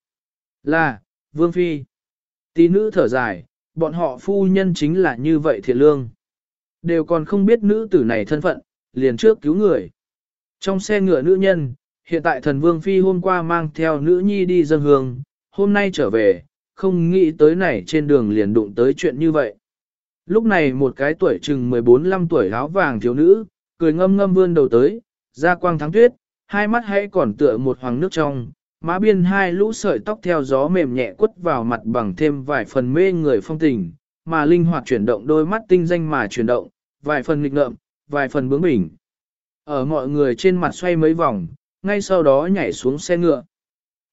S1: Là, vương phi. Tí nữ thở dài, bọn họ phu nhân chính là như vậy thiệt lương. Đều còn không biết nữ tử này thân phận, liền trước cứu người. Trong xe ngựa nữ nhân, hiện tại thần vương phi hôm qua mang theo nữ nhi đi dân hương, hôm nay trở về, không nghĩ tới này trên đường liền đụng tới chuyện như vậy. Lúc này một cái tuổi chừng 14-15 tuổi áo vàng thiếu nữ, cười ngâm ngâm vươn đầu tới, ra quang thắng tuyết, hai mắt hãy còn tựa một hoàng nước trong, má biên hai lũ sợi tóc theo gió mềm nhẹ quất vào mặt bằng thêm vài phần mê người phong tình, mà linh hoạt chuyển động đôi mắt tinh danh mà chuyển động, vài phần nghịch ngợm, vài phần bướng bỉnh. Ở mọi người trên mặt xoay mấy vòng, ngay sau đó nhảy xuống xe ngựa.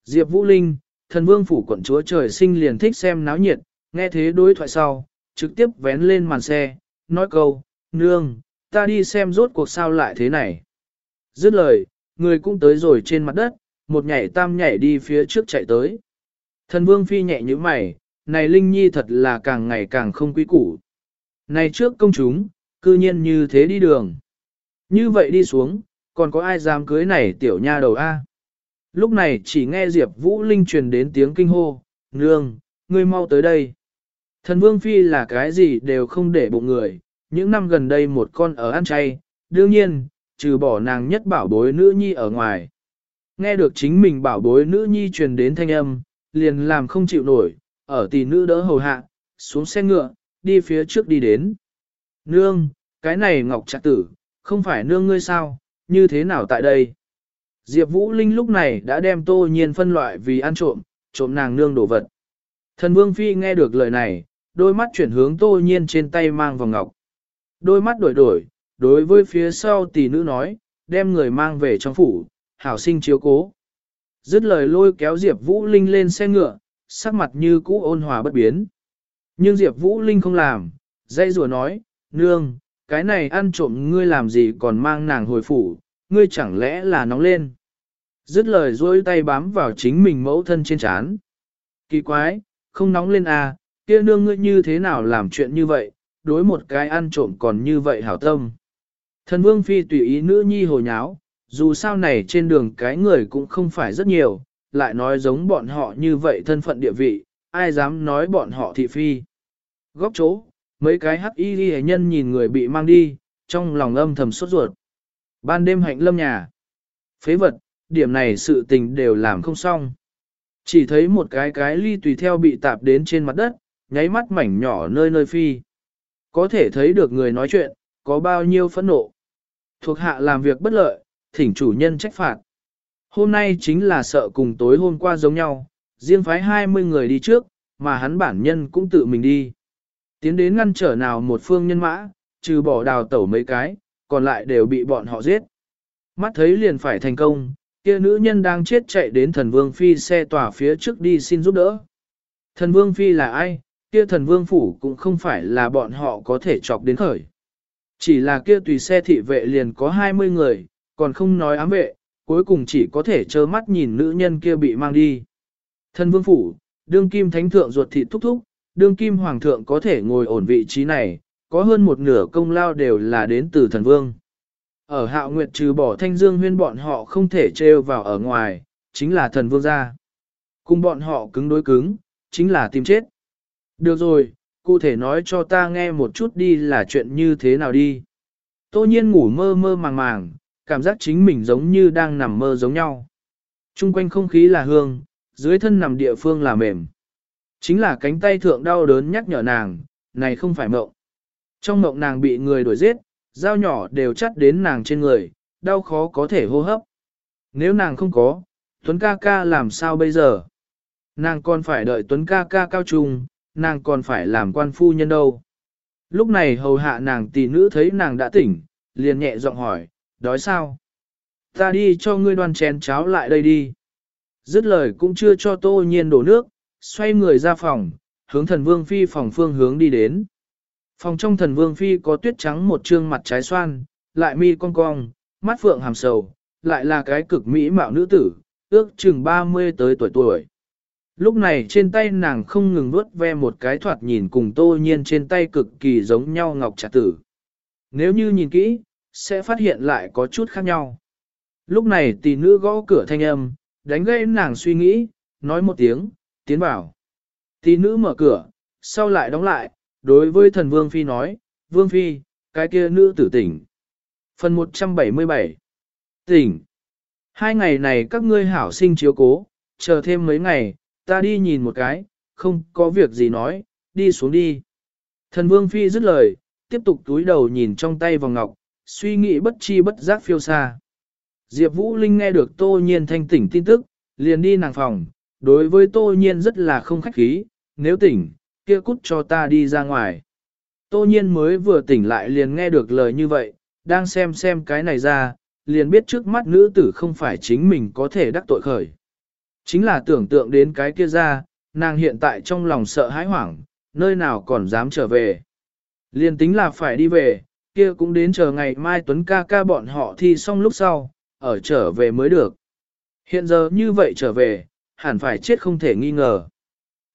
S1: Diệp Vũ Linh, thần vương phủ quận chúa trời sinh liền thích xem náo nhiệt, nghe thế đối thoại sau, trực tiếp vén lên màn xe, nói câu, nương, ta đi xem rốt cuộc sao lại thế này. Dứt lời, người cũng tới rồi trên mặt đất, một nhảy tam nhảy đi phía trước chạy tới. Thần vương phi nhẹ như mày, này Linh Nhi thật là càng ngày càng không quý củ. Này trước công chúng, cư nhiên như thế đi đường. Như vậy đi xuống, còn có ai dám cưới này tiểu nha đầu A. Lúc này chỉ nghe Diệp Vũ Linh truyền đến tiếng kinh hô, nương, ngươi mau tới đây. Thần Vương Phi là cái gì đều không để bụng người, những năm gần đây một con ở ăn chay, đương nhiên, trừ bỏ nàng nhất bảo bối nữ nhi ở ngoài. Nghe được chính mình bảo bối nữ nhi truyền đến thanh âm, liền làm không chịu nổi, ở tỷ nữ đỡ hầu hạ, xuống xe ngựa, đi phía trước đi đến. Nương, cái này ngọc trạc tử, không phải nương ngươi sao, như thế nào tại đây? Diệp Vũ Linh lúc này đã đem tô nhiên phân loại vì ăn trộm, trộm nàng nương đồ vật. Thần Vương Phi nghe được lời này, đôi mắt chuyển hướng tô nhiên trên tay mang vào ngọc. Đôi mắt đổi đổi, đối với phía sau tỷ nữ nói, đem người mang về trong phủ, hảo sinh chiếu cố. Dứt lời lôi kéo Diệp Vũ Linh lên xe ngựa, sắc mặt như cũ ôn hòa bất biến. Nhưng Diệp Vũ Linh không làm, dây rùa nói, nương, cái này ăn trộm ngươi làm gì còn mang nàng hồi phủ, ngươi chẳng lẽ là nóng lên. Dứt lời dối tay bám vào chính mình mẫu thân trên chán. Kỳ quái, không nóng lên à, kia nương ngươi như thế nào làm chuyện như vậy, đối một cái ăn trộm còn như vậy hảo tâm. Thần vương phi tùy ý nữ nhi hồ nháo, dù sao này trên đường cái người cũng không phải rất nhiều, lại nói giống bọn họ như vậy thân phận địa vị, ai dám nói bọn họ thị phi. Góc chỗ, mấy cái hắc y ghi nhân nhìn người bị mang đi, trong lòng âm thầm sốt ruột. Ban đêm hạnh lâm nhà. Phế vật, điểm này sự tình đều làm không xong. Chỉ thấy một cái cái ly tùy theo bị tạp đến trên mặt đất, nháy mắt mảnh nhỏ nơi nơi phi. Có thể thấy được người nói chuyện, có bao nhiêu phẫn nộ. Thuộc hạ làm việc bất lợi, thỉnh chủ nhân trách phạt. Hôm nay chính là sợ cùng tối hôm qua giống nhau, riêng phái 20 người đi trước, mà hắn bản nhân cũng tự mình đi. Tiến đến ngăn trở nào một phương nhân mã, trừ bỏ đào tẩu mấy cái, còn lại đều bị bọn họ giết. Mắt thấy liền phải thành công, kia nữ nhân đang chết chạy đến thần vương phi xe tỏa phía trước đi xin giúp đỡ. Thần vương phi là ai, kia thần vương phủ cũng không phải là bọn họ có thể chọc đến khởi. Chỉ là kia tùy xe thị vệ liền có 20 người, còn không nói ám vệ, cuối cùng chỉ có thể trơ mắt nhìn nữ nhân kia bị mang đi. Thần vương phủ, đương kim thánh thượng ruột thịt thúc thúc, đương kim hoàng thượng có thể ngồi ổn vị trí này, có hơn một nửa công lao đều là đến từ thần vương. Ở hạo nguyệt trừ bỏ thanh dương huyên bọn họ không thể trêu vào ở ngoài, chính là thần vương gia. Cùng bọn họ cứng đối cứng, chính là tìm chết. Được rồi, cụ thể nói cho ta nghe một chút đi là chuyện như thế nào đi. Tô nhiên ngủ mơ mơ màng màng, cảm giác chính mình giống như đang nằm mơ giống nhau. Trung quanh không khí là hương, dưới thân nằm địa phương là mềm. Chính là cánh tay thượng đau đớn nhắc nhở nàng, này không phải mộng. Trong mộng nàng bị người đuổi giết, dao nhỏ đều chắt đến nàng trên người, đau khó có thể hô hấp. Nếu nàng không có, Tuấn ca ca làm sao bây giờ? Nàng còn phải đợi Tuấn ca ca cao trung, nàng còn phải làm quan phu nhân đâu. Lúc này hầu hạ nàng tỷ nữ thấy nàng đã tỉnh, liền nhẹ giọng hỏi, đói sao? Ta đi cho ngươi đoan chén cháo lại đây đi. Dứt lời cũng chưa cho tô nhiên đổ nước, xoay người ra phòng, hướng thần vương phi phòng phương hướng đi đến. Phòng trong thần vương phi có tuyết trắng một trương mặt trái xoan, lại mi cong cong, mắt phượng hàm sầu, lại là cái cực mỹ mạo nữ tử, ước chừng 30 tới tuổi tuổi. Lúc này trên tay nàng không ngừng nuốt ve một cái thoạt nhìn cùng tô nhiên trên tay cực kỳ giống nhau ngọc trà tử. Nếu như nhìn kỹ, sẽ phát hiện lại có chút khác nhau. Lúc này tỷ nữ gõ cửa thanh âm, đánh gây nàng suy nghĩ, nói một tiếng, tiến vào. Tỷ nữ mở cửa, sau lại đóng lại, đối với thần Vương Phi nói, Vương Phi, cái kia nữ tử tỉnh. Phần 177 Tỉnh Hai ngày này các ngươi hảo sinh chiếu cố, chờ thêm mấy ngày, ta đi nhìn một cái, không có việc gì nói, đi xuống đi. Thần Vương Phi dứt lời, tiếp tục túi đầu nhìn trong tay vòng ngọc, suy nghĩ bất chi bất giác phiêu xa. Diệp Vũ Linh nghe được Tô Nhiên thanh tỉnh tin tức, liền đi nàng phòng, đối với Tô Nhiên rất là không khách khí, nếu tỉnh, kia cút cho ta đi ra ngoài. Tô Nhiên mới vừa tỉnh lại liền nghe được lời như vậy, đang xem xem cái này ra, liền biết trước mắt nữ tử không phải chính mình có thể đắc tội khởi. Chính là tưởng tượng đến cái kia ra, nàng hiện tại trong lòng sợ hãi hoảng, nơi nào còn dám trở về. Liền tính là phải đi về, kia cũng đến chờ ngày mai Tuấn ca ca bọn họ thi xong lúc sau, ở trở về mới được. Hiện giờ như vậy trở về, hẳn phải chết không thể nghi ngờ.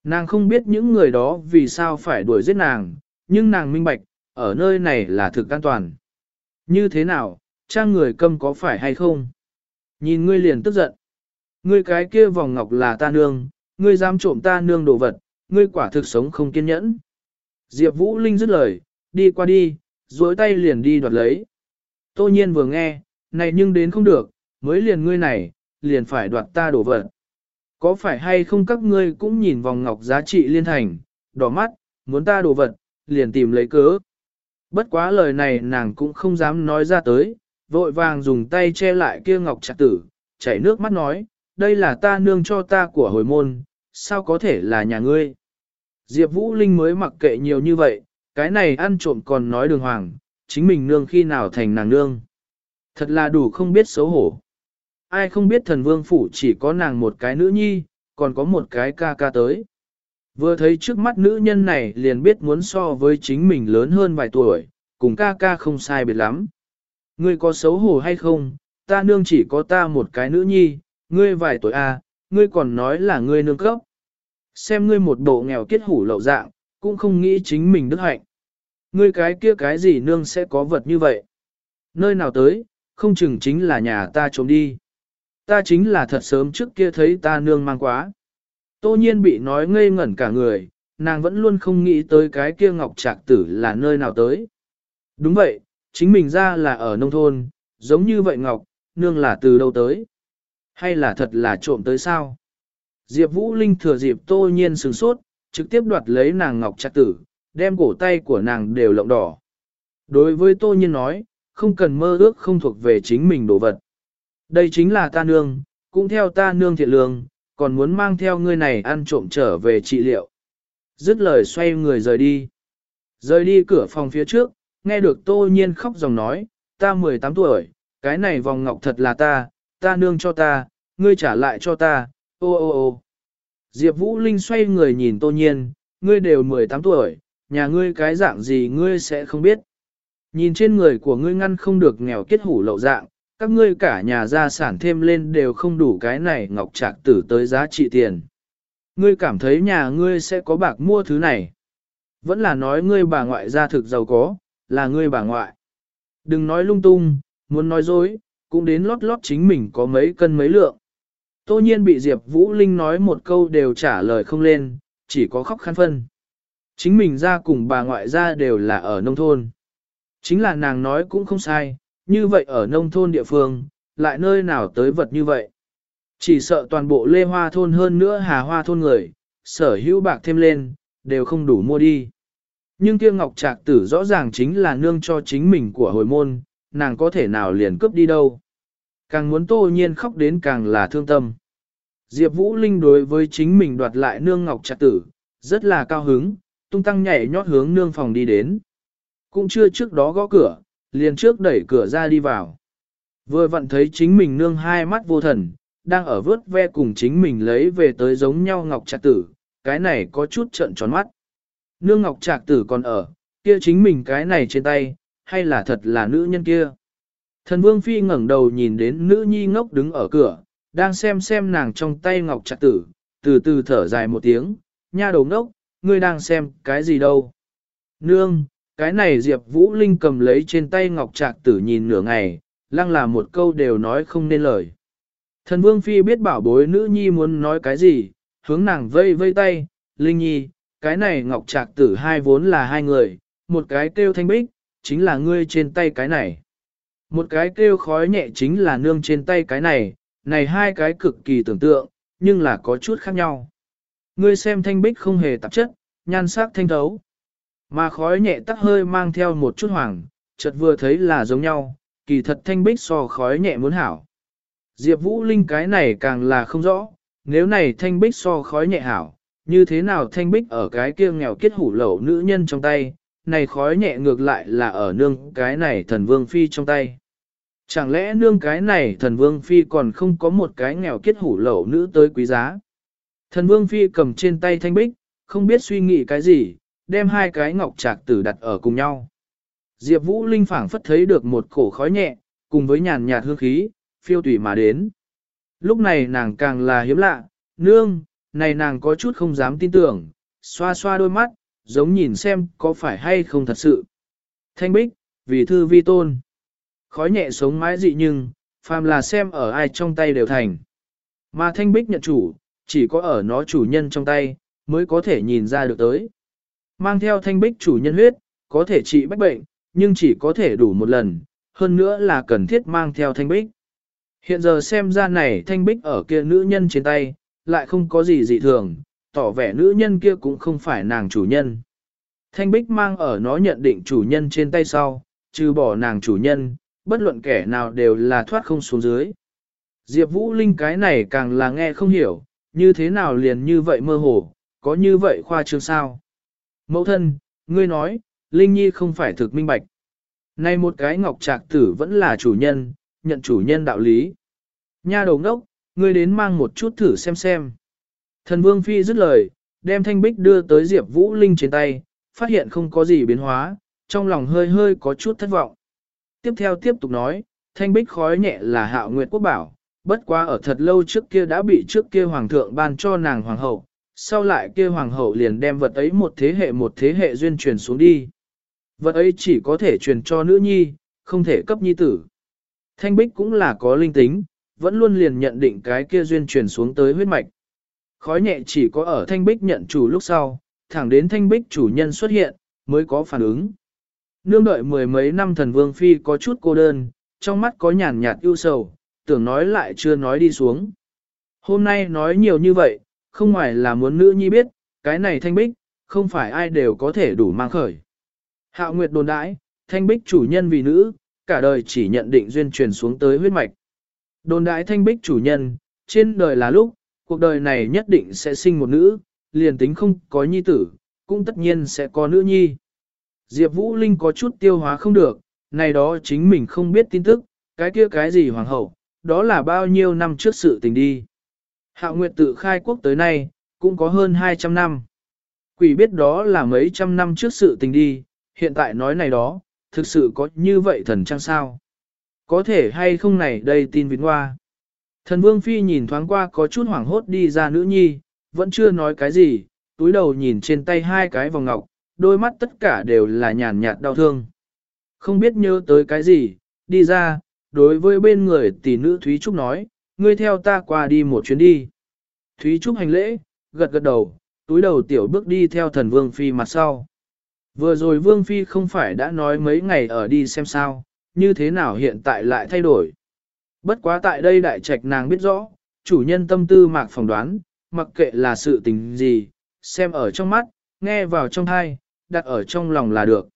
S1: Nàng không biết những người đó vì sao phải đuổi giết nàng, nhưng nàng minh bạch, ở nơi này là thực an toàn. Như thế nào, trang người câm có phải hay không? Nhìn ngươi liền tức giận. Ngươi cái kia vòng ngọc là ta nương, ngươi dám trộm ta nương đồ vật, ngươi quả thực sống không kiên nhẫn. Diệp Vũ Linh dứt lời, đi qua đi, duỗi tay liền đi đoạt lấy. Tô nhiên vừa nghe, này nhưng đến không được, mới liền ngươi này, liền phải đoạt ta đồ vật. Có phải hay không các ngươi cũng nhìn vòng ngọc giá trị liên thành, đỏ mắt, muốn ta đồ vật, liền tìm lấy cớ. Bất quá lời này nàng cũng không dám nói ra tới, vội vàng dùng tay che lại kia ngọc chặt tử, chảy nước mắt nói, đây là ta nương cho ta của hồi môn, sao có thể là nhà ngươi. Diệp Vũ Linh mới mặc kệ nhiều như vậy, cái này ăn trộm còn nói đường hoàng, chính mình nương khi nào thành nàng nương. Thật là đủ không biết xấu hổ. Ai không biết thần vương phủ chỉ có nàng một cái nữ nhi, còn có một cái ca ca tới. Vừa thấy trước mắt nữ nhân này liền biết muốn so với chính mình lớn hơn vài tuổi, cùng ca ca không sai biệt lắm. Ngươi có xấu hổ hay không, ta nương chỉ có ta một cái nữ nhi, ngươi vài tuổi a, à, ngươi còn nói là ngươi nương cấp. Xem ngươi một bộ nghèo kết hủ lậu dạng, cũng không nghĩ chính mình đức hạnh. Ngươi cái kia cái gì nương sẽ có vật như vậy? Nơi nào tới, không chừng chính là nhà ta trốn đi. Ta chính là thật sớm trước kia thấy ta nương mang quá. Tô nhiên bị nói ngây ngẩn cả người, nàng vẫn luôn không nghĩ tới cái kia ngọc trạc tử là nơi nào tới. Đúng vậy, chính mình ra là ở nông thôn, giống như vậy ngọc, nương là từ đâu tới. Hay là thật là trộm tới sao? Diệp Vũ Linh thừa dịp tô nhiên sừng sốt, trực tiếp đoạt lấy nàng ngọc trạc tử, đem cổ tay của nàng đều lộng đỏ. Đối với tô nhiên nói, không cần mơ ước không thuộc về chính mình đồ vật. Đây chính là ta nương, cũng theo ta nương thiện lương, còn muốn mang theo ngươi này ăn trộm trở về trị liệu. Dứt lời xoay người rời đi. Rời đi cửa phòng phía trước, nghe được tô nhiên khóc dòng nói, ta 18 tuổi, cái này vòng ngọc thật là ta, ta nương cho ta, ngươi trả lại cho ta, ô ô ô. Diệp Vũ Linh xoay người nhìn tô nhiên, ngươi đều 18 tuổi, nhà ngươi cái dạng gì ngươi sẽ không biết. Nhìn trên người của ngươi ngăn không được nghèo kết hủ lậu dạng, các ngươi cả nhà gia sản thêm lên đều không đủ cái này ngọc trạc tử tới giá trị tiền. Ngươi cảm thấy nhà ngươi sẽ có bạc mua thứ này. Vẫn là nói ngươi bà ngoại gia thực giàu có, là ngươi bà ngoại. Đừng nói lung tung, muốn nói dối, cũng đến lót lót chính mình có mấy cân mấy lượng. Tô nhiên bị Diệp Vũ Linh nói một câu đều trả lời không lên, chỉ có khóc khăn phân. Chính mình ra cùng bà ngoại ra đều là ở nông thôn. Chính là nàng nói cũng không sai, như vậy ở nông thôn địa phương, lại nơi nào tới vật như vậy. Chỉ sợ toàn bộ lê hoa thôn hơn nữa hà hoa thôn người, sở hữu bạc thêm lên, đều không đủ mua đi. Nhưng kia ngọc trạc tử rõ ràng chính là nương cho chính mình của hồi môn, nàng có thể nào liền cướp đi đâu. Càng muốn tô nhiên khóc đến càng là thương tâm. Diệp Vũ Linh đối với chính mình đoạt lại nương ngọc trạc tử, rất là cao hứng, tung tăng nhảy nhót hướng nương phòng đi đến. Cũng chưa trước đó gõ cửa, liền trước đẩy cửa ra đi vào. Vừa vặn thấy chính mình nương hai mắt vô thần, đang ở vớt ve cùng chính mình lấy về tới giống nhau ngọc trạc tử, cái này có chút trận tròn mắt. Nương ngọc trạc tử còn ở, kia chính mình cái này trên tay, hay là thật là nữ nhân kia. Thần vương phi ngẩng đầu nhìn đến nữ nhi ngốc đứng ở cửa, đang xem xem nàng trong tay ngọc trạc tử, từ từ thở dài một tiếng, nha đầu ngốc, ngươi đang xem cái gì đâu. Nương, cái này Diệp Vũ Linh cầm lấy trên tay ngọc trạc tử nhìn nửa ngày, lăng là một câu đều nói không nên lời. Thần Vương Phi biết bảo bối nữ nhi muốn nói cái gì, hướng nàng vây vây tay, Linh nhi, cái này ngọc trạc tử hai vốn là hai người, một cái kêu thanh bích, chính là ngươi trên tay cái này. Một cái kêu khói nhẹ chính là nương trên tay cái này, này hai cái cực kỳ tưởng tượng, nhưng là có chút khác nhau. Ngươi xem thanh bích không hề tạp chất, nhan sắc thanh thấu. Mà khói nhẹ tắc hơi mang theo một chút hoàng, chợt vừa thấy là giống nhau, kỳ thật thanh bích so khói nhẹ muốn hảo. Diệp Vũ Linh cái này càng là không rõ, nếu này thanh bích so khói nhẹ hảo, như thế nào thanh bích ở cái kia nghèo kết hủ lẩu nữ nhân trong tay, này khói nhẹ ngược lại là ở nương cái này thần vương phi trong tay. Chẳng lẽ nương cái này thần vương phi còn không có một cái nghèo kết hủ lẩu nữ tới quý giá? Thần vương phi cầm trên tay thanh bích, không biết suy nghĩ cái gì, đem hai cái ngọc trạc tử đặt ở cùng nhau. Diệp Vũ Linh phảng phất thấy được một cổ khói nhẹ, cùng với nhàn nhạt hương khí, phiêu tùy mà đến. Lúc này nàng càng là hiếm lạ, nương, này nàng có chút không dám tin tưởng, xoa xoa đôi mắt, giống nhìn xem có phải hay không thật sự. Thanh bích, vì thư vi tôn. Khói nhẹ sống mãi dị nhưng, phàm là xem ở ai trong tay đều thành. Mà thanh bích nhận chủ, chỉ có ở nó chủ nhân trong tay, mới có thể nhìn ra được tới. Mang theo thanh bích chủ nhân huyết, có thể trị bách bệnh, nhưng chỉ có thể đủ một lần, hơn nữa là cần thiết mang theo thanh bích. Hiện giờ xem ra này thanh bích ở kia nữ nhân trên tay, lại không có gì dị thường, tỏ vẻ nữ nhân kia cũng không phải nàng chủ nhân. Thanh bích mang ở nó nhận định chủ nhân trên tay sau, trừ bỏ nàng chủ nhân, bất luận kẻ nào đều là thoát không xuống dưới. Diệp Vũ Linh cái này càng là nghe không hiểu, như thế nào liền như vậy mơ hồ, có như vậy khoa trương sao? Mẫu thân, ngươi nói, Linh Nhi không phải thực minh bạch. Này một cái ngọc trạc tử vẫn là chủ nhân, nhận chủ nhân đạo lý. Nha đầu ngốc, ngươi đến mang một chút thử xem xem. Thần Vương Phi dứt lời, đem thanh bích đưa tới Diệp Vũ Linh trên tay, phát hiện không có gì biến hóa, trong lòng hơi hơi có chút thất vọng. Tiếp theo tiếp tục nói, thanh bích khói nhẹ là hạo nguyệt quốc bảo, bất quá ở thật lâu trước kia đã bị trước kia hoàng thượng ban cho nàng hoàng hậu, sau lại kia hoàng hậu liền đem vật ấy một thế hệ một thế hệ duyên truyền xuống đi. Vật ấy chỉ có thể truyền cho nữ nhi, không thể cấp nhi tử. Thanh bích cũng là có linh tính, vẫn luôn liền nhận định cái kia duyên truyền xuống tới huyết mạch. Khói nhẹ chỉ có ở thanh bích nhận chủ lúc sau, thẳng đến thanh bích chủ nhân xuất hiện, mới có phản ứng. Nương đợi mười mấy năm thần vương phi có chút cô đơn, trong mắt có nhàn nhạt ưu sầu, tưởng nói lại chưa nói đi xuống. Hôm nay nói nhiều như vậy, không ngoài là muốn nữ nhi biết, cái này thanh bích, không phải ai đều có thể đủ mang khởi. Hạo Nguyệt đồn đãi, thanh bích chủ nhân vì nữ, cả đời chỉ nhận định duyên truyền xuống tới huyết mạch. Đồn đãi thanh bích chủ nhân, trên đời là lúc, cuộc đời này nhất định sẽ sinh một nữ, liền tính không có nhi tử, cũng tất nhiên sẽ có nữ nhi. Diệp Vũ Linh có chút tiêu hóa không được, này đó chính mình không biết tin tức, cái kia cái gì hoàng hậu, đó là bao nhiêu năm trước sự tình đi. Hạo Nguyệt tự khai quốc tới nay, cũng có hơn 200 năm. Quỷ biết đó là mấy trăm năm trước sự tình đi, hiện tại nói này đó, thực sự có như vậy thần trăng sao? Có thể hay không này đây tin vịt hoa. Thần Vương Phi nhìn thoáng qua có chút hoảng hốt đi ra nữ nhi, vẫn chưa nói cái gì, túi đầu nhìn trên tay hai cái vòng ngọc, đôi mắt tất cả đều là nhàn nhạt đau thương. Không biết nhớ tới cái gì, đi ra, đối với bên người tỷ nữ Thúy Trúc nói, ngươi theo ta qua đi một chuyến đi. Thúy Trúc hành lễ, gật gật đầu, túi đầu tiểu bước đi theo thần Vương Phi mặt sau. Vừa rồi Vương Phi không phải đã nói mấy ngày ở đi xem sao, như thế nào hiện tại lại thay đổi. Bất quá tại đây đại trạch nàng biết rõ, chủ nhân tâm tư mạc phỏng đoán, mặc kệ là sự tình gì, xem ở trong mắt, nghe vào trong thai, đặt ở trong lòng là được.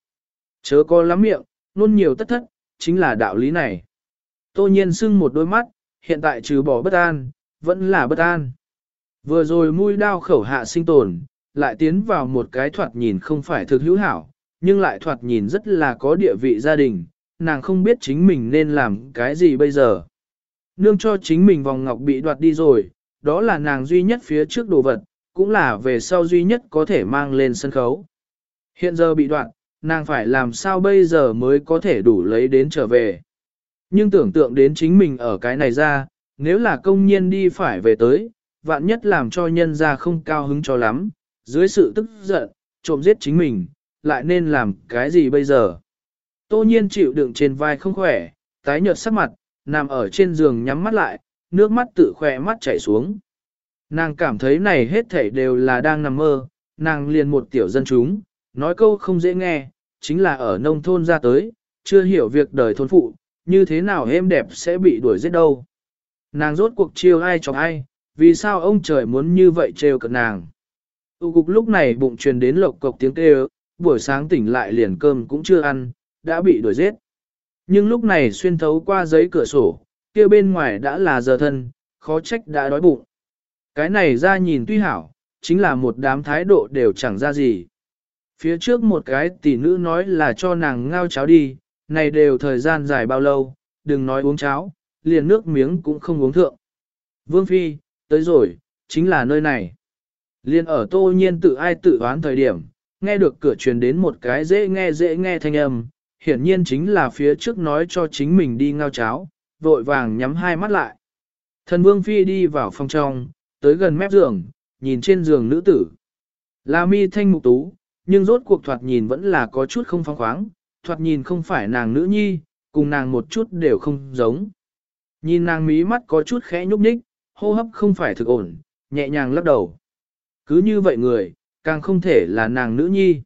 S1: Chớ có lắm miệng, luôn nhiều tất thất, chính là đạo lý này. Tô nhiên sưng một đôi mắt, hiện tại trừ bỏ bất an, vẫn là bất an. Vừa rồi mũi đao khẩu hạ sinh tồn, lại tiến vào một cái thoạt nhìn không phải thực hữu hảo, nhưng lại thoạt nhìn rất là có địa vị gia đình, nàng không biết chính mình nên làm cái gì bây giờ. Nương cho chính mình vòng ngọc bị đoạt đi rồi, đó là nàng duy nhất phía trước đồ vật, cũng là về sau duy nhất có thể mang lên sân khấu. Hiện giờ bị đoạn, nàng phải làm sao bây giờ mới có thể đủ lấy đến trở về. Nhưng tưởng tượng đến chính mình ở cái này ra, nếu là công nhiên đi phải về tới, vạn nhất làm cho nhân ra không cao hứng cho lắm, dưới sự tức giận, trộm giết chính mình, lại nên làm cái gì bây giờ. Tô nhiên chịu đựng trên vai không khỏe, tái nhợt sắc mặt, nằm ở trên giường nhắm mắt lại, nước mắt tự khỏe mắt chảy xuống. Nàng cảm thấy này hết thảy đều là đang nằm mơ, nàng liền một tiểu dân chúng, nói câu không dễ nghe, chính là ở nông thôn ra tới, chưa hiểu việc đời thôn phụ, như thế nào êm đẹp sẽ bị đuổi giết đâu. Nàng rốt cuộc chiêu ai cho ai, vì sao ông trời muốn như vậy trêu cợt nàng. Tụ cục lúc này bụng truyền đến lộc cộc tiếng kêu, buổi sáng tỉnh lại liền cơm cũng chưa ăn, đã bị đuổi giết. Nhưng lúc này xuyên thấu qua giấy cửa sổ, kia bên ngoài đã là giờ thân, khó trách đã đói bụng. Cái này ra nhìn tuy hảo, chính là một đám thái độ đều chẳng ra gì. Phía trước một cái tỷ nữ nói là cho nàng ngao cháo đi, này đều thời gian dài bao lâu, đừng nói uống cháo, liền nước miếng cũng không uống thượng. Vương Phi, tới rồi, chính là nơi này. Liên ở tô nhiên tự ai tự oán thời điểm, nghe được cửa truyền đến một cái dễ nghe dễ nghe thanh âm, hiển nhiên chính là phía trước nói cho chính mình đi ngao cháo, vội vàng nhắm hai mắt lại. Thần Vương Phi đi vào phòng trong, tới gần mép giường, nhìn trên giường nữ tử. Là mi thanh mục tú, nhưng rốt cuộc thoạt nhìn vẫn là có chút không phong khoáng, thoạt nhìn không phải nàng nữ nhi, cùng nàng một chút đều không giống. Nhìn nàng mí mắt có chút khẽ nhúc nhích, hô hấp không phải thực ổn, nhẹ nhàng lắc đầu. Cứ như vậy người, càng không thể là nàng nữ nhi.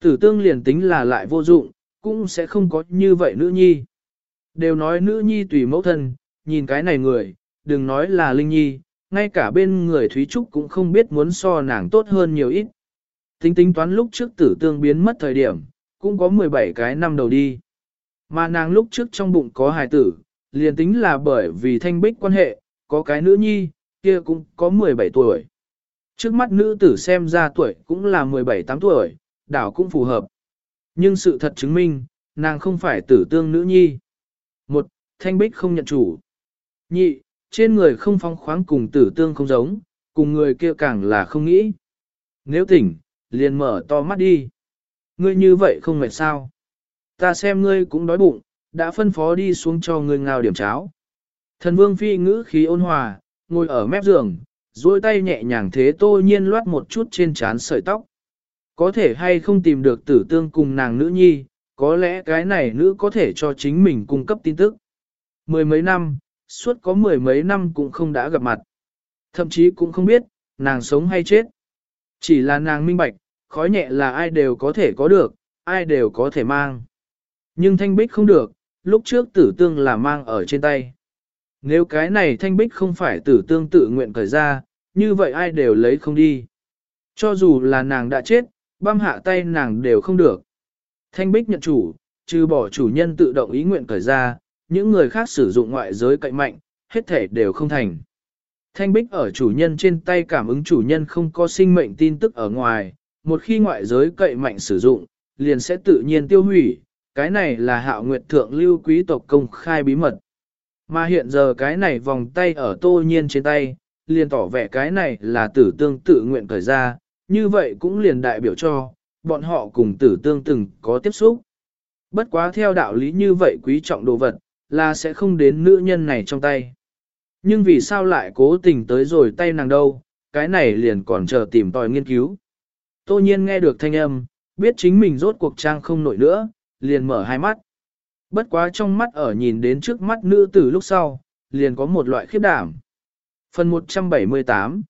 S1: Tử tương liền tính là lại vô dụng, cũng sẽ không có như vậy nữ nhi. Đều nói nữ nhi tùy mẫu thân, nhìn cái này người, đừng nói là linh nhi, ngay cả bên người Thúy Trúc cũng không biết muốn so nàng tốt hơn nhiều ít. Tính tính toán lúc trước tử tương biến mất thời điểm, cũng có 17 cái năm đầu đi. Mà nàng lúc trước trong bụng có hài tử, liền tính là bởi vì thanh bích quan hệ, có cái nữ nhi, kia cũng có 17 tuổi. Trước mắt nữ tử xem ra tuổi cũng là 17-8 tuổi, đảo cũng phù hợp. Nhưng sự thật chứng minh, nàng không phải tử tương nữ nhi. Một, thanh bích không nhận chủ. Nhị, trên người không phong khoáng cùng tử tương không giống, cùng người kia càng là không nghĩ. Nếu tỉnh, liền mở to mắt đi. Ngươi như vậy không mệt sao? Ta xem ngươi cũng đói bụng, đã phân phó đi xuống cho ngươi ngào điểm cháo. Thần vương phi ngữ khí ôn hòa, ngồi ở mép giường, duỗi tay nhẹ nhàng thế tô nhiên loát một chút trên trán sợi tóc. Có thể hay không tìm được tử tương cùng nàng nữ nhi, có lẽ cái này nữ có thể cho chính mình cung cấp tin tức. Mười mấy năm, suốt có mười mấy năm cũng không đã gặp mặt. Thậm chí cũng không biết, nàng sống hay chết. Chỉ là nàng minh bạch, khói nhẹ là ai đều có thể có được, ai đều có thể mang. Nhưng thanh bích không được, lúc trước tử tương là mang ở trên tay. Nếu cái này thanh bích không phải tử tương tự nguyện cởi ra, như vậy ai đều lấy không đi. Cho dù là nàng đã chết, băm hạ tay nàng đều không được. Thanh bích nhận chủ, trừ bỏ chủ nhân tự động ý nguyện cởi ra, những người khác sử dụng ngoại giới cậy mạnh, hết thể đều không thành. Thanh bích ở chủ nhân trên tay cảm ứng chủ nhân không có sinh mệnh tin tức ở ngoài, một khi ngoại giới cậy mạnh sử dụng, liền sẽ tự nhiên tiêu hủy, cái này là hạo nguyệt thượng lưu quý tộc công khai bí mật. Mà hiện giờ cái này vòng tay ở tô nhiên trên tay, liền tỏ vẻ cái này là tử tương tự nguyện cởi ra, như vậy cũng liền đại biểu cho, bọn họ cùng tử tương từng có tiếp xúc. Bất quá theo đạo lý như vậy quý trọng đồ vật, là sẽ không đến nữ nhân này trong tay. Nhưng vì sao lại cố tình tới rồi tay nàng đâu, cái này liền còn chờ tìm tòi nghiên cứu. Tô nhiên nghe được thanh âm, biết chính mình rốt cuộc trang không nổi nữa, liền mở hai mắt. Bất quá trong mắt ở nhìn đến trước mắt nữ tử lúc sau, liền có một loại khiếp đảm. Phần 178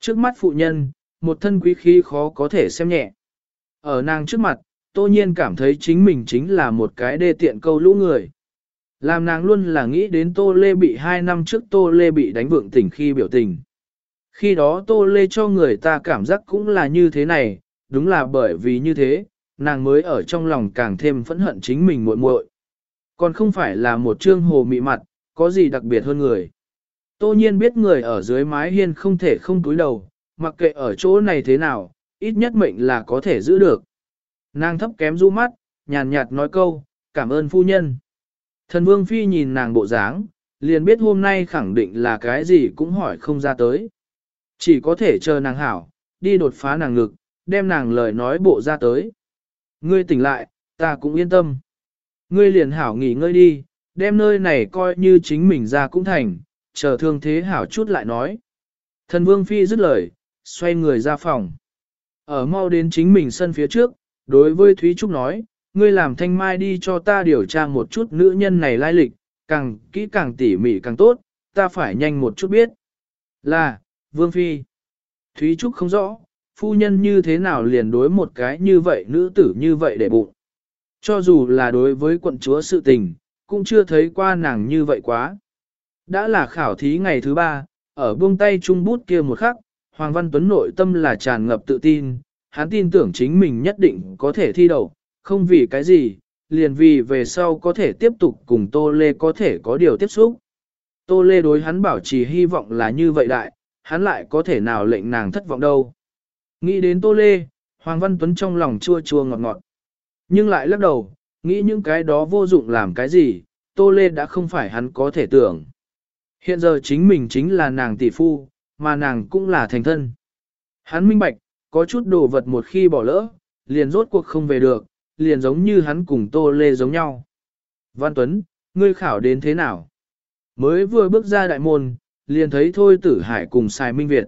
S1: Trước mắt phụ nhân, một thân quý khí khó có thể xem nhẹ. Ở nàng trước mặt, tô nhiên cảm thấy chính mình chính là một cái đê tiện câu lũ người. Làm nàng luôn là nghĩ đến Tô Lê bị hai năm trước Tô Lê bị đánh vượng tỉnh khi biểu tình. Khi đó Tô Lê cho người ta cảm giác cũng là như thế này, đúng là bởi vì như thế, nàng mới ở trong lòng càng thêm phẫn hận chính mình muội muội. Còn không phải là một trương hồ mị mặt, có gì đặc biệt hơn người. Tô nhiên biết người ở dưới mái hiên không thể không túi đầu, mặc kệ ở chỗ này thế nào, ít nhất mệnh là có thể giữ được. Nàng thấp kém du mắt, nhàn nhạt nói câu, cảm ơn phu nhân. Thần vương phi nhìn nàng bộ dáng, liền biết hôm nay khẳng định là cái gì cũng hỏi không ra tới. Chỉ có thể chờ nàng hảo, đi đột phá nàng ngực, đem nàng lời nói bộ ra tới. Ngươi tỉnh lại, ta cũng yên tâm. Ngươi liền hảo nghỉ ngơi đi, đem nơi này coi như chính mình ra cũng thành, chờ thương thế hảo chút lại nói. Thần vương phi dứt lời, xoay người ra phòng. Ở mau đến chính mình sân phía trước, đối với Thúy Trúc nói, ngươi làm thanh mai đi cho ta điều tra một chút nữ nhân này lai lịch, càng kỹ càng tỉ mỉ càng tốt, ta phải nhanh một chút biết. Là, Vương Phi. Thúy Trúc không rõ, phu nhân như thế nào liền đối một cái như vậy nữ tử như vậy để bụng. Cho dù là đối với quận chúa sự tình, cũng chưa thấy qua nàng như vậy quá. Đã là khảo thí ngày thứ ba, ở buông tay trung bút kia một khắc, Hoàng Văn Tuấn nội tâm là tràn ngập tự tin, hắn tin tưởng chính mình nhất định có thể thi đậu, không vì cái gì, liền vì về sau có thể tiếp tục cùng Tô Lê có thể có điều tiếp xúc. Tô Lê đối hắn bảo trì hy vọng là như vậy đại, hắn lại có thể nào lệnh nàng thất vọng đâu. Nghĩ đến Tô Lê, Hoàng Văn Tuấn trong lòng chua chua ngọt ngọt. Nhưng lại lắc đầu, nghĩ những cái đó vô dụng làm cái gì, Tô Lê đã không phải hắn có thể tưởng. Hiện giờ chính mình chính là nàng tỷ phu, mà nàng cũng là thành thân. Hắn minh bạch, có chút đồ vật một khi bỏ lỡ, liền rốt cuộc không về được, liền giống như hắn cùng Tô Lê giống nhau. Văn Tuấn, ngươi khảo đến thế nào? Mới vừa bước ra đại môn, liền thấy Thôi Tử Hải cùng xài Minh Việt.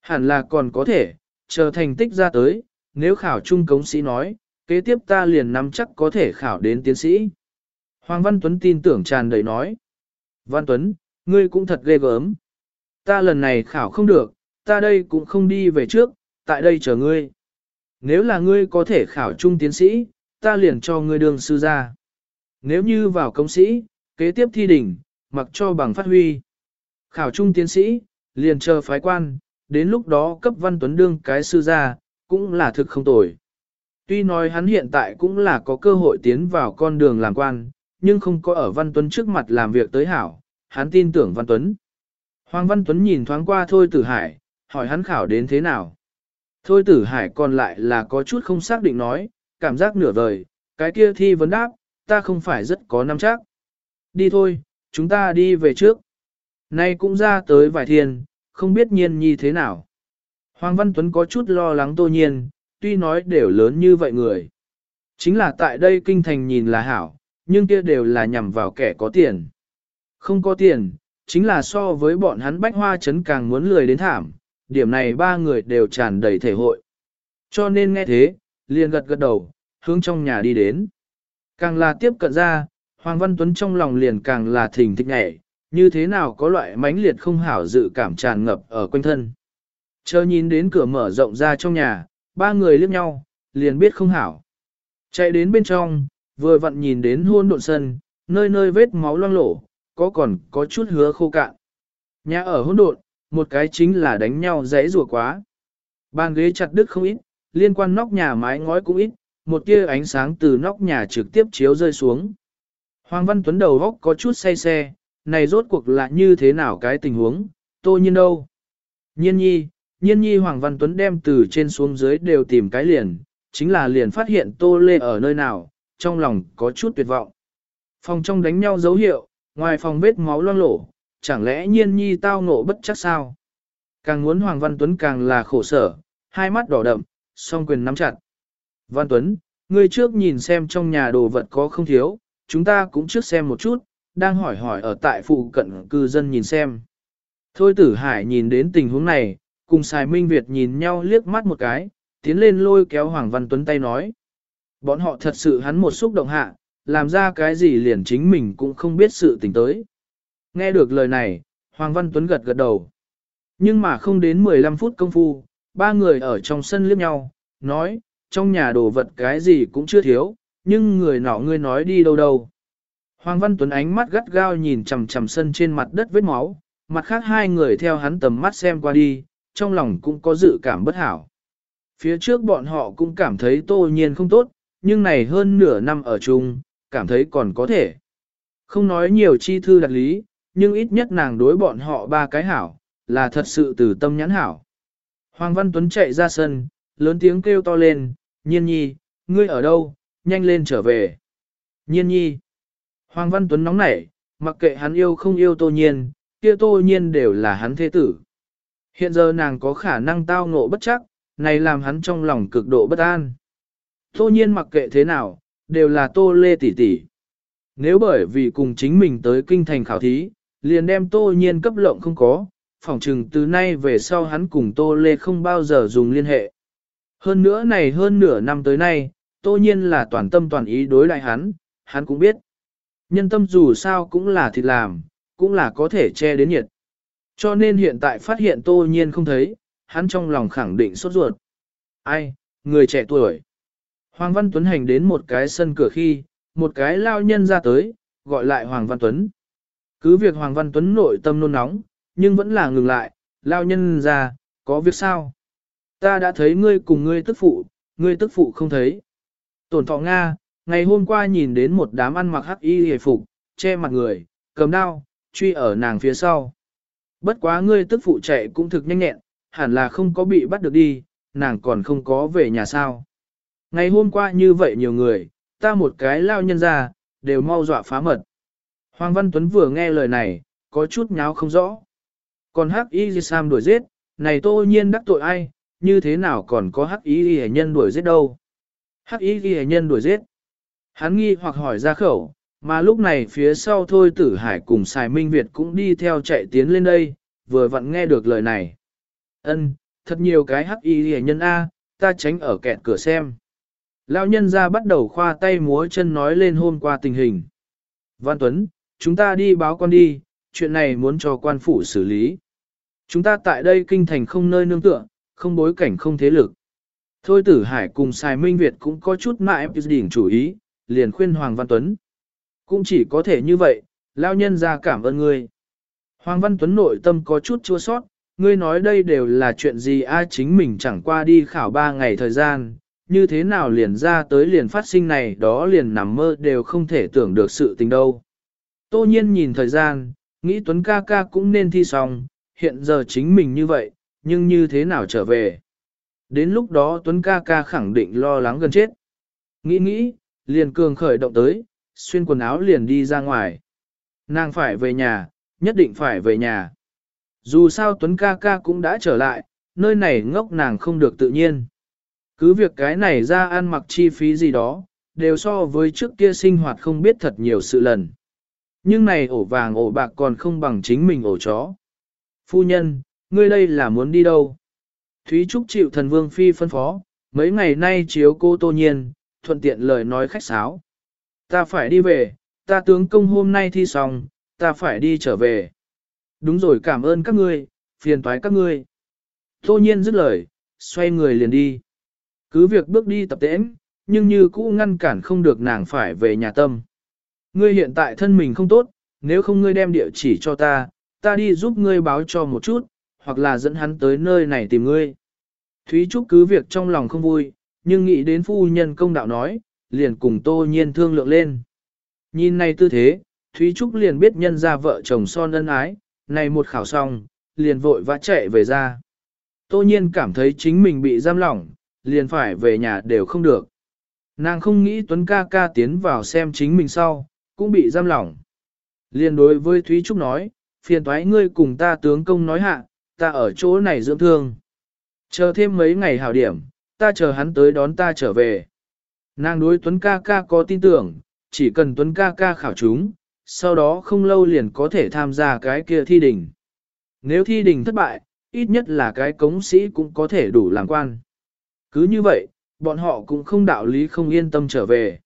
S1: Hẳn là còn có thể, chờ thành tích ra tới, nếu khảo trung cống sĩ nói, kế tiếp ta liền nắm chắc có thể khảo đến tiến sĩ. Hoàng Văn Tuấn tin tưởng tràn đầy nói. Văn Tuấn, ngươi cũng thật ghê gớm. Ta lần này khảo không được, ta đây cũng không đi về trước, tại đây chờ ngươi. Nếu là ngươi có thể khảo trung tiến sĩ, ta liền cho ngươi đường sư ra. Nếu như vào công sĩ, kế tiếp thi đỉnh, mặc cho bằng phát huy. Khảo trung tiến sĩ, liền chờ phái quan, đến lúc đó cấp văn tuấn đương cái sư ra, cũng là thực không tồi. Tuy nói hắn hiện tại cũng là có cơ hội tiến vào con đường làm quan, nhưng không có ở Văn Tuấn trước mặt làm việc tới hảo, hắn tin tưởng Văn Tuấn. Hoàng Văn Tuấn nhìn thoáng qua Thôi Tử Hải, hỏi hắn khảo đến thế nào. Thôi Tử Hải còn lại là có chút không xác định nói, cảm giác nửa vời, cái kia thi vấn đáp, ta không phải rất có nắm chắc. Đi thôi, chúng ta đi về trước. Nay cũng ra tới vài thiên, không biết nhiên nhi thế nào. Hoàng Văn Tuấn có chút lo lắng tô nhiên, tuy nói đều lớn như vậy người. Chính là tại đây kinh thành nhìn là hảo, nhưng kia đều là nhằm vào kẻ có tiền. Không có tiền, chính là so với bọn hắn bách hoa chấn càng muốn lười đến thảm, điểm này ba người đều tràn đầy thể hội. Cho nên nghe thế, liền gật gật đầu, hướng trong nhà đi đến. Càng là tiếp cận ra, Hoàng Văn Tuấn trong lòng liền càng là thỉnh thích nhảy, như thế nào có loại mãnh liệt không hảo dự cảm tràn ngập ở quanh thân. Chờ nhìn đến cửa mở rộng ra trong nhà, ba người liếc nhau, liền biết không hảo. Chạy đến bên trong, vừa vặn nhìn đến hôn độn sân, nơi nơi vết máu loang lổ, có còn có chút hứa khô cạn. Nhà ở hôn độn, một cái chính là đánh nhau dãy rùa quá. Bàn ghế chặt đứt không ít, liên quan nóc nhà mái ngói cũng ít, một tia ánh sáng từ nóc nhà trực tiếp chiếu rơi xuống. Hoàng Văn Tuấn đầu góc có chút say xe, này rốt cuộc là như thế nào cái tình huống, tô nhiên đâu. Nhiên nhi, nhiên nhi Hoàng Văn Tuấn đem từ trên xuống dưới đều tìm cái liền, chính là liền phát hiện tô lê ở nơi nào, trong lòng có chút tuyệt vọng. Phòng trong đánh nhau dấu hiệu, ngoài phòng vết máu loang lổ, chẳng lẽ nhiên nhi tao ngộ bất chắc sao? Càng muốn Hoàng Văn Tuấn càng là khổ sở, hai mắt đỏ đậm, song quyền nắm chặt. Văn Tuấn, ngươi trước nhìn xem trong nhà đồ vật có không thiếu, chúng ta cũng trước xem một chút, đang hỏi hỏi ở tại phụ cận cư dân nhìn xem. Thôi tử hải nhìn đến tình huống này, cùng xài Minh Việt nhìn nhau liếc mắt một cái, tiến lên lôi kéo Hoàng Văn Tuấn tay nói. Bọn họ thật sự hắn một xúc động hạ, làm ra cái gì liền chính mình cũng không biết sự tình tới. Nghe được lời này, Hoàng Văn Tuấn gật gật đầu. Nhưng mà không đến 15 phút công phu, ba người ở trong sân liếc nhau, nói, trong nhà đồ vật cái gì cũng chưa thiếu, nhưng người nọ ngươi nói đi đâu đâu. Hoàng Văn Tuấn ánh mắt gắt gao nhìn chằm chằm sân trên mặt đất vết máu, mặt khác hai người theo hắn tầm mắt xem qua đi, trong lòng cũng có dự cảm bất hảo. Phía trước bọn họ cũng cảm thấy tô nhiên không tốt, nhưng này hơn nửa năm ở chung, cảm thấy còn có thể. Không nói nhiều chi thư đặt lý, nhưng ít nhất nàng đối bọn họ ba cái hảo, là thật sự từ tâm nhãn hảo. Hoàng Văn Tuấn chạy ra sân, lớn tiếng kêu to lên, nhiên nhi, ngươi ở đâu, nhanh lên trở về. Nhiên nhi. Hoàng Văn Tuấn nóng nảy, mặc kệ hắn yêu không yêu tô nhiên, kia tô nhiên đều là hắn thế tử. Hiện giờ nàng có khả năng tao ngộ bất chắc, này làm hắn trong lòng cực độ bất an. Tô nhiên mặc kệ thế nào, đều là tô lê tỷ tỷ. Nếu bởi vì cùng chính mình tới kinh thành khảo thí, liền đem tô nhiên cấp lộng không có, phỏng chừng từ nay về sau hắn cùng tô lê không bao giờ dùng liên hệ. Hơn nữa này hơn nửa năm tới nay, tô nhiên là toàn tâm toàn ý đối lại hắn, hắn cũng biết. Nhân tâm dù sao cũng là thịt làm, cũng là có thể che đến nhiệt. Cho nên hiện tại phát hiện tô nhiên không thấy, hắn trong lòng khẳng định sốt ruột. Ai, người trẻ tuổi. Hoàng Văn Tuấn hành đến một cái sân cửa khi, một cái lao nhân ra tới, gọi lại Hoàng Văn Tuấn. Cứ việc Hoàng Văn Tuấn nội tâm nôn nóng, nhưng vẫn là ngừng lại, lao nhân ra, có việc sao? Ta đã thấy ngươi cùng ngươi tức phụ, ngươi tức phụ không thấy. Tổn thọ Nga, ngày hôm qua nhìn đến một đám ăn mặc hắc y hề phục, che mặt người, cầm đao, truy ở nàng phía sau. Bất quá ngươi tức phụ chạy cũng thực nhanh nhẹn, hẳn là không có bị bắt được đi, nàng còn không có về nhà sao. Ngày hôm qua như vậy nhiều người, ta một cái lao nhân ra, đều mau dọa phá mật. Hoàng Văn Tuấn vừa nghe lời này, có chút nháo không rõ. Còn hắc y Sam đuổi giết, này tô nhiên đắc tội ai, như thế nào còn có hắc y ghi nhân đuổi giết đâu. Hắc y ghi nhân đuổi giết. Hắn nghi hoặc hỏi ra khẩu, mà lúc này phía sau thôi tử hải cùng xài minh Việt cũng đi theo chạy tiến lên đây, vừa vặn nghe được lời này. Ân, thật nhiều cái hắc y hề nhân A, ta tránh ở kẹt cửa xem. Lão nhân ra bắt đầu khoa tay múa chân nói lên hôm qua tình hình. Văn Tuấn, chúng ta đi báo con đi, chuyện này muốn cho quan phủ xử lý. Chúng ta tại đây kinh thành không nơi nương tựa, không bối cảnh không thế lực. Thôi tử hải cùng Sài Minh Việt cũng có chút mãi đỉnh chủ ý, liền khuyên Hoàng Văn Tuấn. Cũng chỉ có thể như vậy, lao nhân ra cảm ơn ngươi. Hoàng Văn Tuấn nội tâm có chút chua sót, ngươi nói đây đều là chuyện gì ai chính mình chẳng qua đi khảo ba ngày thời gian, như thế nào liền ra tới liền phát sinh này đó liền nằm mơ đều không thể tưởng được sự tình đâu. Tô nhiên nhìn thời gian, nghĩ Tuấn ca ca cũng nên thi xong, hiện giờ chính mình như vậy, nhưng như thế nào trở về. Đến lúc đó Tuấn ca ca khẳng định lo lắng gần chết. Nghĩ nghĩ, liền cường khởi động tới, xuyên quần áo liền đi ra ngoài. Nàng phải về nhà, nhất định phải về nhà. Dù sao Tuấn ca ca cũng đã trở lại, nơi này ngốc nàng không được tự nhiên. Cứ việc cái này ra ăn mặc chi phí gì đó, đều so với trước kia sinh hoạt không biết thật nhiều sự lần. Nhưng này ổ vàng ổ bạc còn không bằng chính mình ổ chó. Phu nhân, ngươi đây là muốn đi đâu? Thúy Trúc chịu thần vương phi phân phó, mấy ngày nay chiếu cô tô nhiên, thuận tiện lời nói khách sáo. Ta phải đi về, ta tướng công hôm nay thi xong, ta phải đi trở về. Đúng rồi cảm ơn các ngươi, phiền toái các ngươi. Tô nhiên dứt lời, xoay người liền đi. Cứ việc bước đi tập tễm, nhưng như cũ ngăn cản không được nàng phải về nhà tâm. Ngươi hiện tại thân mình không tốt, nếu không ngươi đem địa chỉ cho ta, ta đi giúp ngươi báo cho một chút, hoặc là dẫn hắn tới nơi này tìm ngươi. Thúy Trúc cứ việc trong lòng không vui, nhưng nghĩ đến phu nhân công đạo nói, liền cùng tô nhiên thương lượng lên. Nhìn này tư thế, Thúy Trúc liền biết nhân ra vợ chồng son ân ái, này một khảo xong, liền vội vã chạy về ra. Tô nhiên cảm thấy chính mình bị giam lỏng, liền phải về nhà đều không được. Nàng không nghĩ Tuấn ca ca tiến vào xem chính mình sau, cũng bị giam lỏng. Liên đối với Thúy Trúc nói, phiền thoái ngươi cùng ta tướng công nói hạ, ta ở chỗ này dưỡng thương. Chờ thêm mấy ngày hảo điểm, ta chờ hắn tới đón ta trở về. Nàng đối Tuấn ca ca có tin tưởng, chỉ cần Tuấn ca ca khảo chúng, sau đó không lâu liền có thể tham gia cái kia thi đình. Nếu thi đình thất bại, ít nhất là cái cống sĩ cũng có thể đủ làm quan. Cứ như vậy, bọn họ cũng không đạo lý không yên tâm trở về.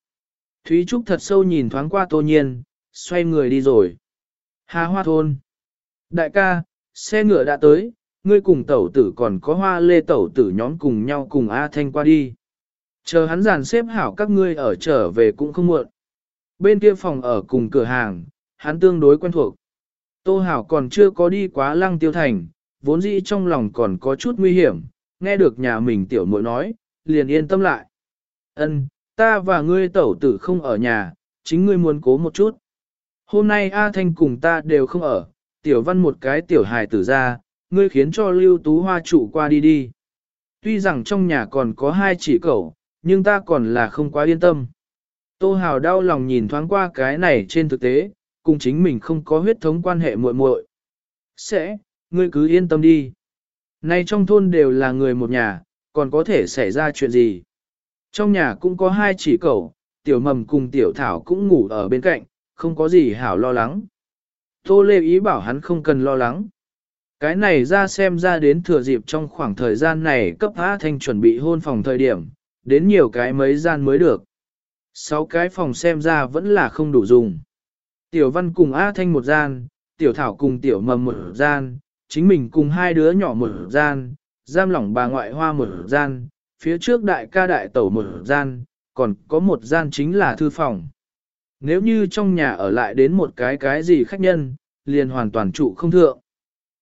S1: Thúy Trúc thật sâu nhìn thoáng qua tô nhiên, xoay người đi rồi. Hà hoa thôn. Đại ca, xe ngựa đã tới, ngươi cùng tẩu tử còn có hoa lê tẩu tử nhóm cùng nhau cùng A Thanh qua đi. Chờ hắn dàn xếp hảo các ngươi ở trở về cũng không muộn. Bên kia phòng ở cùng cửa hàng, hắn tương đối quen thuộc. Tô Hảo còn chưa có đi quá lăng tiêu thành, vốn dĩ trong lòng còn có chút nguy hiểm, nghe được nhà mình tiểu muội nói, liền yên tâm lại. Ân, ta và ngươi tẩu tử không ở nhà, chính ngươi muốn cố một chút. Hôm nay A Thanh cùng ta đều không ở, tiểu văn một cái tiểu hài tử ra, ngươi khiến cho lưu tú hoa trụ qua đi đi. Tuy rằng trong nhà còn có hai chỉ cậu, nhưng ta còn là không quá yên tâm. Tô Hào đau lòng nhìn thoáng qua cái này trên thực tế, cùng chính mình không có huyết thống quan hệ muội muội. Sẽ, ngươi cứ yên tâm đi. Nay trong thôn đều là người một nhà, còn có thể xảy ra chuyện gì. Trong nhà cũng có hai chỉ cậu, tiểu mầm cùng tiểu thảo cũng ngủ ở bên cạnh, không có gì hảo lo lắng. Tô Lê ý bảo hắn không cần lo lắng. Cái này ra xem ra đến thừa dịp trong khoảng thời gian này cấp A Thanh chuẩn bị hôn phòng thời điểm, đến nhiều cái mấy gian mới được. Sáu cái phòng xem ra vẫn là không đủ dùng. Tiểu văn cùng A Thanh một gian, tiểu thảo cùng tiểu mầm một gian, chính mình cùng hai đứa nhỏ một gian, giam lỏng bà ngoại hoa một gian, phía trước đại ca đại tẩu một gian, còn có một gian chính là thư phòng. Nếu như trong nhà ở lại đến một cái cái gì khách nhân, liền hoàn toàn trụ không thượng.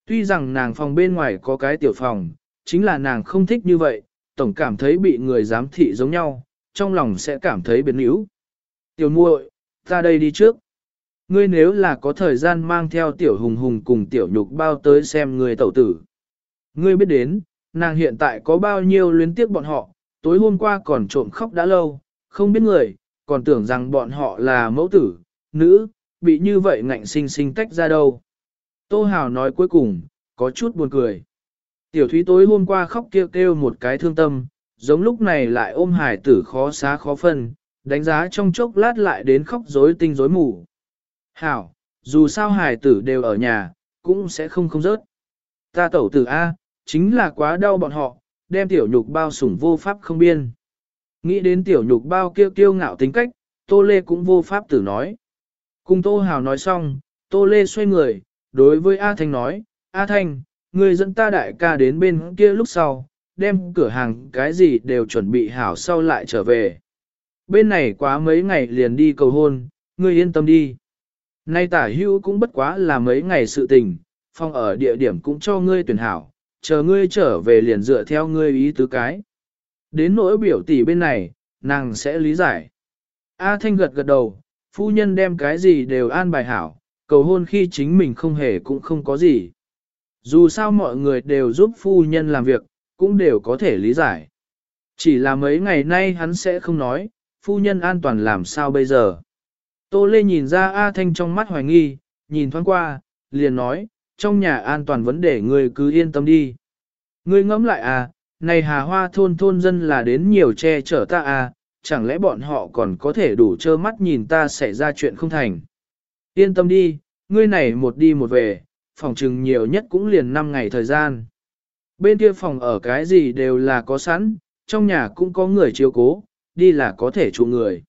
S1: Tuy rằng nàng phòng bên ngoài có cái tiểu phòng, chính là nàng không thích như vậy, tổng cảm thấy bị người giám thị giống nhau, trong lòng sẽ cảm thấy biến yếu. Tiểu muội, ta đây đi trước. Ngươi nếu là có thời gian mang theo tiểu hùng hùng cùng tiểu nhục bao tới xem người tẩu tử. Ngươi biết đến, nàng hiện tại có bao nhiêu luyến tiếc bọn họ, tối hôm qua còn trộm khóc đã lâu, không biết người, còn tưởng rằng bọn họ là mẫu tử, nữ, bị như vậy ngạnh sinh sinh tách ra đâu. Tô Hào nói cuối cùng, có chút buồn cười. Tiểu thúy tối hôm qua khóc kêu kêu một cái thương tâm, giống lúc này lại ôm hải tử khó xá khó phân, đánh giá trong chốc lát lại đến khóc rối tinh rối mù. Hảo, dù sao hải tử đều ở nhà, cũng sẽ không không rớt. Ta tẩu tử A, chính là quá đau bọn họ, đem tiểu nhục bao sủng vô pháp không biên. Nghĩ đến tiểu nhục bao kêu kiêu ngạo tính cách, Tô Lê cũng vô pháp tử nói. Cùng Tô Hào nói xong, Tô Lê xoay người, đối với A Thanh nói, A Thanh, người dẫn ta đại ca đến bên kia lúc sau, đem cửa hàng cái gì đều chuẩn bị hảo sau lại trở về. Bên này quá mấy ngày liền đi cầu hôn, ngươi yên tâm đi. Nay tả hưu cũng bất quá là mấy ngày sự tình, phong ở địa điểm cũng cho ngươi tuyển hảo, chờ ngươi trở về liền dựa theo ngươi ý tứ cái. Đến nỗi biểu tỷ bên này, nàng sẽ lý giải. A Thanh gật gật đầu, phu nhân đem cái gì đều an bài hảo, cầu hôn khi chính mình không hề cũng không có gì. Dù sao mọi người đều giúp phu nhân làm việc, cũng đều có thể lý giải. Chỉ là mấy ngày nay hắn sẽ không nói, phu nhân an toàn làm sao bây giờ. Tô Lê nhìn ra A Thanh trong mắt hoài nghi, nhìn thoáng qua, liền nói, trong nhà an toàn vấn đề người cứ yên tâm đi. Ngươi ngẫm lại à, này hà hoa thôn thôn dân là đến nhiều che chở ta à, chẳng lẽ bọn họ còn có thể đủ trơ mắt nhìn ta xảy ra chuyện không thành. Yên tâm đi, ngươi này một đi một về, phòng trừng nhiều nhất cũng liền 5 ngày thời gian. Bên kia phòng ở cái gì đều là có sẵn, trong nhà cũng có người chiếu cố, đi là có thể trụ người.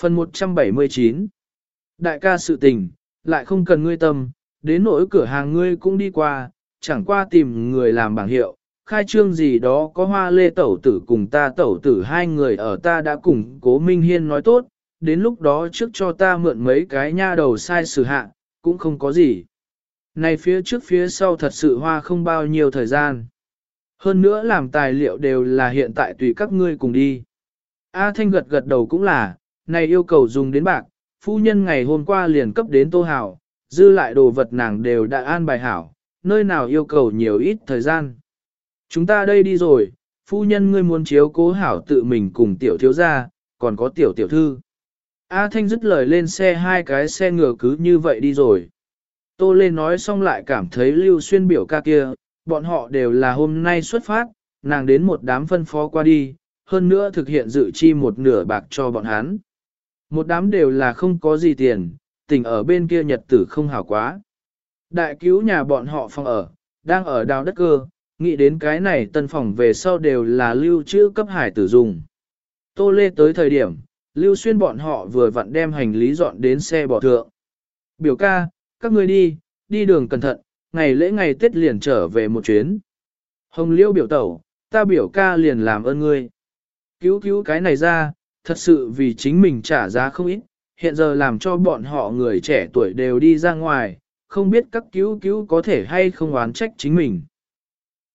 S1: Phần 179 Đại ca sự tình, lại không cần ngươi tâm, đến nỗi cửa hàng ngươi cũng đi qua, chẳng qua tìm người làm bảng hiệu, khai trương gì đó có hoa lê tẩu tử cùng ta tẩu tử hai người ở ta đã cùng cố Minh Hiên nói tốt, đến lúc đó trước cho ta mượn mấy cái nha đầu sai sử hạ, cũng không có gì. Này phía trước phía sau thật sự hoa không bao nhiêu thời gian. Hơn nữa làm tài liệu đều là hiện tại tùy các ngươi cùng đi. A Thanh gật gật đầu cũng là, này yêu cầu dùng đến bạc, phu nhân ngày hôm qua liền cấp đến tô hào, dư lại đồ vật nàng đều đã an bài hảo, nơi nào yêu cầu nhiều ít thời gian. Chúng ta đây đi rồi, phu nhân ngươi muốn chiếu cố hảo tự mình cùng tiểu thiếu gia, còn có tiểu tiểu thư. A Thanh dứt lời lên xe hai cái xe ngựa cứ như vậy đi rồi. Tô Lê nói xong lại cảm thấy Lưu Xuyên biểu ca kia, bọn họ đều là hôm nay xuất phát, nàng đến một đám phân phó qua đi, hơn nữa thực hiện dự chi một nửa bạc cho bọn hắn. Một đám đều là không có gì tiền, tình ở bên kia nhật tử không hảo quá. Đại cứu nhà bọn họ phòng ở, đang ở đào đất cơ, nghĩ đến cái này tân phòng về sau đều là lưu trữ cấp hải tử dùng. Tô Lê tới thời điểm, lưu xuyên bọn họ vừa vặn đem hành lý dọn đến xe bỏ thượng. Biểu ca, các ngươi đi, đi đường cẩn thận, ngày lễ ngày Tết liền trở về một chuyến. Hồng liêu biểu tẩu, ta biểu ca liền làm ơn ngươi. Cứu cứu cái này ra, thật sự vì chính mình trả giá không ít, hiện giờ làm cho bọn họ người trẻ tuổi đều đi ra ngoài, không biết các cứu cứu có thể hay không oán trách chính mình.